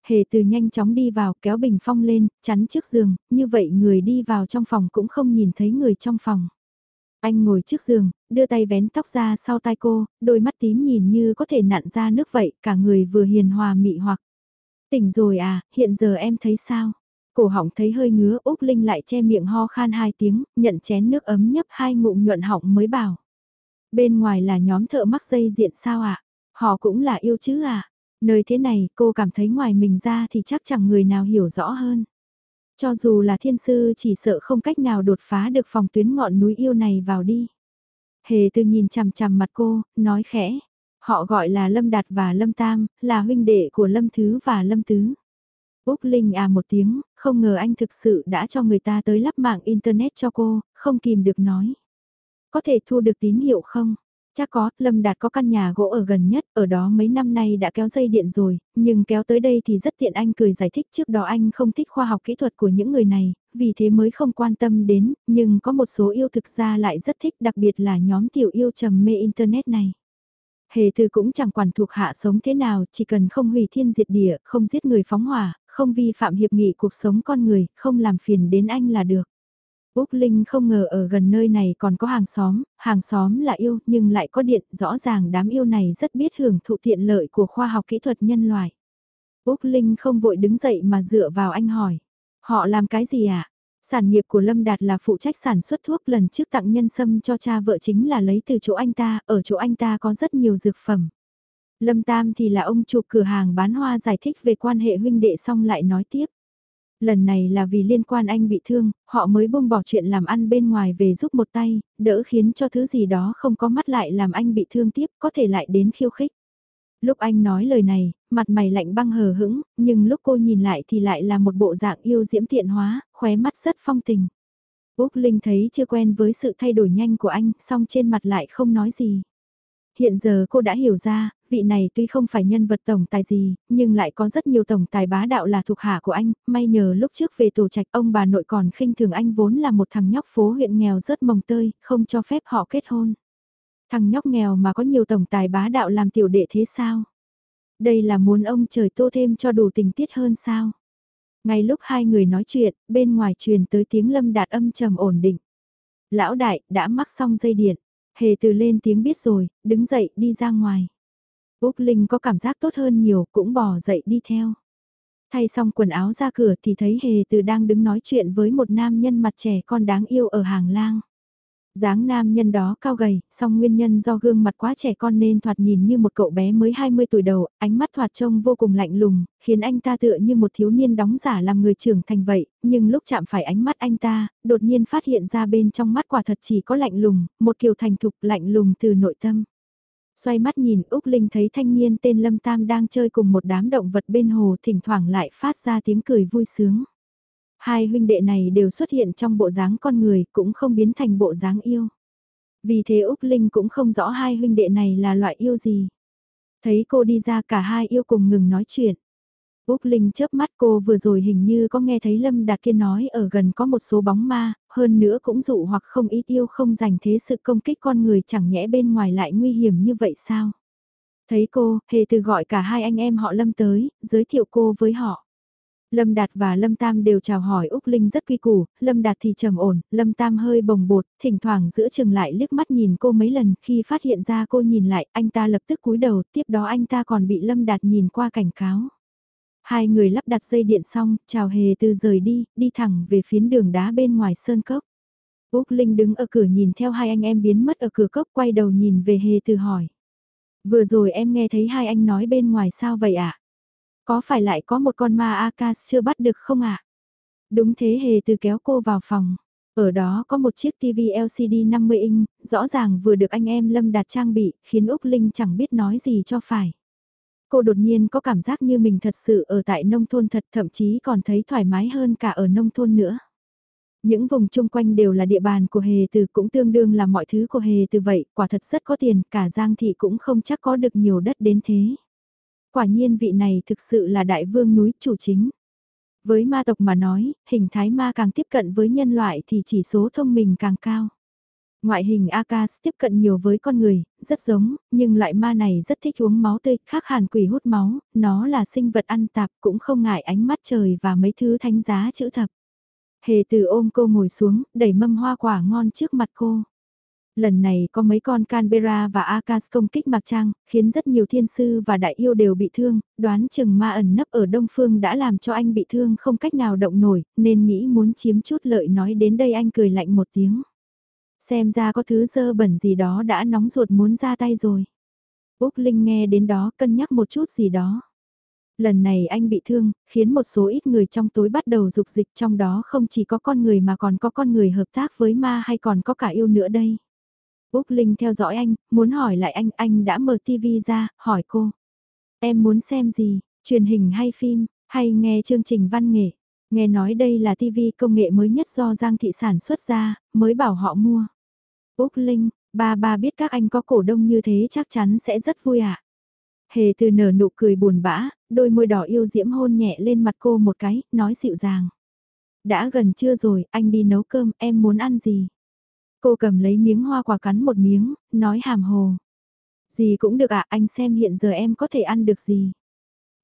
Speaker 1: Hề từ nhanh chóng đi vào kéo bình phong lên, chắn trước giường, như vậy người đi vào trong phòng cũng không nhìn thấy người trong phòng. Anh ngồi trước giường, đưa tay vén tóc ra sau tai cô, đôi mắt tím nhìn như có thể nặn ra nước vậy, cả người vừa hiền hòa mị hoặc. Tỉnh rồi à, hiện giờ em thấy sao? Cổ họng thấy hơi ngứa Úc Linh lại che miệng ho khan hai tiếng, nhận chén nước ấm nhấp hai ngụm nhuận họng mới bảo. Bên ngoài là nhóm thợ mắc dây diện sao ạ? À? Họ cũng là yêu chứ à? Nơi thế này cô cảm thấy ngoài mình ra thì chắc chẳng người nào hiểu rõ hơn. Cho dù là thiên sư chỉ sợ không cách nào đột phá được phòng tuyến ngọn núi yêu này vào đi. Hề từ nhìn chằm chằm mặt cô, nói khẽ. Họ gọi là Lâm Đạt và Lâm Tam, là huynh đệ của Lâm Thứ và Lâm Tứ. Úc Linh à một tiếng, không ngờ anh thực sự đã cho người ta tới lắp mạng Internet cho cô, không kìm được nói. Có thể thu được tín hiệu không? Chắc có, Lâm Đạt có căn nhà gỗ ở gần nhất, ở đó mấy năm nay đã kéo dây điện rồi, nhưng kéo tới đây thì rất tiện anh cười giải thích trước đó anh không thích khoa học kỹ thuật của những người này, vì thế mới không quan tâm đến, nhưng có một số yêu thực ra lại rất thích đặc biệt là nhóm tiểu yêu trầm mê Internet này. Hề thư cũng chẳng quản thuộc hạ sống thế nào, chỉ cần không hủy thiên diệt địa, không giết người phóng hỏa, không vi phạm hiệp nghị cuộc sống con người, không làm phiền đến anh là được. Úc Linh không ngờ ở gần nơi này còn có hàng xóm, hàng xóm là yêu nhưng lại có điện, rõ ràng đám yêu này rất biết hưởng thụ tiện lợi của khoa học kỹ thuật nhân loại. Úc Linh không vội đứng dậy mà dựa vào anh hỏi, họ làm cái gì ạ? À? Sản nghiệp của Lâm Đạt là phụ trách sản xuất thuốc lần trước tặng nhân sâm cho cha vợ chính là lấy từ chỗ anh ta, ở chỗ anh ta có rất nhiều dược phẩm. Lâm Tam thì là ông chụp cửa hàng bán hoa giải thích về quan hệ huynh đệ xong lại nói tiếp. Lần này là vì liên quan anh bị thương, họ mới buông bỏ chuyện làm ăn bên ngoài về giúp một tay, đỡ khiến cho thứ gì đó không có mắt lại làm anh bị thương tiếp, có thể lại đến khiêu khích. Lúc anh nói lời này, mặt mày lạnh băng hờ hững, nhưng lúc cô nhìn lại thì lại là một bộ dạng yêu diễm thiện hóa, khóe mắt rất phong tình. Úc Linh thấy chưa quen với sự thay đổi nhanh của anh, song trên mặt lại không nói gì. Hiện giờ cô đã hiểu ra, vị này tuy không phải nhân vật tổng tài gì, nhưng lại có rất nhiều tổng tài bá đạo là thuộc hạ của anh, may nhờ lúc trước về tổ trạch ông bà nội còn khinh thường anh vốn là một thằng nhóc phố huyện nghèo rớt mồng tơi, không cho phép họ kết hôn. Thằng nhóc nghèo mà có nhiều tổng tài bá đạo làm tiểu đệ thế sao? Đây là muốn ông trời tô thêm cho đủ tình tiết hơn sao? Ngay lúc hai người nói chuyện, bên ngoài truyền tới tiếng lâm đạt âm trầm ổn định. Lão đại, đã mắc xong dây điện. Hề từ lên tiếng biết rồi, đứng dậy đi ra ngoài. Úc Linh có cảm giác tốt hơn nhiều, cũng bỏ dậy đi theo. Thay xong quần áo ra cửa thì thấy Hề từ đang đứng nói chuyện với một nam nhân mặt trẻ con đáng yêu ở hàng lang dáng nam nhân đó cao gầy, song nguyên nhân do gương mặt quá trẻ con nên thoạt nhìn như một cậu bé mới 20 tuổi đầu, ánh mắt thoạt trông vô cùng lạnh lùng, khiến anh ta tựa như một thiếu niên đóng giả làm người trưởng thành vậy, nhưng lúc chạm phải ánh mắt anh ta, đột nhiên phát hiện ra bên trong mắt quả thật chỉ có lạnh lùng, một kiểu thành thục lạnh lùng từ nội tâm. Xoay mắt nhìn Úc Linh thấy thanh niên tên Lâm Tam đang chơi cùng một đám động vật bên hồ thỉnh thoảng lại phát ra tiếng cười vui sướng. Hai huynh đệ này đều xuất hiện trong bộ dáng con người, cũng không biến thành bộ dáng yêu. Vì thế Úc Linh cũng không rõ hai huynh đệ này là loại yêu gì. Thấy cô đi ra cả hai yêu cùng ngừng nói chuyện. Úc Linh chớp mắt cô vừa rồi hình như có nghe thấy Lâm Đạt kia nói ở gần có một số bóng ma, hơn nữa cũng dụ hoặc không ít yêu không dành thế sự công kích con người chẳng nhẽ bên ngoài lại nguy hiểm như vậy sao? Thấy cô, hề từ gọi cả hai anh em họ Lâm tới, giới thiệu cô với họ. Lâm Đạt và Lâm Tam đều chào hỏi Úc Linh rất quy củ, Lâm Đạt thì trầm ổn, Lâm Tam hơi bồng bột, thỉnh thoảng giữa chừng lại liếc mắt nhìn cô mấy lần, khi phát hiện ra cô nhìn lại, anh ta lập tức cúi đầu, tiếp đó anh ta còn bị Lâm Đạt nhìn qua cảnh cáo. Hai người lắp đặt dây điện xong, chào hề từ rời đi, đi thẳng về phiến đường đá bên ngoài sơn cốc. Úc Linh đứng ở cửa nhìn theo hai anh em biến mất ở cửa cốc quay đầu nhìn về hề từ hỏi. Vừa rồi em nghe thấy hai anh nói bên ngoài sao vậy ạ? À? Có phải lại có một con ma Akas chưa bắt được không ạ? À? Đúng thế hề từ kéo cô vào phòng. Ở đó có một chiếc TV LCD 50 inch, rõ ràng vừa được anh em Lâm Đạt trang bị, khiến Úc Linh chẳng biết nói gì cho phải. Cô đột nhiên có cảm giác như mình thật sự ở tại nông thôn thật thậm chí còn thấy thoải mái hơn cả ở nông thôn nữa. Những vùng chung quanh đều là địa bàn của Hề Từ cũng tương đương là mọi thứ của Hề Từ vậy, quả thật rất có tiền, cả Giang Thị cũng không chắc có được nhiều đất đến thế. Quả nhiên vị này thực sự là đại vương núi chủ chính. Với ma tộc mà nói, hình thái ma càng tiếp cận với nhân loại thì chỉ số thông minh càng cao. Ngoại hình Akas tiếp cận nhiều với con người, rất giống, nhưng loại ma này rất thích uống máu tươi, khác hàn quỷ hút máu, nó là sinh vật ăn tạp cũng không ngại ánh mắt trời và mấy thứ thánh giá chữ thập. Hề từ ôm cô ngồi xuống, đẩy mâm hoa quả ngon trước mặt cô. Lần này có mấy con Canberra và Akas công kích Mạc Trang, khiến rất nhiều thiên sư và đại yêu đều bị thương, đoán chừng ma ẩn nấp ở Đông Phương đã làm cho anh bị thương không cách nào động nổi, nên nghĩ muốn chiếm chút lợi nói đến đây anh cười lạnh một tiếng. Xem ra có thứ dơ bẩn gì đó đã nóng ruột muốn ra tay rồi. Úc Linh nghe đến đó cân nhắc một chút gì đó. Lần này anh bị thương, khiến một số ít người trong tối bắt đầu dục dịch trong đó không chỉ có con người mà còn có con người hợp tác với ma hay còn có cả yêu nữa đây. Úc Linh theo dõi anh, muốn hỏi lại anh, anh đã mở TV ra, hỏi cô. Em muốn xem gì, truyền hình hay phim, hay nghe chương trình văn nghệ? Nghe nói đây là TV công nghệ mới nhất do Giang Thị sản xuất ra, mới bảo họ mua. Úc Linh, ba ba biết các anh có cổ đông như thế chắc chắn sẽ rất vui ạ. À? Hề từ nở nụ cười buồn bã, đôi môi đỏ yêu diễm hôn nhẹ lên mặt cô một cái, nói dịu dàng. Đã gần trưa rồi, anh đi nấu cơm, em muốn ăn gì? Cô cầm lấy miếng hoa quả cắn một miếng, nói hàm hồ. Gì cũng được ạ, anh xem hiện giờ em có thể ăn được gì.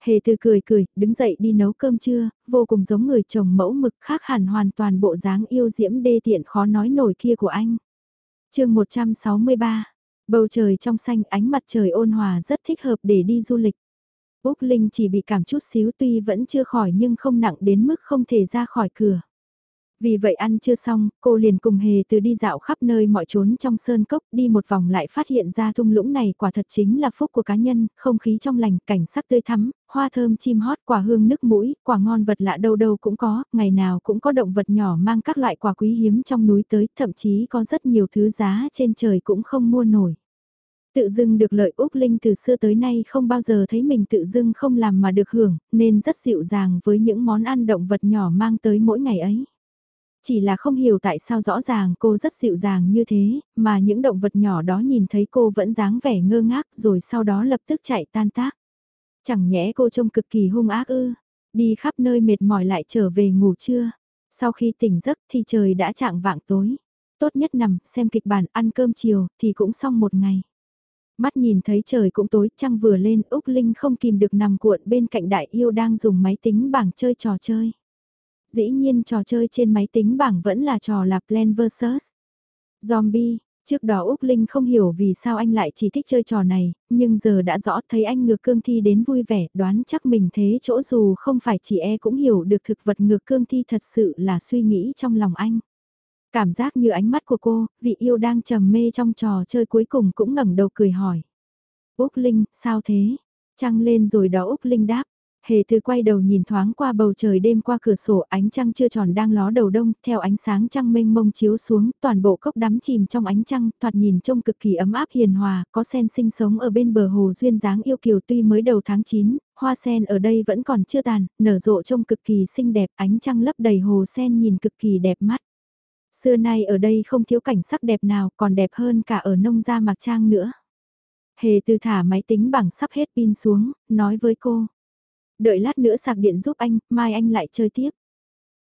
Speaker 1: Hề từ cười cười, đứng dậy đi nấu cơm trưa, vô cùng giống người chồng mẫu mực khác hẳn hoàn toàn bộ dáng yêu diễm đê tiện khó nói nổi kia của anh. chương 163, bầu trời trong xanh ánh mặt trời ôn hòa rất thích hợp để đi du lịch. Úc Linh chỉ bị cảm chút xíu tuy vẫn chưa khỏi nhưng không nặng đến mức không thể ra khỏi cửa. Vì vậy ăn chưa xong, cô liền cùng hề từ đi dạo khắp nơi mọi trốn trong sơn cốc đi một vòng lại phát hiện ra thung lũng này quả thật chính là phúc của cá nhân, không khí trong lành, cảnh sắc tươi thắm, hoa thơm chim hót, quả hương nước mũi, quả ngon vật lạ đâu đâu cũng có, ngày nào cũng có động vật nhỏ mang các loại quả quý hiếm trong núi tới, thậm chí có rất nhiều thứ giá trên trời cũng không mua nổi. Tự dưng được lợi Úc Linh từ xưa tới nay không bao giờ thấy mình tự dưng không làm mà được hưởng, nên rất dịu dàng với những món ăn động vật nhỏ mang tới mỗi ngày ấy. Chỉ là không hiểu tại sao rõ ràng cô rất dịu dàng như thế, mà những động vật nhỏ đó nhìn thấy cô vẫn dáng vẻ ngơ ngác rồi sau đó lập tức chạy tan tác. Chẳng nhẽ cô trông cực kỳ hung ác ư, đi khắp nơi mệt mỏi lại trở về ngủ trưa. Sau khi tỉnh giấc thì trời đã trạng vạng tối. Tốt nhất nằm xem kịch bản ăn cơm chiều thì cũng xong một ngày. Mắt nhìn thấy trời cũng tối trăng vừa lên Úc Linh không kìm được nằm cuộn bên cạnh đại yêu đang dùng máy tính bảng chơi trò chơi. Dĩ nhiên trò chơi trên máy tính bảng vẫn là trò là Plan vs. Zombie, trước đó Úc Linh không hiểu vì sao anh lại chỉ thích chơi trò này, nhưng giờ đã rõ thấy anh ngược cương thi đến vui vẻ, đoán chắc mình thế chỗ dù không phải chỉ e cũng hiểu được thực vật ngược cương thi thật sự là suy nghĩ trong lòng anh. Cảm giác như ánh mắt của cô, vị yêu đang trầm mê trong trò chơi cuối cùng cũng ngẩng đầu cười hỏi. Úc Linh, sao thế? Trăng lên rồi đó Úc Linh đáp. Hề từ quay đầu nhìn thoáng qua bầu trời đêm qua cửa sổ ánh trăng chưa tròn đang ló đầu đông, theo ánh sáng trăng mênh mông chiếu xuống, toàn bộ cốc đắm chìm trong ánh trăng, thoạt nhìn trông cực kỳ ấm áp hiền hòa, có sen sinh sống ở bên bờ hồ duyên dáng yêu kiều tuy mới đầu tháng 9, hoa sen ở đây vẫn còn chưa tàn, nở rộ trông cực kỳ xinh đẹp, ánh trăng lấp đầy hồ sen nhìn cực kỳ đẹp mắt. Xưa nay ở đây không thiếu cảnh sắc đẹp nào, còn đẹp hơn cả ở nông gia mạc trang nữa. Hề từ thả máy tính bảng sắp hết pin xuống, nói với cô Đợi lát nữa sạc điện giúp anh, mai anh lại chơi tiếp.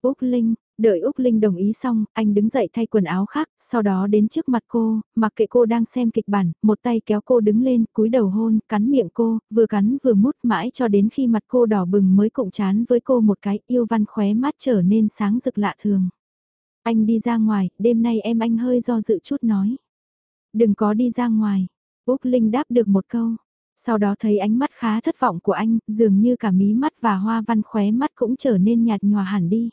Speaker 1: Úc Linh, đợi Úc Linh đồng ý xong, anh đứng dậy thay quần áo khác, sau đó đến trước mặt cô, mặc kệ cô đang xem kịch bản, một tay kéo cô đứng lên, cúi đầu hôn, cắn miệng cô, vừa cắn vừa mút mãi cho đến khi mặt cô đỏ bừng mới cộng chán với cô một cái yêu văn khóe mắt trở nên sáng rực lạ thường. Anh đi ra ngoài, đêm nay em anh hơi do dự chút nói. Đừng có đi ra ngoài. Úc Linh đáp được một câu. Sau đó thấy ánh mắt khá thất vọng của anh, dường như cả mí mắt và hoa văn khóe mắt cũng trở nên nhạt nhòa hẳn đi.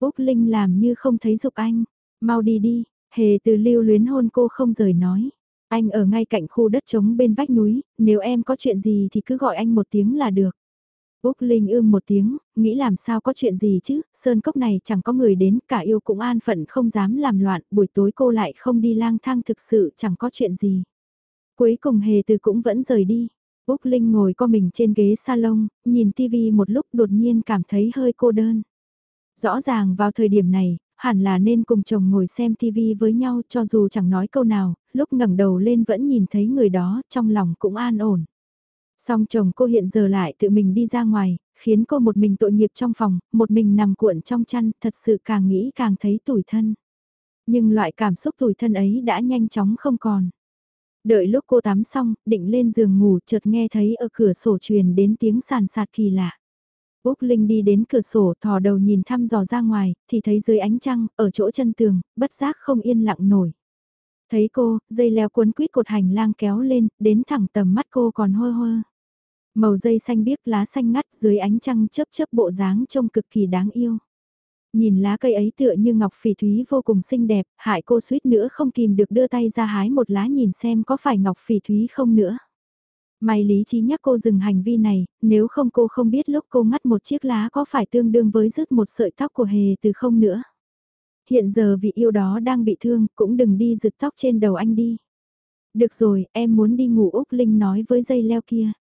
Speaker 1: Úc Linh làm như không thấy dục anh, mau đi đi, hề từ lưu luyến hôn cô không rời nói. Anh ở ngay cạnh khu đất trống bên vách núi, nếu em có chuyện gì thì cứ gọi anh một tiếng là được. Úc Linh ưm một tiếng, nghĩ làm sao có chuyện gì chứ, sơn cốc này chẳng có người đến, cả yêu cũng an phận không dám làm loạn, buổi tối cô lại không đi lang thang thực sự chẳng có chuyện gì. Cuối cùng hề từ cũng vẫn rời đi. Úc Linh ngồi co mình trên ghế salon, nhìn tivi một lúc đột nhiên cảm thấy hơi cô đơn. Rõ ràng vào thời điểm này, hẳn là nên cùng chồng ngồi xem tivi với nhau cho dù chẳng nói câu nào, lúc ngẩng đầu lên vẫn nhìn thấy người đó, trong lòng cũng an ổn. Song chồng cô hiện giờ lại tự mình đi ra ngoài, khiến cô một mình tội nghiệp trong phòng, một mình nằm cuộn trong chăn, thật sự càng nghĩ càng thấy tủi thân. Nhưng loại cảm xúc tủi thân ấy đã nhanh chóng không còn. Đợi lúc cô tắm xong, định lên giường ngủ chợt nghe thấy ở cửa sổ truyền đến tiếng sàn sạt kỳ lạ. Úc Linh đi đến cửa sổ thò đầu nhìn thăm dò ra ngoài, thì thấy dưới ánh trăng, ở chỗ chân tường, bất giác không yên lặng nổi. Thấy cô, dây leo cuốn quýt cột hành lang kéo lên, đến thẳng tầm mắt cô còn hơ hơ. Màu dây xanh biếc lá xanh ngắt dưới ánh trăng chớp chớp bộ dáng trông cực kỳ đáng yêu. Nhìn lá cây ấy tựa như ngọc phỉ thúy vô cùng xinh đẹp, hại cô suýt nữa không kìm được đưa tay ra hái một lá nhìn xem có phải ngọc phỉ thúy không nữa. May lý trí nhắc cô dừng hành vi này, nếu không cô không biết lúc cô ngắt một chiếc lá có phải tương đương với rứt một sợi tóc của hề từ không nữa. Hiện giờ vị yêu đó đang bị thương, cũng đừng đi rứt tóc trên đầu anh đi. Được rồi, em muốn đi ngủ Úc Linh nói với dây leo kia.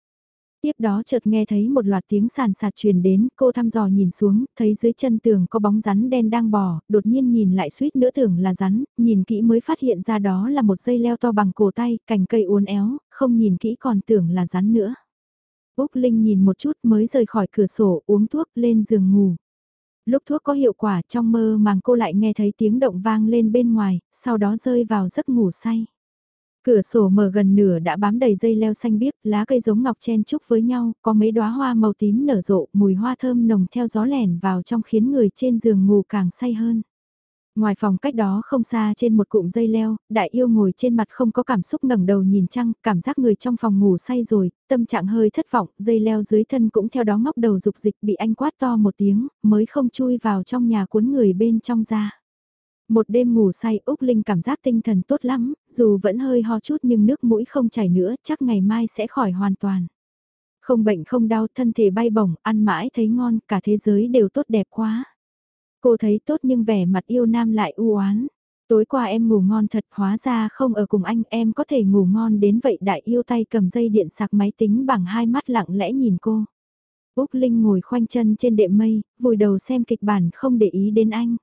Speaker 1: Tiếp đó chợt nghe thấy một loạt tiếng sàn sạt truyền đến, cô thăm dò nhìn xuống, thấy dưới chân tường có bóng rắn đen đang bò, đột nhiên nhìn lại suýt nữa tưởng là rắn, nhìn kỹ mới phát hiện ra đó là một dây leo to bằng cổ tay, cành cây uốn éo, không nhìn kỹ còn tưởng là rắn nữa. Úc Linh nhìn một chút mới rời khỏi cửa sổ uống thuốc lên giường ngủ. Lúc thuốc có hiệu quả trong mơ màng cô lại nghe thấy tiếng động vang lên bên ngoài, sau đó rơi vào giấc ngủ say. Cửa sổ mở gần nửa đã bám đầy dây leo xanh biếc, lá cây giống ngọc chen chúc với nhau, có mấy đóa hoa màu tím nở rộ, mùi hoa thơm nồng theo gió lẻn vào trong khiến người trên giường ngủ càng say hơn. Ngoài phòng cách đó không xa trên một cụm dây leo, đại yêu ngồi trên mặt không có cảm xúc ngẩng đầu nhìn trăng, cảm giác người trong phòng ngủ say rồi, tâm trạng hơi thất vọng, dây leo dưới thân cũng theo đó ngóc đầu dục dịch bị anh quát to một tiếng, mới không chui vào trong nhà cuốn người bên trong ra. Một đêm ngủ say Úc Linh cảm giác tinh thần tốt lắm, dù vẫn hơi ho chút nhưng nước mũi không chảy nữa, chắc ngày mai sẽ khỏi hoàn toàn. Không bệnh không đau, thân thể bay bổng, ăn mãi thấy ngon, cả thế giới đều tốt đẹp quá. Cô thấy tốt nhưng vẻ mặt yêu nam lại u oán. Tối qua em ngủ ngon thật hóa ra không ở cùng anh em có thể ngủ ngon đến vậy đại yêu tay cầm dây điện sạc máy tính bằng hai mắt lặng lẽ nhìn cô. Úc Linh ngồi khoanh chân trên đệm mây, vùi đầu xem kịch bản không để ý đến anh.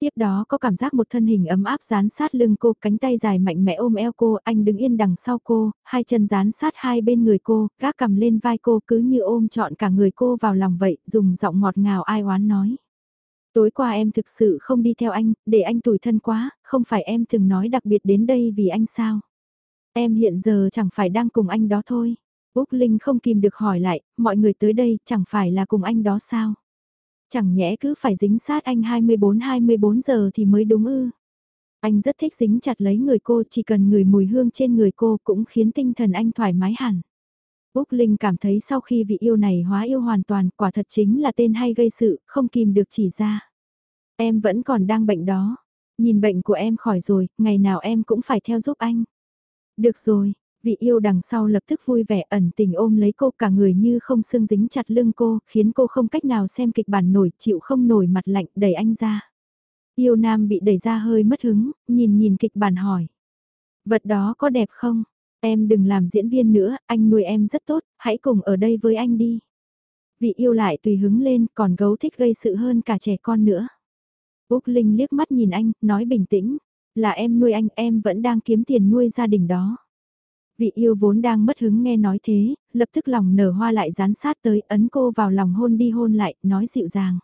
Speaker 1: Tiếp đó có cảm giác một thân hình ấm áp dán sát lưng cô, cánh tay dài mạnh mẽ ôm eo cô, anh đứng yên đằng sau cô, hai chân dán sát hai bên người cô, gác cầm lên vai cô cứ như ôm trọn cả người cô vào lòng vậy, dùng giọng ngọt ngào ai oán nói. Tối qua em thực sự không đi theo anh, để anh tủi thân quá, không phải em từng nói đặc biệt đến đây vì anh sao. Em hiện giờ chẳng phải đang cùng anh đó thôi. Úc Linh không kìm được hỏi lại, mọi người tới đây chẳng phải là cùng anh đó sao? Chẳng nhẽ cứ phải dính sát anh 24-24 giờ thì mới đúng ư. Anh rất thích dính chặt lấy người cô, chỉ cần người mùi hương trên người cô cũng khiến tinh thần anh thoải mái hẳn. Úc Linh cảm thấy sau khi vị yêu này hóa yêu hoàn toàn, quả thật chính là tên hay gây sự, không kìm được chỉ ra. Em vẫn còn đang bệnh đó. Nhìn bệnh của em khỏi rồi, ngày nào em cũng phải theo giúp anh. Được rồi, vị yêu đằng sau lập tức vui vẻ ẩn tình ôm lấy cô cả người như không xương dính chặt lưng cô, khiến cô không cách nào xem kịch bản nổi, chịu không nổi mặt lạnh, đẩy anh ra. Yêu nam bị đẩy ra hơi mất hứng, nhìn nhìn kịch bản hỏi. Vật đó có đẹp không? Em đừng làm diễn viên nữa, anh nuôi em rất tốt, hãy cùng ở đây với anh đi. Vị yêu lại tùy hứng lên, còn gấu thích gây sự hơn cả trẻ con nữa. Úc Linh liếc mắt nhìn anh, nói bình tĩnh, là em nuôi anh, em vẫn đang kiếm tiền nuôi gia đình đó. Vị yêu vốn đang mất hứng nghe nói thế, lập tức lòng nở hoa lại dán sát tới, ấn cô vào lòng hôn đi hôn lại, nói dịu dàng.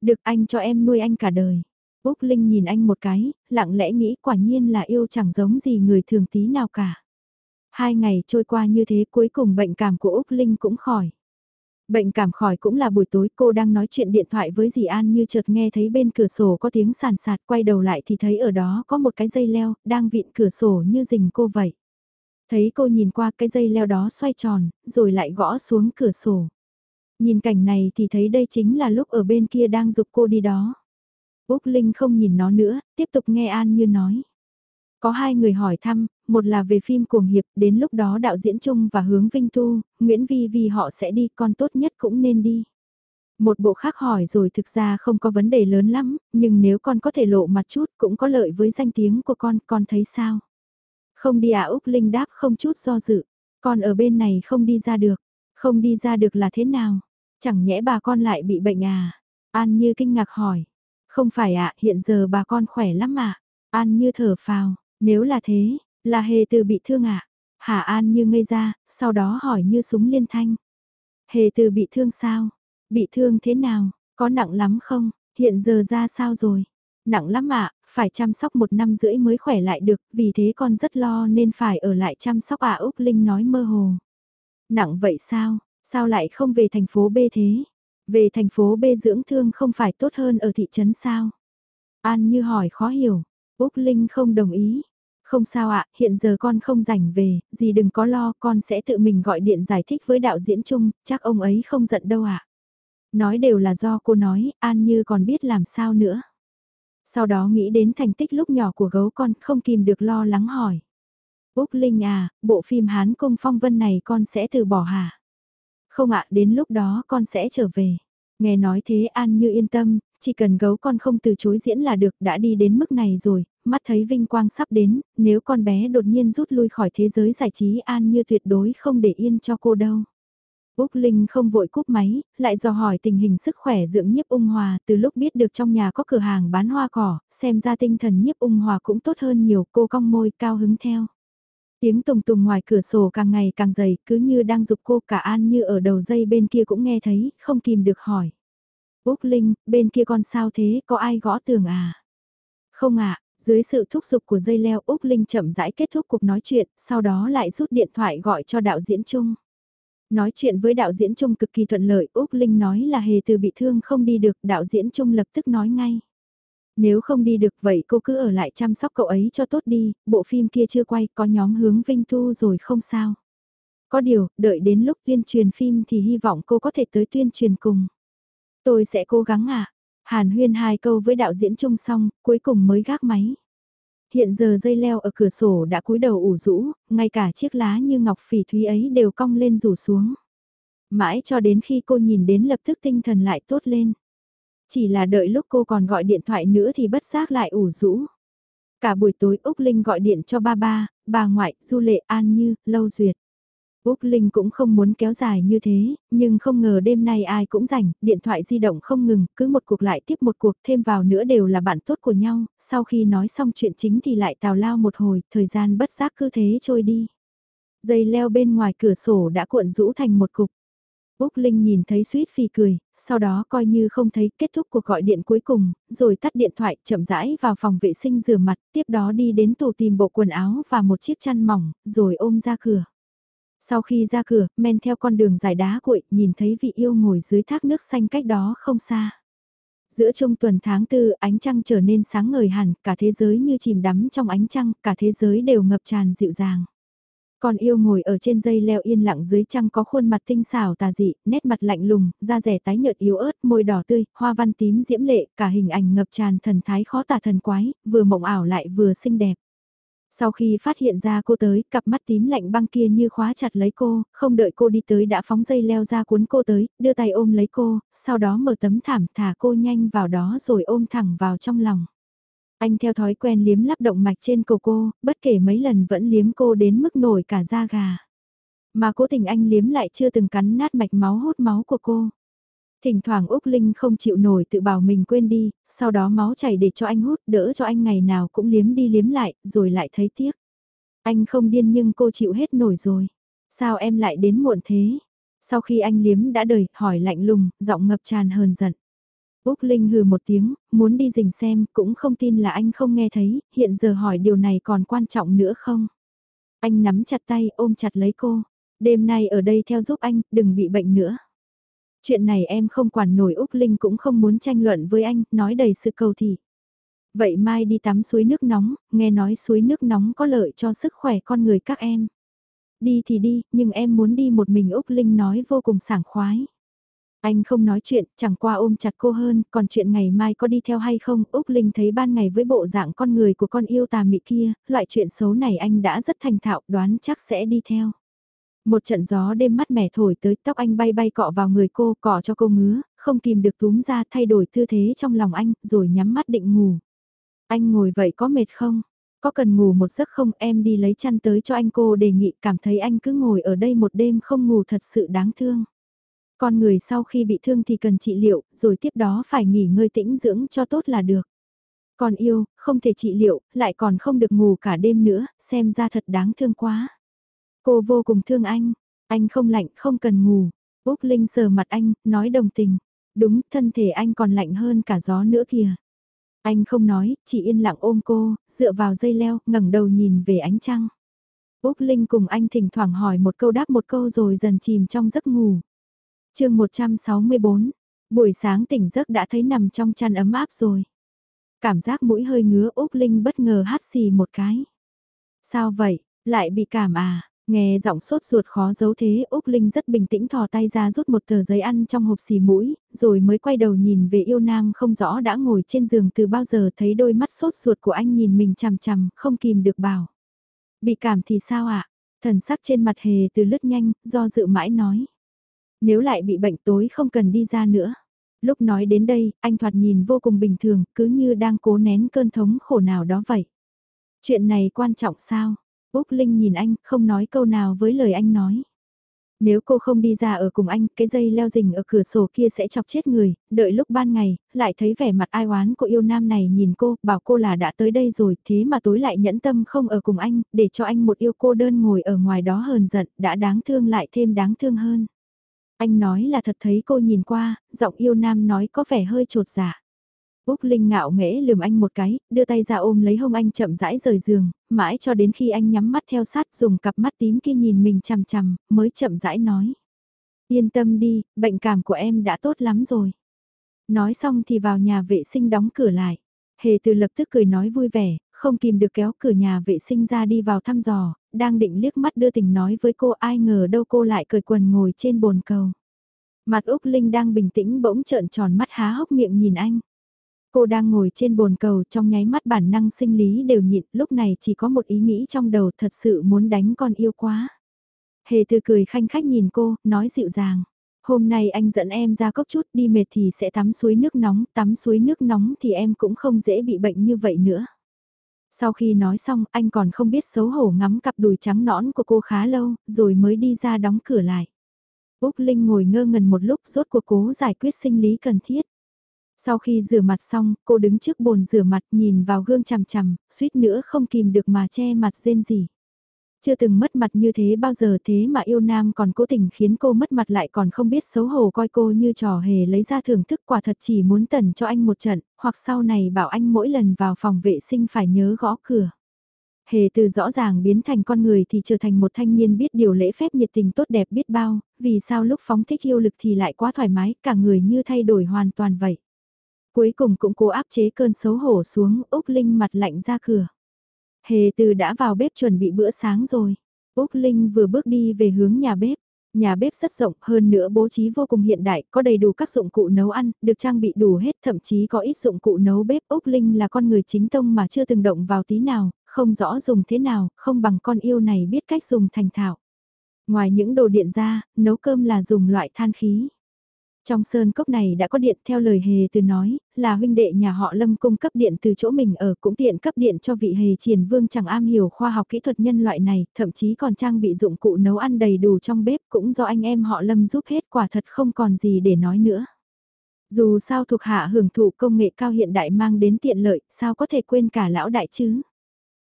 Speaker 1: Được anh cho em nuôi anh cả đời. Úc Linh nhìn anh một cái, lặng lẽ nghĩ quả nhiên là yêu chẳng giống gì người thường tí nào cả. Hai ngày trôi qua như thế cuối cùng bệnh cảm của Úc Linh cũng khỏi. Bệnh cảm khỏi cũng là buổi tối cô đang nói chuyện điện thoại với dì An như chợt nghe thấy bên cửa sổ có tiếng sàn sạt quay đầu lại thì thấy ở đó có một cái dây leo đang vịn cửa sổ như rình cô vậy. Thấy cô nhìn qua cái dây leo đó xoay tròn, rồi lại gõ xuống cửa sổ. Nhìn cảnh này thì thấy đây chính là lúc ở bên kia đang dục cô đi đó. Úc Linh không nhìn nó nữa, tiếp tục nghe An như nói. Có hai người hỏi thăm, một là về phim cuồng hiệp, đến lúc đó đạo diễn Trung và hướng Vinh Tu, Nguyễn Vi vì họ sẽ đi, con tốt nhất cũng nên đi. Một bộ khác hỏi rồi thực ra không có vấn đề lớn lắm, nhưng nếu con có thể lộ mặt chút cũng có lợi với danh tiếng của con, con thấy sao? Không đi à Úc Linh đáp không chút do dự. Con ở bên này không đi ra được, không đi ra được là thế nào? Chẳng nhẽ bà con lại bị bệnh à? An Như kinh ngạc hỏi. Không phải ạ, hiện giờ bà con khỏe lắm ạ. An Như thở phào, nếu là thế, là hề từ bị thương ạ. À? Hà An Như ngây ra, sau đó hỏi như súng liên thanh. Hề từ bị thương sao? Bị thương thế nào? Có nặng lắm không? Hiện giờ ra sao rồi? Nặng lắm ạ, phải chăm sóc một năm rưỡi mới khỏe lại được, vì thế con rất lo nên phải ở lại chăm sóc ạ Úc Linh nói mơ hồ. Nặng vậy sao? Sao lại không về thành phố B thế? Về thành phố B dưỡng thương không phải tốt hơn ở thị trấn sao? An như hỏi khó hiểu. Úc Linh không đồng ý. Không sao ạ, hiện giờ con không rảnh về, gì đừng có lo, con sẽ tự mình gọi điện giải thích với đạo diễn chung, chắc ông ấy không giận đâu ạ. Nói đều là do cô nói, An Như còn biết làm sao nữa. Sau đó nghĩ đến thành tích lúc nhỏ của gấu con, không kìm được lo lắng hỏi. Úc Linh à, bộ phim Hán Công Phong Vân này con sẽ từ bỏ hả? Không ạ, đến lúc đó con sẽ trở về. Nghe nói thế An Như yên tâm, chỉ cần gấu con không từ chối diễn là được đã đi đến mức này rồi, mắt thấy vinh quang sắp đến, nếu con bé đột nhiên rút lui khỏi thế giới giải trí An Như tuyệt đối không để yên cho cô đâu. Úc Linh không vội cúp máy, lại dò hỏi tình hình sức khỏe dưỡng nhiếp ung hòa từ lúc biết được trong nhà có cửa hàng bán hoa cỏ, xem ra tinh thần nhiếp ung hòa cũng tốt hơn nhiều cô cong môi cao hứng theo. Tiếng tùng tùng ngoài cửa sổ càng ngày càng dày, cứ như đang dục cô cả An như ở đầu dây bên kia cũng nghe thấy, không kìm được hỏi. Úc Linh, bên kia con sao thế, có ai gõ tường à? Không ạ, dưới sự thúc giục của dây leo Úc Linh chậm rãi kết thúc cuộc nói chuyện, sau đó lại rút điện thoại gọi cho đạo diễn Chung. Nói chuyện với đạo diễn Trung cực kỳ thuận lợi, Úc Linh nói là hề từ bị thương không đi được, đạo diễn Trung lập tức nói ngay. Nếu không đi được vậy cô cứ ở lại chăm sóc cậu ấy cho tốt đi, bộ phim kia chưa quay, có nhóm hướng Vinh Thu rồi không sao. Có điều, đợi đến lúc tuyên truyền phim thì hy vọng cô có thể tới tuyên truyền cùng. Tôi sẽ cố gắng ạ. À. Hàn huyên hai câu với đạo diễn Trung xong, cuối cùng mới gác máy. Hiện giờ dây leo ở cửa sổ đã cúi đầu ủ rũ, ngay cả chiếc lá như ngọc phỉ thúy ấy đều cong lên rủ xuống. Mãi cho đến khi cô nhìn đến lập tức tinh thần lại tốt lên. Chỉ là đợi lúc cô còn gọi điện thoại nữa thì bất giác lại ủ rũ. Cả buổi tối Úc Linh gọi điện cho ba ba, bà ngoại, Du Lệ An Như, Lâu Duyệt. Úc Linh cũng không muốn kéo dài như thế, nhưng không ngờ đêm nay ai cũng rảnh, điện thoại di động không ngừng, cứ một cuộc lại tiếp một cuộc thêm vào nữa đều là bạn tốt của nhau, sau khi nói xong chuyện chính thì lại tào lao một hồi, thời gian bất giác cứ thế trôi đi. Dây leo bên ngoài cửa sổ đã cuộn rũ thành một cục. Úc Linh nhìn thấy suýt phì cười, sau đó coi như không thấy kết thúc cuộc gọi điện cuối cùng, rồi tắt điện thoại chậm rãi vào phòng vệ sinh rửa mặt, tiếp đó đi đến tủ tìm bộ quần áo và một chiếc chăn mỏng, rồi ôm ra cửa. Sau khi ra cửa, men theo con đường dài đá cuội, nhìn thấy vị yêu ngồi dưới thác nước xanh cách đó không xa. Giữa trung tuần tháng tư, ánh trăng trở nên sáng ngời hẳn, cả thế giới như chìm đắm trong ánh trăng, cả thế giới đều ngập tràn dịu dàng. Con yêu ngồi ở trên dây leo yên lặng dưới trăng có khuôn mặt tinh xảo tà dị, nét mặt lạnh lùng, da rẻ tái nhợt yếu ớt, môi đỏ tươi, hoa văn tím diễm lệ, cả hình ảnh ngập tràn thần thái khó tả thần quái, vừa mộng ảo lại vừa xinh đẹp. Sau khi phát hiện ra cô tới, cặp mắt tím lạnh băng kia như khóa chặt lấy cô, không đợi cô đi tới đã phóng dây leo ra cuốn cô tới, đưa tay ôm lấy cô, sau đó mở tấm thảm thả cô nhanh vào đó rồi ôm thẳng vào trong lòng. Anh theo thói quen liếm lắp động mạch trên cổ cô, bất kể mấy lần vẫn liếm cô đến mức nổi cả da gà. Mà cố tình anh liếm lại chưa từng cắn nát mạch máu hút máu của cô. Thỉnh thoảng Úc Linh không chịu nổi tự bảo mình quên đi, sau đó máu chảy để cho anh hút đỡ cho anh ngày nào cũng liếm đi liếm lại, rồi lại thấy tiếc. Anh không điên nhưng cô chịu hết nổi rồi. Sao em lại đến muộn thế? Sau khi anh liếm đã đời, hỏi lạnh lùng, giọng ngập tràn hờn giận. Úc Linh hừ một tiếng, muốn đi rình xem, cũng không tin là anh không nghe thấy, hiện giờ hỏi điều này còn quan trọng nữa không? Anh nắm chặt tay, ôm chặt lấy cô. Đêm nay ở đây theo giúp anh, đừng bị bệnh nữa. Chuyện này em không quản nổi Úc Linh cũng không muốn tranh luận với anh, nói đầy sự cầu thị. Vậy mai đi tắm suối nước nóng, nghe nói suối nước nóng có lợi cho sức khỏe con người các em. Đi thì đi, nhưng em muốn đi một mình Úc Linh nói vô cùng sảng khoái. Anh không nói chuyện, chẳng qua ôm chặt cô hơn, còn chuyện ngày mai có đi theo hay không, Úc Linh thấy ban ngày với bộ dạng con người của con yêu tà mị kia, loại chuyện xấu này anh đã rất thành thạo, đoán chắc sẽ đi theo. Một trận gió đêm mát mẻ thổi tới tóc anh bay bay cọ vào người cô, cọ cho cô ngứa, không kìm được túm ra thay đổi tư thế trong lòng anh, rồi nhắm mắt định ngủ. Anh ngồi vậy có mệt không? Có cần ngủ một giấc không em đi lấy chăn tới cho anh cô đề nghị cảm thấy anh cứ ngồi ở đây một đêm không ngủ thật sự đáng thương. Con người sau khi bị thương thì cần trị liệu, rồi tiếp đó phải nghỉ ngơi tĩnh dưỡng cho tốt là được. Còn yêu, không thể trị liệu, lại còn không được ngủ cả đêm nữa, xem ra thật đáng thương quá. Cô vô cùng thương anh, anh không lạnh, không cần ngủ. Úc Linh sờ mặt anh, nói đồng tình. Đúng, thân thể anh còn lạnh hơn cả gió nữa kìa. Anh không nói, chỉ yên lặng ôm cô, dựa vào dây leo, ngẩng đầu nhìn về ánh trăng. Úc Linh cùng anh thỉnh thoảng hỏi một câu đáp một câu rồi dần chìm trong giấc ngủ. chương 164, buổi sáng tỉnh giấc đã thấy nằm trong chăn ấm áp rồi. Cảm giác mũi hơi ngứa Úc Linh bất ngờ hát xì một cái. Sao vậy, lại bị cảm à? Nghe giọng sốt ruột khó giấu thế Úc Linh rất bình tĩnh thò tay ra rút một tờ giấy ăn trong hộp xì mũi, rồi mới quay đầu nhìn về yêu nam không rõ đã ngồi trên giường từ bao giờ thấy đôi mắt sốt ruột của anh nhìn mình chằm chằm, không kìm được bảo. Bị cảm thì sao ạ? Thần sắc trên mặt hề từ lướt nhanh, do dự mãi nói. Nếu lại bị bệnh tối không cần đi ra nữa. Lúc nói đến đây, anh thoạt nhìn vô cùng bình thường, cứ như đang cố nén cơn thống khổ nào đó vậy. Chuyện này quan trọng sao? Úc Linh nhìn anh, không nói câu nào với lời anh nói. Nếu cô không đi ra ở cùng anh, cái dây leo rình ở cửa sổ kia sẽ chọc chết người, đợi lúc ban ngày, lại thấy vẻ mặt ai oán của yêu nam này nhìn cô, bảo cô là đã tới đây rồi, thế mà tối lại nhẫn tâm không ở cùng anh, để cho anh một yêu cô đơn ngồi ở ngoài đó hờn giận, đã đáng thương lại thêm đáng thương hơn. Anh nói là thật thấy cô nhìn qua, giọng yêu nam nói có vẻ hơi trột dạ. Úc Linh ngạo nghễ lườm anh một cái, đưa tay ra ôm lấy hông anh chậm rãi rời giường, mãi cho đến khi anh nhắm mắt theo sát dùng cặp mắt tím kia nhìn mình chằm chằm, mới chậm rãi nói. Yên tâm đi, bệnh cảm của em đã tốt lắm rồi. Nói xong thì vào nhà vệ sinh đóng cửa lại. Hề từ lập tức cười nói vui vẻ, không kìm được kéo cửa nhà vệ sinh ra đi vào thăm dò, đang định liếc mắt đưa tình nói với cô ai ngờ đâu cô lại cười quần ngồi trên bồn cầu. Mặt Úc Linh đang bình tĩnh bỗng trợn tròn mắt há hốc miệng nhìn anh. Cô đang ngồi trên bồn cầu trong nháy mắt bản năng sinh lý đều nhịn, lúc này chỉ có một ý nghĩ trong đầu thật sự muốn đánh con yêu quá. Hề từ cười khanh khách nhìn cô, nói dịu dàng. Hôm nay anh dẫn em ra cốc chút đi mệt thì sẽ tắm suối nước nóng, tắm suối nước nóng thì em cũng không dễ bị bệnh như vậy nữa. Sau khi nói xong anh còn không biết xấu hổ ngắm cặp đùi trắng nõn của cô khá lâu, rồi mới đi ra đóng cửa lại. Úc Linh ngồi ngơ ngẩn một lúc rốt cuộc cố giải quyết sinh lý cần thiết. Sau khi rửa mặt xong, cô đứng trước bồn rửa mặt nhìn vào gương chằm chằm, suýt nữa không kìm được mà che mặt rên gì. Chưa từng mất mặt như thế bao giờ thế mà yêu nam còn cố tình khiến cô mất mặt lại còn không biết xấu hổ coi cô như trò hề lấy ra thưởng thức quả thật chỉ muốn tẩn cho anh một trận, hoặc sau này bảo anh mỗi lần vào phòng vệ sinh phải nhớ gõ cửa. Hề từ rõ ràng biến thành con người thì trở thành một thanh niên biết điều lễ phép nhiệt tình tốt đẹp biết bao, vì sao lúc phóng thích yêu lực thì lại quá thoải mái, cả người như thay đổi hoàn toàn vậy. Cuối cùng cũng cố áp chế cơn xấu hổ xuống, Úc Linh mặt lạnh ra cửa. Hề từ đã vào bếp chuẩn bị bữa sáng rồi. Úc Linh vừa bước đi về hướng nhà bếp. Nhà bếp rất rộng, hơn nữa bố trí vô cùng hiện đại, có đầy đủ các dụng cụ nấu ăn, được trang bị đủ hết, thậm chí có ít dụng cụ nấu bếp. Úc Linh là con người chính tông mà chưa từng động vào tí nào, không rõ dùng thế nào, không bằng con yêu này biết cách dùng thành thạo. Ngoài những đồ điện ra, nấu cơm là dùng loại than khí. Trong sơn cốc này đã có điện theo lời hề từ nói, là huynh đệ nhà họ lâm cung cấp điện từ chỗ mình ở cũng tiện cấp điện cho vị hề triển vương chẳng am hiểu khoa học kỹ thuật nhân loại này, thậm chí còn trang bị dụng cụ nấu ăn đầy đủ trong bếp cũng do anh em họ lâm giúp hết quả thật không còn gì để nói nữa. Dù sao thuộc hạ hưởng thụ công nghệ cao hiện đại mang đến tiện lợi, sao có thể quên cả lão đại chứ?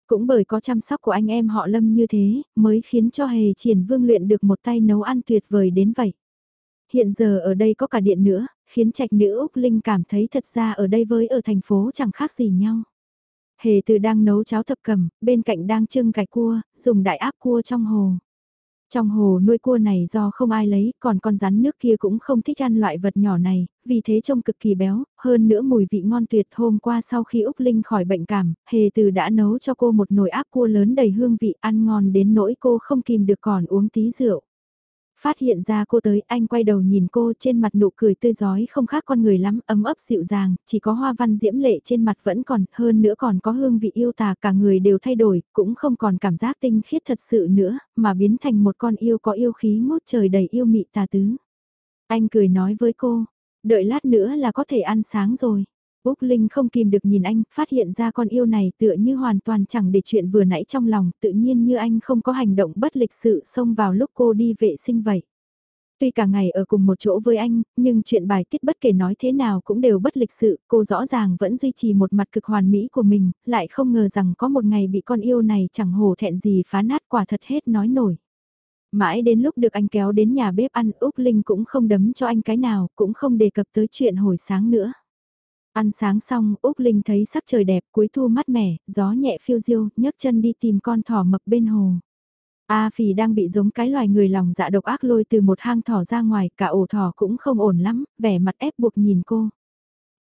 Speaker 1: Cũng bởi có chăm sóc của anh em họ lâm như thế, mới khiến cho hề triển vương luyện được một tay nấu ăn tuyệt vời đến vậy. Hiện giờ ở đây có cả điện nữa, khiến trạch nữ Úc Linh cảm thấy thật ra ở đây với ở thành phố chẳng khác gì nhau. Hề từ đang nấu cháo thập cầm, bên cạnh đang trưng gạch cua, dùng đại áp cua trong hồ. Trong hồ nuôi cua này do không ai lấy, còn con rắn nước kia cũng không thích ăn loại vật nhỏ này, vì thế trông cực kỳ béo, hơn nữa mùi vị ngon tuyệt. Hôm qua sau khi Úc Linh khỏi bệnh cảm, Hề Từ đã nấu cho cô một nồi áp cua lớn đầy hương vị ăn ngon đến nỗi cô không kìm được còn uống tí rượu. Phát hiện ra cô tới, anh quay đầu nhìn cô trên mặt nụ cười tươi giói không khác con người lắm, ấm ấp dịu dàng, chỉ có hoa văn diễm lệ trên mặt vẫn còn, hơn nữa còn có hương vị yêu tà, cả người đều thay đổi, cũng không còn cảm giác tinh khiết thật sự nữa, mà biến thành một con yêu có yêu khí ngút trời đầy yêu mị tà tứ. Anh cười nói với cô, đợi lát nữa là có thể ăn sáng rồi. Úc Linh không kìm được nhìn anh, phát hiện ra con yêu này tựa như hoàn toàn chẳng để chuyện vừa nãy trong lòng, tự nhiên như anh không có hành động bất lịch sự xông vào lúc cô đi vệ sinh vậy. Tuy cả ngày ở cùng một chỗ với anh, nhưng chuyện bài tiết bất kể nói thế nào cũng đều bất lịch sự, cô rõ ràng vẫn duy trì một mặt cực hoàn mỹ của mình, lại không ngờ rằng có một ngày bị con yêu này chẳng hổ thẹn gì phá nát quả thật hết nói nổi. Mãi đến lúc được anh kéo đến nhà bếp ăn Úc Linh cũng không đấm cho anh cái nào, cũng không đề cập tới chuyện hồi sáng nữa. Ăn sáng xong, Úc Linh thấy sắc trời đẹp, cuối thu mát mẻ, gió nhẹ phiêu diêu, nhấc chân đi tìm con thỏ mập bên hồ. A phì đang bị giống cái loài người lòng dạ độc ác lôi từ một hang thỏ ra ngoài, cả ổ thỏ cũng không ổn lắm, vẻ mặt ép buộc nhìn cô.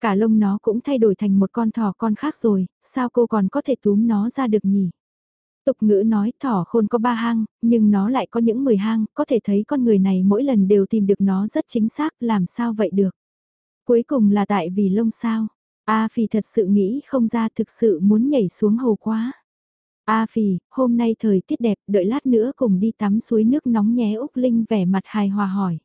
Speaker 1: Cả lông nó cũng thay đổi thành một con thỏ con khác rồi, sao cô còn có thể túm nó ra được nhỉ? Tục ngữ nói thỏ khôn có ba hang, nhưng nó lại có những mười hang, có thể thấy con người này mỗi lần đều tìm được nó rất chính xác, làm sao vậy được? Cuối cùng là tại vì lông sao? A phì thật sự nghĩ không ra thực sự muốn nhảy xuống hồ quá. A phì, hôm nay thời tiết đẹp, đợi lát nữa cùng đi tắm suối nước nóng nhé Úc Linh vẻ mặt hài hòa hỏi.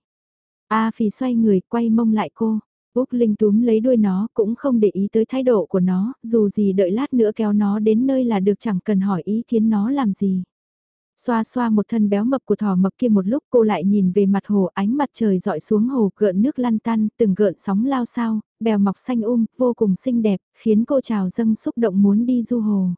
Speaker 1: A phì xoay người, quay mông lại cô. Úc Linh túm lấy đuôi nó, cũng không để ý tới thái độ của nó, dù gì đợi lát nữa kéo nó đến nơi là được chẳng cần hỏi ý kiến nó làm gì. Xoa xoa một thân béo mập của thỏ mập kia một lúc cô lại nhìn về mặt hồ ánh mặt trời dọi xuống hồ gợn nước lăn tăn, từng gợn sóng lao sao, bèo mọc xanh um, vô cùng xinh đẹp, khiến cô trào dâng xúc động muốn đi du hồ.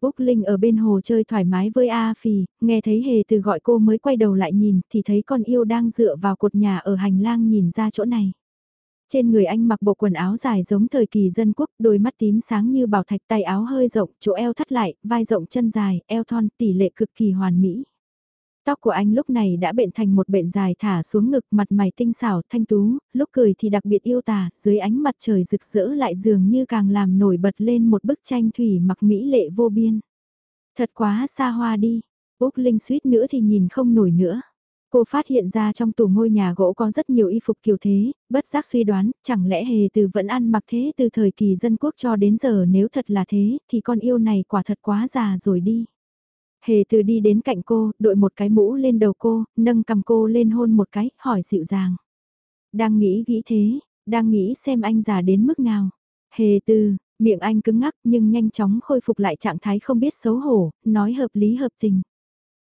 Speaker 1: Úc Linh ở bên hồ chơi thoải mái với A Phì, nghe thấy hề từ gọi cô mới quay đầu lại nhìn thì thấy con yêu đang dựa vào cột nhà ở hành lang nhìn ra chỗ này. Trên người anh mặc bộ quần áo dài giống thời kỳ dân quốc, đôi mắt tím sáng như bảo thạch tay áo hơi rộng, chỗ eo thắt lại, vai rộng chân dài, eo thon, tỷ lệ cực kỳ hoàn mỹ. Tóc của anh lúc này đã bệnh thành một bệnh dài thả xuống ngực mặt mày tinh xảo thanh tú, lúc cười thì đặc biệt yêu tà, dưới ánh mặt trời rực rỡ lại dường như càng làm nổi bật lên một bức tranh thủy mặc mỹ lệ vô biên. Thật quá xa hoa đi, Úc Linh suýt nữa thì nhìn không nổi nữa. Cô phát hiện ra trong tủ ngôi nhà gỗ có rất nhiều y phục kiểu thế, bất giác suy đoán, chẳng lẽ hề từ vẫn ăn mặc thế từ thời kỳ dân quốc cho đến giờ nếu thật là thế, thì con yêu này quả thật quá già rồi đi. Hề từ đi đến cạnh cô, đội một cái mũ lên đầu cô, nâng cầm cô lên hôn một cái, hỏi dịu dàng. Đang nghĩ nghĩ thế, đang nghĩ xem anh già đến mức nào. Hề từ, miệng anh cứng ngắc nhưng nhanh chóng khôi phục lại trạng thái không biết xấu hổ, nói hợp lý hợp tình.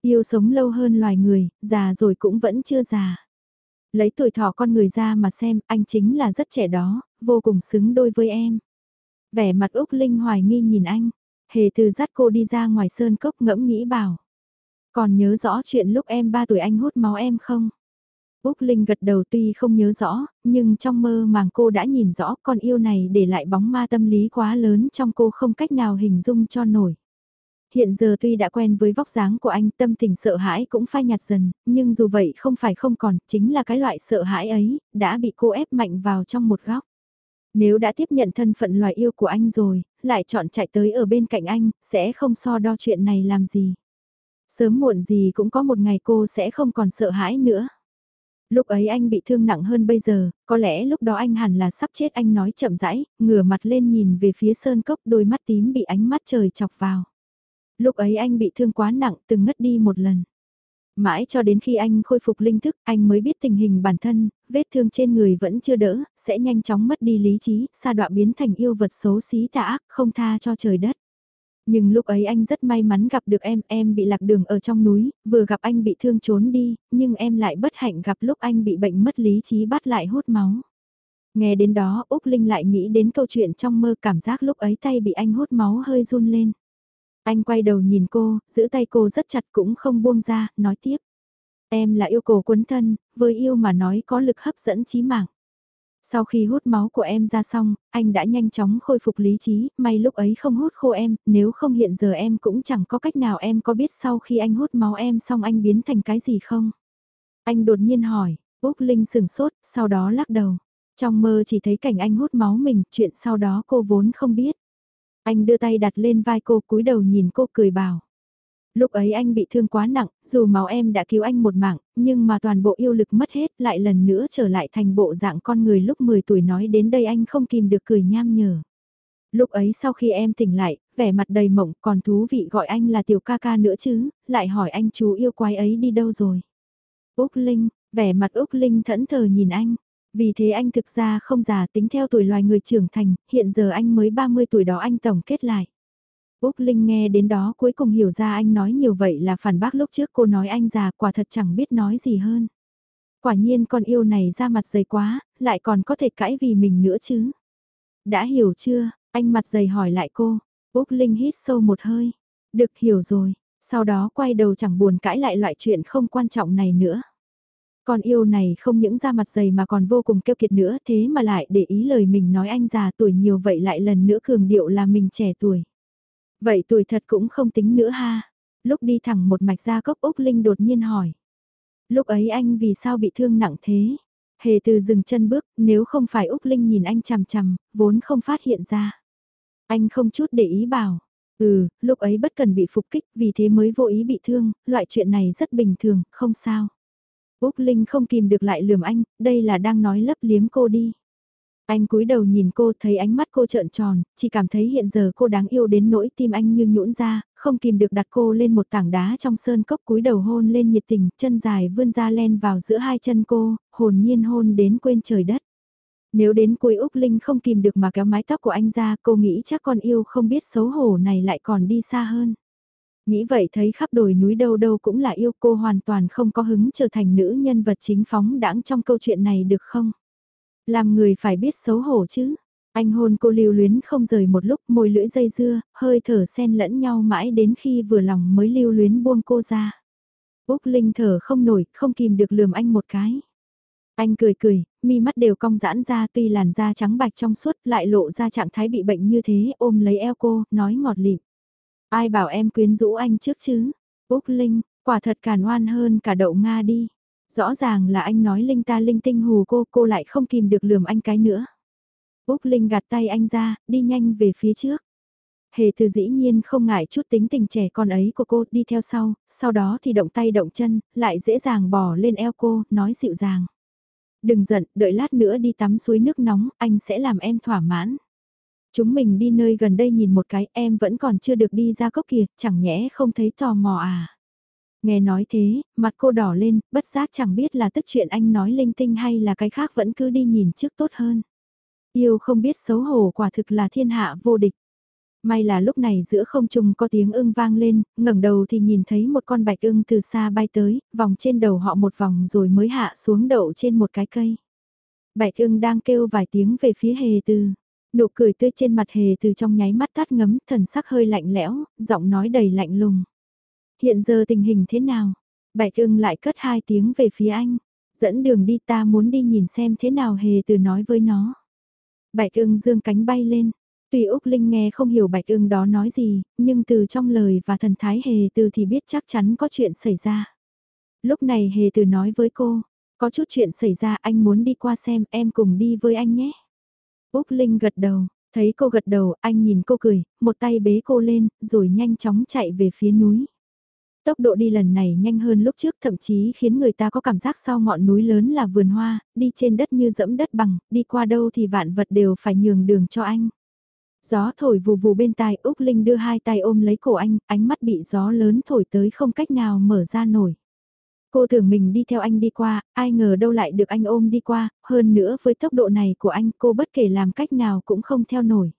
Speaker 1: Yêu sống lâu hơn loài người, già rồi cũng vẫn chưa già. Lấy tuổi thọ con người ra mà xem, anh chính là rất trẻ đó, vô cùng xứng đôi với em. Vẻ mặt Úc Linh hoài nghi nhìn anh, hề từ dắt cô đi ra ngoài sơn cốc ngẫm nghĩ bảo. Còn nhớ rõ chuyện lúc em 3 tuổi anh hút máu em không? Úc Linh gật đầu tuy không nhớ rõ, nhưng trong mơ màng cô đã nhìn rõ con yêu này để lại bóng ma tâm lý quá lớn trong cô không cách nào hình dung cho nổi. Hiện giờ tuy đã quen với vóc dáng của anh tâm tình sợ hãi cũng phai nhạt dần, nhưng dù vậy không phải không còn, chính là cái loại sợ hãi ấy, đã bị cô ép mạnh vào trong một góc. Nếu đã tiếp nhận thân phận loài yêu của anh rồi, lại chọn chạy tới ở bên cạnh anh, sẽ không so đo chuyện này làm gì. Sớm muộn gì cũng có một ngày cô sẽ không còn sợ hãi nữa. Lúc ấy anh bị thương nặng hơn bây giờ, có lẽ lúc đó anh hẳn là sắp chết anh nói chậm rãi, ngửa mặt lên nhìn về phía sơn cốc đôi mắt tím bị ánh mắt trời chọc vào. Lúc ấy anh bị thương quá nặng từng ngất đi một lần. Mãi cho đến khi anh khôi phục linh thức, anh mới biết tình hình bản thân, vết thương trên người vẫn chưa đỡ, sẽ nhanh chóng mất đi lý trí, xa đọa biến thành yêu vật xấu xí tà ác, không tha cho trời đất. Nhưng lúc ấy anh rất may mắn gặp được em, em bị lạc đường ở trong núi, vừa gặp anh bị thương trốn đi, nhưng em lại bất hạnh gặp lúc anh bị bệnh mất lý trí bắt lại hút máu. Nghe đến đó Úc Linh lại nghĩ đến câu chuyện trong mơ cảm giác lúc ấy tay bị anh hút máu hơi run lên. Anh quay đầu nhìn cô, giữ tay cô rất chặt cũng không buông ra, nói tiếp. Em là yêu cổ quấn thân, với yêu mà nói có lực hấp dẫn chí mạng. Sau khi hút máu của em ra xong, anh đã nhanh chóng khôi phục lý trí, may lúc ấy không hút khô em, nếu không hiện giờ em cũng chẳng có cách nào em có biết sau khi anh hút máu em xong anh biến thành cái gì không? Anh đột nhiên hỏi, Úc Linh sửng sốt, sau đó lắc đầu. Trong mơ chỉ thấy cảnh anh hút máu mình, chuyện sau đó cô vốn không biết. Anh đưa tay đặt lên vai cô cúi đầu nhìn cô cười bảo. Lúc ấy anh bị thương quá nặng, dù máu em đã cứu anh một mạng, nhưng mà toàn bộ yêu lực mất hết lại lần nữa trở lại thành bộ dạng con người lúc 10 tuổi nói đến đây anh không kìm được cười nham nhở. Lúc ấy sau khi em tỉnh lại, vẻ mặt đầy mộng còn thú vị gọi anh là tiểu ca ca nữa chứ, lại hỏi anh chú yêu quái ấy đi đâu rồi. Úc Linh, vẻ mặt Úc Linh thẫn thờ nhìn anh, vì thế anh thực ra không già tính theo tuổi loài người trưởng thành, hiện giờ anh mới 30 tuổi đó anh tổng kết lại. Úc Linh nghe đến đó cuối cùng hiểu ra anh nói nhiều vậy là phản bác lúc trước cô nói anh già quả thật chẳng biết nói gì hơn. Quả nhiên con yêu này ra mặt dày quá, lại còn có thể cãi vì mình nữa chứ. Đã hiểu chưa, anh mặt dày hỏi lại cô. Úc Linh hít sâu một hơi. Được hiểu rồi, sau đó quay đầu chẳng buồn cãi lại loại chuyện không quan trọng này nữa. Con yêu này không những ra mặt dày mà còn vô cùng keo kiệt nữa thế mà lại để ý lời mình nói anh già tuổi nhiều vậy lại lần nữa cường điệu là mình trẻ tuổi. Vậy tuổi thật cũng không tính nữa ha. Lúc đi thẳng một mạch ra cốc Úc Linh đột nhiên hỏi. Lúc ấy anh vì sao bị thương nặng thế? Hề từ dừng chân bước, nếu không phải Úc Linh nhìn anh chằm chằm, vốn không phát hiện ra. Anh không chút để ý bảo. Ừ, lúc ấy bất cần bị phục kích, vì thế mới vô ý bị thương, loại chuyện này rất bình thường, không sao. Úc Linh không kìm được lại lườm anh, đây là đang nói lấp liếm cô đi. Anh cúi đầu nhìn cô thấy ánh mắt cô trợn tròn, chỉ cảm thấy hiện giờ cô đáng yêu đến nỗi tim anh như nhũn ra, không kìm được đặt cô lên một tảng đá trong sơn cốc cúi đầu hôn lên nhiệt tình, chân dài vươn ra len vào giữa hai chân cô, hồn nhiên hôn đến quên trời đất. Nếu đến cuối Úc Linh không kìm được mà kéo mái tóc của anh ra, cô nghĩ chắc con yêu không biết xấu hổ này lại còn đi xa hơn. Nghĩ vậy thấy khắp đồi núi đâu đâu cũng là yêu cô hoàn toàn không có hứng trở thành nữ nhân vật chính phóng đãng trong câu chuyện này được không? Làm người phải biết xấu hổ chứ. Anh hôn cô lưu luyến không rời một lúc môi lưỡi dây dưa, hơi thở xen lẫn nhau mãi đến khi vừa lòng mới lưu luyến buông cô ra. Úc Linh thở không nổi, không kìm được lườm anh một cái. Anh cười cười, mi mắt đều cong giãn ra tuy làn da trắng bạch trong suốt lại lộ ra trạng thái bị bệnh như thế, ôm lấy eo cô, nói ngọt lịm. Ai bảo em quyến rũ anh trước chứ? Úc Linh, quả thật càn oan hơn cả đậu Nga đi. Rõ ràng là anh nói Linh ta linh tinh hù cô, cô lại không kìm được lườm anh cái nữa. Úc Linh gạt tay anh ra, đi nhanh về phía trước. Hề từ dĩ nhiên không ngại chút tính tình trẻ con ấy của cô đi theo sau, sau đó thì động tay động chân, lại dễ dàng bỏ lên eo cô, nói dịu dàng. Đừng giận, đợi lát nữa đi tắm suối nước nóng, anh sẽ làm em thỏa mãn. Chúng mình đi nơi gần đây nhìn một cái, em vẫn còn chưa được đi ra cốc kìa, chẳng nhẽ không thấy tò mò à. Nghe nói thế, mặt cô đỏ lên, bất giác chẳng biết là tức chuyện anh nói linh tinh hay là cái khác vẫn cứ đi nhìn trước tốt hơn. Yêu không biết xấu hổ quả thực là thiên hạ vô địch. May là lúc này giữa không trung có tiếng ưng vang lên, ngẩng đầu thì nhìn thấy một con bạch ưng từ xa bay tới, vòng trên đầu họ một vòng rồi mới hạ xuống đậu trên một cái cây. Bạch ưng đang kêu vài tiếng về phía hề từ. Nụ cười tươi trên mặt hề từ trong nháy mắt tắt ngấm, thần sắc hơi lạnh lẽo, giọng nói đầy lạnh lùng. Hiện giờ tình hình thế nào? Bạch ưng lại cất hai tiếng về phía anh. Dẫn đường đi ta muốn đi nhìn xem thế nào hề từ nói với nó. Bạch ưng dương cánh bay lên. Tuy Úc Linh nghe không hiểu bạch ưng đó nói gì, nhưng từ trong lời và thần thái hề từ thì biết chắc chắn có chuyện xảy ra. Lúc này hề từ nói với cô, có chút chuyện xảy ra anh muốn đi qua xem em cùng đi với anh nhé. Úc Linh gật đầu, thấy cô gật đầu anh nhìn cô cười, một tay bế cô lên, rồi nhanh chóng chạy về phía núi. Tốc độ đi lần này nhanh hơn lúc trước thậm chí khiến người ta có cảm giác sau ngọn núi lớn là vườn hoa, đi trên đất như dẫm đất bằng, đi qua đâu thì vạn vật đều phải nhường đường cho anh. Gió thổi vù vù bên tai Úc Linh đưa hai tay ôm lấy cổ anh, ánh mắt bị gió lớn thổi tới không cách nào mở ra nổi. Cô tưởng mình đi theo anh đi qua, ai ngờ đâu lại được anh ôm đi qua, hơn nữa với tốc độ này của anh cô bất kể làm cách nào cũng không theo nổi.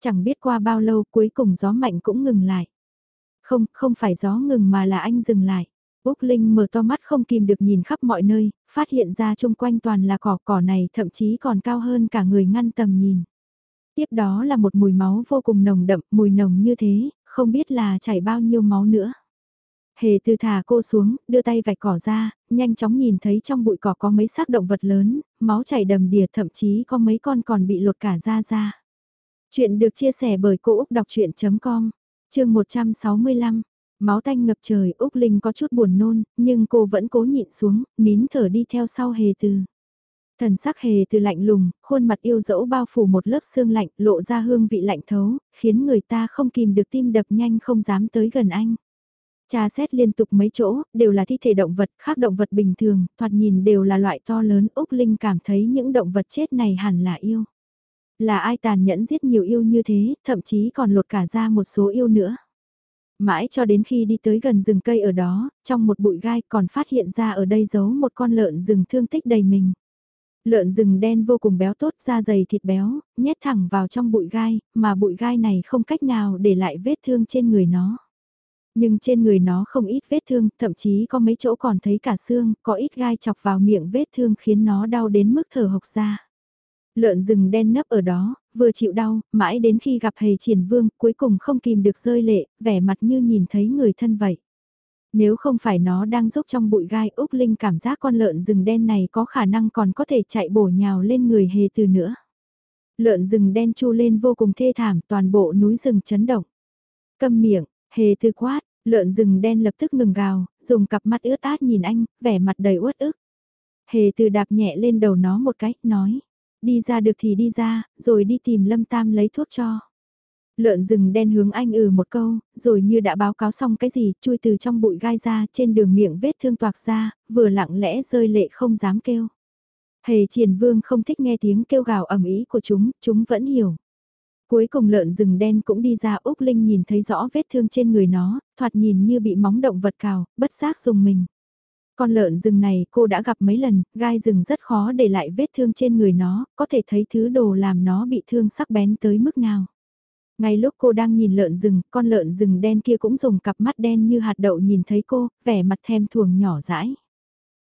Speaker 1: Chẳng biết qua bao lâu cuối cùng gió mạnh cũng ngừng lại. Không, không phải gió ngừng mà là anh dừng lại. Úc Linh mở to mắt không kìm được nhìn khắp mọi nơi, phát hiện ra chung quanh toàn là cỏ cỏ này thậm chí còn cao hơn cả người ngăn tầm nhìn. Tiếp đó là một mùi máu vô cùng nồng đậm, mùi nồng như thế, không biết là chảy bao nhiêu máu nữa. Hề từ thả cô xuống, đưa tay vạch cỏ ra, nhanh chóng nhìn thấy trong bụi cỏ có mấy xác động vật lớn, máu chảy đầm đìa thậm chí có mấy con còn bị lột cả da ra. Chuyện được chia sẻ bởi Cô Úc Đọc Chuyện.com, chương 165. Máu tanh ngập trời, Úc Linh có chút buồn nôn, nhưng cô vẫn cố nhịn xuống, nín thở đi theo sau hề từ. Thần sắc hề từ lạnh lùng, khuôn mặt yêu dẫu bao phủ một lớp xương lạnh, lộ ra hương vị lạnh thấu, khiến người ta không kìm được tim đập nhanh không dám tới gần anh. Cha xét liên tục mấy chỗ, đều là thi thể động vật, khác động vật bình thường, thoạt nhìn đều là loại to lớn. Úc Linh cảm thấy những động vật chết này hẳn là yêu. Là ai tàn nhẫn giết nhiều yêu như thế, thậm chí còn lột cả ra một số yêu nữa. Mãi cho đến khi đi tới gần rừng cây ở đó, trong một bụi gai còn phát hiện ra ở đây giấu một con lợn rừng thương tích đầy mình. Lợn rừng đen vô cùng béo tốt da dày thịt béo, nhét thẳng vào trong bụi gai, mà bụi gai này không cách nào để lại vết thương trên người nó. Nhưng trên người nó không ít vết thương, thậm chí có mấy chỗ còn thấy cả xương, có ít gai chọc vào miệng vết thương khiến nó đau đến mức thở hộc ra. Lợn rừng đen nấp ở đó, vừa chịu đau, mãi đến khi gặp hề triển vương, cuối cùng không kìm được rơi lệ, vẻ mặt như nhìn thấy người thân vậy. Nếu không phải nó đang rúc trong bụi gai Úc Linh cảm giác con lợn rừng đen này có khả năng còn có thể chạy bổ nhào lên người hề từ nữa. Lợn rừng đen chu lên vô cùng thê thảm toàn bộ núi rừng chấn động. Câm miệng, hề từ quát, lợn rừng đen lập tức ngừng gào, dùng cặp mắt ướt át nhìn anh, vẻ mặt đầy uất ức. Hề từ đạp nhẹ lên đầu nó một cái, nói. Đi ra được thì đi ra, rồi đi tìm Lâm Tam lấy thuốc cho. Lợn rừng đen hướng anh ừ một câu, rồi như đã báo cáo xong cái gì, chui từ trong bụi gai ra, trên đường miệng vết thương toạc ra, vừa lặng lẽ rơi lệ không dám kêu. Hề triển vương không thích nghe tiếng kêu gào ầm ý của chúng, chúng vẫn hiểu. Cuối cùng lợn rừng đen cũng đi ra Úc Linh nhìn thấy rõ vết thương trên người nó, thoạt nhìn như bị móng động vật cào, bất giác dùng mình. Con lợn rừng này cô đã gặp mấy lần, gai rừng rất khó để lại vết thương trên người nó, có thể thấy thứ đồ làm nó bị thương sắc bén tới mức nào. Ngay lúc cô đang nhìn lợn rừng, con lợn rừng đen kia cũng dùng cặp mắt đen như hạt đậu nhìn thấy cô, vẻ mặt thèm thuồng nhỏ dãi.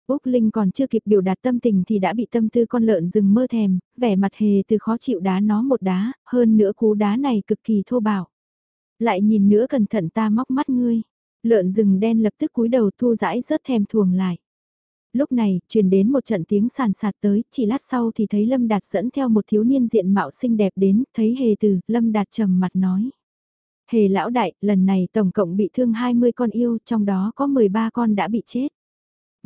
Speaker 1: Úc Linh còn chưa kịp biểu đạt tâm tình thì đã bị tâm tư con lợn rừng mơ thèm, vẻ mặt hề từ khó chịu đá nó một đá, hơn nữa cú đá này cực kỳ thô bạo. Lại nhìn nữa cẩn thận ta móc mắt ngươi. Lợn rừng đen lập tức cúi đầu thu dãi rớt thèm thuồng lại. Lúc này, truyền đến một trận tiếng sàn sạt tới, chỉ lát sau thì thấy Lâm Đạt dẫn theo một thiếu niên diện mạo xinh đẹp đến, thấy hề từ, Lâm Đạt trầm mặt nói. Hề lão đại, lần này tổng cộng bị thương 20 con yêu, trong đó có 13 con đã bị chết.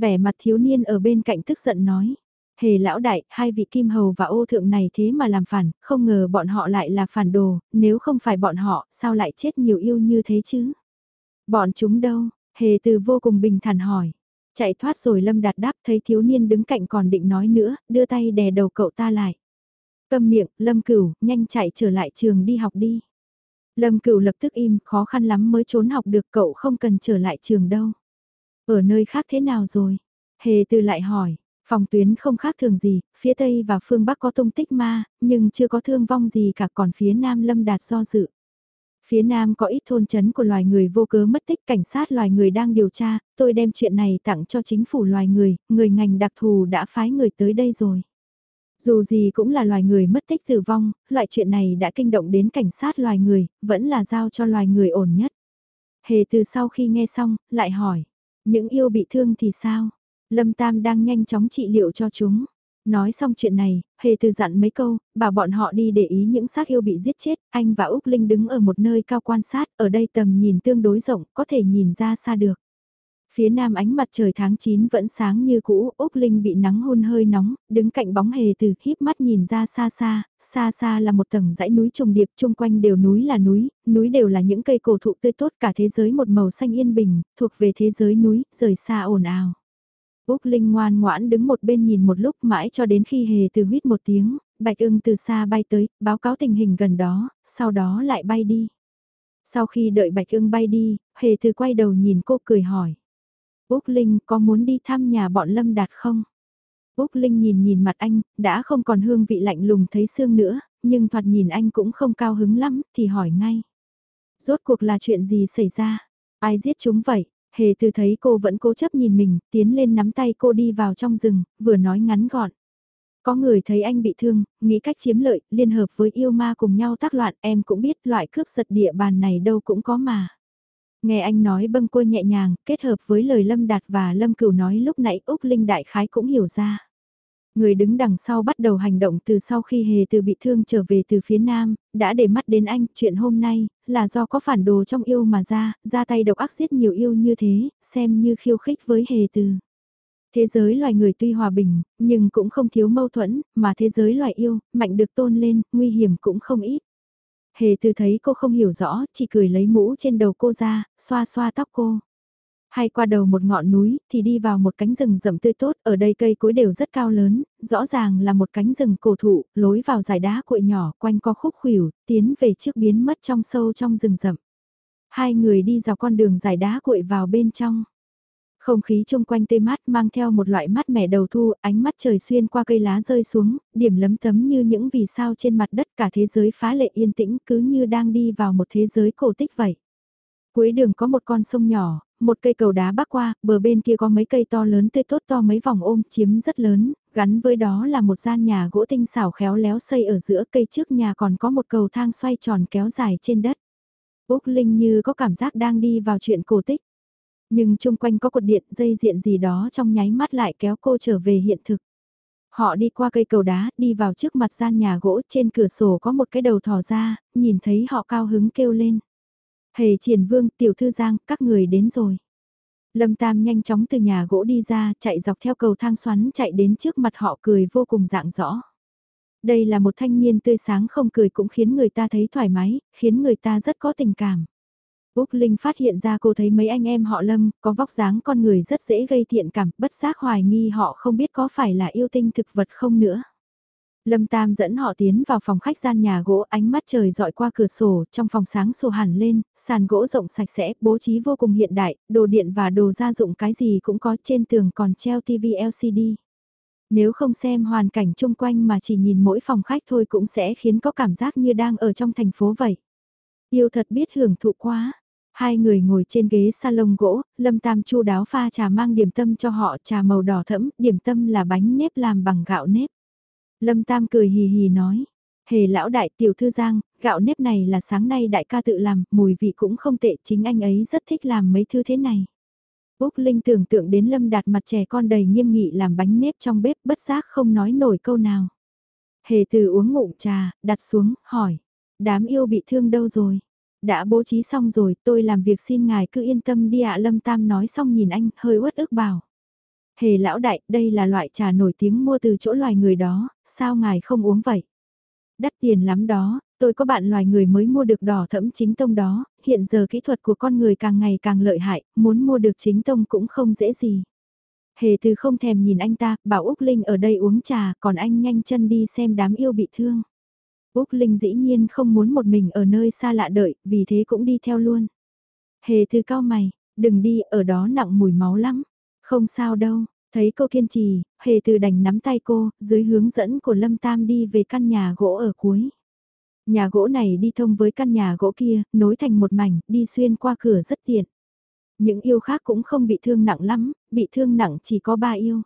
Speaker 1: Vẻ mặt thiếu niên ở bên cạnh tức giận nói. Hề lão đại, hai vị kim hầu và ô thượng này thế mà làm phản, không ngờ bọn họ lại là phản đồ, nếu không phải bọn họ, sao lại chết nhiều yêu như thế chứ? Bọn chúng đâu? Hề từ vô cùng bình thản hỏi. Chạy thoát rồi Lâm Đạt đáp thấy thiếu niên đứng cạnh còn định nói nữa, đưa tay đè đầu cậu ta lại. Câm miệng, Lâm Cửu, nhanh chạy trở lại trường đi học đi. Lâm Cửu lập tức im, khó khăn lắm mới trốn học được cậu không cần trở lại trường đâu. Ở nơi khác thế nào rồi? Hề từ lại hỏi, phòng tuyến không khác thường gì, phía Tây và phương Bắc có tung tích ma, nhưng chưa có thương vong gì cả còn phía Nam Lâm Đạt do dự. Phía Nam có ít thôn chấn của loài người vô cớ mất tích cảnh sát loài người đang điều tra, tôi đem chuyện này tặng cho chính phủ loài người, người ngành đặc thù đã phái người tới đây rồi. Dù gì cũng là loài người mất tích tử vong, loại chuyện này đã kinh động đến cảnh sát loài người, vẫn là giao cho loài người ổn nhất. Hề từ sau khi nghe xong, lại hỏi, những yêu bị thương thì sao? Lâm Tam đang nhanh chóng trị liệu cho chúng. Nói xong chuyện này, hề từ dặn mấy câu, bảo bọn họ đi để ý những xác yêu bị giết chết, anh và Úc Linh đứng ở một nơi cao quan sát, ở đây tầm nhìn tương đối rộng, có thể nhìn ra xa được. Phía nam ánh mặt trời tháng 9 vẫn sáng như cũ, Úc Linh bị nắng hôn hơi nóng, đứng cạnh bóng hề từ híp mắt nhìn ra xa xa, xa xa là một tầng dãy núi trùng điệp chung quanh đều núi là núi, núi đều là những cây cổ thụ tươi tốt cả thế giới một màu xanh yên bình, thuộc về thế giới núi, rời xa ồn ào. Úc Linh ngoan ngoãn đứng một bên nhìn một lúc mãi cho đến khi hề từ huyết một tiếng, bạch ưng từ xa bay tới, báo cáo tình hình gần đó, sau đó lại bay đi. Sau khi đợi bạch ưng bay đi, hề từ quay đầu nhìn cô cười hỏi. Úc Linh có muốn đi thăm nhà bọn Lâm Đạt không? Úc Linh nhìn nhìn mặt anh, đã không còn hương vị lạnh lùng thấy xương nữa, nhưng thoạt nhìn anh cũng không cao hứng lắm, thì hỏi ngay. Rốt cuộc là chuyện gì xảy ra? Ai giết chúng vậy? Hề từ thấy cô vẫn cố chấp nhìn mình, tiến lên nắm tay cô đi vào trong rừng, vừa nói ngắn gọn. Có người thấy anh bị thương, nghĩ cách chiếm lợi, liên hợp với yêu ma cùng nhau tác loạn, em cũng biết loại cướp giật địa bàn này đâu cũng có mà. Nghe anh nói bâng cua nhẹ nhàng, kết hợp với lời Lâm Đạt và Lâm Cửu nói lúc nãy Úc Linh Đại Khái cũng hiểu ra. Người đứng đằng sau bắt đầu hành động từ sau khi hề từ bị thương trở về từ phía nam, đã để mắt đến anh, chuyện hôm nay, là do có phản đồ trong yêu mà ra, ra tay độc ác giết nhiều yêu như thế, xem như khiêu khích với hề từ. Thế giới loài người tuy hòa bình, nhưng cũng không thiếu mâu thuẫn, mà thế giới loài yêu, mạnh được tôn lên, nguy hiểm cũng không ít. Hề từ thấy cô không hiểu rõ, chỉ cười lấy mũ trên đầu cô ra, xoa xoa tóc cô. Hay qua đầu một ngọn núi, thì đi vào một cánh rừng rậm tươi tốt, ở đây cây cối đều rất cao lớn, rõ ràng là một cánh rừng cổ thụ, lối vào dải đá cuội nhỏ, quanh co khúc khuỷu, tiến về trước biến mất trong sâu trong rừng rậm. Hai người đi dọc con đường dải đá cuội vào bên trong. Không khí chung quanh tê mát mang theo một loại mát mẻ đầu thu, ánh mắt trời xuyên qua cây lá rơi xuống, điểm lấm tấm như những vì sao trên mặt đất cả thế giới phá lệ yên tĩnh cứ như đang đi vào một thế giới cổ tích vậy. Cuối đường có một con sông nhỏ, một cây cầu đá bắc qua, bờ bên kia có mấy cây to lớn tươi tốt to mấy vòng ôm chiếm rất lớn, gắn với đó là một gian nhà gỗ tinh xảo khéo léo xây ở giữa cây trước nhà còn có một cầu thang xoay tròn kéo dài trên đất. Úc Linh như có cảm giác đang đi vào chuyện cổ tích. Nhưng chung quanh có cột điện dây diện gì đó trong nháy mắt lại kéo cô trở về hiện thực. Họ đi qua cây cầu đá, đi vào trước mặt gian nhà gỗ trên cửa sổ có một cái đầu thò ra, nhìn thấy họ cao hứng kêu lên. Hề triển vương, tiểu thư giang, các người đến rồi. Lâm Tam nhanh chóng từ nhà gỗ đi ra, chạy dọc theo cầu thang xoắn chạy đến trước mặt họ cười vô cùng dạng rõ. Đây là một thanh niên tươi sáng không cười cũng khiến người ta thấy thoải mái, khiến người ta rất có tình cảm. Úc Linh phát hiện ra cô thấy mấy anh em họ Lâm, có vóc dáng con người rất dễ gây thiện cảm, bất giác hoài nghi họ không biết có phải là yêu tinh thực vật không nữa. Lâm Tam dẫn họ tiến vào phòng khách gian nhà gỗ ánh mắt trời dọi qua cửa sổ, trong phòng sáng sổ hẳn lên, sàn gỗ rộng sạch sẽ, bố trí vô cùng hiện đại, đồ điện và đồ gia dụng cái gì cũng có trên tường còn treo TV LCD. Nếu không xem hoàn cảnh chung quanh mà chỉ nhìn mỗi phòng khách thôi cũng sẽ khiến có cảm giác như đang ở trong thành phố vậy. Yêu thật biết hưởng thụ quá. Hai người ngồi trên ghế salon gỗ, Lâm Tam chu đáo pha trà mang điểm tâm cho họ, trà màu đỏ thẫm, điểm tâm là bánh nếp làm bằng gạo nếp. Lâm Tam cười hì hì nói, hề lão đại tiểu thư giang, gạo nếp này là sáng nay đại ca tự làm, mùi vị cũng không tệ, chính anh ấy rất thích làm mấy thứ thế này. Úc Linh tưởng tượng đến Lâm đạt mặt trẻ con đầy nghiêm nghị làm bánh nếp trong bếp bất giác không nói nổi câu nào. Hề từ uống ngụm trà, đặt xuống, hỏi, đám yêu bị thương đâu rồi? Đã bố trí xong rồi, tôi làm việc xin ngài cứ yên tâm đi ạ Lâm Tam nói xong nhìn anh, hơi uất ức bảo. Hề lão đại, đây là loại trà nổi tiếng mua từ chỗ loài người đó, sao ngài không uống vậy? Đắt tiền lắm đó, tôi có bạn loài người mới mua được đỏ thẫm chính tông đó, hiện giờ kỹ thuật của con người càng ngày càng lợi hại, muốn mua được chính tông cũng không dễ gì. Hề từ không thèm nhìn anh ta, bảo Úc Linh ở đây uống trà, còn anh nhanh chân đi xem đám yêu bị thương. Úc Linh dĩ nhiên không muốn một mình ở nơi xa lạ đợi, vì thế cũng đi theo luôn. Hề Thư cao mày, đừng đi, ở đó nặng mùi máu lắm. Không sao đâu, thấy cô kiên trì, hề từ đành nắm tay cô, dưới hướng dẫn của Lâm Tam đi về căn nhà gỗ ở cuối. Nhà gỗ này đi thông với căn nhà gỗ kia, nối thành một mảnh, đi xuyên qua cửa rất tiện. Những yêu khác cũng không bị thương nặng lắm, bị thương nặng chỉ có ba yêu.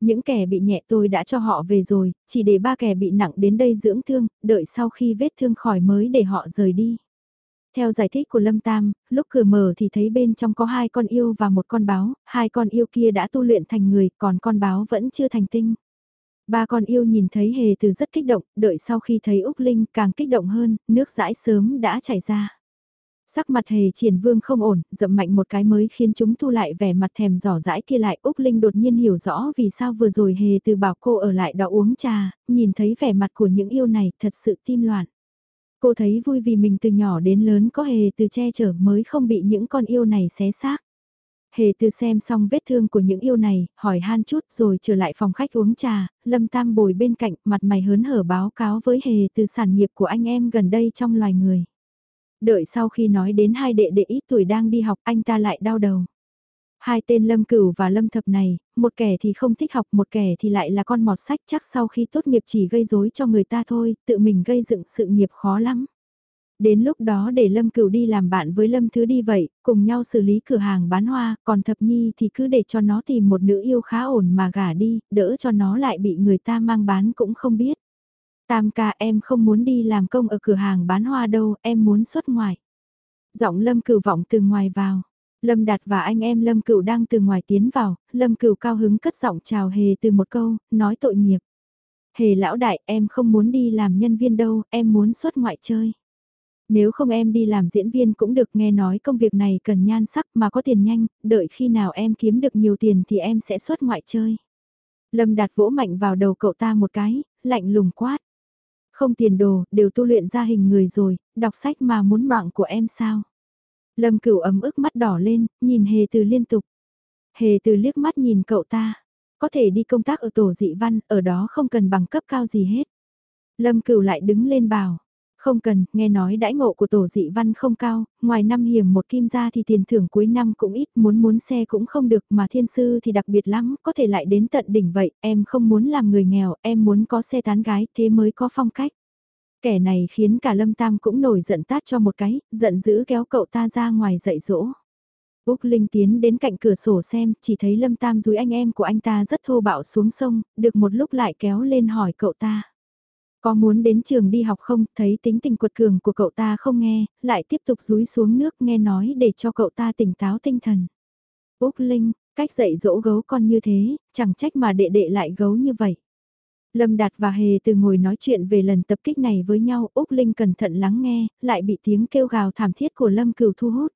Speaker 1: Những kẻ bị nhẹ tôi đã cho họ về rồi, chỉ để ba kẻ bị nặng đến đây dưỡng thương, đợi sau khi vết thương khỏi mới để họ rời đi. Theo giải thích của Lâm Tam, lúc cửa mở thì thấy bên trong có hai con yêu và một con báo, hai con yêu kia đã tu luyện thành người, còn con báo vẫn chưa thành tinh. Ba con yêu nhìn thấy hề từ rất kích động, đợi sau khi thấy Úc Linh càng kích động hơn, nước dãi sớm đã chảy ra. Sắc mặt hề triển vương không ổn, dậm mạnh một cái mới khiến chúng thu lại vẻ mặt thèm giỏ dãi kia lại. Úc Linh đột nhiên hiểu rõ vì sao vừa rồi hề từ bảo cô ở lại đó uống trà, nhìn thấy vẻ mặt của những yêu này thật sự tim loạn. Cô thấy vui vì mình từ nhỏ đến lớn có hề từ che chở mới không bị những con yêu này xé xác. Hề từ xem xong vết thương của những yêu này, hỏi han chút rồi trở lại phòng khách uống trà, Lâm Tam bồi bên cạnh, mặt mày hớn hở báo cáo với Hề từ sản nghiệp của anh em gần đây trong loài người. Đợi sau khi nói đến hai đệ đệ ít tuổi đang đi học anh ta lại đau đầu. Hai tên Lâm Cửu và Lâm Thập này, một kẻ thì không thích học một kẻ thì lại là con mọt sách chắc sau khi tốt nghiệp chỉ gây rối cho người ta thôi, tự mình gây dựng sự nghiệp khó lắm. Đến lúc đó để Lâm Cửu đi làm bạn với Lâm Thứ đi vậy, cùng nhau xử lý cửa hàng bán hoa, còn Thập Nhi thì cứ để cho nó tìm một nữ yêu khá ổn mà gả đi, đỡ cho nó lại bị người ta mang bán cũng không biết. Tam ca em không muốn đi làm công ở cửa hàng bán hoa đâu, em muốn xuất ngoại. Giọng Lâm Cửu vọng từ ngoài vào. Lâm Đạt và anh em Lâm Cửu đang từ ngoài tiến vào, Lâm Cửu cao hứng cất giọng chào Hề từ một câu, nói tội nghiệp. Hề lão đại, em không muốn đi làm nhân viên đâu, em muốn xuất ngoại chơi. Nếu không em đi làm diễn viên cũng được nghe nói công việc này cần nhan sắc mà có tiền nhanh, đợi khi nào em kiếm được nhiều tiền thì em sẽ xuất ngoại chơi. Lâm Đạt vỗ mạnh vào đầu cậu ta một cái, lạnh lùng quát. Không tiền đồ, đều tu luyện ra hình người rồi, đọc sách mà muốn mạng của em sao? Lâm cửu ấm ức mắt đỏ lên, nhìn hề từ liên tục. Hề từ liếc mắt nhìn cậu ta. Có thể đi công tác ở tổ dị văn, ở đó không cần bằng cấp cao gì hết. Lâm cửu lại đứng lên bảo. Không cần, nghe nói đãi ngộ của tổ dị văn không cao, ngoài năm hiểm một kim ra thì tiền thưởng cuối năm cũng ít, muốn muốn xe cũng không được mà thiên sư thì đặc biệt lắm, có thể lại đến tận đỉnh vậy, em không muốn làm người nghèo, em muốn có xe tán gái, thế mới có phong cách. Kẻ này khiến cả Lâm Tam cũng nổi giận tát cho một cái, giận dữ kéo cậu ta ra ngoài dạy dỗ. Úc Linh tiến đến cạnh cửa sổ xem, chỉ thấy Lâm Tam dúi anh em của anh ta rất thô bạo xuống sông, được một lúc lại kéo lên hỏi cậu ta. Có muốn đến trường đi học không, thấy tính tình quật cường của cậu ta không nghe, lại tiếp tục rúi xuống nước nghe nói để cho cậu ta tỉnh táo tinh thần. Úc Linh, cách dạy dỗ gấu con như thế, chẳng trách mà đệ đệ lại gấu như vậy. Lâm Đạt và Hề từ ngồi nói chuyện về lần tập kích này với nhau, Úc Linh cẩn thận lắng nghe, lại bị tiếng kêu gào thảm thiết của Lâm Cửu thu hút.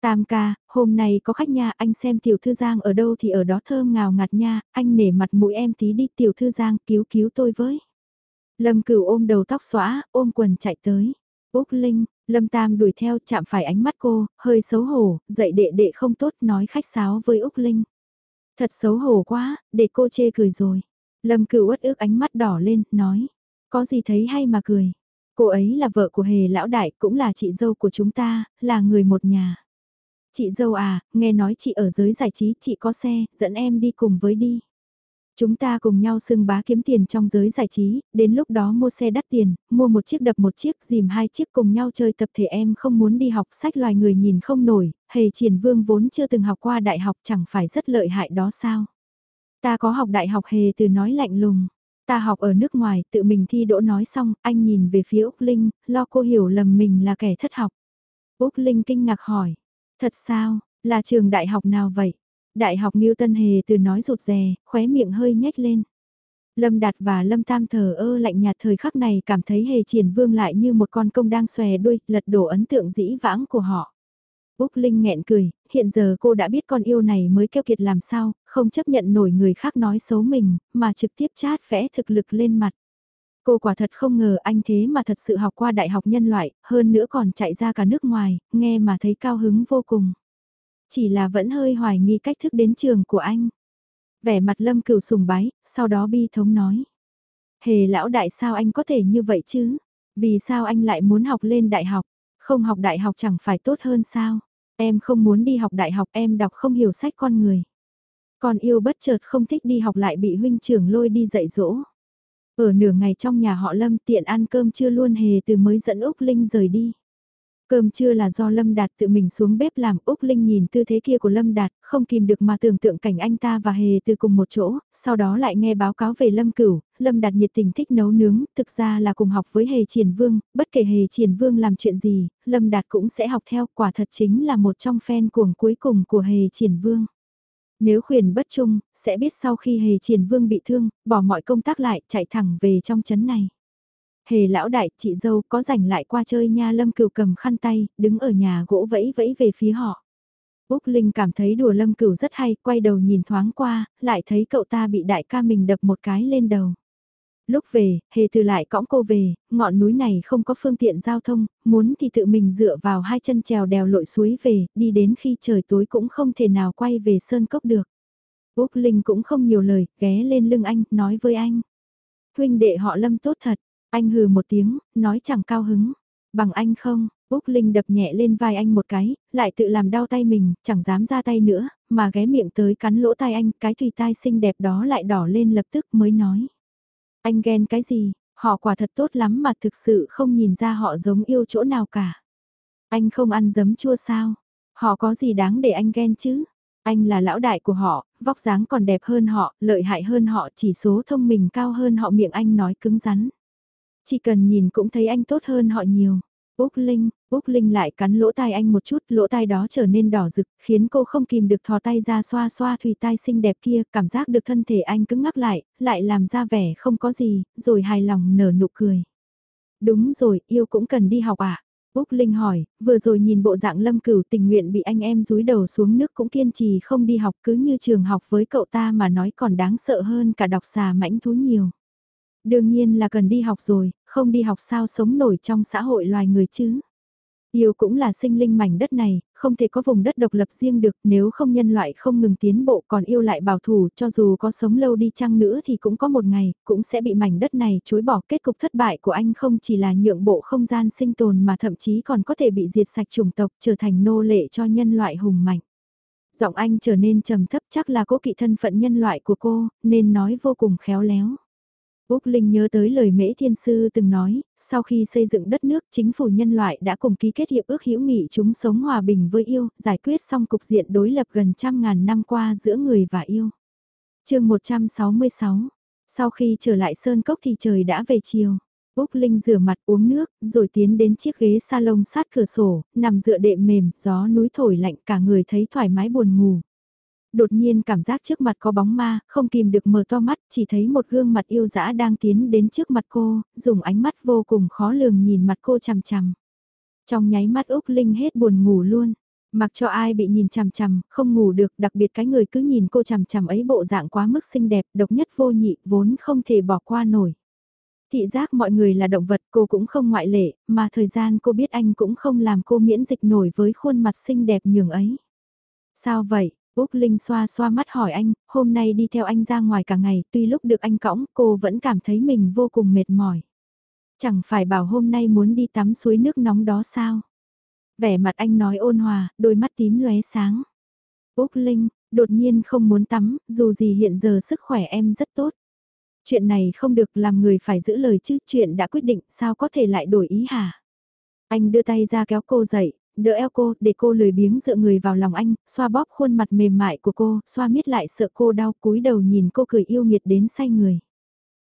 Speaker 1: Tam ca, hôm nay có khách nha, anh xem tiểu thư Giang ở đâu thì ở đó thơm ngào ngạt nha, anh nể mặt mũi em tí đi tiểu thư Giang cứu cứu tôi với. Lâm cửu ôm đầu tóc xóa, ôm quần chạy tới. Úc Linh, Lâm Tam đuổi theo chạm phải ánh mắt cô, hơi xấu hổ, dậy đệ đệ không tốt nói khách sáo với Úc Linh. Thật xấu hổ quá, để cô chê cười rồi. Lâm cửu uất ước ánh mắt đỏ lên, nói. Có gì thấy hay mà cười. Cô ấy là vợ của hề lão đại, cũng là chị dâu của chúng ta, là người một nhà. Chị dâu à, nghe nói chị ở giới giải trí, chị có xe, dẫn em đi cùng với đi. Chúng ta cùng nhau xưng bá kiếm tiền trong giới giải trí, đến lúc đó mua xe đắt tiền, mua một chiếc đập một chiếc, dìm hai chiếc cùng nhau chơi tập thể em không muốn đi học sách loài người nhìn không nổi, hề triển vương vốn chưa từng học qua đại học chẳng phải rất lợi hại đó sao. Ta có học đại học hề từ nói lạnh lùng. Ta học ở nước ngoài, tự mình thi đỗ nói xong, anh nhìn về phía Úc Linh, lo cô hiểu lầm mình là kẻ thất học. Úc Linh kinh ngạc hỏi, thật sao, là trường đại học nào vậy? Đại học Tân Hề từ nói rụt rè, khóe miệng hơi nhếch lên. Lâm Đạt và Lâm Tam thờ ơ lạnh nhạt thời khắc này cảm thấy Hề Triển Vương lại như một con công đang xòe đuôi, lật đổ ấn tượng dĩ vãng của họ. Úc Linh nghẹn cười, hiện giờ cô đã biết con yêu này mới keo kiệt làm sao, không chấp nhận nổi người khác nói xấu mình, mà trực tiếp chát vẽ thực lực lên mặt. Cô quả thật không ngờ anh thế mà thật sự học qua đại học nhân loại, hơn nữa còn chạy ra cả nước ngoài, nghe mà thấy cao hứng vô cùng. Chỉ là vẫn hơi hoài nghi cách thức đến trường của anh. Vẻ mặt lâm cửu sùng bái, sau đó bi thống nói. Hề lão đại sao anh có thể như vậy chứ? Vì sao anh lại muốn học lên đại học? Không học đại học chẳng phải tốt hơn sao? Em không muốn đi học đại học em đọc không hiểu sách con người. Còn yêu bất chợt không thích đi học lại bị huynh trưởng lôi đi dạy dỗ. Ở nửa ngày trong nhà họ Lâm tiện ăn cơm chưa luôn hề từ mới dẫn Úc Linh rời đi. Cơm trưa là do Lâm Đạt tự mình xuống bếp làm Úc Linh nhìn tư thế kia của Lâm Đạt, không kìm được mà tưởng tượng cảnh anh ta và Hề từ cùng một chỗ, sau đó lại nghe báo cáo về Lâm Cửu, Lâm Đạt nhiệt tình thích nấu nướng, thực ra là cùng học với Hề Triển Vương, bất kể Hề Triển Vương làm chuyện gì, Lâm Đạt cũng sẽ học theo, quả thật chính là một trong fan cuồng cuối cùng của Hề Triển Vương. Nếu khuyển bất trung, sẽ biết sau khi Hề Triển Vương bị thương, bỏ mọi công tác lại, chạy thẳng về trong chấn này. Hề lão đại, chị dâu có rảnh lại qua chơi nha Lâm Cửu cầm khăn tay, đứng ở nhà gỗ vẫy vẫy về phía họ. Úc Linh cảm thấy đùa Lâm Cửu rất hay, quay đầu nhìn thoáng qua, lại thấy cậu ta bị đại ca mình đập một cái lên đầu. Lúc về, hề từ lại cõng cô về, ngọn núi này không có phương tiện giao thông, muốn thì tự mình dựa vào hai chân trèo đèo lội suối về, đi đến khi trời tối cũng không thể nào quay về sơn cốc được. Úc Linh cũng không nhiều lời, ghé lên lưng anh, nói với anh. Huynh đệ họ Lâm tốt thật, anh hừ một tiếng, nói chẳng cao hứng. Bằng anh không, Úc Linh đập nhẹ lên vai anh một cái, lại tự làm đau tay mình, chẳng dám ra tay nữa, mà ghé miệng tới cắn lỗ tai anh, cái thùy tai xinh đẹp đó lại đỏ lên lập tức mới nói. Anh ghen cái gì, họ quả thật tốt lắm mà thực sự không nhìn ra họ giống yêu chỗ nào cả. Anh không ăn giấm chua sao, họ có gì đáng để anh ghen chứ? Anh là lão đại của họ, vóc dáng còn đẹp hơn họ, lợi hại hơn họ, chỉ số thông minh cao hơn họ miệng anh nói cứng rắn. Chỉ cần nhìn cũng thấy anh tốt hơn họ nhiều. Úc Linh, Úc Linh lại cắn lỗ tai anh một chút, lỗ tai đó trở nên đỏ rực, khiến cô không kìm được thò tay ra xoa xoa thùy tai xinh đẹp kia, cảm giác được thân thể anh cứng ngắc lại, lại làm ra vẻ không có gì, rồi hài lòng nở nụ cười. Đúng rồi, yêu cũng cần đi học à? Úc Linh hỏi, vừa rồi nhìn bộ dạng lâm cửu tình nguyện bị anh em rúi đầu xuống nước cũng kiên trì không đi học cứ như trường học với cậu ta mà nói còn đáng sợ hơn cả đọc xà mãnh thú nhiều. Đương nhiên là cần đi học rồi, không đi học sao sống nổi trong xã hội loài người chứ. Yêu cũng là sinh linh mảnh đất này, không thể có vùng đất độc lập riêng được nếu không nhân loại không ngừng tiến bộ còn yêu lại bảo thủ cho dù có sống lâu đi chăng nữa thì cũng có một ngày, cũng sẽ bị mảnh đất này chối bỏ kết cục thất bại của anh không chỉ là nhượng bộ không gian sinh tồn mà thậm chí còn có thể bị diệt sạch chủng tộc trở thành nô lệ cho nhân loại hùng mạnh. Giọng anh trở nên trầm thấp chắc là cố kỵ thân phận nhân loại của cô, nên nói vô cùng khéo léo. Úc Linh nhớ tới lời Mễ Thiên Sư từng nói, sau khi xây dựng đất nước chính phủ nhân loại đã cùng ký kết hiệp ước hữu nghị chúng sống hòa bình với yêu, giải quyết xong cục diện đối lập gần trăm ngàn năm qua giữa người và yêu. chương 166, sau khi trở lại Sơn Cốc thì trời đã về chiều. Úc Linh rửa mặt uống nước, rồi tiến đến chiếc ghế salon sát cửa sổ, nằm dựa đệm mềm, gió núi thổi lạnh cả người thấy thoải mái buồn ngủ. Đột nhiên cảm giác trước mặt có bóng ma, không kìm được mở to mắt, chỉ thấy một gương mặt yêu dã đang tiến đến trước mặt cô, dùng ánh mắt vô cùng khó lường nhìn mặt cô chằm chằm. Trong nháy mắt Úc Linh hết buồn ngủ luôn. Mặc cho ai bị nhìn chằm chằm, không ngủ được, đặc biệt cái người cứ nhìn cô chằm chằm ấy bộ dạng quá mức xinh đẹp, độc nhất vô nhị, vốn không thể bỏ qua nổi. Thị giác mọi người là động vật cô cũng không ngoại lệ, mà thời gian cô biết anh cũng không làm cô miễn dịch nổi với khuôn mặt xinh đẹp nhường ấy. Sao vậy? Úc Linh xoa xoa mắt hỏi anh, hôm nay đi theo anh ra ngoài cả ngày, tuy lúc được anh cõng, cô vẫn cảm thấy mình vô cùng mệt mỏi. Chẳng phải bảo hôm nay muốn đi tắm suối nước nóng đó sao? Vẻ mặt anh nói ôn hòa, đôi mắt tím lóe sáng. Úc Linh, đột nhiên không muốn tắm, dù gì hiện giờ sức khỏe em rất tốt. Chuyện này không được làm người phải giữ lời chứ, chuyện đã quyết định, sao có thể lại đổi ý hả? Anh đưa tay ra kéo cô dậy, đỡ eo cô, để cô lười biếng dựa người vào lòng anh, xoa bóp khuôn mặt mềm mại của cô, xoa miết lại sợ cô đau cúi đầu nhìn cô cười yêu nghiệt đến say người.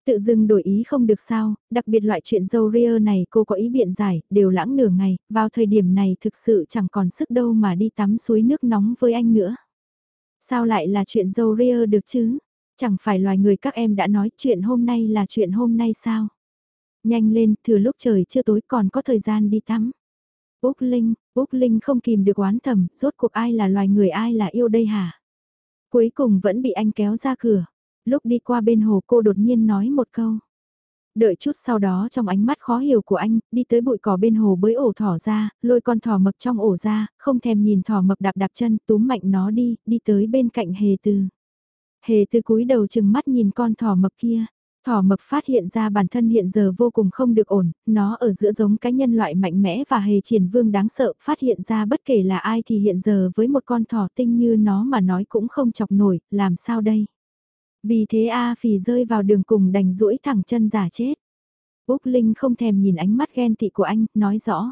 Speaker 1: Tự dưng đổi ý không được sao, đặc biệt loại chuyện dâu ria này cô có ý biện giải, đều lãng nửa ngày, vào thời điểm này thực sự chẳng còn sức đâu mà đi tắm suối nước nóng với anh nữa. Sao lại là chuyện dâu ria được chứ? Chẳng phải loài người các em đã nói chuyện hôm nay là chuyện hôm nay sao? Nhanh lên, thừa lúc trời chưa tối còn có thời gian đi tắm. Úc Linh, Úc Linh không kìm được oán thầm, rốt cuộc ai là loài người ai là yêu đây hả? Cuối cùng vẫn bị anh kéo ra cửa. Lúc đi qua bên hồ cô đột nhiên nói một câu. Đợi chút sau đó trong ánh mắt khó hiểu của anh, đi tới bụi cỏ bên hồ bới ổ thỏ ra, lôi con thỏ mập trong ổ ra, không thèm nhìn thỏ mập đạp đạp chân, túm mạnh nó đi, đi tới bên cạnh hề từ. Hề từ cúi đầu chừng mắt nhìn con thỏ mập kia. Thỏ mập phát hiện ra bản thân hiện giờ vô cùng không được ổn, nó ở giữa giống cái nhân loại mạnh mẽ và hề triển vương đáng sợ, phát hiện ra bất kể là ai thì hiện giờ với một con thỏ tinh như nó mà nói cũng không chọc nổi, làm sao đây? Vì thế A phì rơi vào đường cùng đành duỗi thẳng chân giả chết. Úc Linh không thèm nhìn ánh mắt ghen tị của anh, nói rõ.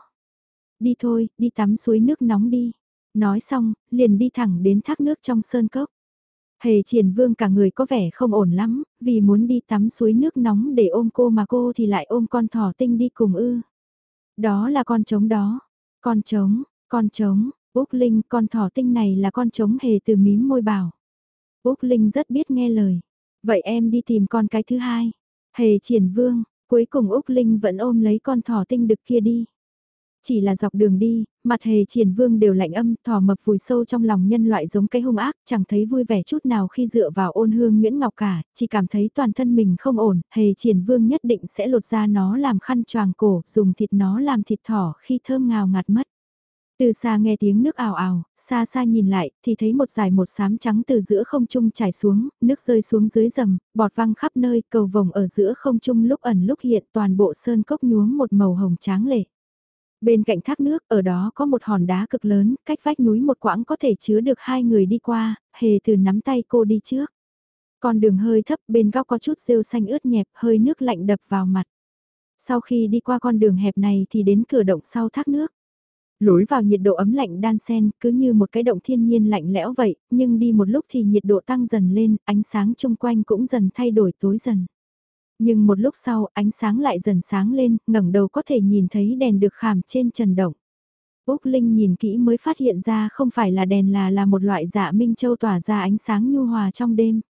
Speaker 1: Đi thôi, đi tắm suối nước nóng đi. Nói xong, liền đi thẳng đến thác nước trong sơn cốc. Hề triển vương cả người có vẻ không ổn lắm, vì muốn đi tắm suối nước nóng để ôm cô mà cô thì lại ôm con thỏ tinh đi cùng ư. Đó là con trống đó. Con trống, con trống, Úc Linh con thỏ tinh này là con trống hề từ mím môi bảo. Úc Linh rất biết nghe lời. Vậy em đi tìm con cái thứ hai. Hề triển vương, cuối cùng Úc Linh vẫn ôm lấy con thỏ tinh đực kia đi. Chỉ là dọc đường đi, mặt hề triển vương đều lạnh âm, thỏ mập vùi sâu trong lòng nhân loại giống cái hung ác, chẳng thấy vui vẻ chút nào khi dựa vào ôn hương Nguyễn Ngọc cả, chỉ cảm thấy toàn thân mình không ổn, hề triển vương nhất định sẽ lột ra nó làm khăn choàng cổ, dùng thịt nó làm thịt thỏ khi thơm ngào ngạt mất. Từ xa nghe tiếng nước ào ào, xa xa nhìn lại, thì thấy một dải một xám trắng từ giữa không trung chảy xuống, nước rơi xuống dưới rầm, bọt văng khắp nơi, cầu vồng ở giữa không trung lúc ẩn lúc hiện toàn bộ sơn cốc nhuốm một màu hồng tráng lệ. Bên cạnh thác nước, ở đó có một hòn đá cực lớn, cách vách núi một quãng có thể chứa được hai người đi qua, hề từ nắm tay cô đi trước. Con đường hơi thấp bên góc có chút rêu xanh ướt nhẹp, hơi nước lạnh đập vào mặt. Sau khi đi qua con đường hẹp này thì đến cửa động sau thác nước. Lối vào nhiệt độ ấm lạnh đan sen, cứ như một cái động thiên nhiên lạnh lẽo vậy, nhưng đi một lúc thì nhiệt độ tăng dần lên, ánh sáng chung quanh cũng dần thay đổi tối dần. Nhưng một lúc sau ánh sáng lại dần sáng lên, ngẩng đầu có thể nhìn thấy đèn được khảm trên trần động. Úc Linh nhìn kỹ mới phát hiện ra không phải là đèn là là một loại dạ minh châu tỏa ra ánh sáng nhu hòa trong đêm.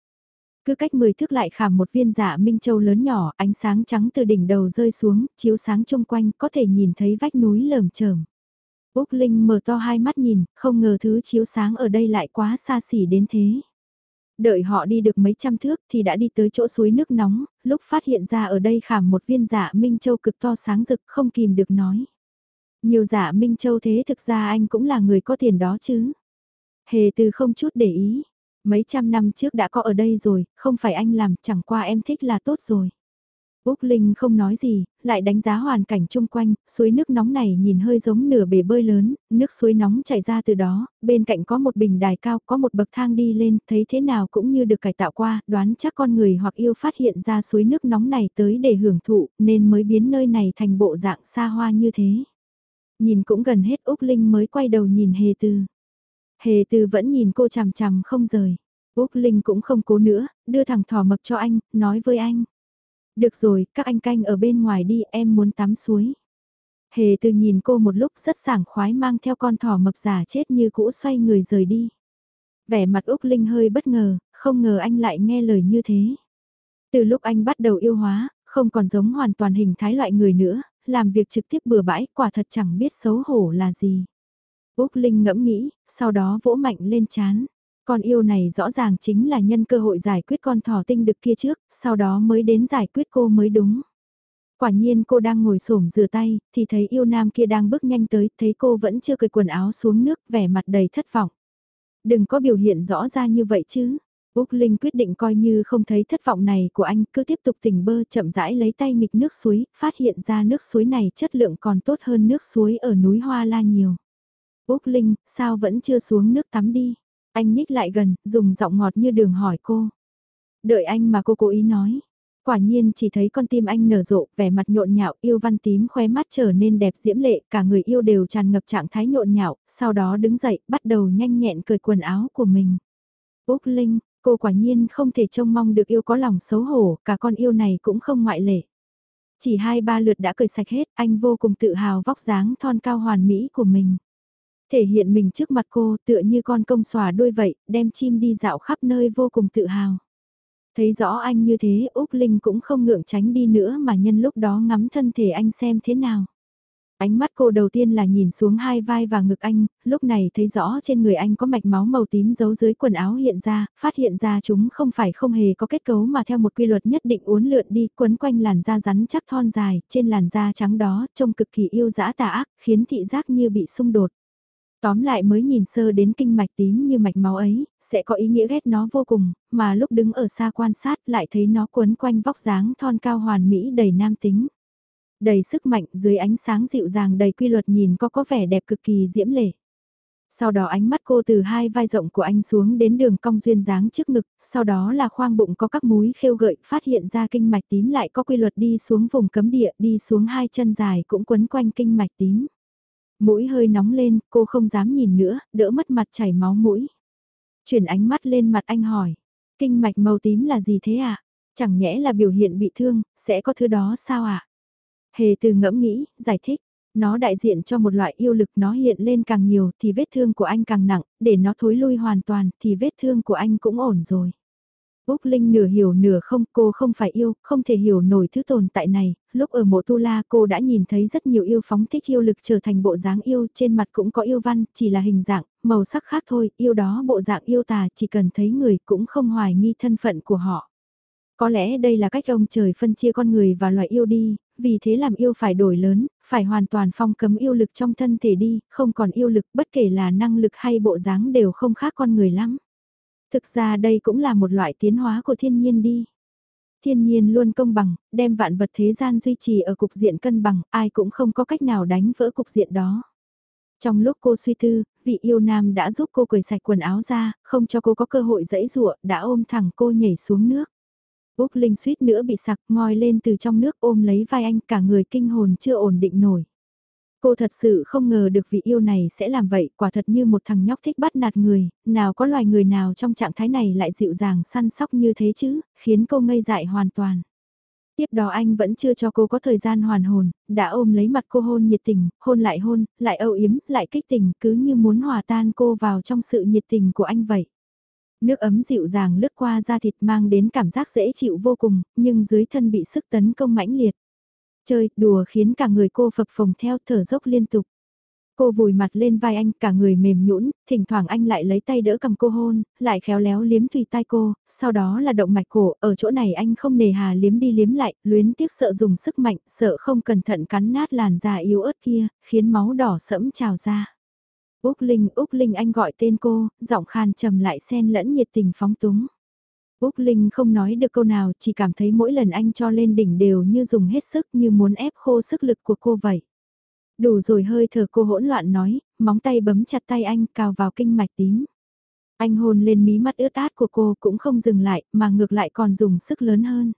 Speaker 1: Cứ cách 10 thước lại khảm một viên dạ minh châu lớn nhỏ, ánh sáng trắng từ đỉnh đầu rơi xuống, chiếu sáng chung quanh, có thể nhìn thấy vách núi lởm chởm. Úc Linh mở to hai mắt nhìn, không ngờ thứ chiếu sáng ở đây lại quá xa xỉ đến thế. Đợi họ đi được mấy trăm thước thì đã đi tới chỗ suối nước nóng, lúc phát hiện ra ở đây khảm một viên dạ Minh Châu cực to sáng rực không kìm được nói. Nhiều giả Minh Châu thế thực ra anh cũng là người có tiền đó chứ. Hề từ không chút để ý. Mấy trăm năm trước đã có ở đây rồi, không phải anh làm, chẳng qua em thích là tốt rồi. Úc Linh không nói gì, lại đánh giá hoàn cảnh chung quanh, suối nước nóng này nhìn hơi giống nửa bể bơi lớn, nước suối nóng chảy ra từ đó, bên cạnh có một bình đài cao, có một bậc thang đi lên, thấy thế nào cũng như được cải tạo qua, đoán chắc con người hoặc yêu phát hiện ra suối nước nóng này tới để hưởng thụ, nên mới biến nơi này thành bộ dạng xa hoa như thế. Nhìn cũng gần hết Úc Linh mới quay đầu nhìn Hề Từ. Hề Từ vẫn nhìn cô chằm chằm không rời. Úc Linh cũng không cố nữa, đưa thằng thỏ mập cho anh, nói với anh. Được rồi, các anh canh ở bên ngoài đi, em muốn tắm suối. Hề từ nhìn cô một lúc rất sảng khoái mang theo con thỏ mập giả chết như cũ xoay người rời đi. Vẻ mặt Úc Linh hơi bất ngờ, không ngờ anh lại nghe lời như thế. Từ lúc anh bắt đầu yêu hóa, không còn giống hoàn toàn hình thái loại người nữa, làm việc trực tiếp bừa bãi quả thật chẳng biết xấu hổ là gì. Úc Linh ngẫm nghĩ, sau đó vỗ mạnh lên chán. Con yêu này rõ ràng chính là nhân cơ hội giải quyết con thỏ tinh đực kia trước, sau đó mới đến giải quyết cô mới đúng. Quả nhiên cô đang ngồi xổm rửa tay, thì thấy yêu nam kia đang bước nhanh tới, thấy cô vẫn chưa cởi quần áo xuống nước, vẻ mặt đầy thất vọng. Đừng có biểu hiện rõ ra như vậy chứ. Úc Linh quyết định coi như không thấy thất vọng này của anh, cứ tiếp tục tỉnh bơ chậm rãi lấy tay nghịch nước suối, phát hiện ra nước suối này chất lượng còn tốt hơn nước suối ở núi Hoa La nhiều. Úc Linh, sao vẫn chưa xuống nước tắm đi? Anh nhích lại gần, dùng giọng ngọt như đường hỏi cô. Đợi anh mà cô cố ý nói. Quả nhiên chỉ thấy con tim anh nở rộ, vẻ mặt nhộn nhạo, yêu văn tím khóe mắt trở nên đẹp diễm lệ, cả người yêu đều tràn ngập trạng thái nhộn nhạo, sau đó đứng dậy, bắt đầu nhanh nhẹn cởi quần áo của mình. Úc Linh, cô quả nhiên không thể trông mong được yêu có lòng xấu hổ, cả con yêu này cũng không ngoại lệ. Chỉ hai ba lượt đã cởi sạch hết, anh vô cùng tự hào vóc dáng thon cao hoàn mỹ của mình thể hiện mình trước mặt cô tựa như con công xòa đuôi vậy, đem chim đi dạo khắp nơi vô cùng tự hào. Thấy rõ anh như thế Úc Linh cũng không ngượng tránh đi nữa mà nhân lúc đó ngắm thân thể anh xem thế nào. Ánh mắt cô đầu tiên là nhìn xuống hai vai và ngực anh, lúc này thấy rõ trên người anh có mạch máu màu tím giấu dưới quần áo hiện ra, phát hiện ra chúng không phải không hề có kết cấu mà theo một quy luật nhất định uốn lượn đi, quấn quanh làn da rắn chắc thon dài, trên làn da trắng đó, trông cực kỳ yêu dã tà ác, khiến thị giác như bị xung đột. Tóm lại mới nhìn sơ đến kinh mạch tím như mạch máu ấy, sẽ có ý nghĩa ghét nó vô cùng, mà lúc đứng ở xa quan sát lại thấy nó quấn quanh vóc dáng thon cao hoàn mỹ đầy nam tính. Đầy sức mạnh dưới ánh sáng dịu dàng đầy quy luật nhìn có có vẻ đẹp cực kỳ diễm lệ. Sau đó ánh mắt cô từ hai vai rộng của anh xuống đến đường cong duyên dáng trước ngực, sau đó là khoang bụng có các múi khêu gợi, phát hiện ra kinh mạch tím lại có quy luật đi xuống vùng cấm địa, đi xuống hai chân dài cũng quấn quanh kinh mạch tím. Mũi hơi nóng lên, cô không dám nhìn nữa, đỡ mất mặt chảy máu mũi. Chuyển ánh mắt lên mặt anh hỏi, kinh mạch màu tím là gì thế ạ? À? Chẳng nhẽ là biểu hiện bị thương, sẽ có thứ đó sao ạ? À? Hề từ ngẫm nghĩ, giải thích, nó đại diện cho một loại yêu lực nó hiện lên càng nhiều thì vết thương của anh càng nặng, để nó thối lui hoàn toàn thì vết thương của anh cũng ổn rồi. Úc Linh nửa hiểu nửa không, cô không phải yêu, không thể hiểu nổi thứ tồn tại này, lúc ở mộ tu la cô đã nhìn thấy rất nhiều yêu phóng thích yêu lực trở thành bộ dáng yêu, trên mặt cũng có yêu văn, chỉ là hình dạng, màu sắc khác thôi, yêu đó bộ dạng yêu tà, chỉ cần thấy người cũng không hoài nghi thân phận của họ. Có lẽ đây là cách ông trời phân chia con người và loài yêu đi, vì thế làm yêu phải đổi lớn, phải hoàn toàn phong cấm yêu lực trong thân thể đi, không còn yêu lực bất kể là năng lực hay bộ dáng đều không khác con người lắm. Thực ra đây cũng là một loại tiến hóa của thiên nhiên đi. Thiên nhiên luôn công bằng, đem vạn vật thế gian duy trì ở cục diện cân bằng, ai cũng không có cách nào đánh vỡ cục diện đó. Trong lúc cô suy tư, vị yêu nam đã giúp cô cởi sạch quần áo ra, không cho cô có cơ hội dẫy dụa, đã ôm thẳng cô nhảy xuống nước. Úc Linh suýt nữa bị sặc, ngoi lên từ trong nước ôm lấy vai anh cả người kinh hồn chưa ổn định nổi. Cô thật sự không ngờ được vị yêu này sẽ làm vậy, quả thật như một thằng nhóc thích bắt nạt người, nào có loài người nào trong trạng thái này lại dịu dàng săn sóc như thế chứ, khiến cô ngây dại hoàn toàn. Tiếp đó anh vẫn chưa cho cô có thời gian hoàn hồn, đã ôm lấy mặt cô hôn nhiệt tình, hôn lại hôn, lại âu yếm, lại kích tình, cứ như muốn hòa tan cô vào trong sự nhiệt tình của anh vậy. Nước ấm dịu dàng lướt qua da thịt mang đến cảm giác dễ chịu vô cùng, nhưng dưới thân bị sức tấn công mãnh liệt. Chơi, đùa khiến cả người cô phập phồng theo thở dốc liên tục. Cô vùi mặt lên vai anh, cả người mềm nhũn, thỉnh thoảng anh lại lấy tay đỡ cầm cô hôn, lại khéo léo liếm tùy tai cô, sau đó là động mạch cổ, ở chỗ này anh không nề hà liếm đi liếm lại, luyến tiếc sợ dùng sức mạnh, sợ không cẩn thận cắn nát làn da yếu ớt kia, khiến máu đỏ sẫm trào ra. Úc Linh, Úc Linh anh gọi tên cô, giọng khan trầm lại xen lẫn nhiệt tình phóng túng. Úc Linh không nói được câu nào, chỉ cảm thấy mỗi lần anh cho lên đỉnh đều như dùng hết sức như muốn ép khô sức lực của cô vậy. Đủ rồi hơi thở cô hỗn loạn nói, móng tay bấm chặt tay anh cào vào kinh mạch tím. Anh hôn lên mí mắt ướt át của cô cũng không dừng lại mà ngược lại còn dùng sức lớn hơn.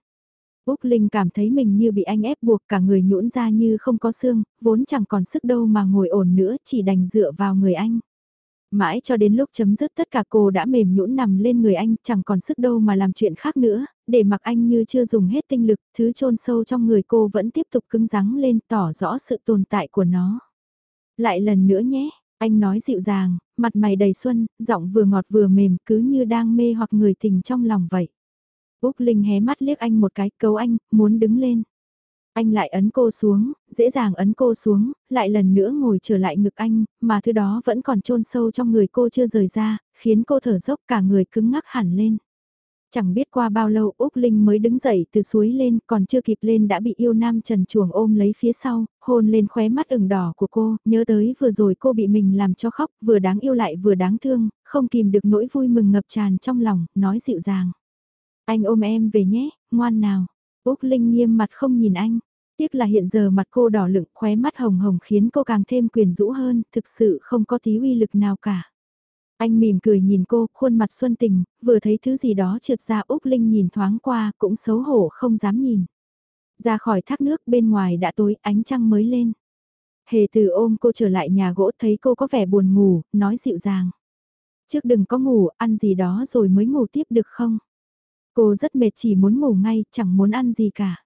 Speaker 1: Úc Linh cảm thấy mình như bị anh ép buộc cả người nhũn ra như không có xương, vốn chẳng còn sức đâu mà ngồi ổn nữa chỉ đành dựa vào người anh. Mãi cho đến lúc chấm dứt tất cả cô đã mềm nhũn nằm lên người anh chẳng còn sức đâu mà làm chuyện khác nữa, để mặc anh như chưa dùng hết tinh lực, thứ chôn sâu trong người cô vẫn tiếp tục cứng rắn lên tỏ rõ sự tồn tại của nó. Lại lần nữa nhé, anh nói dịu dàng, mặt mày đầy xuân, giọng vừa ngọt vừa mềm cứ như đang mê hoặc người tình trong lòng vậy. Úc Linh hé mắt liếc anh một cái, cấu anh, muốn đứng lên. Anh lại ấn cô xuống, dễ dàng ấn cô xuống, lại lần nữa ngồi trở lại ngực anh, mà thứ đó vẫn còn chôn sâu trong người cô chưa rời ra, khiến cô thở dốc cả người cứng ngắc hẳn lên. Chẳng biết qua bao lâu Úc Linh mới đứng dậy từ suối lên, còn chưa kịp lên đã bị yêu nam trần chuồng ôm lấy phía sau, hôn lên khóe mắt ửng đỏ của cô, nhớ tới vừa rồi cô bị mình làm cho khóc, vừa đáng yêu lại vừa đáng thương, không kìm được nỗi vui mừng ngập tràn trong lòng, nói dịu dàng. Anh ôm em về nhé, ngoan nào. Úc Linh nghiêm mặt không nhìn anh. Tiếc là hiện giờ mặt cô đỏ lựng khóe mắt hồng hồng khiến cô càng thêm quyền rũ hơn, thực sự không có tí uy lực nào cả. Anh mỉm cười nhìn cô, khuôn mặt xuân tình, vừa thấy thứ gì đó trượt ra Úc Linh nhìn thoáng qua, cũng xấu hổ không dám nhìn. Ra khỏi thác nước bên ngoài đã tối, ánh trăng mới lên. Hề từ ôm cô trở lại nhà gỗ thấy cô có vẻ buồn ngủ, nói dịu dàng. Trước đừng có ngủ, ăn gì đó rồi mới ngủ tiếp được không? Cô rất mệt chỉ muốn ngủ ngay, chẳng muốn ăn gì cả.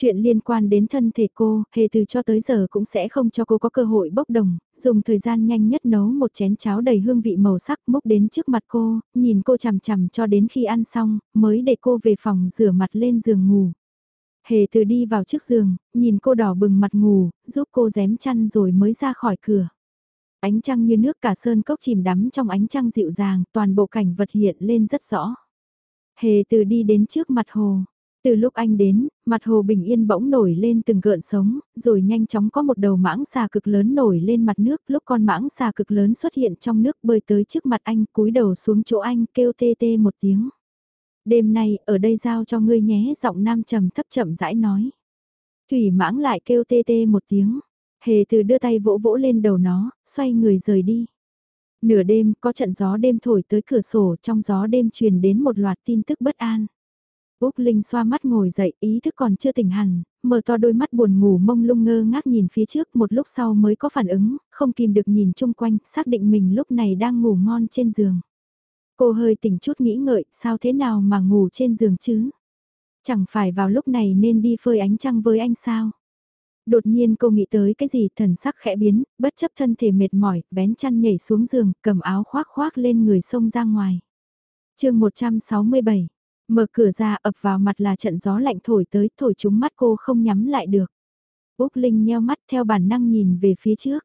Speaker 1: Chuyện liên quan đến thân thể cô, hề từ cho tới giờ cũng sẽ không cho cô có cơ hội bốc đồng, dùng thời gian nhanh nhất nấu một chén cháo đầy hương vị màu sắc múc đến trước mặt cô, nhìn cô chằm chằm cho đến khi ăn xong, mới để cô về phòng rửa mặt lên giường ngủ. Hề từ đi vào trước giường, nhìn cô đỏ bừng mặt ngủ, giúp cô dém chăn rồi mới ra khỏi cửa. Ánh trăng như nước cả sơn cốc chìm đắm trong ánh trăng dịu dàng, toàn bộ cảnh vật hiện lên rất rõ. Hề từ đi đến trước mặt hồ. Từ lúc anh đến, mặt hồ bình yên bỗng nổi lên từng gợn sống, rồi nhanh chóng có một đầu mãng xà cực lớn nổi lên mặt nước. Lúc con mãng xà cực lớn xuất hiện trong nước bơi tới trước mặt anh, cúi đầu xuống chỗ anh kêu tê tê một tiếng. Đêm nay, ở đây giao cho ngươi nhé, giọng nam trầm thấp chậm rãi nói. Thủy mãng lại kêu tê tê một tiếng. Hề từ đưa tay vỗ vỗ lên đầu nó, xoay người rời đi. Nửa đêm, có trận gió đêm thổi tới cửa sổ, trong gió đêm truyền đến một loạt tin tức bất an. Úc Linh xoa mắt ngồi dậy, ý thức còn chưa tỉnh hẳn, mở to đôi mắt buồn ngủ mông lung ngơ ngác nhìn phía trước một lúc sau mới có phản ứng, không kìm được nhìn chung quanh, xác định mình lúc này đang ngủ ngon trên giường. Cô hơi tỉnh chút nghĩ ngợi, sao thế nào mà ngủ trên giường chứ? Chẳng phải vào lúc này nên đi phơi ánh trăng với anh sao? Đột nhiên cô nghĩ tới cái gì thần sắc khẽ biến, bất chấp thân thể mệt mỏi, vén chăn nhảy xuống giường, cầm áo khoác khoác lên người sông ra ngoài. chương 167, mở cửa ra ập vào mặt là trận gió lạnh thổi tới, thổi trúng mắt cô không nhắm lại được. Úc Linh nheo mắt theo bản năng nhìn về phía trước.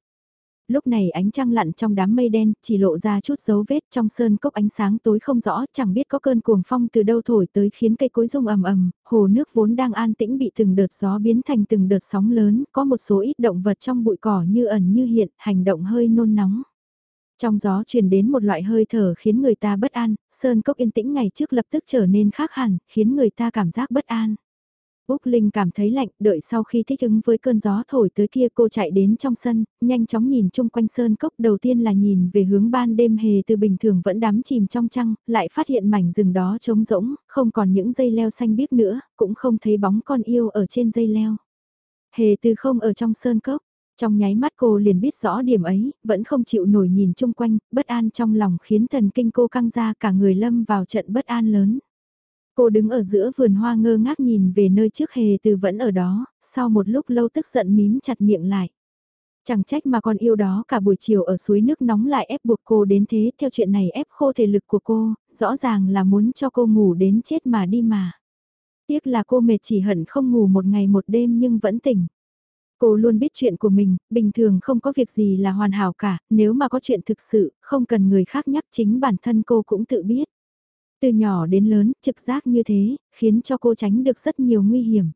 Speaker 1: Lúc này ánh trăng lặn trong đám mây đen, chỉ lộ ra chút dấu vết trong sơn cốc ánh sáng tối không rõ, chẳng biết có cơn cuồng phong từ đâu thổi tới khiến cây cối rung ầm ầm, hồ nước vốn đang an tĩnh bị từng đợt gió biến thành từng đợt sóng lớn, có một số ít động vật trong bụi cỏ như ẩn như hiện, hành động hơi nôn nóng. Trong gió truyền đến một loại hơi thở khiến người ta bất an, sơn cốc yên tĩnh ngày trước lập tức trở nên khác hẳn, khiến người ta cảm giác bất an. Úc Linh cảm thấy lạnh, đợi sau khi thích ứng với cơn gió thổi tới kia cô chạy đến trong sân, nhanh chóng nhìn chung quanh sơn cốc đầu tiên là nhìn về hướng ban đêm hề từ bình thường vẫn đắm chìm trong trăng, lại phát hiện mảnh rừng đó trống rỗng, không còn những dây leo xanh biếc nữa, cũng không thấy bóng con yêu ở trên dây leo. Hề từ không ở trong sơn cốc, trong nháy mắt cô liền biết rõ điểm ấy, vẫn không chịu nổi nhìn chung quanh, bất an trong lòng khiến thần kinh cô căng ra cả người lâm vào trận bất an lớn. Cô đứng ở giữa vườn hoa ngơ ngác nhìn về nơi trước hề từ vẫn ở đó, sau một lúc lâu tức giận mím chặt miệng lại. Chẳng trách mà con yêu đó cả buổi chiều ở suối nước nóng lại ép buộc cô đến thế theo chuyện này ép khô thể lực của cô, rõ ràng là muốn cho cô ngủ đến chết mà đi mà. Tiếc là cô mệt chỉ hận không ngủ một ngày một đêm nhưng vẫn tỉnh. Cô luôn biết chuyện của mình, bình thường không có việc gì là hoàn hảo cả, nếu mà có chuyện thực sự, không cần người khác nhắc chính bản thân cô cũng tự biết. Từ nhỏ đến lớn, trực giác như thế, khiến cho cô tránh được rất nhiều nguy hiểm.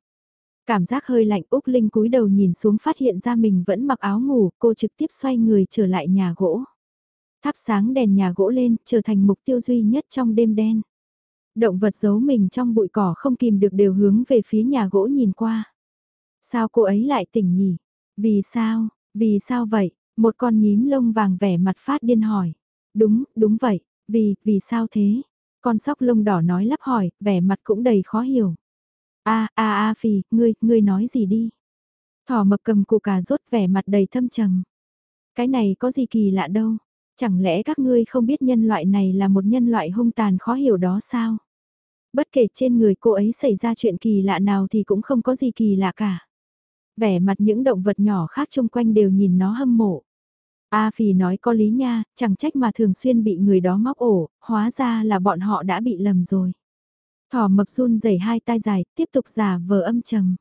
Speaker 1: Cảm giác hơi lạnh Úc Linh cúi đầu nhìn xuống phát hiện ra mình vẫn mặc áo ngủ, cô trực tiếp xoay người trở lại nhà gỗ. Thắp sáng đèn nhà gỗ lên, trở thành mục tiêu duy nhất trong đêm đen. Động vật giấu mình trong bụi cỏ không kìm được đều hướng về phía nhà gỗ nhìn qua. Sao cô ấy lại tỉnh nhỉ? Vì sao? Vì sao vậy? Một con nhím lông vàng vẻ mặt phát điên hỏi. Đúng, đúng vậy. Vì, vì sao thế? Con sóc lông đỏ nói lắp hỏi, vẻ mặt cũng đầy khó hiểu. a a a phì, ngươi, ngươi nói gì đi? Thỏ mập cầm cụ cà rốt vẻ mặt đầy thâm trầm. Cái này có gì kỳ lạ đâu. Chẳng lẽ các ngươi không biết nhân loại này là một nhân loại hung tàn khó hiểu đó sao? Bất kể trên người cô ấy xảy ra chuyện kỳ lạ nào thì cũng không có gì kỳ lạ cả. Vẻ mặt những động vật nhỏ khác chung quanh đều nhìn nó hâm mộ. A Phì nói có lý nha, chẳng trách mà thường xuyên bị người đó móc ổ, hóa ra là bọn họ đã bị lầm rồi. Thỏ mập run rẩy hai tai dài, tiếp tục giả vờ âm trầm.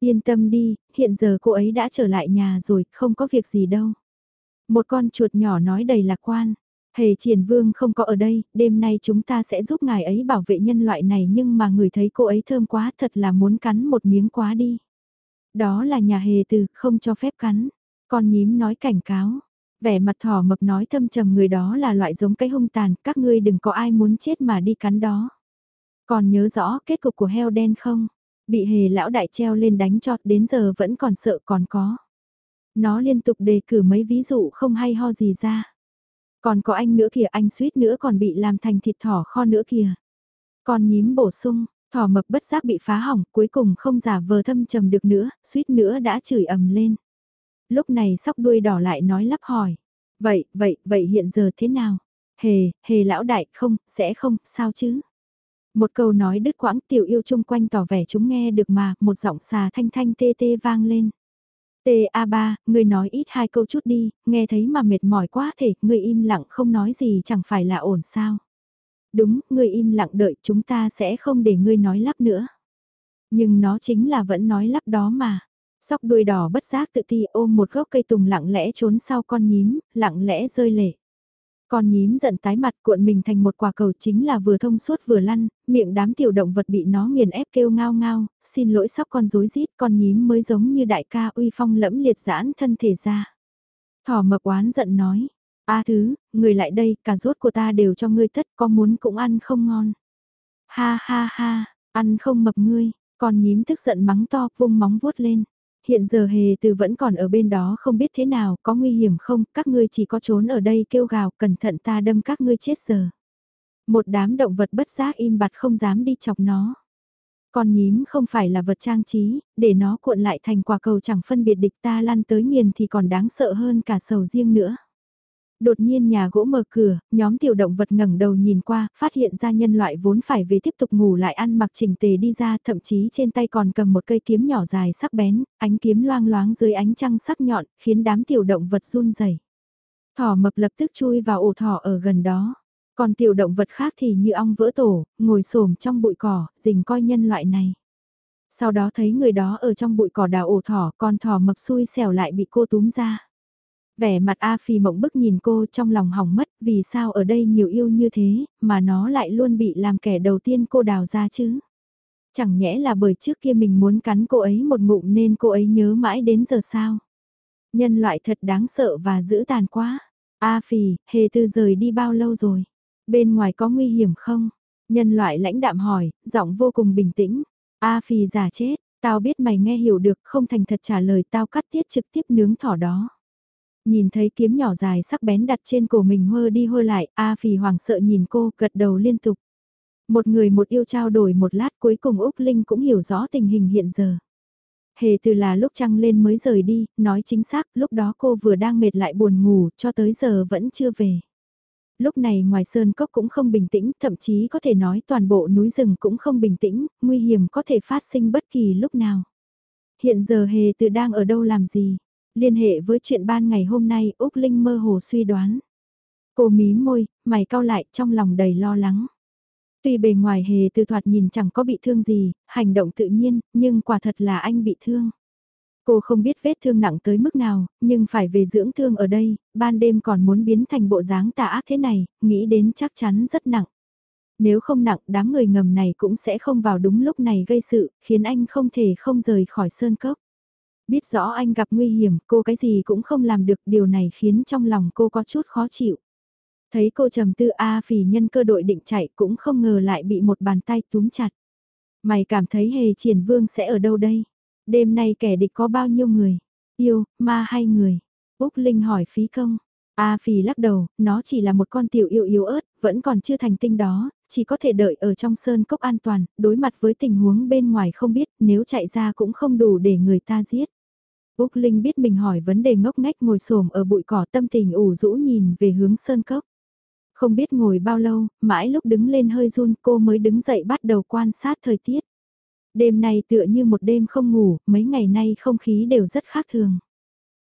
Speaker 1: Yên tâm đi, hiện giờ cô ấy đã trở lại nhà rồi, không có việc gì đâu. Một con chuột nhỏ nói đầy lạc quan. Hề triển vương không có ở đây, đêm nay chúng ta sẽ giúp ngài ấy bảo vệ nhân loại này nhưng mà người thấy cô ấy thơm quá thật là muốn cắn một miếng quá đi. Đó là nhà hề từ, không cho phép cắn. Con nhím nói cảnh cáo. Vẻ mặt thỏ mập nói thâm trầm người đó là loại giống cái hung tàn, các ngươi đừng có ai muốn chết mà đi cắn đó. Còn nhớ rõ kết cục của heo đen không? Bị hề lão đại treo lên đánh chọt đến giờ vẫn còn sợ còn có. Nó liên tục đề cử mấy ví dụ không hay ho gì ra. Còn có anh nữa kìa anh suýt nữa còn bị làm thành thịt thỏ kho nữa kìa. Còn nhím bổ sung, thỏ mập bất giác bị phá hỏng cuối cùng không giả vờ thâm trầm được nữa, suýt nữa đã chửi ầm lên. Lúc này sóc đuôi đỏ lại nói lắp hỏi. Vậy, vậy, vậy hiện giờ thế nào? Hề, hề lão đại, không, sẽ không, sao chứ? Một câu nói đứt quãng tiểu yêu chung quanh tỏ vẻ chúng nghe được mà, một giọng xà thanh thanh tê tê vang lên. TA3, ngươi nói ít hai câu chút đi, nghe thấy mà mệt mỏi quá thể, ngươi im lặng không nói gì chẳng phải là ổn sao. Đúng, ngươi im lặng đợi chúng ta sẽ không để ngươi nói lắp nữa. Nhưng nó chính là vẫn nói lắp đó mà. Sóc đuôi đỏ bất giác tự ti ôm một gốc cây tùng lặng lẽ trốn sau con nhím, lặng lẽ rơi lệ. Con nhím giận tái mặt cuộn mình thành một quả cầu chính là vừa thông suốt vừa lăn, miệng đám tiểu động vật bị nó nghiền ép kêu ngao ngao, xin lỗi sóc con rối rít con nhím mới giống như đại ca uy phong lẫm liệt giãn thân thể ra. Thỏ mập oán giận nói, a thứ, người lại đây, cả rốt của ta đều cho ngươi tất, có muốn cũng ăn không ngon. Ha ha ha, ăn không mập ngươi, con nhím tức giận mắng to, vung móng vuốt lên hiện giờ hề từ vẫn còn ở bên đó không biết thế nào, có nguy hiểm không, các ngươi chỉ có trốn ở đây kêu gào, cẩn thận ta đâm các ngươi chết giờ. Một đám động vật bất giác im bặt không dám đi chọc nó. Con nhím không phải là vật trang trí, để nó cuộn lại thành quả cầu chẳng phân biệt địch ta lăn tới nghiền thì còn đáng sợ hơn cả sầu riêng nữa. Đột nhiên nhà gỗ mở cửa, nhóm tiểu động vật ngẩng đầu nhìn qua, phát hiện ra nhân loại vốn phải về tiếp tục ngủ lại ăn mặc chỉnh tề đi ra, thậm chí trên tay còn cầm một cây kiếm nhỏ dài sắc bén, ánh kiếm loang loáng dưới ánh trăng sắc nhọn, khiến đám tiểu động vật run rẩy. Thỏ mập lập tức chui vào ổ thỏ ở gần đó. Còn tiểu động vật khác thì như ong vỡ tổ, ngồi xổm trong bụi cỏ, rình coi nhân loại này. Sau đó thấy người đó ở trong bụi cỏ đào ổ thỏ, con thỏ mập xui xẻo lại bị cô túm ra. Vẻ mặt A Phi mộng bức nhìn cô trong lòng hỏng mất vì sao ở đây nhiều yêu như thế mà nó lại luôn bị làm kẻ đầu tiên cô đào ra chứ. Chẳng nhẽ là bởi trước kia mình muốn cắn cô ấy một ngụm nên cô ấy nhớ mãi đến giờ sao. Nhân loại thật đáng sợ và dữ tàn quá. A Phi, hề tư rời đi bao lâu rồi? Bên ngoài có nguy hiểm không? Nhân loại lãnh đạm hỏi, giọng vô cùng bình tĩnh. A Phi giả chết, tao biết mày nghe hiểu được không thành thật trả lời tao cắt tiết trực tiếp nướng thỏ đó. Nhìn thấy kiếm nhỏ dài sắc bén đặt trên cổ mình hơ đi hơ lại, A Phì hoàng sợ nhìn cô, gật đầu liên tục. Một người một yêu trao đổi một lát cuối cùng Úc Linh cũng hiểu rõ tình hình hiện giờ. Hề từ là lúc trăng lên mới rời đi, nói chính xác, lúc đó cô vừa đang mệt lại buồn ngủ, cho tới giờ vẫn chưa về. Lúc này ngoài sơn cốc cũng không bình tĩnh, thậm chí có thể nói toàn bộ núi rừng cũng không bình tĩnh, nguy hiểm có thể phát sinh bất kỳ lúc nào. Hiện giờ hề từ đang ở đâu làm gì? Liên hệ với chuyện ban ngày hôm nay Úc Linh mơ hồ suy đoán. Cô mí môi, mày cau lại trong lòng đầy lo lắng. Tuy bề ngoài hề từ thoạt nhìn chẳng có bị thương gì, hành động tự nhiên, nhưng quả thật là anh bị thương. Cô không biết vết thương nặng tới mức nào, nhưng phải về dưỡng thương ở đây, ban đêm còn muốn biến thành bộ dáng tà ác thế này, nghĩ đến chắc chắn rất nặng. Nếu không nặng, đám người ngầm này cũng sẽ không vào đúng lúc này gây sự, khiến anh không thể không rời khỏi sơn cốc. Biết rõ anh gặp nguy hiểm, cô cái gì cũng không làm được, điều này khiến trong lòng cô có chút khó chịu. Thấy cô trầm tư A phì nhân cơ đội định chạy cũng không ngờ lại bị một bàn tay túm chặt. Mày cảm thấy hề triển vương sẽ ở đâu đây? Đêm nay kẻ địch có bao nhiêu người? Yêu, ma hay người? Úc Linh hỏi phí công. A phì lắc đầu, nó chỉ là một con tiểu yêu yếu ớt, vẫn còn chưa thành tinh đó, chỉ có thể đợi ở trong sơn cốc an toàn, đối mặt với tình huống bên ngoài không biết, nếu chạy ra cũng không đủ để người ta giết. Úc Linh biết mình hỏi vấn đề ngốc ngách ngồi xổm ở bụi cỏ tâm tình ủ rũ nhìn về hướng sơn cốc. Không biết ngồi bao lâu, mãi lúc đứng lên hơi run cô mới đứng dậy bắt đầu quan sát thời tiết. Đêm nay tựa như một đêm không ngủ, mấy ngày nay không khí đều rất khác thường.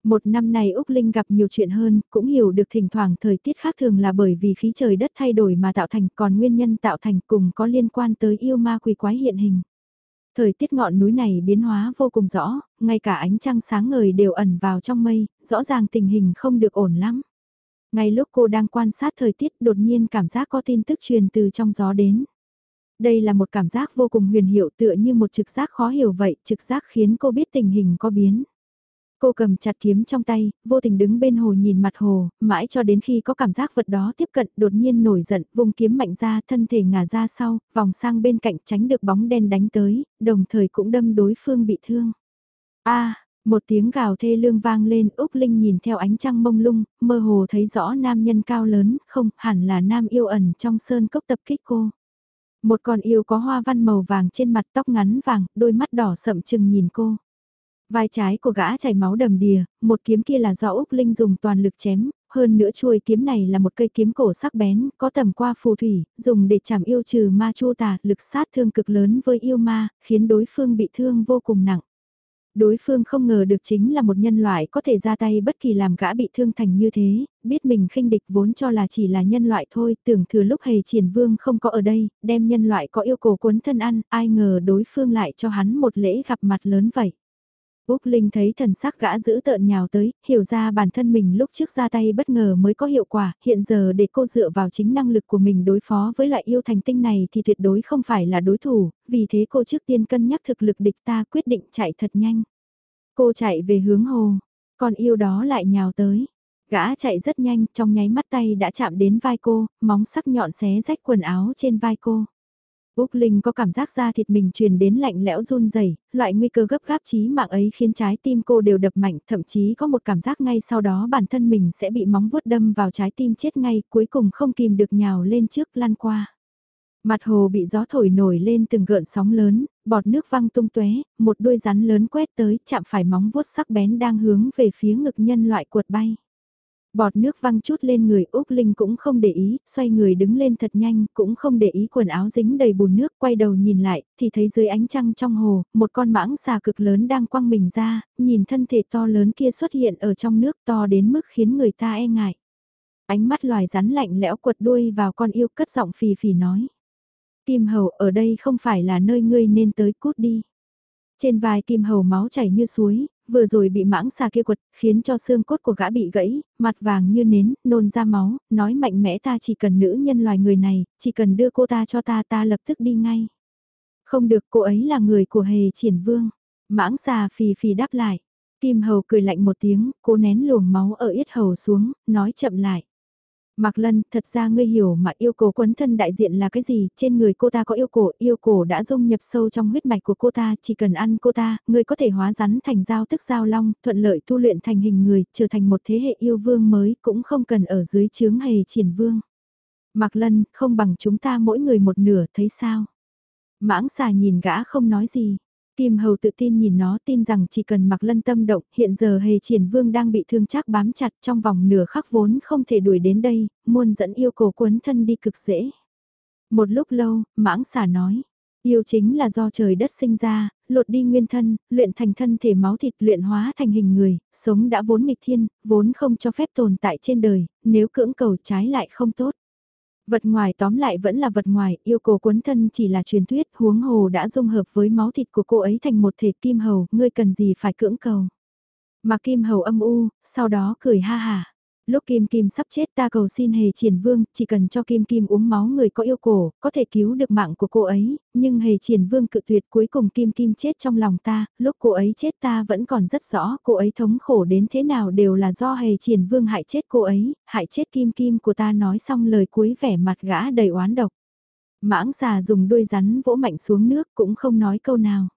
Speaker 1: Một năm này Úc Linh gặp nhiều chuyện hơn, cũng hiểu được thỉnh thoảng thời tiết khác thường là bởi vì khí trời đất thay đổi mà tạo thành còn nguyên nhân tạo thành cùng có liên quan tới yêu ma quỷ quái hiện hình. Thời tiết ngọn núi này biến hóa vô cùng rõ, ngay cả ánh trăng sáng ngời đều ẩn vào trong mây, rõ ràng tình hình không được ổn lắm. Ngay lúc cô đang quan sát thời tiết đột nhiên cảm giác có tin tức truyền từ trong gió đến. Đây là một cảm giác vô cùng huyền hiệu tựa như một trực giác khó hiểu vậy, trực giác khiến cô biết tình hình có biến. Cô cầm chặt kiếm trong tay, vô tình đứng bên hồ nhìn mặt hồ, mãi cho đến khi có cảm giác vật đó tiếp cận đột nhiên nổi giận, vùng kiếm mạnh ra thân thể ngả ra sau, vòng sang bên cạnh tránh được bóng đen đánh tới, đồng thời cũng đâm đối phương bị thương. a một tiếng gào thê lương vang lên, Úc Linh nhìn theo ánh trăng mông lung, mơ hồ thấy rõ nam nhân cao lớn, không, hẳn là nam yêu ẩn trong sơn cốc tập kích cô. Một con yêu có hoa văn màu vàng trên mặt tóc ngắn vàng, đôi mắt đỏ sậm chừng nhìn cô. Vai trái của gã chảy máu đầm đìa, một kiếm kia là do Úc Linh dùng toàn lực chém, hơn nữa chuôi kiếm này là một cây kiếm cổ sắc bén, có tầm qua phù thủy, dùng để chảm yêu trừ ma chu tà, lực sát thương cực lớn với yêu ma, khiến đối phương bị thương vô cùng nặng. Đối phương không ngờ được chính là một nhân loại có thể ra tay bất kỳ làm gã bị thương thành như thế, biết mình khinh địch vốn cho là chỉ là nhân loại thôi, tưởng thừa lúc hề triển vương không có ở đây, đem nhân loại có yêu cầu cuốn thân ăn, ai ngờ đối phương lại cho hắn một lễ gặp mặt lớn vậy. Úc Linh thấy thần sắc gã giữ tợn nhào tới, hiểu ra bản thân mình lúc trước ra tay bất ngờ mới có hiệu quả, hiện giờ để cô dựa vào chính năng lực của mình đối phó với loại yêu thành tinh này thì tuyệt đối không phải là đối thủ, vì thế cô trước tiên cân nhắc thực lực địch ta quyết định chạy thật nhanh. Cô chạy về hướng hồ, còn yêu đó lại nhào tới. Gã chạy rất nhanh, trong nháy mắt tay đã chạm đến vai cô, móng sắc nhọn xé rách quần áo trên vai cô. Úc Linh có cảm giác da thịt mình truyền đến lạnh lẽo run rẩy, loại nguy cơ gấp gáp chí mạng ấy khiến trái tim cô đều đập mạnh, thậm chí có một cảm giác ngay sau đó bản thân mình sẽ bị móng vuốt đâm vào trái tim chết ngay, cuối cùng không kìm được nhào lên trước lăn qua. Mặt hồ bị gió thổi nổi lên từng gợn sóng lớn, bọt nước văng tung tóe, một đuôi rắn lớn quét tới, chạm phải móng vuốt sắc bén đang hướng về phía ngực nhân loại cuột bay. Bọt nước văng chút lên người Úc Linh cũng không để ý, xoay người đứng lên thật nhanh, cũng không để ý quần áo dính đầy bùn nước, quay đầu nhìn lại, thì thấy dưới ánh trăng trong hồ, một con mãng xà cực lớn đang quăng mình ra, nhìn thân thể to lớn kia xuất hiện ở trong nước to đến mức khiến người ta e ngại. Ánh mắt loài rắn lạnh lẽo quật đuôi vào con yêu cất giọng phì phì nói. Kim hầu ở đây không phải là nơi ngươi nên tới cút đi. Trên vai kim hầu máu chảy như suối, vừa rồi bị mãng xà kia quật, khiến cho xương cốt của gã bị gãy, mặt vàng như nến, nôn ra máu, nói mạnh mẽ ta chỉ cần nữ nhân loài người này, chỉ cần đưa cô ta cho ta ta lập tức đi ngay. Không được cô ấy là người của hề triển vương. Mãng xà phì phì đáp lại. Kim hầu cười lạnh một tiếng, cố nén luồng máu ở yết hầu xuống, nói chậm lại. Mạc Lân, thật ra ngươi hiểu mà yêu cổ quấn thân đại diện là cái gì, trên người cô ta có yêu cổ, yêu cổ đã dung nhập sâu trong huyết mạch của cô ta, chỉ cần ăn cô ta, ngươi có thể hóa rắn thành dao tức dao long, thuận lợi tu luyện thành hình người, trở thành một thế hệ yêu vương mới, cũng không cần ở dưới chướng hề triển vương. Mạc Lân, không bằng chúng ta mỗi người một nửa, thấy sao? Mãng xà nhìn gã không nói gì, Kim Hầu tự tin nhìn nó tin rằng chỉ cần mặc lân tâm động, hiện giờ hề triển vương đang bị thương chắc bám chặt trong vòng nửa khắc vốn không thể đuổi đến đây, muôn dẫn yêu cổ cuốn thân đi cực dễ. Một lúc lâu, mãng xà nói, yêu chính là do trời đất sinh ra, lột đi nguyên thân, luyện thành thân thể máu thịt luyện hóa thành hình người, sống đã vốn nghịch thiên, vốn không cho phép tồn tại trên đời, nếu cưỡng cầu trái lại không tốt. Vật ngoài tóm lại vẫn là vật ngoài, yêu cầu cuốn thân chỉ là truyền thuyết, huống hồ đã dung hợp với máu thịt của cô ấy thành một thể kim hầu, ngươi cần gì phải cưỡng cầu. Mà kim hầu âm u, sau đó cười ha hà. Lúc Kim Kim sắp chết ta cầu xin hề triển vương, chỉ cần cho Kim Kim uống máu người có yêu cổ, có thể cứu được mạng của cô ấy, nhưng hề triển vương cự tuyệt cuối cùng Kim Kim chết trong lòng ta, lúc cô ấy chết ta vẫn còn rất rõ cô ấy thống khổ đến thế nào đều là do hề triển vương hại chết cô ấy, hại chết Kim Kim của ta nói xong lời cuối vẻ mặt gã đầy oán độc. Mãng xà dùng đuôi rắn vỗ mạnh xuống nước cũng không nói câu nào.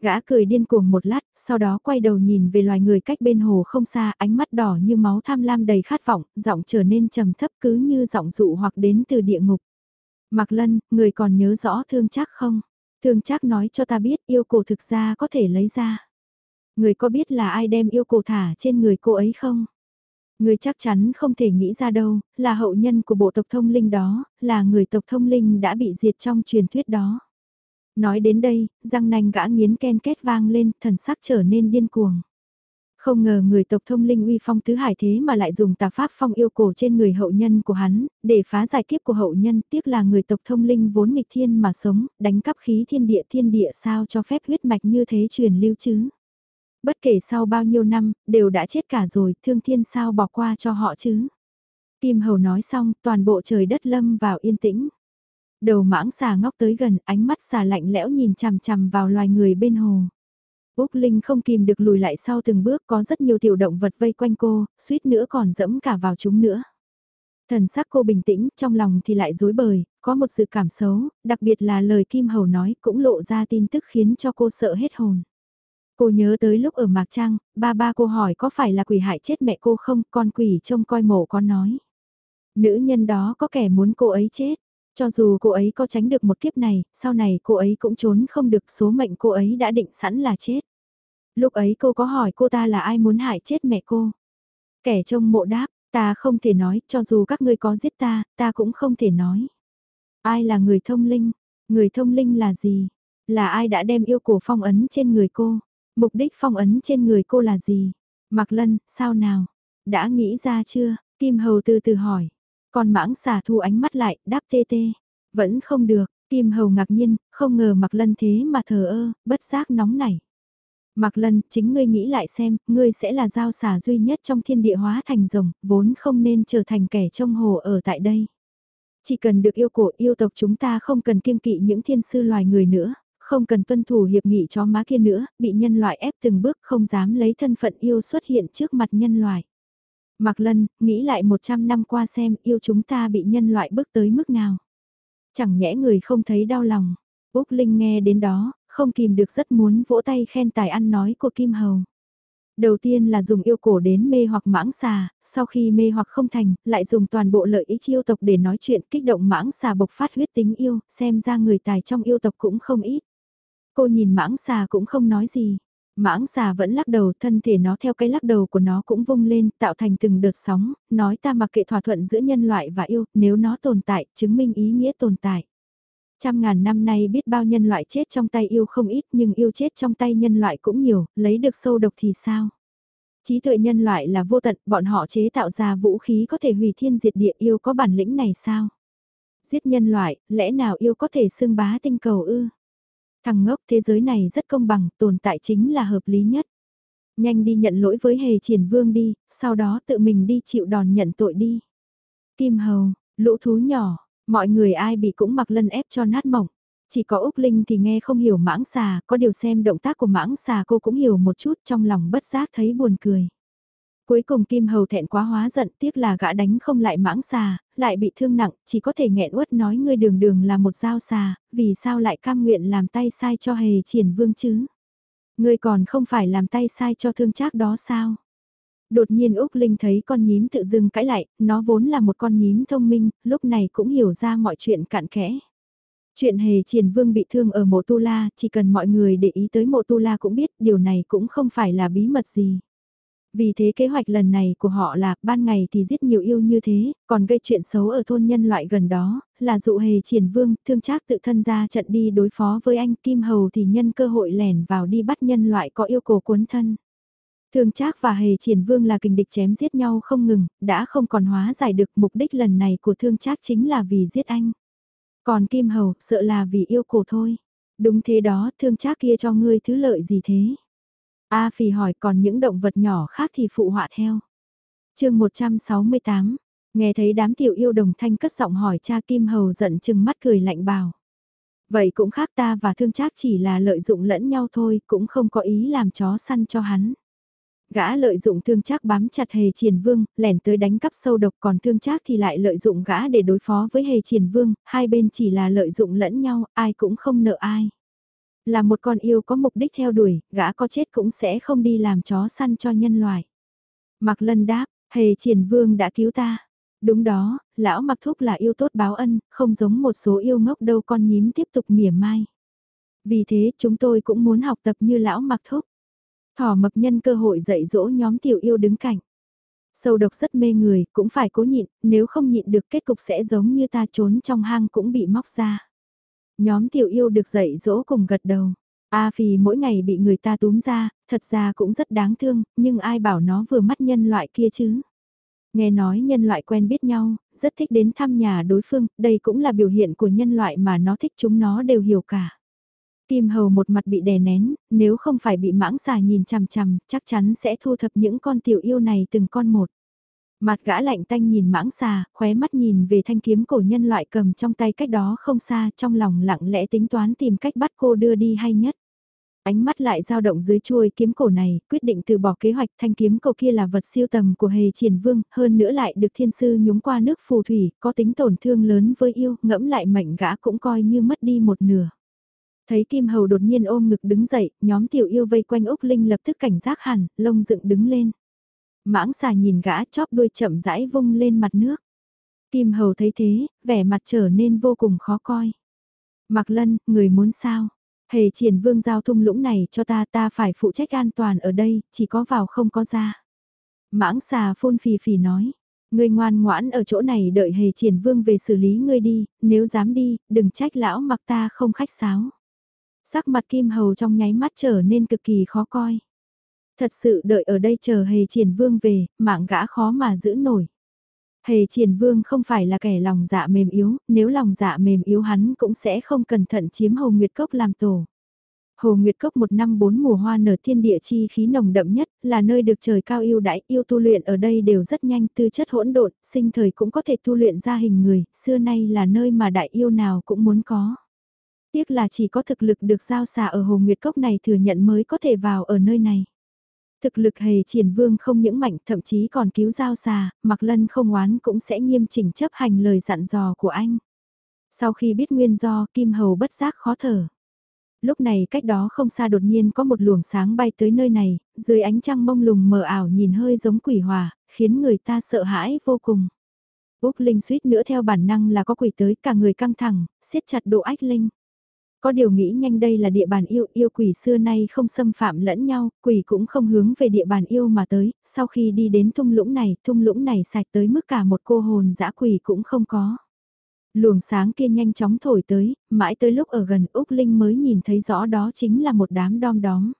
Speaker 1: Gã cười điên cuồng một lát, sau đó quay đầu nhìn về loài người cách bên hồ không xa, ánh mắt đỏ như máu tham lam đầy khát vọng, giọng trở nên trầm thấp cứ như giọng dụ hoặc đến từ địa ngục. Mạc Lân, người còn nhớ rõ thương chắc không? Thương chắc nói cho ta biết yêu cổ thực ra có thể lấy ra. Người có biết là ai đem yêu cổ thả trên người cô ấy không? Người chắc chắn không thể nghĩ ra đâu, là hậu nhân của bộ tộc thông linh đó, là người tộc thông linh đã bị diệt trong truyền thuyết đó. Nói đến đây, răng nanh gã nghiến ken két vang lên, thần sắc trở nên điên cuồng. Không ngờ người tộc thông linh uy phong tứ hải thế mà lại dùng tà pháp phong yêu cổ trên người hậu nhân của hắn, để phá giải kiếp của hậu nhân, tiếc là người tộc thông linh vốn nghịch thiên mà sống, đánh cắp khí thiên địa thiên địa sao cho phép huyết mạch như thế truyền lưu chứ. Bất kể sau bao nhiêu năm, đều đã chết cả rồi, thương thiên sao bỏ qua cho họ chứ. Kim Hầu nói xong, toàn bộ trời đất lâm vào yên tĩnh. Đầu mãng xà ngóc tới gần, ánh mắt xà lạnh lẽo nhìn chằm chằm vào loài người bên hồ. Úc Linh không kìm được lùi lại sau từng bước có rất nhiều tiểu động vật vây quanh cô, suýt nữa còn dẫm cả vào chúng nữa. Thần sắc cô bình tĩnh, trong lòng thì lại dối bời, có một sự cảm xấu, đặc biệt là lời Kim Hầu nói cũng lộ ra tin tức khiến cho cô sợ hết hồn. Cô nhớ tới lúc ở Mạc Trang, ba ba cô hỏi có phải là quỷ hại chết mẹ cô không, con quỷ trông coi mổ con nói. Nữ nhân đó có kẻ muốn cô ấy chết, cho dù cô ấy có tránh được một kiếp này, sau này cô ấy cũng trốn không được số mệnh cô ấy đã định sẵn là chết. Lúc ấy cô có hỏi cô ta là ai muốn hại chết mẹ cô. Kẻ trông mộ đáp, ta không thể nói, cho dù các ngươi có giết ta, ta cũng không thể nói. Ai là người thông linh? Người thông linh là gì? Là ai đã đem yêu cổ phong ấn trên người cô? Mục đích phong ấn trên người cô là gì? Mạc Lân, sao nào? Đã nghĩ ra chưa? Kim Hầu từ từ hỏi. Con mãng xà thu ánh mắt lại, đáp tê tê. Vẫn không được, Kim Hầu ngạc nhiên, không ngờ Mạc Lân thế mà thờ ơ, bất giác nóng nảy. Mạc Lân, chính ngươi nghĩ lại xem, ngươi sẽ là giao xà duy nhất trong thiên địa hóa thành rồng, vốn không nên trở thành kẻ trông hồ ở tại đây. Chỉ cần được yêu cổ yêu tộc chúng ta không cần kiêng kỵ những thiên sư loài người nữa, không cần tuân thủ hiệp nghị chó má kia nữa, bị nhân loại ép từng bước không dám lấy thân phận yêu xuất hiện trước mặt nhân loại. Mạc Lân, nghĩ lại 100 năm qua xem yêu chúng ta bị nhân loại bước tới mức nào. Chẳng nhẽ người không thấy đau lòng. Úc Linh nghe đến đó, không kìm được rất muốn vỗ tay khen tài ăn nói của Kim Hầu. Đầu tiên là dùng yêu cổ đến mê hoặc mãng xà, sau khi mê hoặc không thành, lại dùng toàn bộ lợi ích yêu tộc để nói chuyện kích động mãng xà bộc phát huyết tính yêu, xem ra người tài trong yêu tộc cũng không ít. Cô nhìn mãng xà cũng không nói gì, Mãng xà vẫn lắc đầu, thân thể nó theo cái lắc đầu của nó cũng vung lên, tạo thành từng đợt sóng, nói ta mặc kệ thỏa thuận giữa nhân loại và yêu, nếu nó tồn tại, chứng minh ý nghĩa tồn tại. Trăm ngàn năm nay biết bao nhân loại chết trong tay yêu không ít nhưng yêu chết trong tay nhân loại cũng nhiều, lấy được sâu độc thì sao? Trí tuệ nhân loại là vô tận, bọn họ chế tạo ra vũ khí có thể hủy thiên diệt địa yêu có bản lĩnh này sao? Giết nhân loại, lẽ nào yêu có thể xưng bá tinh cầu ư? Thằng ngốc thế giới này rất công bằng, tồn tại chính là hợp lý nhất. Nhanh đi nhận lỗi với hề triển vương đi, sau đó tự mình đi chịu đòn nhận tội đi. Kim Hầu, lũ thú nhỏ, mọi người ai bị cũng mặc lân ép cho nát mỏng. Chỉ có Úc Linh thì nghe không hiểu mãng xà, có điều xem động tác của mãng xà cô cũng hiểu một chút trong lòng bất giác thấy buồn cười. Cuối cùng Kim Hầu thẹn quá hóa giận tiếc là gã đánh không lại mãng xà, lại bị thương nặng, chỉ có thể nghẹn uất nói ngươi đường đường là một dao xà, vì sao lại cam nguyện làm tay sai cho hề triển vương chứ? Ngươi còn không phải làm tay sai cho thương trác đó sao? Đột nhiên Úc Linh thấy con nhím tự dưng cãi lại, nó vốn là một con nhím thông minh, lúc này cũng hiểu ra mọi chuyện cạn kẽ. Chuyện hề triển vương bị thương ở mộ tu la, chỉ cần mọi người để ý tới mộ tu la cũng biết điều này cũng không phải là bí mật gì. Vì thế kế hoạch lần này của họ là ban ngày thì giết nhiều yêu như thế, còn gây chuyện xấu ở thôn nhân loại gần đó, là dụ hề triển vương, thương trác tự thân ra trận đi đối phó với anh Kim Hầu thì nhân cơ hội lẻn vào đi bắt nhân loại có yêu cầu cuốn thân. Thương Trác và Hề Triển Vương là kình địch chém giết nhau không ngừng, đã không còn hóa giải được mục đích lần này của Thương Trác chính là vì giết anh. Còn Kim Hầu, sợ là vì yêu cổ thôi. Đúng thế đó, Thương Trác kia cho ngươi thứ lợi gì thế? A Phì hỏi còn những động vật nhỏ khác thì phụ họa theo. chương 168, nghe thấy đám tiểu yêu đồng thanh cất giọng hỏi cha Kim Hầu giận chừng mắt cười lạnh bảo. Vậy cũng khác ta và thương trác chỉ là lợi dụng lẫn nhau thôi, cũng không có ý làm chó săn cho hắn. Gã lợi dụng thương trác bám chặt hề triển vương, lẻn tới đánh cắp sâu độc còn thương trác thì lại lợi dụng gã để đối phó với hề triển vương, hai bên chỉ là lợi dụng lẫn nhau, ai cũng không nợ ai. Là một con yêu có mục đích theo đuổi, gã có chết cũng sẽ không đi làm chó săn cho nhân loại. Mặc lân đáp, hề triền vương đã cứu ta. Đúng đó, lão mặc thúc là yêu tốt báo ân, không giống một số yêu ngốc đâu con nhím tiếp tục mỉa mai. Vì thế chúng tôi cũng muốn học tập như lão mặc thúc. Thỏ mập nhân cơ hội dạy dỗ nhóm tiểu yêu đứng cạnh. Sâu độc rất mê người, cũng phải cố nhịn, nếu không nhịn được kết cục sẽ giống như ta trốn trong hang cũng bị móc ra. Nhóm tiểu yêu được dạy dỗ cùng gật đầu. A phi mỗi ngày bị người ta túm ra, thật ra cũng rất đáng thương, nhưng ai bảo nó vừa mắt nhân loại kia chứ. Nghe nói nhân loại quen biết nhau, rất thích đến thăm nhà đối phương, đây cũng là biểu hiện của nhân loại mà nó thích chúng nó đều hiểu cả. Kim hầu một mặt bị đè nén, nếu không phải bị mãng xà nhìn chằm chằm, chắc chắn sẽ thu thập những con tiểu yêu này từng con một. Mặt gã lạnh tanh nhìn mãng xà, khóe mắt nhìn về thanh kiếm cổ nhân loại cầm trong tay cách đó không xa, trong lòng lặng lẽ tính toán tìm cách bắt cô đưa đi hay nhất. Ánh mắt lại dao động dưới chuôi kiếm cổ này, quyết định từ bỏ kế hoạch thanh kiếm cổ kia là vật siêu tầm của hề triển vương, hơn nữa lại được thiên sư nhúng qua nước phù thủy, có tính tổn thương lớn với yêu, ngẫm lại mệnh gã cũng coi như mất đi một nửa. Thấy Kim Hầu đột nhiên ôm ngực đứng dậy, nhóm tiểu yêu vây quanh Úc Linh lập tức cảnh giác hẳn, lông dựng đứng lên. Mãng xà nhìn gã chóp đuôi chậm rãi vung lên mặt nước. Kim Hầu thấy thế, vẻ mặt trở nên vô cùng khó coi. mặc Lân, người muốn sao? Hề triển vương giao thung lũng này cho ta ta phải phụ trách an toàn ở đây, chỉ có vào không có ra. Mãng xà phun phì phì nói, ngươi ngoan ngoãn ở chỗ này đợi hề triển vương về xử lý ngươi đi, nếu dám đi, đừng trách lão mặc ta không khách sáo. Sắc mặt kim hầu trong nháy mắt trở nên cực kỳ khó coi. Thật sự đợi ở đây chờ hề triển vương về, mạng gã khó mà giữ nổi. Hề triển vương không phải là kẻ lòng dạ mềm yếu, nếu lòng dạ mềm yếu hắn cũng sẽ không cẩn thận chiếm Hồ Nguyệt Cốc làm tổ. Hồ Nguyệt Cốc một năm bốn mùa hoa nở thiên địa chi khí nồng đậm nhất, là nơi được trời cao yêu đãi, yêu tu luyện ở đây đều rất nhanh, tư chất hỗn độn, sinh thời cũng có thể tu luyện ra hình người, xưa nay là nơi mà đại yêu nào cũng muốn có. Tiếc là chỉ có thực lực được giao xả ở Hồ Nguyệt Cốc này thừa nhận mới có thể vào ở nơi này. Thực lực hề triển vương không những mạnh thậm chí còn cứu giao xà, mặc lân không oán cũng sẽ nghiêm chỉnh chấp hành lời dặn dò của anh. Sau khi biết nguyên do, Kim Hầu bất giác khó thở. Lúc này cách đó không xa đột nhiên có một luồng sáng bay tới nơi này, dưới ánh trăng mông lùng mờ ảo nhìn hơi giống quỷ hòa, khiến người ta sợ hãi vô cùng. Úc Linh suýt nữa theo bản năng là có quỷ tới cả người căng thẳng, siết chặt độ ách Linh. Có điều nghĩ nhanh đây là địa bàn yêu, yêu quỷ xưa nay không xâm phạm lẫn nhau, quỷ cũng không hướng về địa bàn yêu mà tới, sau khi đi đến thung lũng này, thung lũng này sạch tới mức cả một cô hồn dã quỷ cũng không có. Luồng sáng kia nhanh chóng thổi tới, mãi tới lúc ở gần Úc Linh mới nhìn thấy rõ đó chính là một đám đom đóm.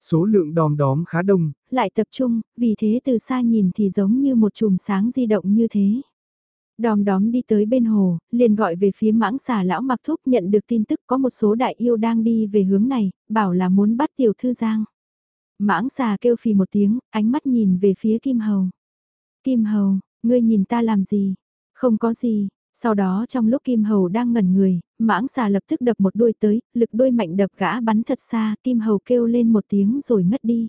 Speaker 2: Số lượng đom đóm khá đông.
Speaker 1: Lại tập trung, vì thế từ xa nhìn thì giống như một chùm sáng di động như thế. Đòm đóm đi tới bên hồ, liền gọi về phía mãng xà lão mặc thúc nhận được tin tức có một số đại yêu đang đi về hướng này, bảo là muốn bắt tiểu thư giang. Mãng xà kêu phì một tiếng, ánh mắt nhìn về phía Kim Hầu. Kim Hầu, ngươi nhìn ta làm gì? Không có gì. Sau đó trong lúc Kim Hầu đang ngẩn người, mãng xà lập tức đập một đuôi tới, lực đuôi mạnh đập gã bắn thật xa, Kim Hầu kêu lên một tiếng rồi ngất đi.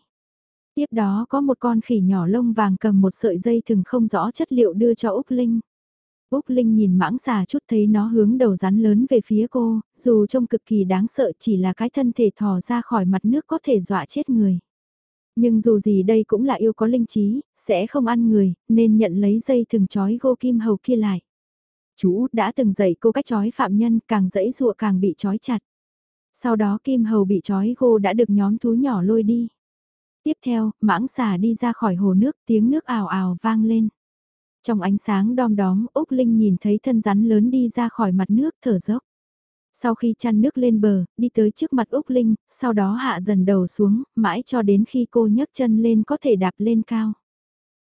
Speaker 1: Tiếp đó có một con khỉ nhỏ lông vàng cầm một sợi dây thừng không rõ chất liệu đưa cho Úc Linh. Úc Linh nhìn mãng xà chút thấy nó hướng đầu rắn lớn về phía cô, dù trông cực kỳ đáng sợ chỉ là cái thân thể thò ra khỏi mặt nước có thể dọa chết người. Nhưng dù gì đây cũng là yêu có linh trí, sẽ không ăn người, nên nhận lấy dây thừng chói gô kim hầu kia lại. Chú út đã từng dạy cô cách chói phạm nhân, càng dẫy dụa càng bị chói chặt. Sau đó kim hầu bị chói gô đã được nhóm thú nhỏ lôi đi. Tiếp theo, mãng xà đi ra khỏi hồ nước, tiếng nước ào ào vang lên. Trong ánh sáng đom đóm, Úc Linh nhìn thấy thân rắn lớn đi ra khỏi mặt nước thở dốc. Sau khi chăn nước lên bờ, đi tới trước mặt Úc Linh, sau đó hạ dần đầu xuống, mãi cho đến khi cô nhấc chân lên có thể đạp lên cao.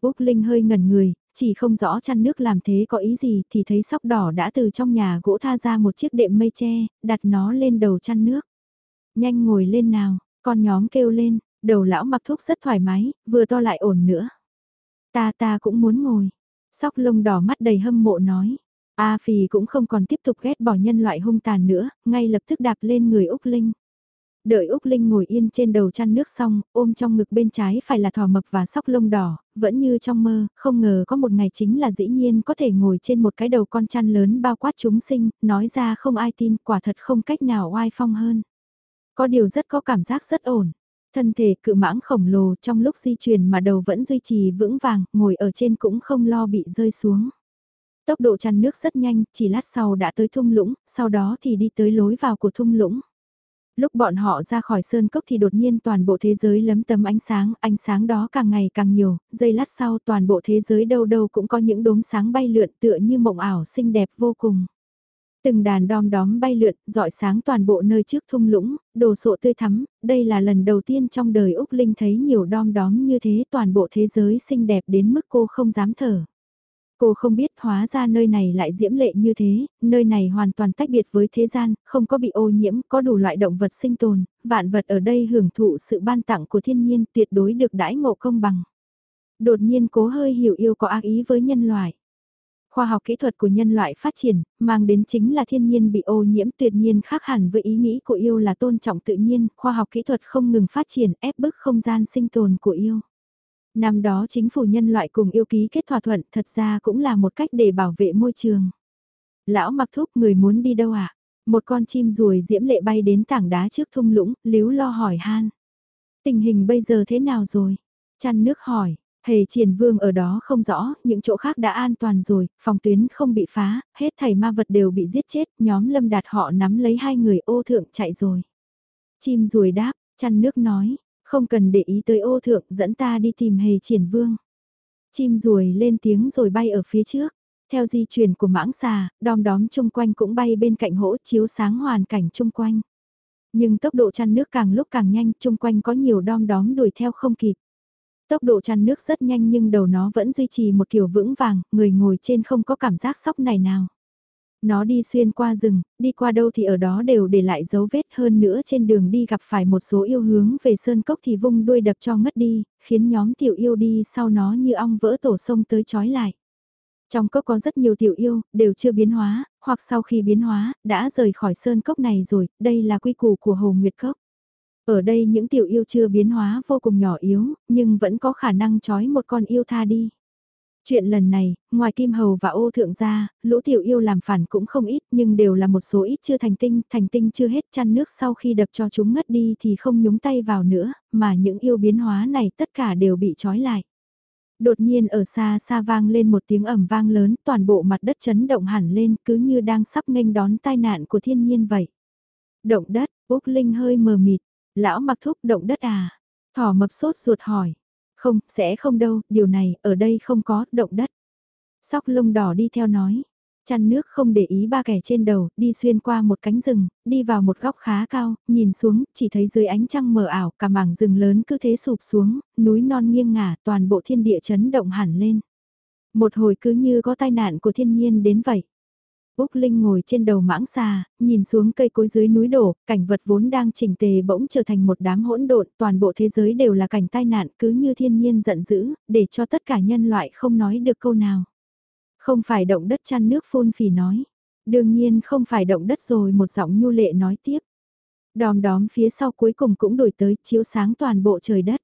Speaker 1: Úc Linh hơi ngẩn người, chỉ không rõ chăn nước làm thế có ý gì thì thấy sóc đỏ đã từ trong nhà gỗ tha ra một chiếc đệm mây tre, đặt nó lên đầu chăn nước. Nhanh ngồi lên nào, con nhóm kêu lên, đầu lão mặc thuốc rất thoải mái, vừa to lại ổn nữa. Ta ta cũng muốn ngồi. Sóc lông đỏ mắt đầy hâm mộ nói. A Phì cũng không còn tiếp tục ghét bỏ nhân loại hung tàn nữa, ngay lập tức đạp lên người Úc Linh. Đợi Úc Linh ngồi yên trên đầu chăn nước xong, ôm trong ngực bên trái phải là thỏ mập và sóc lông đỏ, vẫn như trong mơ, không ngờ có một ngày chính là dĩ nhiên có thể ngồi trên một cái đầu con chăn lớn bao quát chúng sinh, nói ra không ai tin, quả thật không cách nào oai phong hơn. Có điều rất có cảm giác rất ổn. Thân thể cự mãng khổng lồ trong lúc di chuyển mà đầu vẫn duy trì vững vàng, ngồi ở trên cũng không lo bị rơi xuống. Tốc độ chăn nước rất nhanh, chỉ lát sau đã tới thung lũng, sau đó thì đi tới lối vào của thung lũng. Lúc bọn họ ra khỏi sơn cốc thì đột nhiên toàn bộ thế giới lấm tấm ánh sáng, ánh sáng đó càng ngày càng nhiều, giây lát sau toàn bộ thế giới đâu đâu cũng có những đốm sáng bay lượn tựa như mộng ảo xinh đẹp vô cùng. Từng đàn đom đóm bay lượn, dọi sáng toàn bộ nơi trước thung lũng, đồ sộ tươi thắm, đây là lần đầu tiên trong đời Úc Linh thấy nhiều đom đóm như thế toàn bộ thế giới xinh đẹp đến mức cô không dám thở. Cô không biết hóa ra nơi này lại diễm lệ như thế, nơi này hoàn toàn tách biệt với thế gian, không có bị ô nhiễm, có đủ loại động vật sinh tồn, vạn vật ở đây hưởng thụ sự ban tặng của thiên nhiên tuyệt đối được đãi ngộ công bằng. Đột nhiên cố hơi hiểu yêu có ác ý với nhân loại. Khoa học kỹ thuật của nhân loại phát triển, mang đến chính là thiên nhiên bị ô nhiễm tuyệt nhiên khác hẳn với ý nghĩ của yêu là tôn trọng tự nhiên, khoa học kỹ thuật không ngừng phát triển ép bức không gian sinh tồn của yêu. Năm đó chính phủ nhân loại cùng yêu ký kết thỏa thuận thật ra cũng là một cách để bảo vệ môi trường. Lão mặc thúc người muốn đi đâu ạ? À? Một con chim ruồi diễm lệ bay đến tảng đá trước thung lũng, líu lo hỏi han. Tình hình bây giờ thế nào rồi? Chăn nước hỏi, hề triển vương ở đó không rõ, những chỗ khác đã an toàn rồi, phòng tuyến không bị phá, hết thảy ma vật đều bị giết chết, nhóm lâm đạt họ nắm lấy hai người ô thượng chạy rồi. Chim ruồi đáp, chăn nước nói, không cần để ý tới ô thượng dẫn ta đi tìm hề triển vương. Chim ruồi lên tiếng rồi bay ở phía trước. Theo di chuyển của mãng xà, đom đóm chung quanh cũng bay bên cạnh hỗ chiếu sáng hoàn cảnh chung quanh. Nhưng tốc độ chăn nước càng lúc càng nhanh, chung quanh có nhiều đom đóm đuổi theo không kịp. Tốc độ chăn nước rất nhanh nhưng đầu nó vẫn duy trì một kiểu vững vàng, người ngồi trên không có cảm giác sóc này nào. Nó đi xuyên qua rừng, đi qua đâu thì ở đó đều để lại dấu vết hơn nữa trên đường đi gặp phải một số yêu hướng về sơn cốc thì vung đuôi đập cho ngất đi, khiến nhóm tiểu yêu đi sau nó như ong vỡ tổ sông tới chói lại. Trong cốc có rất nhiều tiểu yêu, đều chưa biến hóa, hoặc sau khi biến hóa, đã rời khỏi sơn cốc này rồi, đây là quy củ của Hồ Nguyệt Cốc. Ở đây những tiểu yêu chưa biến hóa vô cùng nhỏ yếu, nhưng vẫn có khả năng trói một con yêu tha đi. Chuyện lần này, ngoài Kim Hầu và ô thượng gia, lũ tiểu yêu làm phản cũng không ít nhưng đều là một số ít chưa thành tinh, thành tinh chưa hết chăn nước sau khi đập cho chúng ngất đi thì không nhúng tay vào nữa, mà những yêu biến hóa này tất cả đều bị trói lại. Đột nhiên ở xa xa vang lên một tiếng ẩm vang lớn, toàn bộ mặt đất chấn động hẳn lên cứ như đang sắp nghênh đón tai nạn của thiên nhiên vậy. Động đất, Úc Linh hơi mờ mịt, lão mặc thúc động đất à? Thỏ mập sốt ruột hỏi, không, sẽ không đâu, điều này, ở đây không có, động đất. Sóc lông đỏ đi theo nói. Chăn nước không để ý ba kẻ trên đầu, đi xuyên qua một cánh rừng, đi vào một góc khá cao, nhìn xuống, chỉ thấy dưới ánh trăng mờ ảo, cả mảng rừng lớn cứ thế sụp xuống, núi non nghiêng ngả, toàn bộ thiên địa chấn động hẳn lên. Một hồi cứ như có tai nạn của thiên nhiên đến vậy. Úc Linh ngồi trên đầu mãng xà, nhìn xuống cây cối dưới núi đổ, cảnh vật vốn đang chỉnh tề bỗng trở thành một đám hỗn độn, toàn bộ thế giới đều là cảnh tai nạn cứ như thiên nhiên giận dữ, để cho tất cả nhân loại không nói được câu nào. Không phải động đất chăn nước phun phì nói. Đương nhiên không phải động đất rồi một giọng nhu lệ nói tiếp. Đòm đóm phía sau cuối cùng cũng đổi tới chiếu sáng toàn bộ trời đất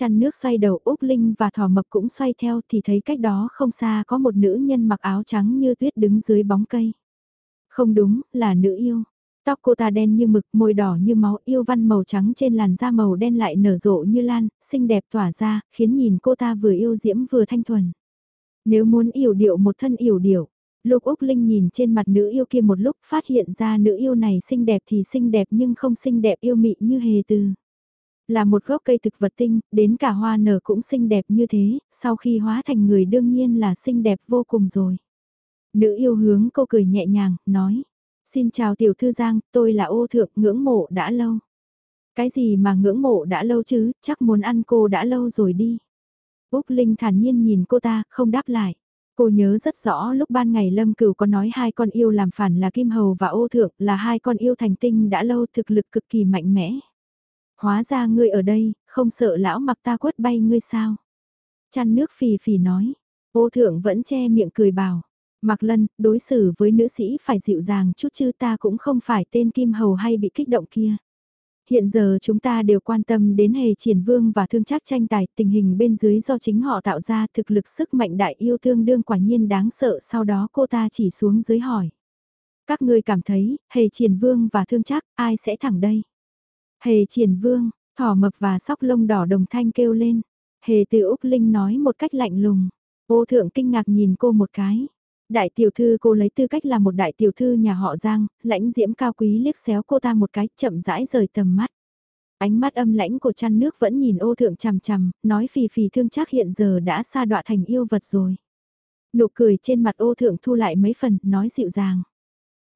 Speaker 1: chăn nước xoay đầu Úc Linh và thỏ mập cũng xoay theo thì thấy cách đó không xa có một nữ nhân mặc áo trắng như tuyết đứng dưới bóng cây. Không đúng, là nữ yêu. Tóc cô ta đen như mực, môi đỏ như máu yêu văn màu trắng trên làn da màu đen lại nở rộ như lan, xinh đẹp tỏa ra, khiến nhìn cô ta vừa yêu diễm vừa thanh thuần. Nếu muốn yểu điệu một thân yểu điệu, Lục Úc Linh nhìn trên mặt nữ yêu kia một lúc phát hiện ra nữ yêu này xinh đẹp thì xinh đẹp nhưng không xinh đẹp yêu mị như hề từ. Là một gốc cây thực vật tinh, đến cả hoa nở cũng xinh đẹp như thế, sau khi hóa thành người đương nhiên là xinh đẹp vô cùng rồi. Nữ yêu hướng cô cười nhẹ nhàng, nói. Xin chào tiểu thư Giang, tôi là ô thượng ngưỡng mộ đã lâu. Cái gì mà ngưỡng mộ đã lâu chứ, chắc muốn ăn cô đã lâu rồi đi. Úc Linh thản nhiên nhìn cô ta, không đáp lại. Cô nhớ rất rõ lúc ban ngày Lâm Cửu có nói hai con yêu làm phản là Kim Hầu và Ô Thượng là hai con yêu thành tinh đã lâu thực lực cực kỳ mạnh mẽ. Hóa ra ngươi ở đây, không sợ lão mặc ta quất bay ngươi sao? Chăn nước phì phì nói, Ô Thượng vẫn che miệng cười bảo. Mạc Lân, đối xử với nữ sĩ phải dịu dàng chút chứ ta cũng không phải tên Kim Hầu hay bị kích động kia. Hiện giờ chúng ta đều quan tâm đến hề triển vương và thương chắc tranh tài, tình hình bên dưới do chính họ tạo ra thực lực sức mạnh đại yêu thương đương quả nhiên đáng sợ sau đó cô ta chỉ xuống dưới hỏi. Các ngươi cảm thấy, hề triển vương và thương chắc, ai sẽ thẳng đây? Hề triển vương, thỏ mập và sóc lông đỏ đồng thanh kêu lên. Hề từ Úc Linh nói một cách lạnh lùng. Ô thượng kinh ngạc nhìn cô một cái. Đại tiểu thư cô lấy tư cách là một đại tiểu thư nhà họ Giang, lãnh diễm cao quý liếc xéo cô ta một cái chậm rãi rời tầm mắt. Ánh mắt âm lãnh của chăn nước vẫn nhìn ô thượng chằm chằm, nói phì phì thương chắc hiện giờ đã xa đọa thành yêu vật rồi. Nụ cười trên mặt ô thượng thu lại mấy phần, nói dịu dàng.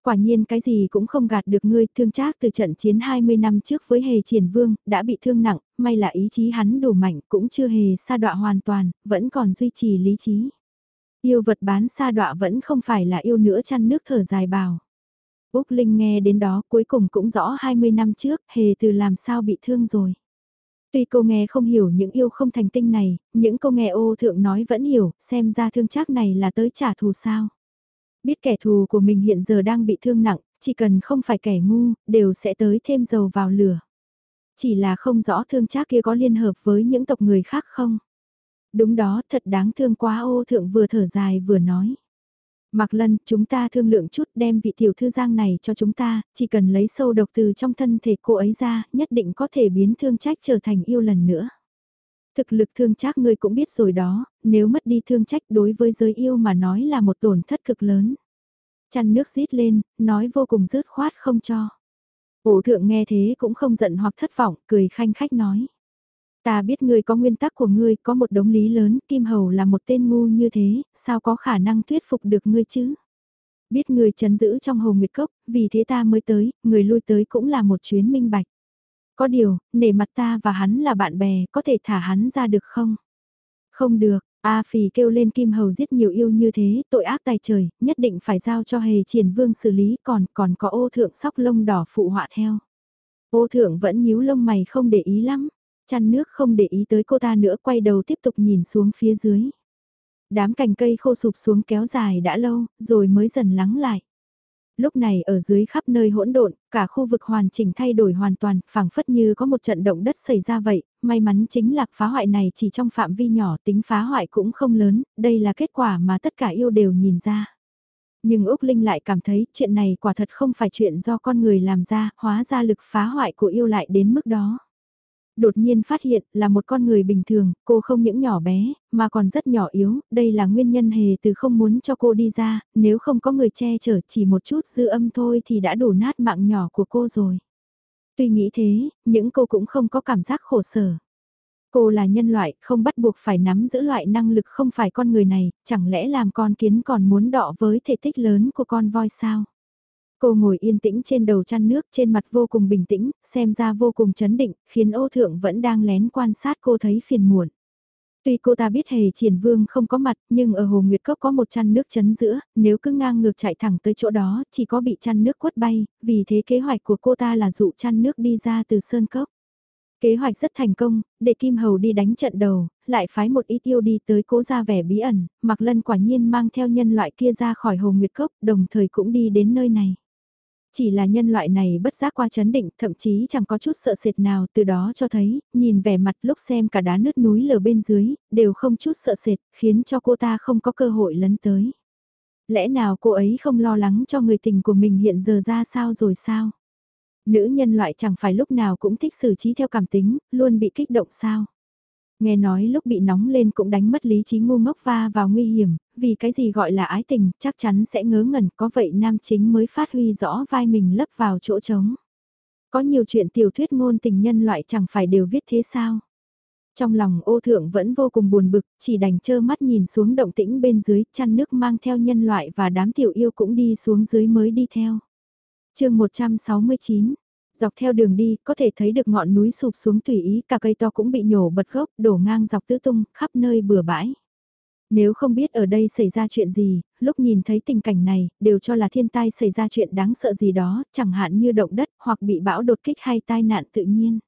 Speaker 1: Quả nhiên cái gì cũng không gạt được ngươi, thương trác từ trận chiến 20 năm trước với hề triển vương, đã bị thương nặng, may là ý chí hắn đủ mạnh cũng chưa hề sa đọa hoàn toàn, vẫn còn duy trì lý trí. Yêu vật bán sa đọa vẫn không phải là yêu nữa chăn nước thở dài bào. Úc Linh nghe đến đó cuối cùng cũng rõ 20 năm trước hề từ làm sao bị thương rồi. Tuy cô nghe không hiểu những yêu không thành tinh này, những cô nghe ô thượng nói vẫn hiểu, xem ra thương chắc này là tới trả thù sao. Biết kẻ thù của mình hiện giờ đang bị thương nặng, chỉ cần không phải kẻ ngu, đều sẽ tới thêm dầu vào lửa. Chỉ là không rõ thương trác kia có liên hợp với những tộc người khác không. Đúng đó, thật đáng thương quá ô thượng vừa thở dài vừa nói. Mạc Lân, chúng ta thương lượng chút đem vị tiểu thư giang này cho chúng ta, chỉ cần lấy sâu độc từ trong thân thể cô ấy ra, nhất định có thể biến thương trách trở thành yêu lần nữa. Thực lực thương trách ngươi cũng biết rồi đó, nếu mất đi thương trách đối với giới yêu mà nói là một tổn thất cực lớn. Chăn nước rít lên, nói vô cùng rớt khoát không cho. Ổ thượng nghe thế cũng không giận hoặc thất vọng, cười khanh khách nói. Ta biết ngươi có nguyên tắc của ngươi, có một đống lý lớn, Kim Hầu là một tên ngu như thế, sao có khả năng thuyết phục được ngươi chứ? Biết ngươi chấn giữ trong Hồ Nguyệt Cốc, vì thế ta mới tới, người lui tới cũng là một chuyến minh bạch. Có điều, nể mặt ta và hắn là bạn bè, có thể thả hắn ra được không? Không được, A Phì kêu lên Kim Hầu giết nhiều yêu như thế, tội ác tài trời, nhất định phải giao cho hề triển vương xử lý còn còn có ô thượng sóc lông đỏ phụ họa theo. Ô thượng vẫn nhíu lông mày không để ý lắm, chăn nước không để ý tới cô ta nữa quay đầu tiếp tục nhìn xuống phía dưới. Đám cành cây khô sụp xuống kéo dài đã lâu, rồi mới dần lắng lại. Lúc này ở dưới khắp nơi hỗn độn, cả khu vực hoàn chỉnh thay đổi hoàn toàn, phảng phất như có một trận động đất xảy ra vậy, may mắn chính là phá hoại này chỉ trong phạm vi nhỏ tính phá hoại cũng không lớn, đây là kết quả mà tất cả yêu đều nhìn ra. Nhưng Úc Linh lại cảm thấy chuyện này quả thật không phải chuyện do con người làm ra, hóa ra lực phá hoại của yêu lại đến mức đó đột nhiên phát hiện là một con người bình thường, cô không những nhỏ bé, mà còn rất nhỏ yếu, đây là nguyên nhân hề từ không muốn cho cô đi ra, nếu không có người che chở chỉ một chút dư âm thôi thì đã đủ nát mạng nhỏ của cô rồi. Tuy nghĩ thế, những cô cũng không có cảm giác khổ sở. Cô là nhân loại, không bắt buộc phải nắm giữ loại năng lực không phải con người này, chẳng lẽ làm con kiến còn muốn đọ với thể tích lớn của con voi sao? Cô ngồi yên tĩnh trên đầu chăn nước trên mặt vô cùng bình tĩnh, xem ra vô cùng chấn định, khiến ô thượng vẫn đang lén quan sát cô thấy phiền muộn. Tuy cô ta biết hề triển vương không có mặt, nhưng ở Hồ Nguyệt Cốc có một chăn nước chấn giữa, nếu cứ ngang ngược chạy thẳng tới chỗ đó, chỉ có bị chăn nước quất bay, vì thế kế hoạch của cô ta là dụ chăn nước đi ra từ Sơn Cốc. Kế hoạch rất thành công, để Kim Hầu đi đánh trận đầu, lại phái một ít yêu đi tới cố ra vẻ bí ẩn, Mặc Lân quả nhiên mang theo nhân loại kia ra khỏi Hồ Nguyệt Cốc, đồng thời cũng đi đến nơi này. Chỉ là nhân loại này bất giác qua chấn định, thậm chí chẳng có chút sợ sệt nào từ đó cho thấy, nhìn vẻ mặt lúc xem cả đá nứt núi lở bên dưới, đều không chút sợ sệt, khiến cho cô ta không có cơ hội lấn tới. Lẽ nào cô ấy không lo lắng cho người tình của mình hiện giờ ra sao rồi sao? Nữ nhân loại chẳng phải lúc nào cũng thích xử trí theo cảm tính, luôn bị kích động sao? Nghe nói lúc bị nóng lên cũng đánh mất lý trí ngu ngốc va vào nguy hiểm, vì cái gì gọi là ái tình, chắc chắn sẽ ngớ ngẩn, có vậy nam chính mới phát huy rõ vai mình lấp vào chỗ trống. Có nhiều chuyện tiểu thuyết ngôn tình nhân loại chẳng phải đều viết thế sao? Trong lòng ô thượng vẫn vô cùng buồn bực, chỉ đành trơ mắt nhìn xuống động tĩnh bên dưới, chăn nước mang theo nhân loại và đám tiểu yêu cũng đi xuống dưới mới đi theo. chương 169 Dọc theo đường đi, có thể thấy được ngọn núi sụp xuống tùy ý, cả cây to cũng bị nhổ bật gốc, đổ ngang dọc tứ tung, khắp nơi bừa bãi. Nếu không biết ở đây xảy ra chuyện gì, lúc nhìn thấy tình cảnh này, đều cho là thiên tai xảy ra chuyện đáng sợ gì đó, chẳng hạn như động đất hoặc bị bão đột kích hay tai nạn tự nhiên.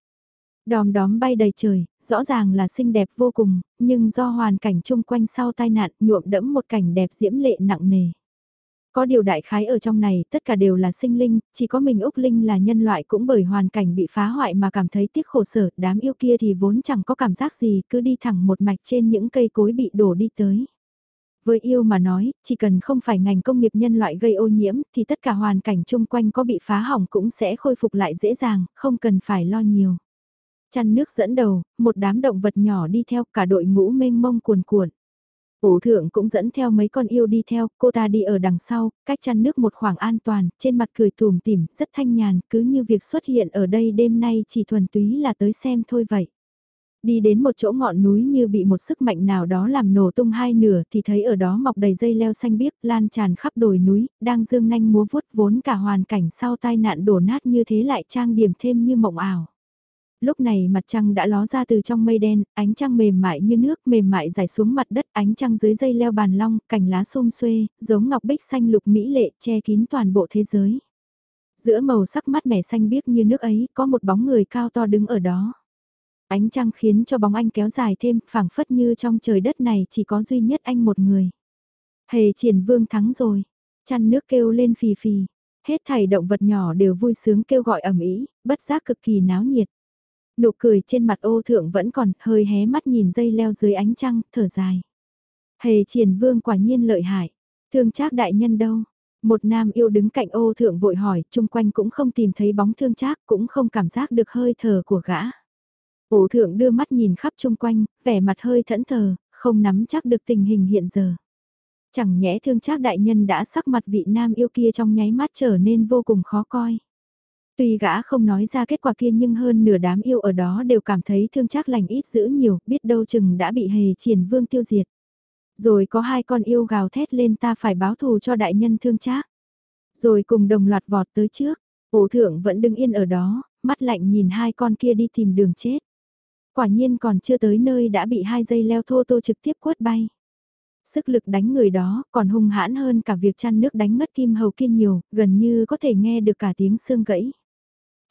Speaker 1: Đòm đóm bay đầy trời, rõ ràng là xinh đẹp vô cùng, nhưng do hoàn cảnh chung quanh sau tai nạn nhuộm đẫm một cảnh đẹp diễm lệ nặng nề. Có điều đại khái ở trong này tất cả đều là sinh linh, chỉ có mình Úc Linh là nhân loại cũng bởi hoàn cảnh bị phá hoại mà cảm thấy tiếc khổ sở, đám yêu kia thì vốn chẳng có cảm giác gì, cứ đi thẳng một mạch trên những cây cối bị đổ đi tới. Với yêu mà nói, chỉ cần không phải ngành công nghiệp nhân loại gây ô nhiễm thì tất cả hoàn cảnh chung quanh có bị phá hỏng cũng sẽ khôi phục lại dễ dàng, không cần phải lo nhiều. Chăn nước dẫn đầu, một đám động vật nhỏ đi theo cả đội ngũ mênh mông cuồn cuộn. Ủ thượng cũng dẫn theo mấy con yêu đi theo, cô ta đi ở đằng sau, cách chăn nước một khoảng an toàn, trên mặt cười tùm tìm, rất thanh nhàn, cứ như việc xuất hiện ở đây đêm nay chỉ thuần túy là tới xem thôi vậy. Đi đến một chỗ ngọn núi như bị một sức mạnh nào đó làm nổ tung hai nửa thì thấy ở đó mọc đầy dây leo xanh biếc lan tràn khắp đồi núi, đang dương nanh múa vuốt vốn cả hoàn cảnh sau tai nạn đổ nát như thế lại trang điểm thêm như mộng ảo. Lúc này mặt trăng đã ló ra từ trong mây đen, ánh trăng mềm mại như nước mềm mại dài xuống mặt đất ánh trăng dưới dây leo bàn long, cành lá xum xuê, giống ngọc bích xanh lục mỹ lệ che kín toàn bộ thế giới. Giữa màu sắc mắt mẻ xanh biếc như nước ấy có một bóng người cao to đứng ở đó. Ánh trăng khiến cho bóng anh kéo dài thêm, phảng phất như trong trời đất này chỉ có duy nhất anh một người. Hề triển vương thắng rồi, chăn nước kêu lên phì phì, hết thảy động vật nhỏ đều vui sướng kêu gọi ẩm ý, bất giác cực kỳ náo nhiệt. Nụ cười trên mặt ô thượng vẫn còn, hơi hé mắt nhìn dây leo dưới ánh trăng, thở dài. Hề triển vương quả nhiên lợi hại. Thương trác đại nhân đâu? Một nam yêu đứng cạnh ô thượng vội hỏi, chung quanh cũng không tìm thấy bóng thương trác, cũng không cảm giác được hơi thở của gã. Ô thượng đưa mắt nhìn khắp chung quanh, vẻ mặt hơi thẫn thờ, không nắm chắc được tình hình hiện giờ. Chẳng nhẽ thương trác đại nhân đã sắc mặt vị nam yêu kia trong nháy mắt trở nên vô cùng khó coi. Tuy gã không nói ra kết quả kia nhưng hơn nửa đám yêu ở đó đều cảm thấy thương chắc lành ít giữ nhiều, biết đâu chừng đã bị hề triển vương tiêu diệt. Rồi có hai con yêu gào thét lên ta phải báo thù cho đại nhân thương chắc. Rồi cùng đồng loạt vọt tới trước, ổ thượng vẫn đứng yên ở đó, mắt lạnh nhìn hai con kia đi tìm đường chết. Quả nhiên còn chưa tới nơi đã bị hai dây leo thô tô trực tiếp quất bay. Sức lực đánh người đó còn hung hãn hơn cả việc chăn nước đánh ngất kim hầu kia nhiều, gần như có thể nghe được cả tiếng xương gãy.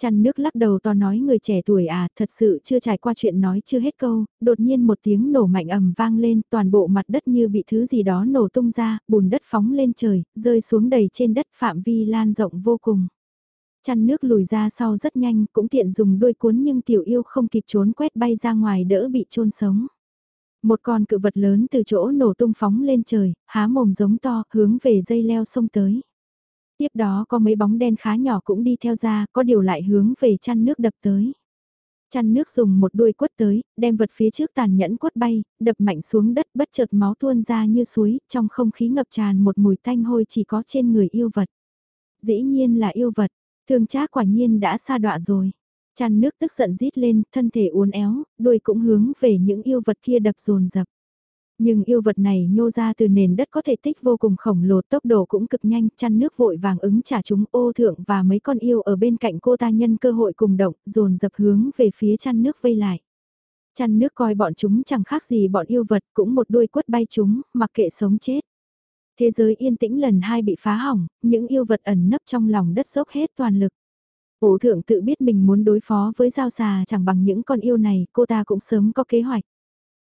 Speaker 1: Chăn nước lắc đầu to nói người trẻ tuổi à, thật sự chưa trải qua chuyện nói chưa hết câu, đột nhiên một tiếng nổ mạnh ầm vang lên, toàn bộ mặt đất như bị thứ gì đó nổ tung ra, bùn đất phóng lên trời, rơi xuống đầy trên đất phạm vi lan rộng vô cùng. Chăn nước lùi ra sau rất nhanh, cũng tiện dùng đuôi cuốn nhưng tiểu yêu không kịp trốn quét bay ra ngoài đỡ bị trôn sống. Một con cự vật lớn từ chỗ nổ tung phóng lên trời, há mồm giống to, hướng về dây leo sông tới. Tiếp đó có mấy bóng đen khá nhỏ cũng đi theo ra, có điều lại hướng về chăn nước đập tới. Chăn nước dùng một đuôi quất tới, đem vật phía trước tàn nhẫn quất bay, đập mạnh xuống đất bất chợt máu tuôn ra như suối, trong không khí ngập tràn một mùi tanh hôi chỉ có trên người yêu vật. Dĩ nhiên là yêu vật, thương trác quả nhiên đã xa đọa rồi. Chăn nước tức giận rít lên, thân thể uốn éo, đuôi cũng hướng về những yêu vật kia đập dồn dập. Nhưng yêu vật này nhô ra từ nền đất có thể tích vô cùng khổng lồ tốc độ cũng cực nhanh, chăn nước vội vàng ứng trả chúng ô thượng và mấy con yêu ở bên cạnh cô ta nhân cơ hội cùng động, dồn dập hướng về phía chăn nước vây lại. Chăn nước coi bọn chúng chẳng khác gì bọn yêu vật cũng một đuôi quất bay chúng, mặc kệ sống chết. Thế giới yên tĩnh lần hai bị phá hỏng, những yêu vật ẩn nấp trong lòng đất dốc hết toàn lực. Ổ thượng tự biết mình muốn đối phó với giao xà chẳng bằng những con yêu này, cô ta cũng sớm có kế hoạch.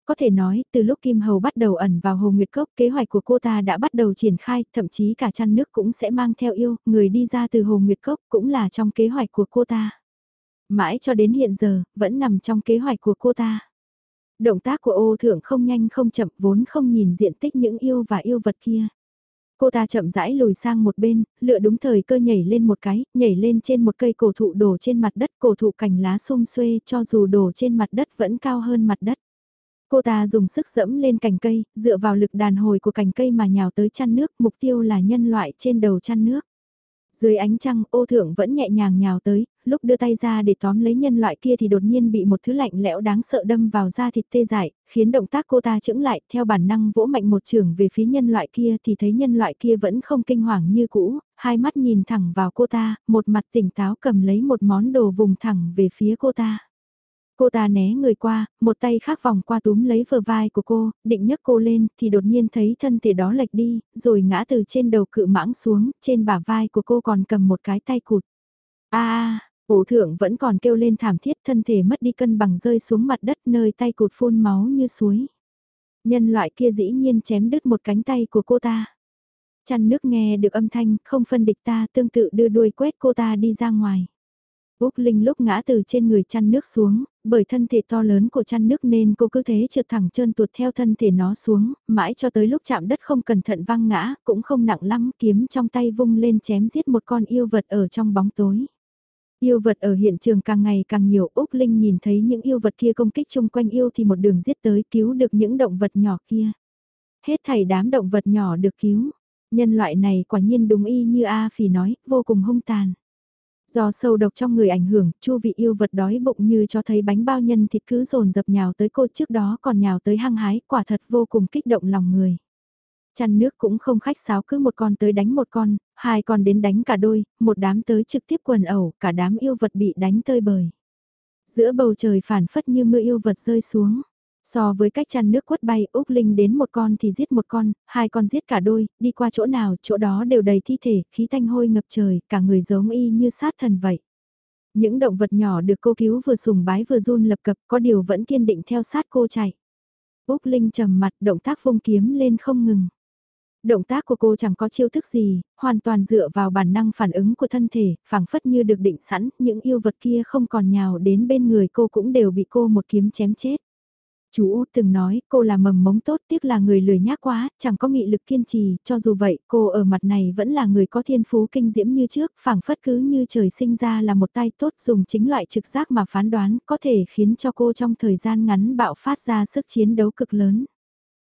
Speaker 1: Có thể nói, từ lúc Kim Hầu bắt đầu ẩn vào Hồ Nguyệt Cốc, kế hoạch của cô ta đã bắt đầu triển khai, thậm chí cả chăn nước cũng sẽ mang theo yêu, người đi ra từ Hồ Nguyệt Cốc cũng là trong kế hoạch của cô ta. Mãi cho đến hiện giờ, vẫn nằm trong kế hoạch của cô ta. Động tác của ô thượng không nhanh không chậm vốn không nhìn diện tích những yêu và yêu vật kia. Cô ta chậm rãi lùi sang một bên, lựa đúng thời cơ nhảy lên một cái, nhảy lên trên một cây cổ thụ đổ trên mặt đất, cổ thụ cành lá xung xuê cho dù đổ trên mặt đất vẫn cao hơn mặt đất. Cô ta dùng sức dẫm lên cành cây, dựa vào lực đàn hồi của cành cây mà nhào tới chăn nước, mục tiêu là nhân loại trên đầu chăn nước. Dưới ánh trăng ô thượng vẫn nhẹ nhàng nhào tới, lúc đưa tay ra để tóm lấy nhân loại kia thì đột nhiên bị một thứ lạnh lẽo đáng sợ đâm vào da thịt tê dại, khiến động tác cô ta chững lại theo bản năng vỗ mạnh một trường về phía nhân loại kia thì thấy nhân loại kia vẫn không kinh hoàng như cũ, hai mắt nhìn thẳng vào cô ta, một mặt tỉnh táo cầm lấy một món đồ vùng thẳng về phía cô ta. Cô ta né người qua, một tay khác vòng qua túm lấy vờ vai của cô, định nhấc cô lên, thì đột nhiên thấy thân thể đó lệch đi, rồi ngã từ trên đầu cự mãng xuống, trên bả vai của cô còn cầm một cái tay cụt. a à, ổ thượng vẫn còn kêu lên thảm thiết thân thể mất đi cân bằng rơi xuống mặt đất nơi tay cụt phun máu như suối. Nhân loại kia dĩ nhiên chém đứt một cánh tay của cô ta. Chăn nước nghe được âm thanh, không phân địch ta tương tự đưa đuôi quét cô ta đi ra ngoài. Úc Linh lúc ngã từ trên người chăn nước xuống, bởi thân thể to lớn của chăn nước nên cô cứ thế trượt thẳng trơn tuột theo thân thể nó xuống, mãi cho tới lúc chạm đất không cẩn thận văng ngã, cũng không nặng lắm, kiếm trong tay vung lên chém giết một con yêu vật ở trong bóng tối. Yêu vật ở hiện trường càng ngày càng nhiều, Úc Linh nhìn thấy những yêu vật kia công kích chung quanh yêu thì một đường giết tới cứu được những động vật nhỏ kia. Hết thảy đám động vật nhỏ được cứu. Nhân loại này quả nhiên đúng y như A Phỉ nói, vô cùng hung tàn. Do sâu độc trong người ảnh hưởng, chu vị yêu vật đói bụng như cho thấy bánh bao nhân thịt cứ dồn dập nhào tới cô trước đó còn nhào tới hăng hái, quả thật vô cùng kích động lòng người. Chăn nước cũng không khách sáo cứ một con tới đánh một con, hai con đến đánh cả đôi, một đám tới trực tiếp quần ẩu, cả đám yêu vật bị đánh tơi bời. Giữa bầu trời phản phất như mưa yêu vật rơi xuống. So với cách chăn nước quất bay, Úc Linh đến một con thì giết một con, hai con giết cả đôi, đi qua chỗ nào, chỗ đó đều đầy thi thể, khí thanh hôi ngập trời, cả người giống y như sát thần vậy. Những động vật nhỏ được cô cứu vừa sùng bái vừa run lập cập, có điều vẫn kiên định theo sát cô chạy. Úc Linh trầm mặt, động tác vung kiếm lên không ngừng. Động tác của cô chẳng có chiêu thức gì, hoàn toàn dựa vào bản năng phản ứng của thân thể, phảng phất như được định sẵn, những yêu vật kia không còn nhào đến bên người cô cũng đều bị cô một kiếm chém chết. Chú Út từng nói cô là mầm mống tốt tiếc là người lười nhác quá, chẳng có nghị lực kiên trì, cho dù vậy cô ở mặt này vẫn là người có thiên phú kinh diễm như trước, phảng phất cứ như trời sinh ra là một tay tốt dùng chính loại trực giác mà phán đoán có thể khiến cho cô trong thời gian ngắn bạo phát ra sức chiến đấu cực lớn.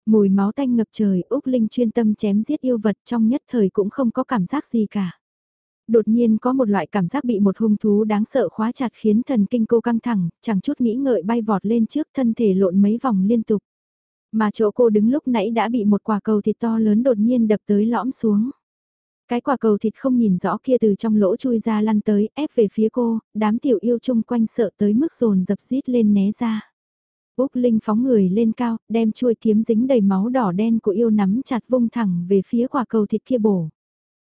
Speaker 1: Mùi máu tanh ngập trời, Úc Linh chuyên tâm chém giết yêu vật trong nhất thời cũng không có cảm giác gì cả. Đột nhiên có một loại cảm giác bị một hung thú đáng sợ khóa chặt khiến thần kinh cô căng thẳng, chẳng chút nghĩ ngợi bay vọt lên trước thân thể lộn mấy vòng liên tục. Mà chỗ cô đứng lúc nãy đã bị một quả cầu thịt to lớn đột nhiên đập tới lõm xuống. Cái quả cầu thịt không nhìn rõ kia từ trong lỗ chui ra lăn tới, ép về phía cô, đám tiểu yêu chung quanh sợ tới mức rồn dập rít lên né ra. Úc Linh phóng người lên cao, đem chuôi kiếm dính đầy máu đỏ đen của yêu nắm chặt vung thẳng về phía quả cầu thịt kia bổ.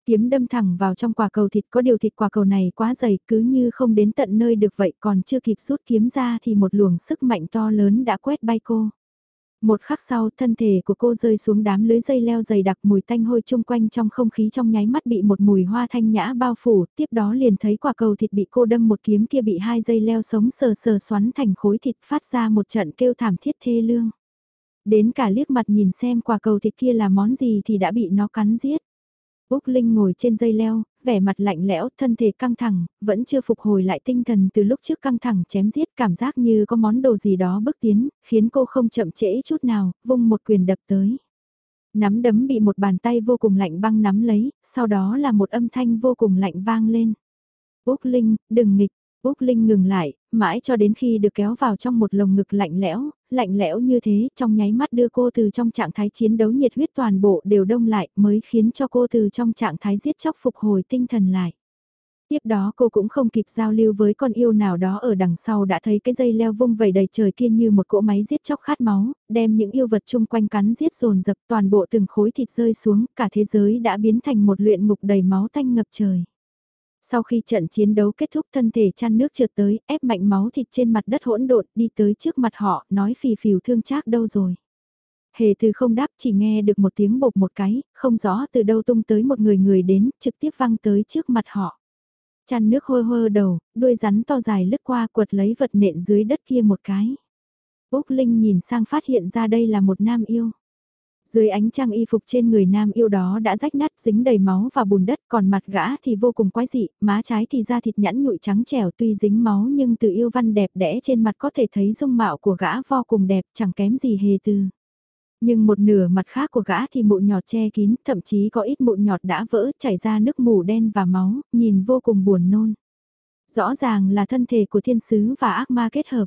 Speaker 1: Kiếm đâm thẳng vào trong quả cầu thịt có điều thịt quả cầu này quá dày cứ như không đến tận nơi được vậy còn chưa kịp rút kiếm ra thì một luồng sức mạnh to lớn đã quét bay cô. Một khắc sau thân thể của cô rơi xuống đám lưới dây leo dày đặc mùi tanh hôi chung quanh trong không khí trong nháy mắt bị một mùi hoa thanh nhã bao phủ, tiếp đó liền thấy quả cầu thịt bị cô đâm một kiếm kia bị hai dây leo sống sờ sờ xoắn thành khối thịt phát ra một trận kêu thảm thiết thê lương. Đến cả liếc mặt nhìn xem quả cầu thịt kia là món gì thì đã bị nó cắn giết. Úc Linh ngồi trên dây leo, vẻ mặt lạnh lẽo, thân thể căng thẳng, vẫn chưa phục hồi lại tinh thần từ lúc trước căng thẳng chém giết cảm giác như có món đồ gì đó bước tiến, khiến cô không chậm trễ chút nào, vung một quyền đập tới. Nắm đấm bị một bàn tay vô cùng lạnh băng nắm lấy, sau đó là một âm thanh vô cùng lạnh vang lên. Úc Linh, đừng nghịch, Úc Linh ngừng lại, mãi cho đến khi được kéo vào trong một lồng ngực lạnh lẽo, lạnh lẽo như thế trong nháy mắt đưa cô từ trong trạng thái chiến đấu nhiệt huyết toàn bộ đều đông lại mới khiến cho cô từ trong trạng thái giết chóc phục hồi tinh thần lại. Tiếp đó cô cũng không kịp giao lưu với con yêu nào đó ở đằng sau đã thấy cái dây leo vung vẩy đầy trời kia như một cỗ máy giết chóc khát máu, đem những yêu vật chung quanh cắn giết dồn dập toàn bộ từng khối thịt rơi xuống, cả thế giới đã biến thành một luyện ngục đầy máu tanh ngập trời. Sau khi trận chiến đấu kết thúc thân thể chăn nước trượt tới, ép mạnh máu thịt trên mặt đất hỗn độn đi tới trước mặt họ, nói phì phìu thương chác đâu rồi. Hề từ không đáp chỉ nghe được một tiếng bột một cái, không rõ từ đâu tung tới một người người đến, trực tiếp văng tới trước mặt họ. Chăn nước hơ hơ đầu, đuôi rắn to dài lướt qua quật lấy vật nện dưới đất kia một cái. Úc Linh nhìn sang phát hiện ra đây là một nam yêu. Dưới ánh trăng y phục trên người nam yêu đó đã rách nát dính đầy máu và bùn đất còn mặt gã thì vô cùng quái dị, má trái thì da thịt nhẵn nhụi trắng trẻo tuy dính máu nhưng từ yêu văn đẹp đẽ trên mặt có thể thấy dung mạo của gã vô cùng đẹp chẳng kém gì hề từ. Nhưng một nửa mặt khác của gã thì mụn nhọt che kín, thậm chí có ít mụn nhọt đã vỡ, chảy ra nước mù đen và máu, nhìn vô cùng buồn nôn. Rõ ràng là thân thể của thiên sứ và ác ma kết hợp.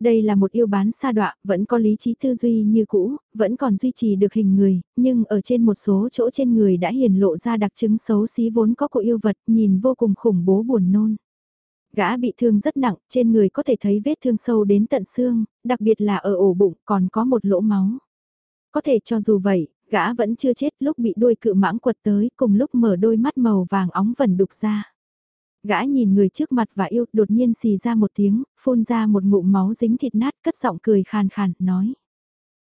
Speaker 1: Đây là một yêu bán sa đọa, vẫn có lý trí tư duy như cũ, vẫn còn duy trì được hình người, nhưng ở trên một số chỗ trên người đã hiển lộ ra đặc trưng xấu xí vốn có của yêu vật, nhìn vô cùng khủng bố buồn nôn. Gã bị thương rất nặng, trên người có thể thấy vết thương sâu đến tận xương, đặc biệt là ở ổ bụng còn có một lỗ máu. Có thể cho dù vậy, gã vẫn chưa chết lúc bị đuôi cự mãng quật tới cùng lúc mở đôi mắt màu vàng óng vẩn đục ra. Gã nhìn người trước mặt và yêu, đột nhiên xì ra một tiếng, phun ra một ngụm máu dính thịt nát, cất giọng cười khàn khàn, nói.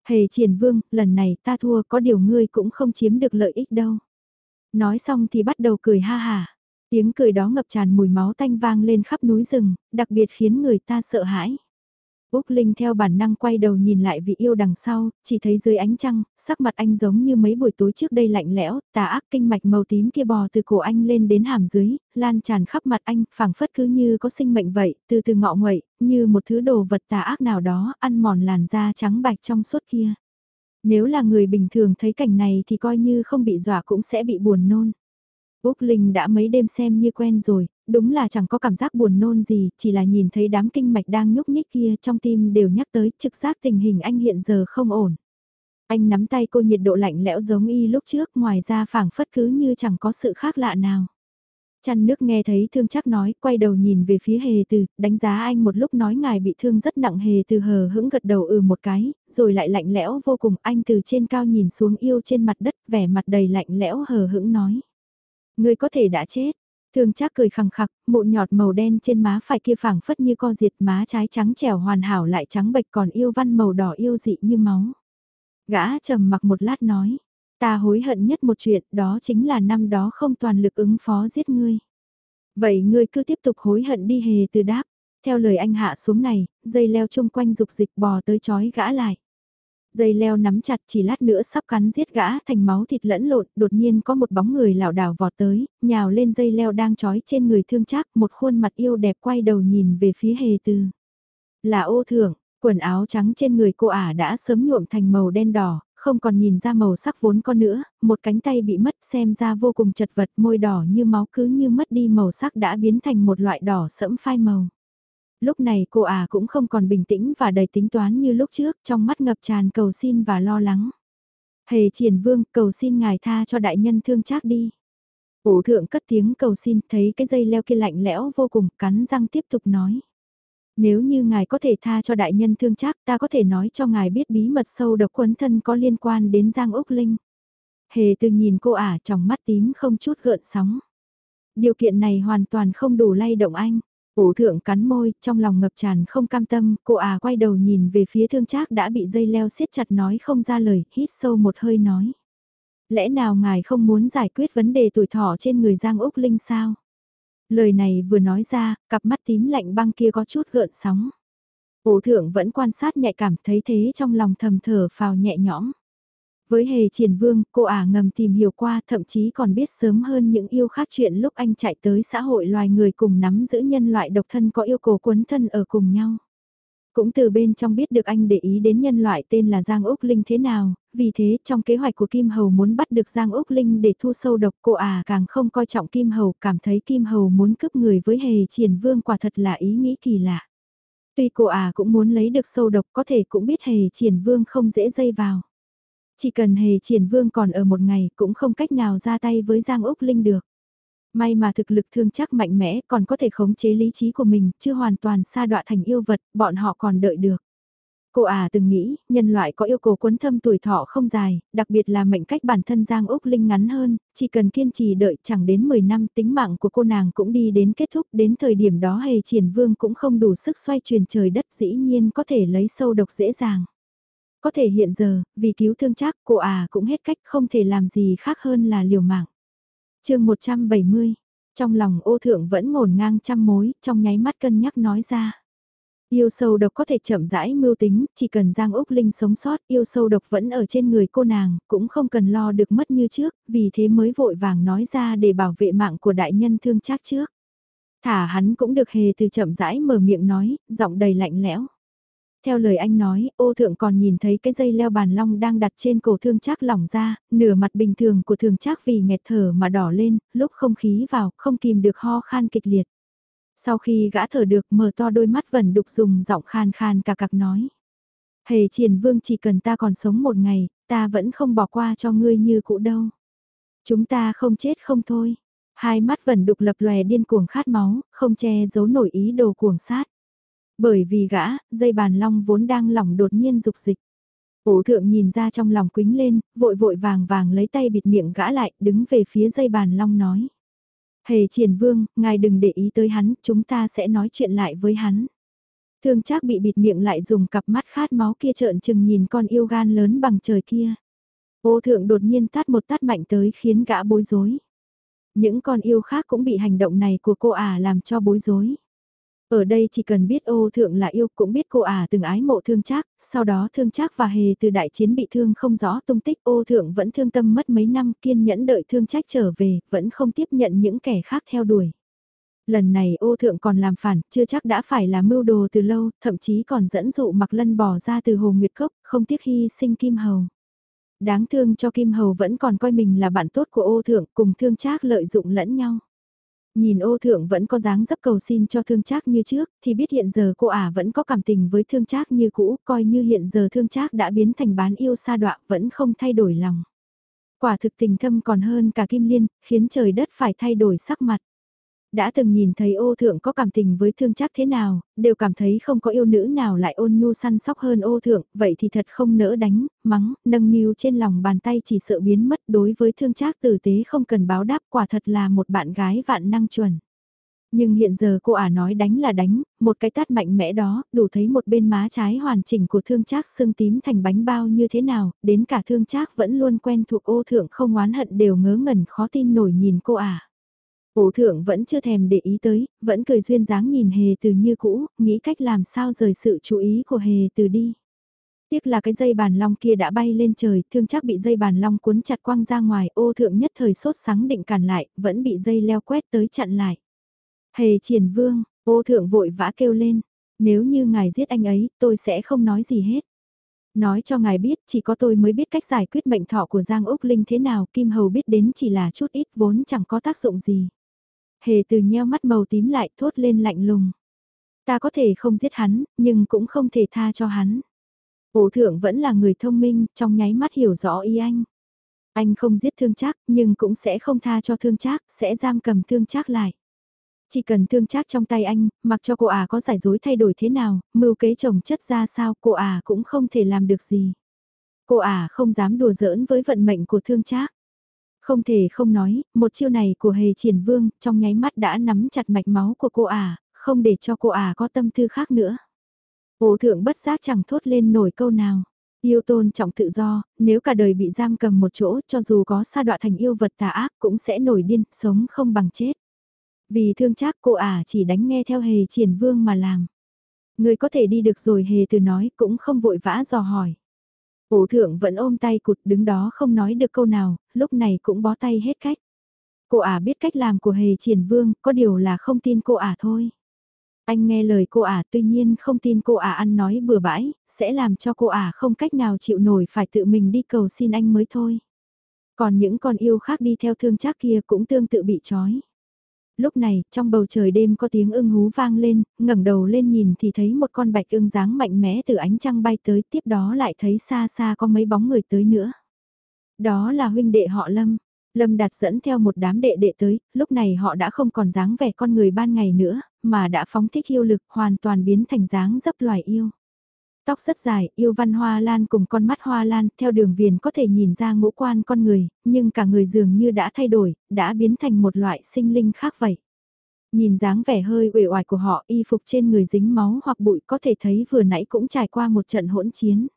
Speaker 1: Hề triển vương, lần này ta thua có điều ngươi cũng không chiếm được lợi ích đâu. Nói xong thì bắt đầu cười ha hà. Tiếng cười đó ngập tràn mùi máu tanh vang lên khắp núi rừng, đặc biệt khiến người ta sợ hãi. Úc Linh theo bản năng quay đầu nhìn lại vị yêu đằng sau, chỉ thấy dưới ánh trăng, sắc mặt anh giống như mấy buổi tối trước đây lạnh lẽo, tà ác kinh mạch màu tím kia bò từ cổ anh lên đến hàm dưới, lan tràn khắp mặt anh, phảng phất cứ như có sinh mệnh vậy, từ từ ngọ nguậy, như một thứ đồ vật tà ác nào đó, ăn mòn làn da trắng bạch trong suốt kia. Nếu là người bình thường thấy cảnh này thì coi như không bị dọa cũng sẽ bị buồn nôn. Úc Linh đã mấy đêm xem như quen rồi, đúng là chẳng có cảm giác buồn nôn gì, chỉ là nhìn thấy đám kinh mạch đang nhúc nhích kia trong tim đều nhắc tới trực giác tình hình anh hiện giờ không ổn. Anh nắm tay cô nhiệt độ lạnh lẽo giống y lúc trước ngoài ra phảng phất cứ như chẳng có sự khác lạ nào. Chăn nước nghe thấy thương chắc nói, quay đầu nhìn về phía hề từ, đánh giá anh một lúc nói ngài bị thương rất nặng hề từ hờ hững gật đầu ừ một cái, rồi lại lạnh lẽo vô cùng anh từ trên cao nhìn xuống yêu trên mặt đất vẻ mặt đầy lạnh lẽo hờ hững nói. Người có thể đã chết, thường chắc cười khẳng khặc, mụn nhọt màu đen trên má phải kia phẳng phất như co diệt má trái trắng trẻo hoàn hảo lại trắng bệch còn yêu văn màu đỏ yêu dị như máu. Gã trầm mặc một lát nói, ta hối hận nhất một chuyện đó chính là năm đó không toàn lực ứng phó giết ngươi. Vậy ngươi cứ tiếp tục hối hận đi hề từ đáp. Theo lời anh hạ xuống này, dây leo chung quanh dục dịch bò tới chói gã lại. Dây leo nắm chặt chỉ lát nữa sắp cắn giết gã thành máu thịt lẫn lộn, đột nhiên có một bóng người lảo đảo vọt tới, nhào lên dây leo đang trói trên người thương chắc, một khuôn mặt yêu đẹp quay đầu nhìn về phía hề tư. Là ô thưởng, quần áo trắng trên người cô ả đã sớm nhuộm thành màu đen đỏ, không còn nhìn ra màu sắc vốn con nữa, một cánh tay bị mất xem ra vô cùng chật vật môi đỏ như máu cứ như mất đi màu sắc đã biến thành một loại đỏ sẫm phai màu lúc này cô à cũng không còn bình tĩnh và đầy tính toán như lúc trước, trong mắt ngập tràn cầu xin và lo lắng. Hề triển vương, cầu xin ngài tha cho đại nhân thương chắc đi. Ủ thượng cất tiếng cầu xin, thấy cái dây leo kia lạnh lẽo vô cùng, cắn răng tiếp tục nói. Nếu như ngài có thể tha cho đại nhân thương chắc, ta có thể nói cho ngài biết bí mật sâu độc quấn thân có liên quan đến Giang Úc Linh. Hề từ nhìn cô ả trong mắt tím không chút gợn sóng. Điều kiện này hoàn toàn không đủ lay động anh. Ủ thượng cắn môi, trong lòng ngập tràn không cam tâm, cô à quay đầu nhìn về phía thương trác đã bị dây leo siết chặt nói không ra lời, hít sâu một hơi nói. Lẽ nào ngài không muốn giải quyết vấn đề tuổi thọ trên người Giang Úc Linh sao? Lời này vừa nói ra, cặp mắt tím lạnh băng kia có chút gợn sóng. Ủ thượng vẫn quan sát nhạy cảm thấy thế trong lòng thầm thở phào nhẹ nhõm. Với hề triển vương, cô ả ngầm tìm hiểu qua thậm chí còn biết sớm hơn những yêu khác chuyện lúc anh chạy tới xã hội loài người cùng nắm giữ nhân loại độc thân có yêu cầu quấn thân ở cùng nhau. Cũng từ bên trong biết được anh để ý đến nhân loại tên là Giang Úc Linh thế nào, vì thế trong kế hoạch của Kim Hầu muốn bắt được Giang Úc Linh để thu sâu độc cô à càng không coi trọng Kim Hầu cảm thấy Kim Hầu muốn cướp người với hề triển vương quả thật là ý nghĩ kỳ lạ. Tuy cô à cũng muốn lấy được sâu độc có thể cũng biết hề triển vương không dễ dây vào. Chỉ cần hề triển vương còn ở một ngày cũng không cách nào ra tay với Giang Úc Linh được. May mà thực lực thương chắc mạnh mẽ còn có thể khống chế lý trí của mình, chưa hoàn toàn xa đọa thành yêu vật, bọn họ còn đợi được. Cô à từng nghĩ, nhân loại có yêu cầu cuốn thâm tuổi thọ không dài, đặc biệt là mệnh cách bản thân Giang Úc Linh ngắn hơn, chỉ cần kiên trì đợi chẳng đến 10 năm tính mạng của cô nàng cũng đi đến kết thúc, đến thời điểm đó hề triển vương cũng không đủ sức xoay truyền trời đất dĩ nhiên có thể lấy sâu độc dễ dàng. Có thể hiện giờ, vì cứu thương chắc cô à cũng hết cách không thể làm gì khác hơn là liều mạng. chương 170, trong lòng ô thượng vẫn ngổn ngang trăm mối, trong nháy mắt cân nhắc nói ra. Yêu sâu độc có thể chậm rãi mưu tính, chỉ cần Giang Úc Linh sống sót, yêu sâu độc vẫn ở trên người cô nàng, cũng không cần lo được mất như trước, vì thế mới vội vàng nói ra để bảo vệ mạng của đại nhân thương chắc trước. Thả hắn cũng được hề từ chậm rãi mở miệng nói, giọng đầy lạnh lẽo. Theo lời anh nói, ô thượng còn nhìn thấy cái dây leo bàn long đang đặt trên cổ thương Trác lỏng ra, nửa mặt bình thường của thường Trác vì nghẹt thở mà đỏ lên, lúc không khí vào, không kìm được ho khan kịch liệt. Sau khi gã thở được mở to đôi mắt vẫn đục dùng giọng khan khan cả cặc nói. Hề triển vương chỉ cần ta còn sống một ngày, ta vẫn không bỏ qua cho ngươi như cũ đâu. Chúng ta không chết không thôi. Hai mắt vẫn đục lập lòe điên cuồng khát máu, không che giấu nổi ý đồ cuồng sát. Bởi vì gã, dây bàn long vốn đang lỏng đột nhiên dục dịch. Ổ thượng nhìn ra trong lòng quính lên, vội vội vàng vàng lấy tay bịt miệng gã lại, đứng về phía dây bàn long nói. Hề triển vương, ngài đừng để ý tới hắn, chúng ta sẽ nói chuyện lại với hắn. Thương chắc bị bịt miệng lại dùng cặp mắt khát máu kia trợn chừng nhìn con yêu gan lớn bằng trời kia. Ô thượng đột nhiên tát một tát mạnh tới khiến gã bối rối. Những con yêu khác cũng bị hành động này của cô ả làm cho bối rối. Ở đây chỉ cần biết ô thượng là yêu cũng biết cô à từng ái mộ thương Trác sau đó thương Trác và hề từ đại chiến bị thương không rõ tung tích ô thượng vẫn thương tâm mất mấy năm kiên nhẫn đợi thương trách trở về, vẫn không tiếp nhận những kẻ khác theo đuổi. Lần này ô thượng còn làm phản, chưa chắc đã phải là mưu đồ từ lâu, thậm chí còn dẫn dụ mặc lân bỏ ra từ hồ Nguyệt Cốc, không tiếc hy sinh Kim Hầu. Đáng thương cho Kim Hầu vẫn còn coi mình là bạn tốt của ô thượng cùng thương trác lợi dụng lẫn nhau. Nhìn ô thượng vẫn có dáng dấp cầu xin cho thương trác như trước, thì biết hiện giờ cô ả vẫn có cảm tình với thương trác như cũ, coi như hiện giờ thương trác đã biến thành bán yêu sa đoạn vẫn không thay đổi lòng. Quả thực tình thâm còn hơn cả kim liên, khiến trời đất phải thay đổi sắc mặt đã từng nhìn thấy ô thượng có cảm tình với thương chắc thế nào, đều cảm thấy không có yêu nữ nào lại ôn nhu săn sóc hơn ô thượng, vậy thì thật không nỡ đánh, mắng, nâng niu trên lòng bàn tay chỉ sợ biến mất đối với thương chắc tử tế không cần báo đáp quả thật là một bạn gái vạn năng chuẩn. Nhưng hiện giờ cô ả nói đánh là đánh, một cái tát mạnh mẽ đó, đủ thấy một bên má trái hoàn chỉnh của thương trác sưng tím thành bánh bao như thế nào, đến cả thương trác vẫn luôn quen thuộc ô thượng không oán hận đều ngớ ngẩn khó tin nổi nhìn cô ả. Ổ thượng vẫn chưa thèm để ý tới, vẫn cười duyên dáng nhìn hề từ như cũ, nghĩ cách làm sao rời sự chú ý của hề từ đi. Tiếc là cái dây bàn long kia đã bay lên trời, thương chắc bị dây bàn long cuốn chặt quăng ra ngoài, ô thượng nhất thời sốt sắng định cản lại, vẫn bị dây leo quét tới chặn lại. Hề triển vương, ô thượng vội vã kêu lên, nếu như ngài giết anh ấy, tôi sẽ không nói gì hết. Nói cho ngài biết, chỉ có tôi mới biết cách giải quyết mệnh thọ của Giang Úc Linh thế nào, Kim Hầu biết đến chỉ là chút ít vốn chẳng có tác dụng gì. Hề từ nheo mắt màu tím lại thốt lên lạnh lùng. Ta có thể không giết hắn, nhưng cũng không thể tha cho hắn. Ổ thượng vẫn là người thông minh, trong nháy mắt hiểu rõ ý anh. Anh không giết thương chắc, nhưng cũng sẽ không tha cho thương chắc, sẽ giam cầm thương chắc lại. Chỉ cần thương chắc trong tay anh, mặc cho cô à có giải dối thay đổi thế nào, mưu kế chồng chất ra sao, cô à cũng không thể làm được gì. Cô à không dám đùa giỡn với vận mệnh của thương chắc. Không thể không nói, một chiêu này của hề triển vương trong nháy mắt đã nắm chặt mạch máu của cô à không để cho cô à có tâm tư khác nữa. Ổ thượng bất giác chẳng thốt lên nổi câu nào. Yêu tôn trọng tự do, nếu cả đời bị giam cầm một chỗ cho dù có sa đọa thành yêu vật tà ác cũng sẽ nổi điên, sống không bằng chết. Vì thương chắc cô ả chỉ đánh nghe theo hề triển vương mà làm. Người có thể đi được rồi hề từ nói cũng không vội vã dò hỏi. Ổ thượng vẫn ôm tay cụt đứng đó không nói được câu nào, lúc này cũng bó tay hết cách. Cô ả biết cách làm của hề triển vương, có điều là không tin cô ả thôi. Anh nghe lời cô ả tuy nhiên không tin cô ả ăn nói bừa bãi, sẽ làm cho cô ả không cách nào chịu nổi phải tự mình đi cầu xin anh mới thôi. Còn những con yêu khác đi theo thương chắc kia cũng tương tự bị trói. Lúc này, trong bầu trời đêm có tiếng ưng hú vang lên, ngẩng đầu lên nhìn thì thấy một con bạch ưng dáng mạnh mẽ từ ánh trăng bay tới, tiếp đó lại thấy xa xa có mấy bóng người tới nữa. Đó là huynh đệ họ Lâm. Lâm đạt dẫn theo một đám đệ đệ tới, lúc này họ đã không còn dáng vẻ con người ban ngày nữa, mà đã phóng thích yêu lực hoàn toàn biến thành dáng dấp loài yêu. Tóc rất dài, yêu văn hoa lan cùng con mắt hoa lan, theo đường viền có thể nhìn ra ngũ quan con người, nhưng cả người dường như đã thay đổi, đã biến thành một loại sinh linh khác vậy. Nhìn dáng vẻ hơi uể oải của họ, y phục trên người dính máu hoặc bụi có thể thấy vừa nãy cũng trải qua một trận hỗn chiến.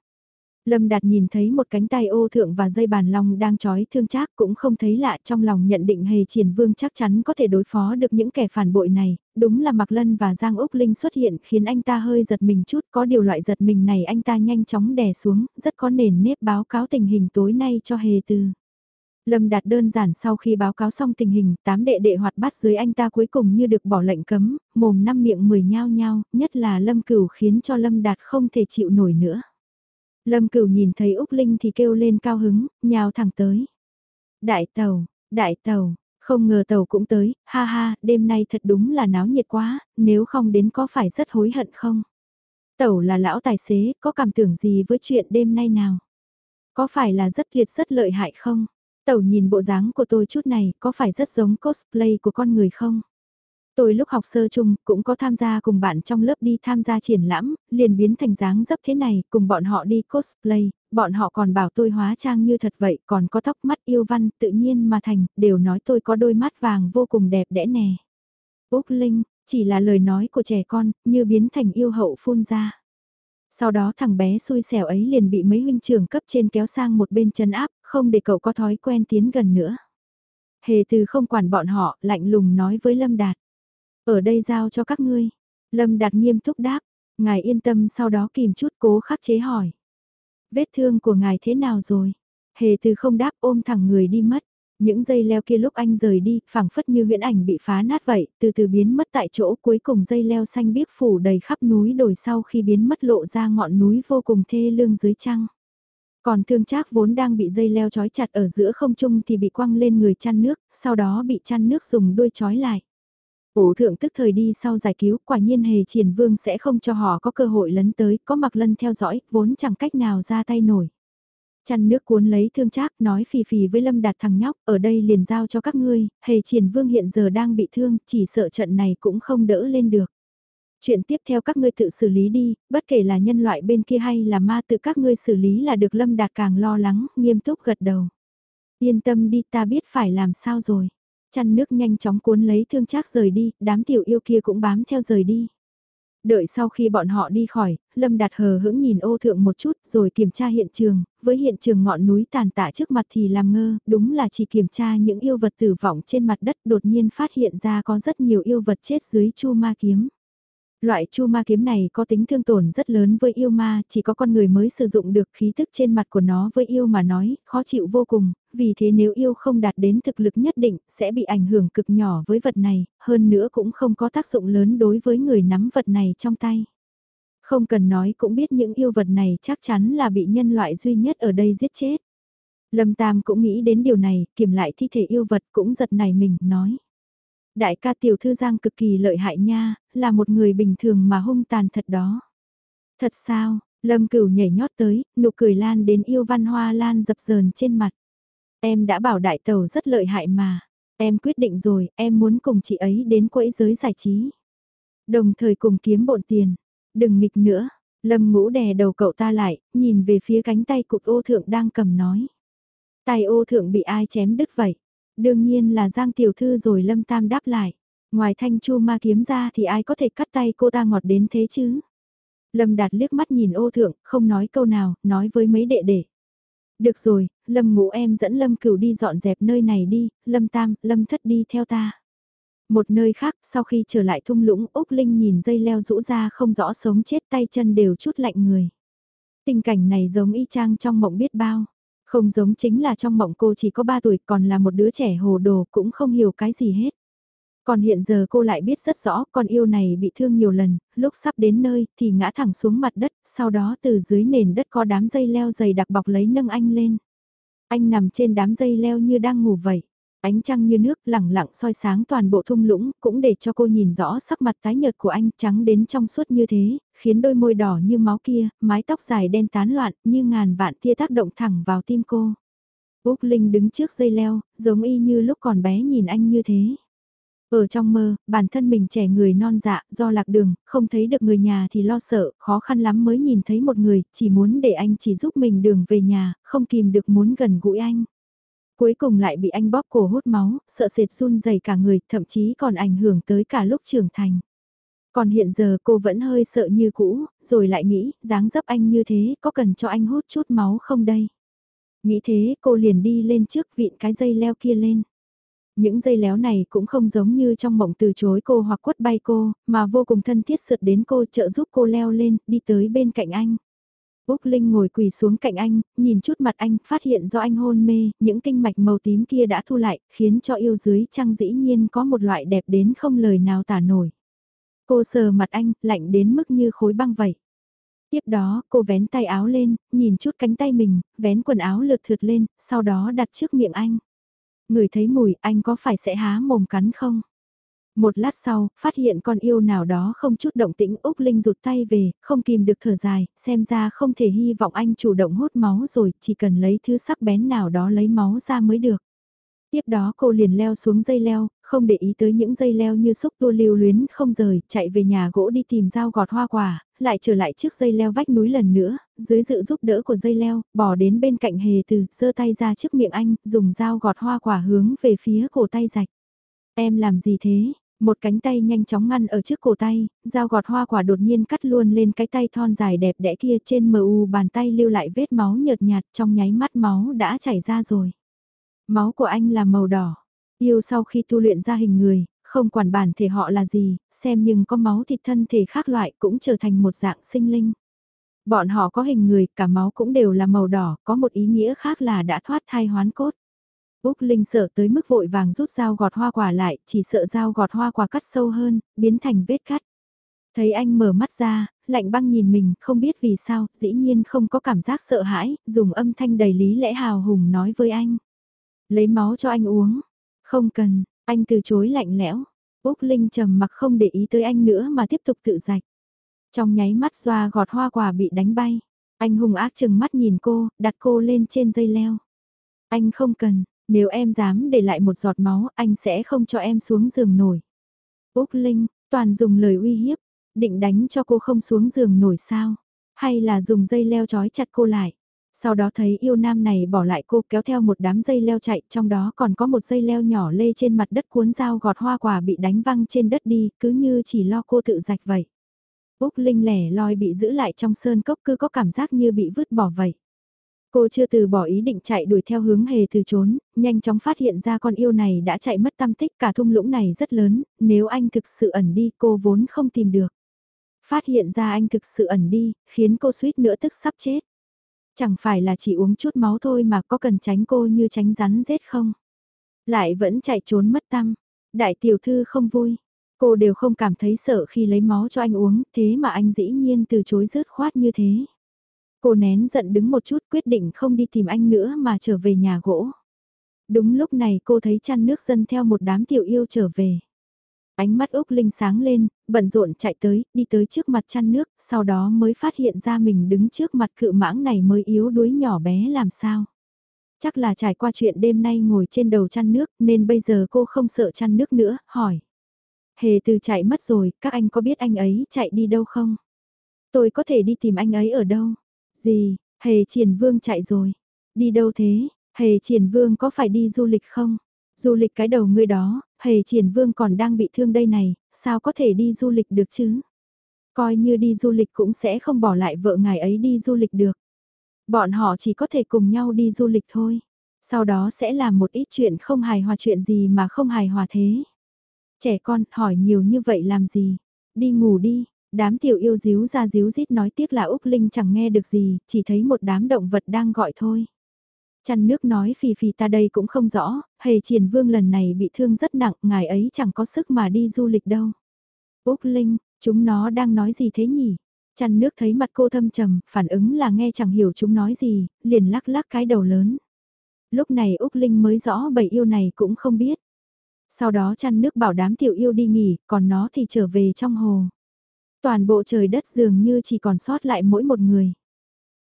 Speaker 1: Lâm Đạt nhìn thấy một cánh tay ô thượng và dây bàn long đang trói thương chắc cũng không thấy lạ trong lòng nhận định hề triển vương chắc chắn có thể đối phó được những kẻ phản bội này, đúng là Mạc Lân và Giang Úc Linh xuất hiện khiến anh ta hơi giật mình chút có điều loại giật mình này anh ta nhanh chóng đè xuống, rất có nền nếp báo cáo tình hình tối nay cho hề từ. Lâm Đạt đơn giản sau khi báo cáo xong tình hình, tám đệ đệ hoạt bát dưới anh ta cuối cùng như được bỏ lệnh cấm, mồm năm miệng mười nhao nhao, nhất là Lâm Cửu khiến cho Lâm Đạt không thể chịu nổi nữa. Lâm Cửu nhìn thấy Úc Linh thì kêu lên cao hứng, nhào thẳng tới. Đại tàu, đại tàu, không ngờ tàu cũng tới, ha ha, đêm nay thật đúng là náo nhiệt quá, nếu không đến có phải rất hối hận không? Tàu là lão tài xế, có cảm tưởng gì với chuyện đêm nay nào? Có phải là rất liệt rất lợi hại không? Tàu nhìn bộ dáng của tôi chút này, có phải rất giống cosplay của con người không? Tôi lúc học sơ chung cũng có tham gia cùng bạn trong lớp đi tham gia triển lãm, liền biến thành dáng dấp thế này, cùng bọn họ đi cosplay, bọn họ còn bảo tôi hóa trang như thật vậy, còn có tóc mắt yêu văn tự nhiên mà thành, đều nói tôi có đôi mắt vàng vô cùng đẹp đẽ nè. Úc Linh, chỉ là lời nói của trẻ con, như biến thành yêu hậu phun ra. Sau đó thằng bé xui xẻo ấy liền bị mấy huynh trưởng cấp trên kéo sang một bên chân áp, không để cậu có thói quen tiến gần nữa. Hề từ không quản bọn họ, lạnh lùng nói với Lâm Đạt. Ở đây giao cho các ngươi. Lâm Đạt nghiêm túc đáp, ngài yên tâm sau đó kìm chút cố khắc chế hỏi. Vết thương của ngài thế nào rồi? Hề từ không đáp ôm thẳng người đi mất. Những dây leo kia lúc anh rời đi, phảng phất như huyễn ảnh bị phá nát vậy, từ từ biến mất tại chỗ cuối cùng dây leo xanh biếc phủ đầy khắp núi đồi sau khi biến mất lộ ra ngọn núi vô cùng thê lương dưới trăng. Còn thương trác vốn đang bị dây leo trói chặt ở giữa không trung thì bị quăng lên người chăn nước, sau đó bị chăn nước dùng đuôi trói lại. Ổ thượng tức thời đi sau giải cứu, quả nhiên hề triển vương sẽ không cho họ có cơ hội lấn tới, có mặc lân theo dõi, vốn chẳng cách nào ra tay nổi. Chăn nước cuốn lấy thương trác nói phì phì với lâm đạt thằng nhóc, ở đây liền giao cho các ngươi, hề triển vương hiện giờ đang bị thương, chỉ sợ trận này cũng không đỡ lên được. Chuyện tiếp theo các ngươi tự xử lý đi, bất kể là nhân loại bên kia hay là ma tự các ngươi xử lý là được lâm đạt càng lo lắng, nghiêm túc gật đầu. Yên tâm đi ta biết phải làm sao rồi chăn nước nhanh chóng cuốn lấy thương trác rời đi, đám tiểu yêu kia cũng bám theo rời đi. Đợi sau khi bọn họ đi khỏi, Lâm Đạt hờ hững nhìn ô thượng một chút rồi kiểm tra hiện trường, với hiện trường ngọn núi tàn tạ trước mặt thì làm ngơ, đúng là chỉ kiểm tra những yêu vật tử vong trên mặt đất đột nhiên phát hiện ra có rất nhiều yêu vật chết dưới chu ma kiếm. Loại chu ma kiếm này có tính thương tổn rất lớn với yêu ma, chỉ có con người mới sử dụng được khí thức trên mặt của nó với yêu mà nói, khó chịu vô cùng, vì thế nếu yêu không đạt đến thực lực nhất định, sẽ bị ảnh hưởng cực nhỏ với vật này, hơn nữa cũng không có tác dụng lớn đối với người nắm vật này trong tay. Không cần nói cũng biết những yêu vật này chắc chắn là bị nhân loại duy nhất ở đây giết chết. Lâm Tam cũng nghĩ đến điều này, kiểm lại thi thể yêu vật cũng giật nảy mình, nói. Đại ca tiểu thư giang cực kỳ lợi hại nha, là một người bình thường mà hung tàn thật đó. Thật sao, Lâm Cửu nhảy nhót tới, nụ cười lan đến yêu văn hoa lan dập dờn trên mặt. Em đã bảo đại tàu rất lợi hại mà. Em quyết định rồi, em muốn cùng chị ấy đến quẫy giới giải trí. Đồng thời cùng kiếm bộn tiền. Đừng nghịch nữa. Lâm ngũ đè đầu cậu ta lại, nhìn về phía cánh tay cục ô thượng đang cầm nói. Tay ô thượng bị ai chém đứt vậy? Đương nhiên là Giang Tiểu Thư rồi Lâm Tam đáp lại. Ngoài thanh chu ma kiếm ra thì ai có thể cắt tay cô ta ngọt đến thế chứ? Lâm Đạt liếc mắt nhìn ô thượng, không nói câu nào, nói với mấy đệ đệ. Được rồi, Lâm ngũ em dẫn Lâm cửu đi dọn dẹp nơi này đi, Lâm Tam, Lâm thất đi theo ta. Một nơi khác, sau khi trở lại thung lũng, Úc Linh nhìn dây leo rũ ra không rõ sống chết tay chân đều chút lạnh người. Tình cảnh này giống y chang trong mộng biết bao. Không giống chính là trong mộng cô chỉ có 3 tuổi còn là một đứa trẻ hồ đồ cũng không hiểu cái gì hết. Còn hiện giờ cô lại biết rất rõ con yêu này bị thương nhiều lần, lúc sắp đến nơi thì ngã thẳng xuống mặt đất, sau đó từ dưới nền đất có đám dây leo dày đặc bọc lấy nâng anh lên. Anh nằm trên đám dây leo như đang ngủ vậy. Ánh trăng như nước lẳng lặng soi sáng toàn bộ thung lũng, cũng để cho cô nhìn rõ sắc mặt tái nhợt của anh trắng đến trong suốt như thế, khiến đôi môi đỏ như máu kia, mái tóc dài đen tán loạn như ngàn vạn tia tác động thẳng vào tim cô. Úc Linh đứng trước dây leo, giống y như lúc còn bé nhìn anh như thế. Ở trong mơ, bản thân mình trẻ người non dạ, do lạc đường, không thấy được người nhà thì lo sợ, khó khăn lắm mới nhìn thấy một người, chỉ muốn để anh chỉ giúp mình đường về nhà, không kìm được muốn gần gũi anh. Cuối cùng lại bị anh bóp cổ hút máu, sợ sệt run dày cả người, thậm chí còn ảnh hưởng tới cả lúc trưởng thành. Còn hiện giờ cô vẫn hơi sợ như cũ, rồi lại nghĩ, dáng dấp anh như thế, có cần cho anh hút chút máu không đây? Nghĩ thế, cô liền đi lên trước vịn cái dây leo kia lên. Những dây léo này cũng không giống như trong mộng từ chối cô hoặc quất bay cô, mà vô cùng thân thiết sượt đến cô trợ giúp cô leo lên, đi tới bên cạnh anh. Úc Linh ngồi quỳ xuống cạnh anh, nhìn chút mặt anh, phát hiện do anh hôn mê, những kinh mạch màu tím kia đã thu lại, khiến cho yêu dưới trăng dĩ nhiên có một loại đẹp đến không lời nào tả nổi. Cô sờ mặt anh, lạnh đến mức như khối băng vậy. Tiếp đó, cô vén tay áo lên, nhìn chút cánh tay mình, vén quần áo lượt thượt lên, sau đó đặt trước miệng anh. Người thấy mùi, anh có phải sẽ há mồm cắn không? Một lát sau, phát hiện con yêu nào đó không chút động tĩnh Úc Linh rụt tay về, không kìm được thở dài, xem ra không thể hy vọng anh chủ động hút máu rồi, chỉ cần lấy thứ sắc bén nào đó lấy máu ra mới được. Tiếp đó cô liền leo xuống dây leo, không để ý tới những dây leo như xúc tua lưu luyến không rời, chạy về nhà gỗ đi tìm dao gọt hoa quả, lại trở lại trước dây leo vách núi lần nữa, dưới sự giúp đỡ của dây leo, bỏ đến bên cạnh hề từ, giơ tay ra trước miệng anh, dùng dao gọt hoa quả hướng về phía cổ tay rạch. Em làm gì thế? Một cánh tay nhanh chóng ngăn ở trước cổ tay, dao gọt hoa quả đột nhiên cắt luôn lên cái tay thon dài đẹp đẽ kia trên mờ u bàn tay lưu lại vết máu nhợt nhạt trong nháy mắt máu đã chảy ra rồi. Máu của anh là màu đỏ. Yêu sau khi tu luyện ra hình người, không quản bản thể họ là gì, xem nhưng có máu thịt thân thể khác loại cũng trở thành một dạng sinh linh. Bọn họ có hình người, cả máu cũng đều là màu đỏ, có một ý nghĩa khác là đã thoát thai hoán cốt. Úc Linh sợ tới mức vội vàng rút dao gọt hoa quả lại, chỉ sợ dao gọt hoa quả cắt sâu hơn, biến thành vết cắt. Thấy anh mở mắt ra, lạnh băng nhìn mình, không biết vì sao, dĩ nhiên không có cảm giác sợ hãi, dùng âm thanh đầy lý lẽ hào hùng nói với anh. Lấy máu cho anh uống. Không cần, anh từ chối lạnh lẽo. Úc Linh trầm mặc không để ý tới anh nữa mà tiếp tục tự rạch. Trong nháy mắt xoa gọt hoa quả bị đánh bay. Anh hùng ác chừng mắt nhìn cô, đặt cô lên trên dây leo. Anh không cần, nếu em dám để lại một giọt máu, anh sẽ không cho em xuống giường nổi. Úc Linh, toàn dùng lời uy hiếp, định đánh cho cô không xuống giường nổi sao? Hay là dùng dây leo trói chặt cô lại? Sau đó thấy yêu nam này bỏ lại cô kéo theo một đám dây leo chạy, trong đó còn có một dây leo nhỏ lê trên mặt đất cuốn dao gọt hoa quả bị đánh văng trên đất đi, cứ như chỉ lo cô tự rạch vậy. Úc Linh lẻ loi bị giữ lại trong sơn cốc cứ có cảm giác như bị vứt bỏ vậy. Cô chưa từ bỏ ý định chạy đuổi theo hướng hề từ trốn, nhanh chóng phát hiện ra con yêu này đã chạy mất tâm tích cả thung lũng này rất lớn, nếu anh thực sự ẩn đi cô vốn không tìm được. Phát hiện ra anh thực sự ẩn đi, khiến cô suýt nữa tức sắp chết. Chẳng phải là chỉ uống chút máu thôi mà có cần tránh cô như tránh rắn rết không? Lại vẫn chạy trốn mất tâm. Đại tiểu thư không vui. Cô đều không cảm thấy sợ khi lấy máu cho anh uống, thế mà anh dĩ nhiên từ chối rớt khoát như thế. Cô nén giận đứng một chút quyết định không đi tìm anh nữa mà trở về nhà gỗ. Đúng lúc này cô thấy chăn nước dân theo một đám tiểu yêu trở về. Ánh mắt Úc Linh sáng lên, bận rộn chạy tới, đi tới trước mặt chăn nước, sau đó mới phát hiện ra mình đứng trước mặt cự mãng này mới yếu đuối nhỏ bé làm sao. Chắc là trải qua chuyện đêm nay ngồi trên đầu chăn nước nên bây giờ cô không sợ chăn nước nữa, hỏi. Hề từ chạy mất rồi, các anh có biết anh ấy chạy đi đâu không? Tôi có thể đi tìm anh ấy ở đâu? Gì, hề triển vương chạy rồi. Đi đâu thế? Hề triển vương có phải đi du lịch không? Du lịch cái đầu ngươi đó, hề triển vương còn đang bị thương đây này, sao có thể đi du lịch được chứ? Coi như đi du lịch cũng sẽ không bỏ lại vợ ngài ấy đi du lịch được. Bọn họ chỉ có thể cùng nhau đi du lịch thôi. Sau đó sẽ làm một ít chuyện không hài hòa chuyện gì mà không hài hòa thế. Trẻ con hỏi nhiều như vậy làm gì? Đi ngủ đi, đám tiểu yêu díu ra díu rít nói tiếc là Úc Linh chẳng nghe được gì, chỉ thấy một đám động vật đang gọi thôi. Chăn nước nói phì phì ta đây cũng không rõ, hề triển vương lần này bị thương rất nặng, ngài ấy chẳng có sức mà đi du lịch đâu. Úc Linh, chúng nó đang nói gì thế nhỉ? Chăn nước thấy mặt cô thâm trầm, phản ứng là nghe chẳng hiểu chúng nói gì, liền lắc lắc cái đầu lớn. Lúc này Úc Linh mới rõ bầy yêu này cũng không biết. Sau đó chăn nước bảo đám tiểu yêu đi nghỉ, còn nó thì trở về trong hồ. Toàn bộ trời đất dường như chỉ còn sót lại mỗi một người.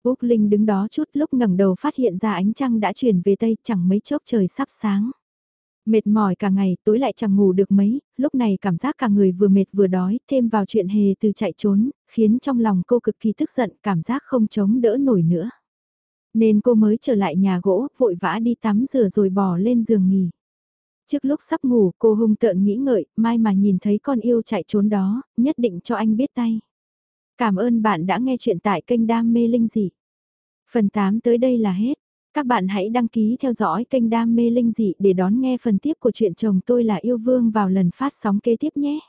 Speaker 1: Úc Linh đứng đó chút lúc ngẩng đầu phát hiện ra ánh trăng đã chuyển về Tây chẳng mấy chốc trời sắp sáng. Mệt mỏi cả ngày, tối lại chẳng ngủ được mấy, lúc này cảm giác cả người vừa mệt vừa đói, thêm vào chuyện hề từ chạy trốn, khiến trong lòng cô cực kỳ tức giận, cảm giác không chống đỡ nổi nữa. Nên cô mới trở lại nhà gỗ, vội vã đi tắm rửa rồi bỏ lên giường nghỉ. Trước lúc sắp ngủ cô hung tợn nghĩ ngợi, mai mà nhìn thấy con yêu chạy trốn đó, nhất định cho anh biết tay. Cảm ơn bạn đã nghe chuyện tại kênh Đam Mê Linh Dị. Phần 8 tới đây là hết. Các bạn hãy đăng ký theo dõi kênh Đam Mê Linh Dị để đón nghe phần tiếp của chuyện chồng tôi là yêu vương vào lần phát sóng kế tiếp nhé.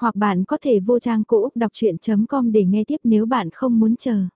Speaker 1: Hoặc bạn có thể vô trang cũ đọc chuyện.com để nghe tiếp nếu bạn không muốn chờ.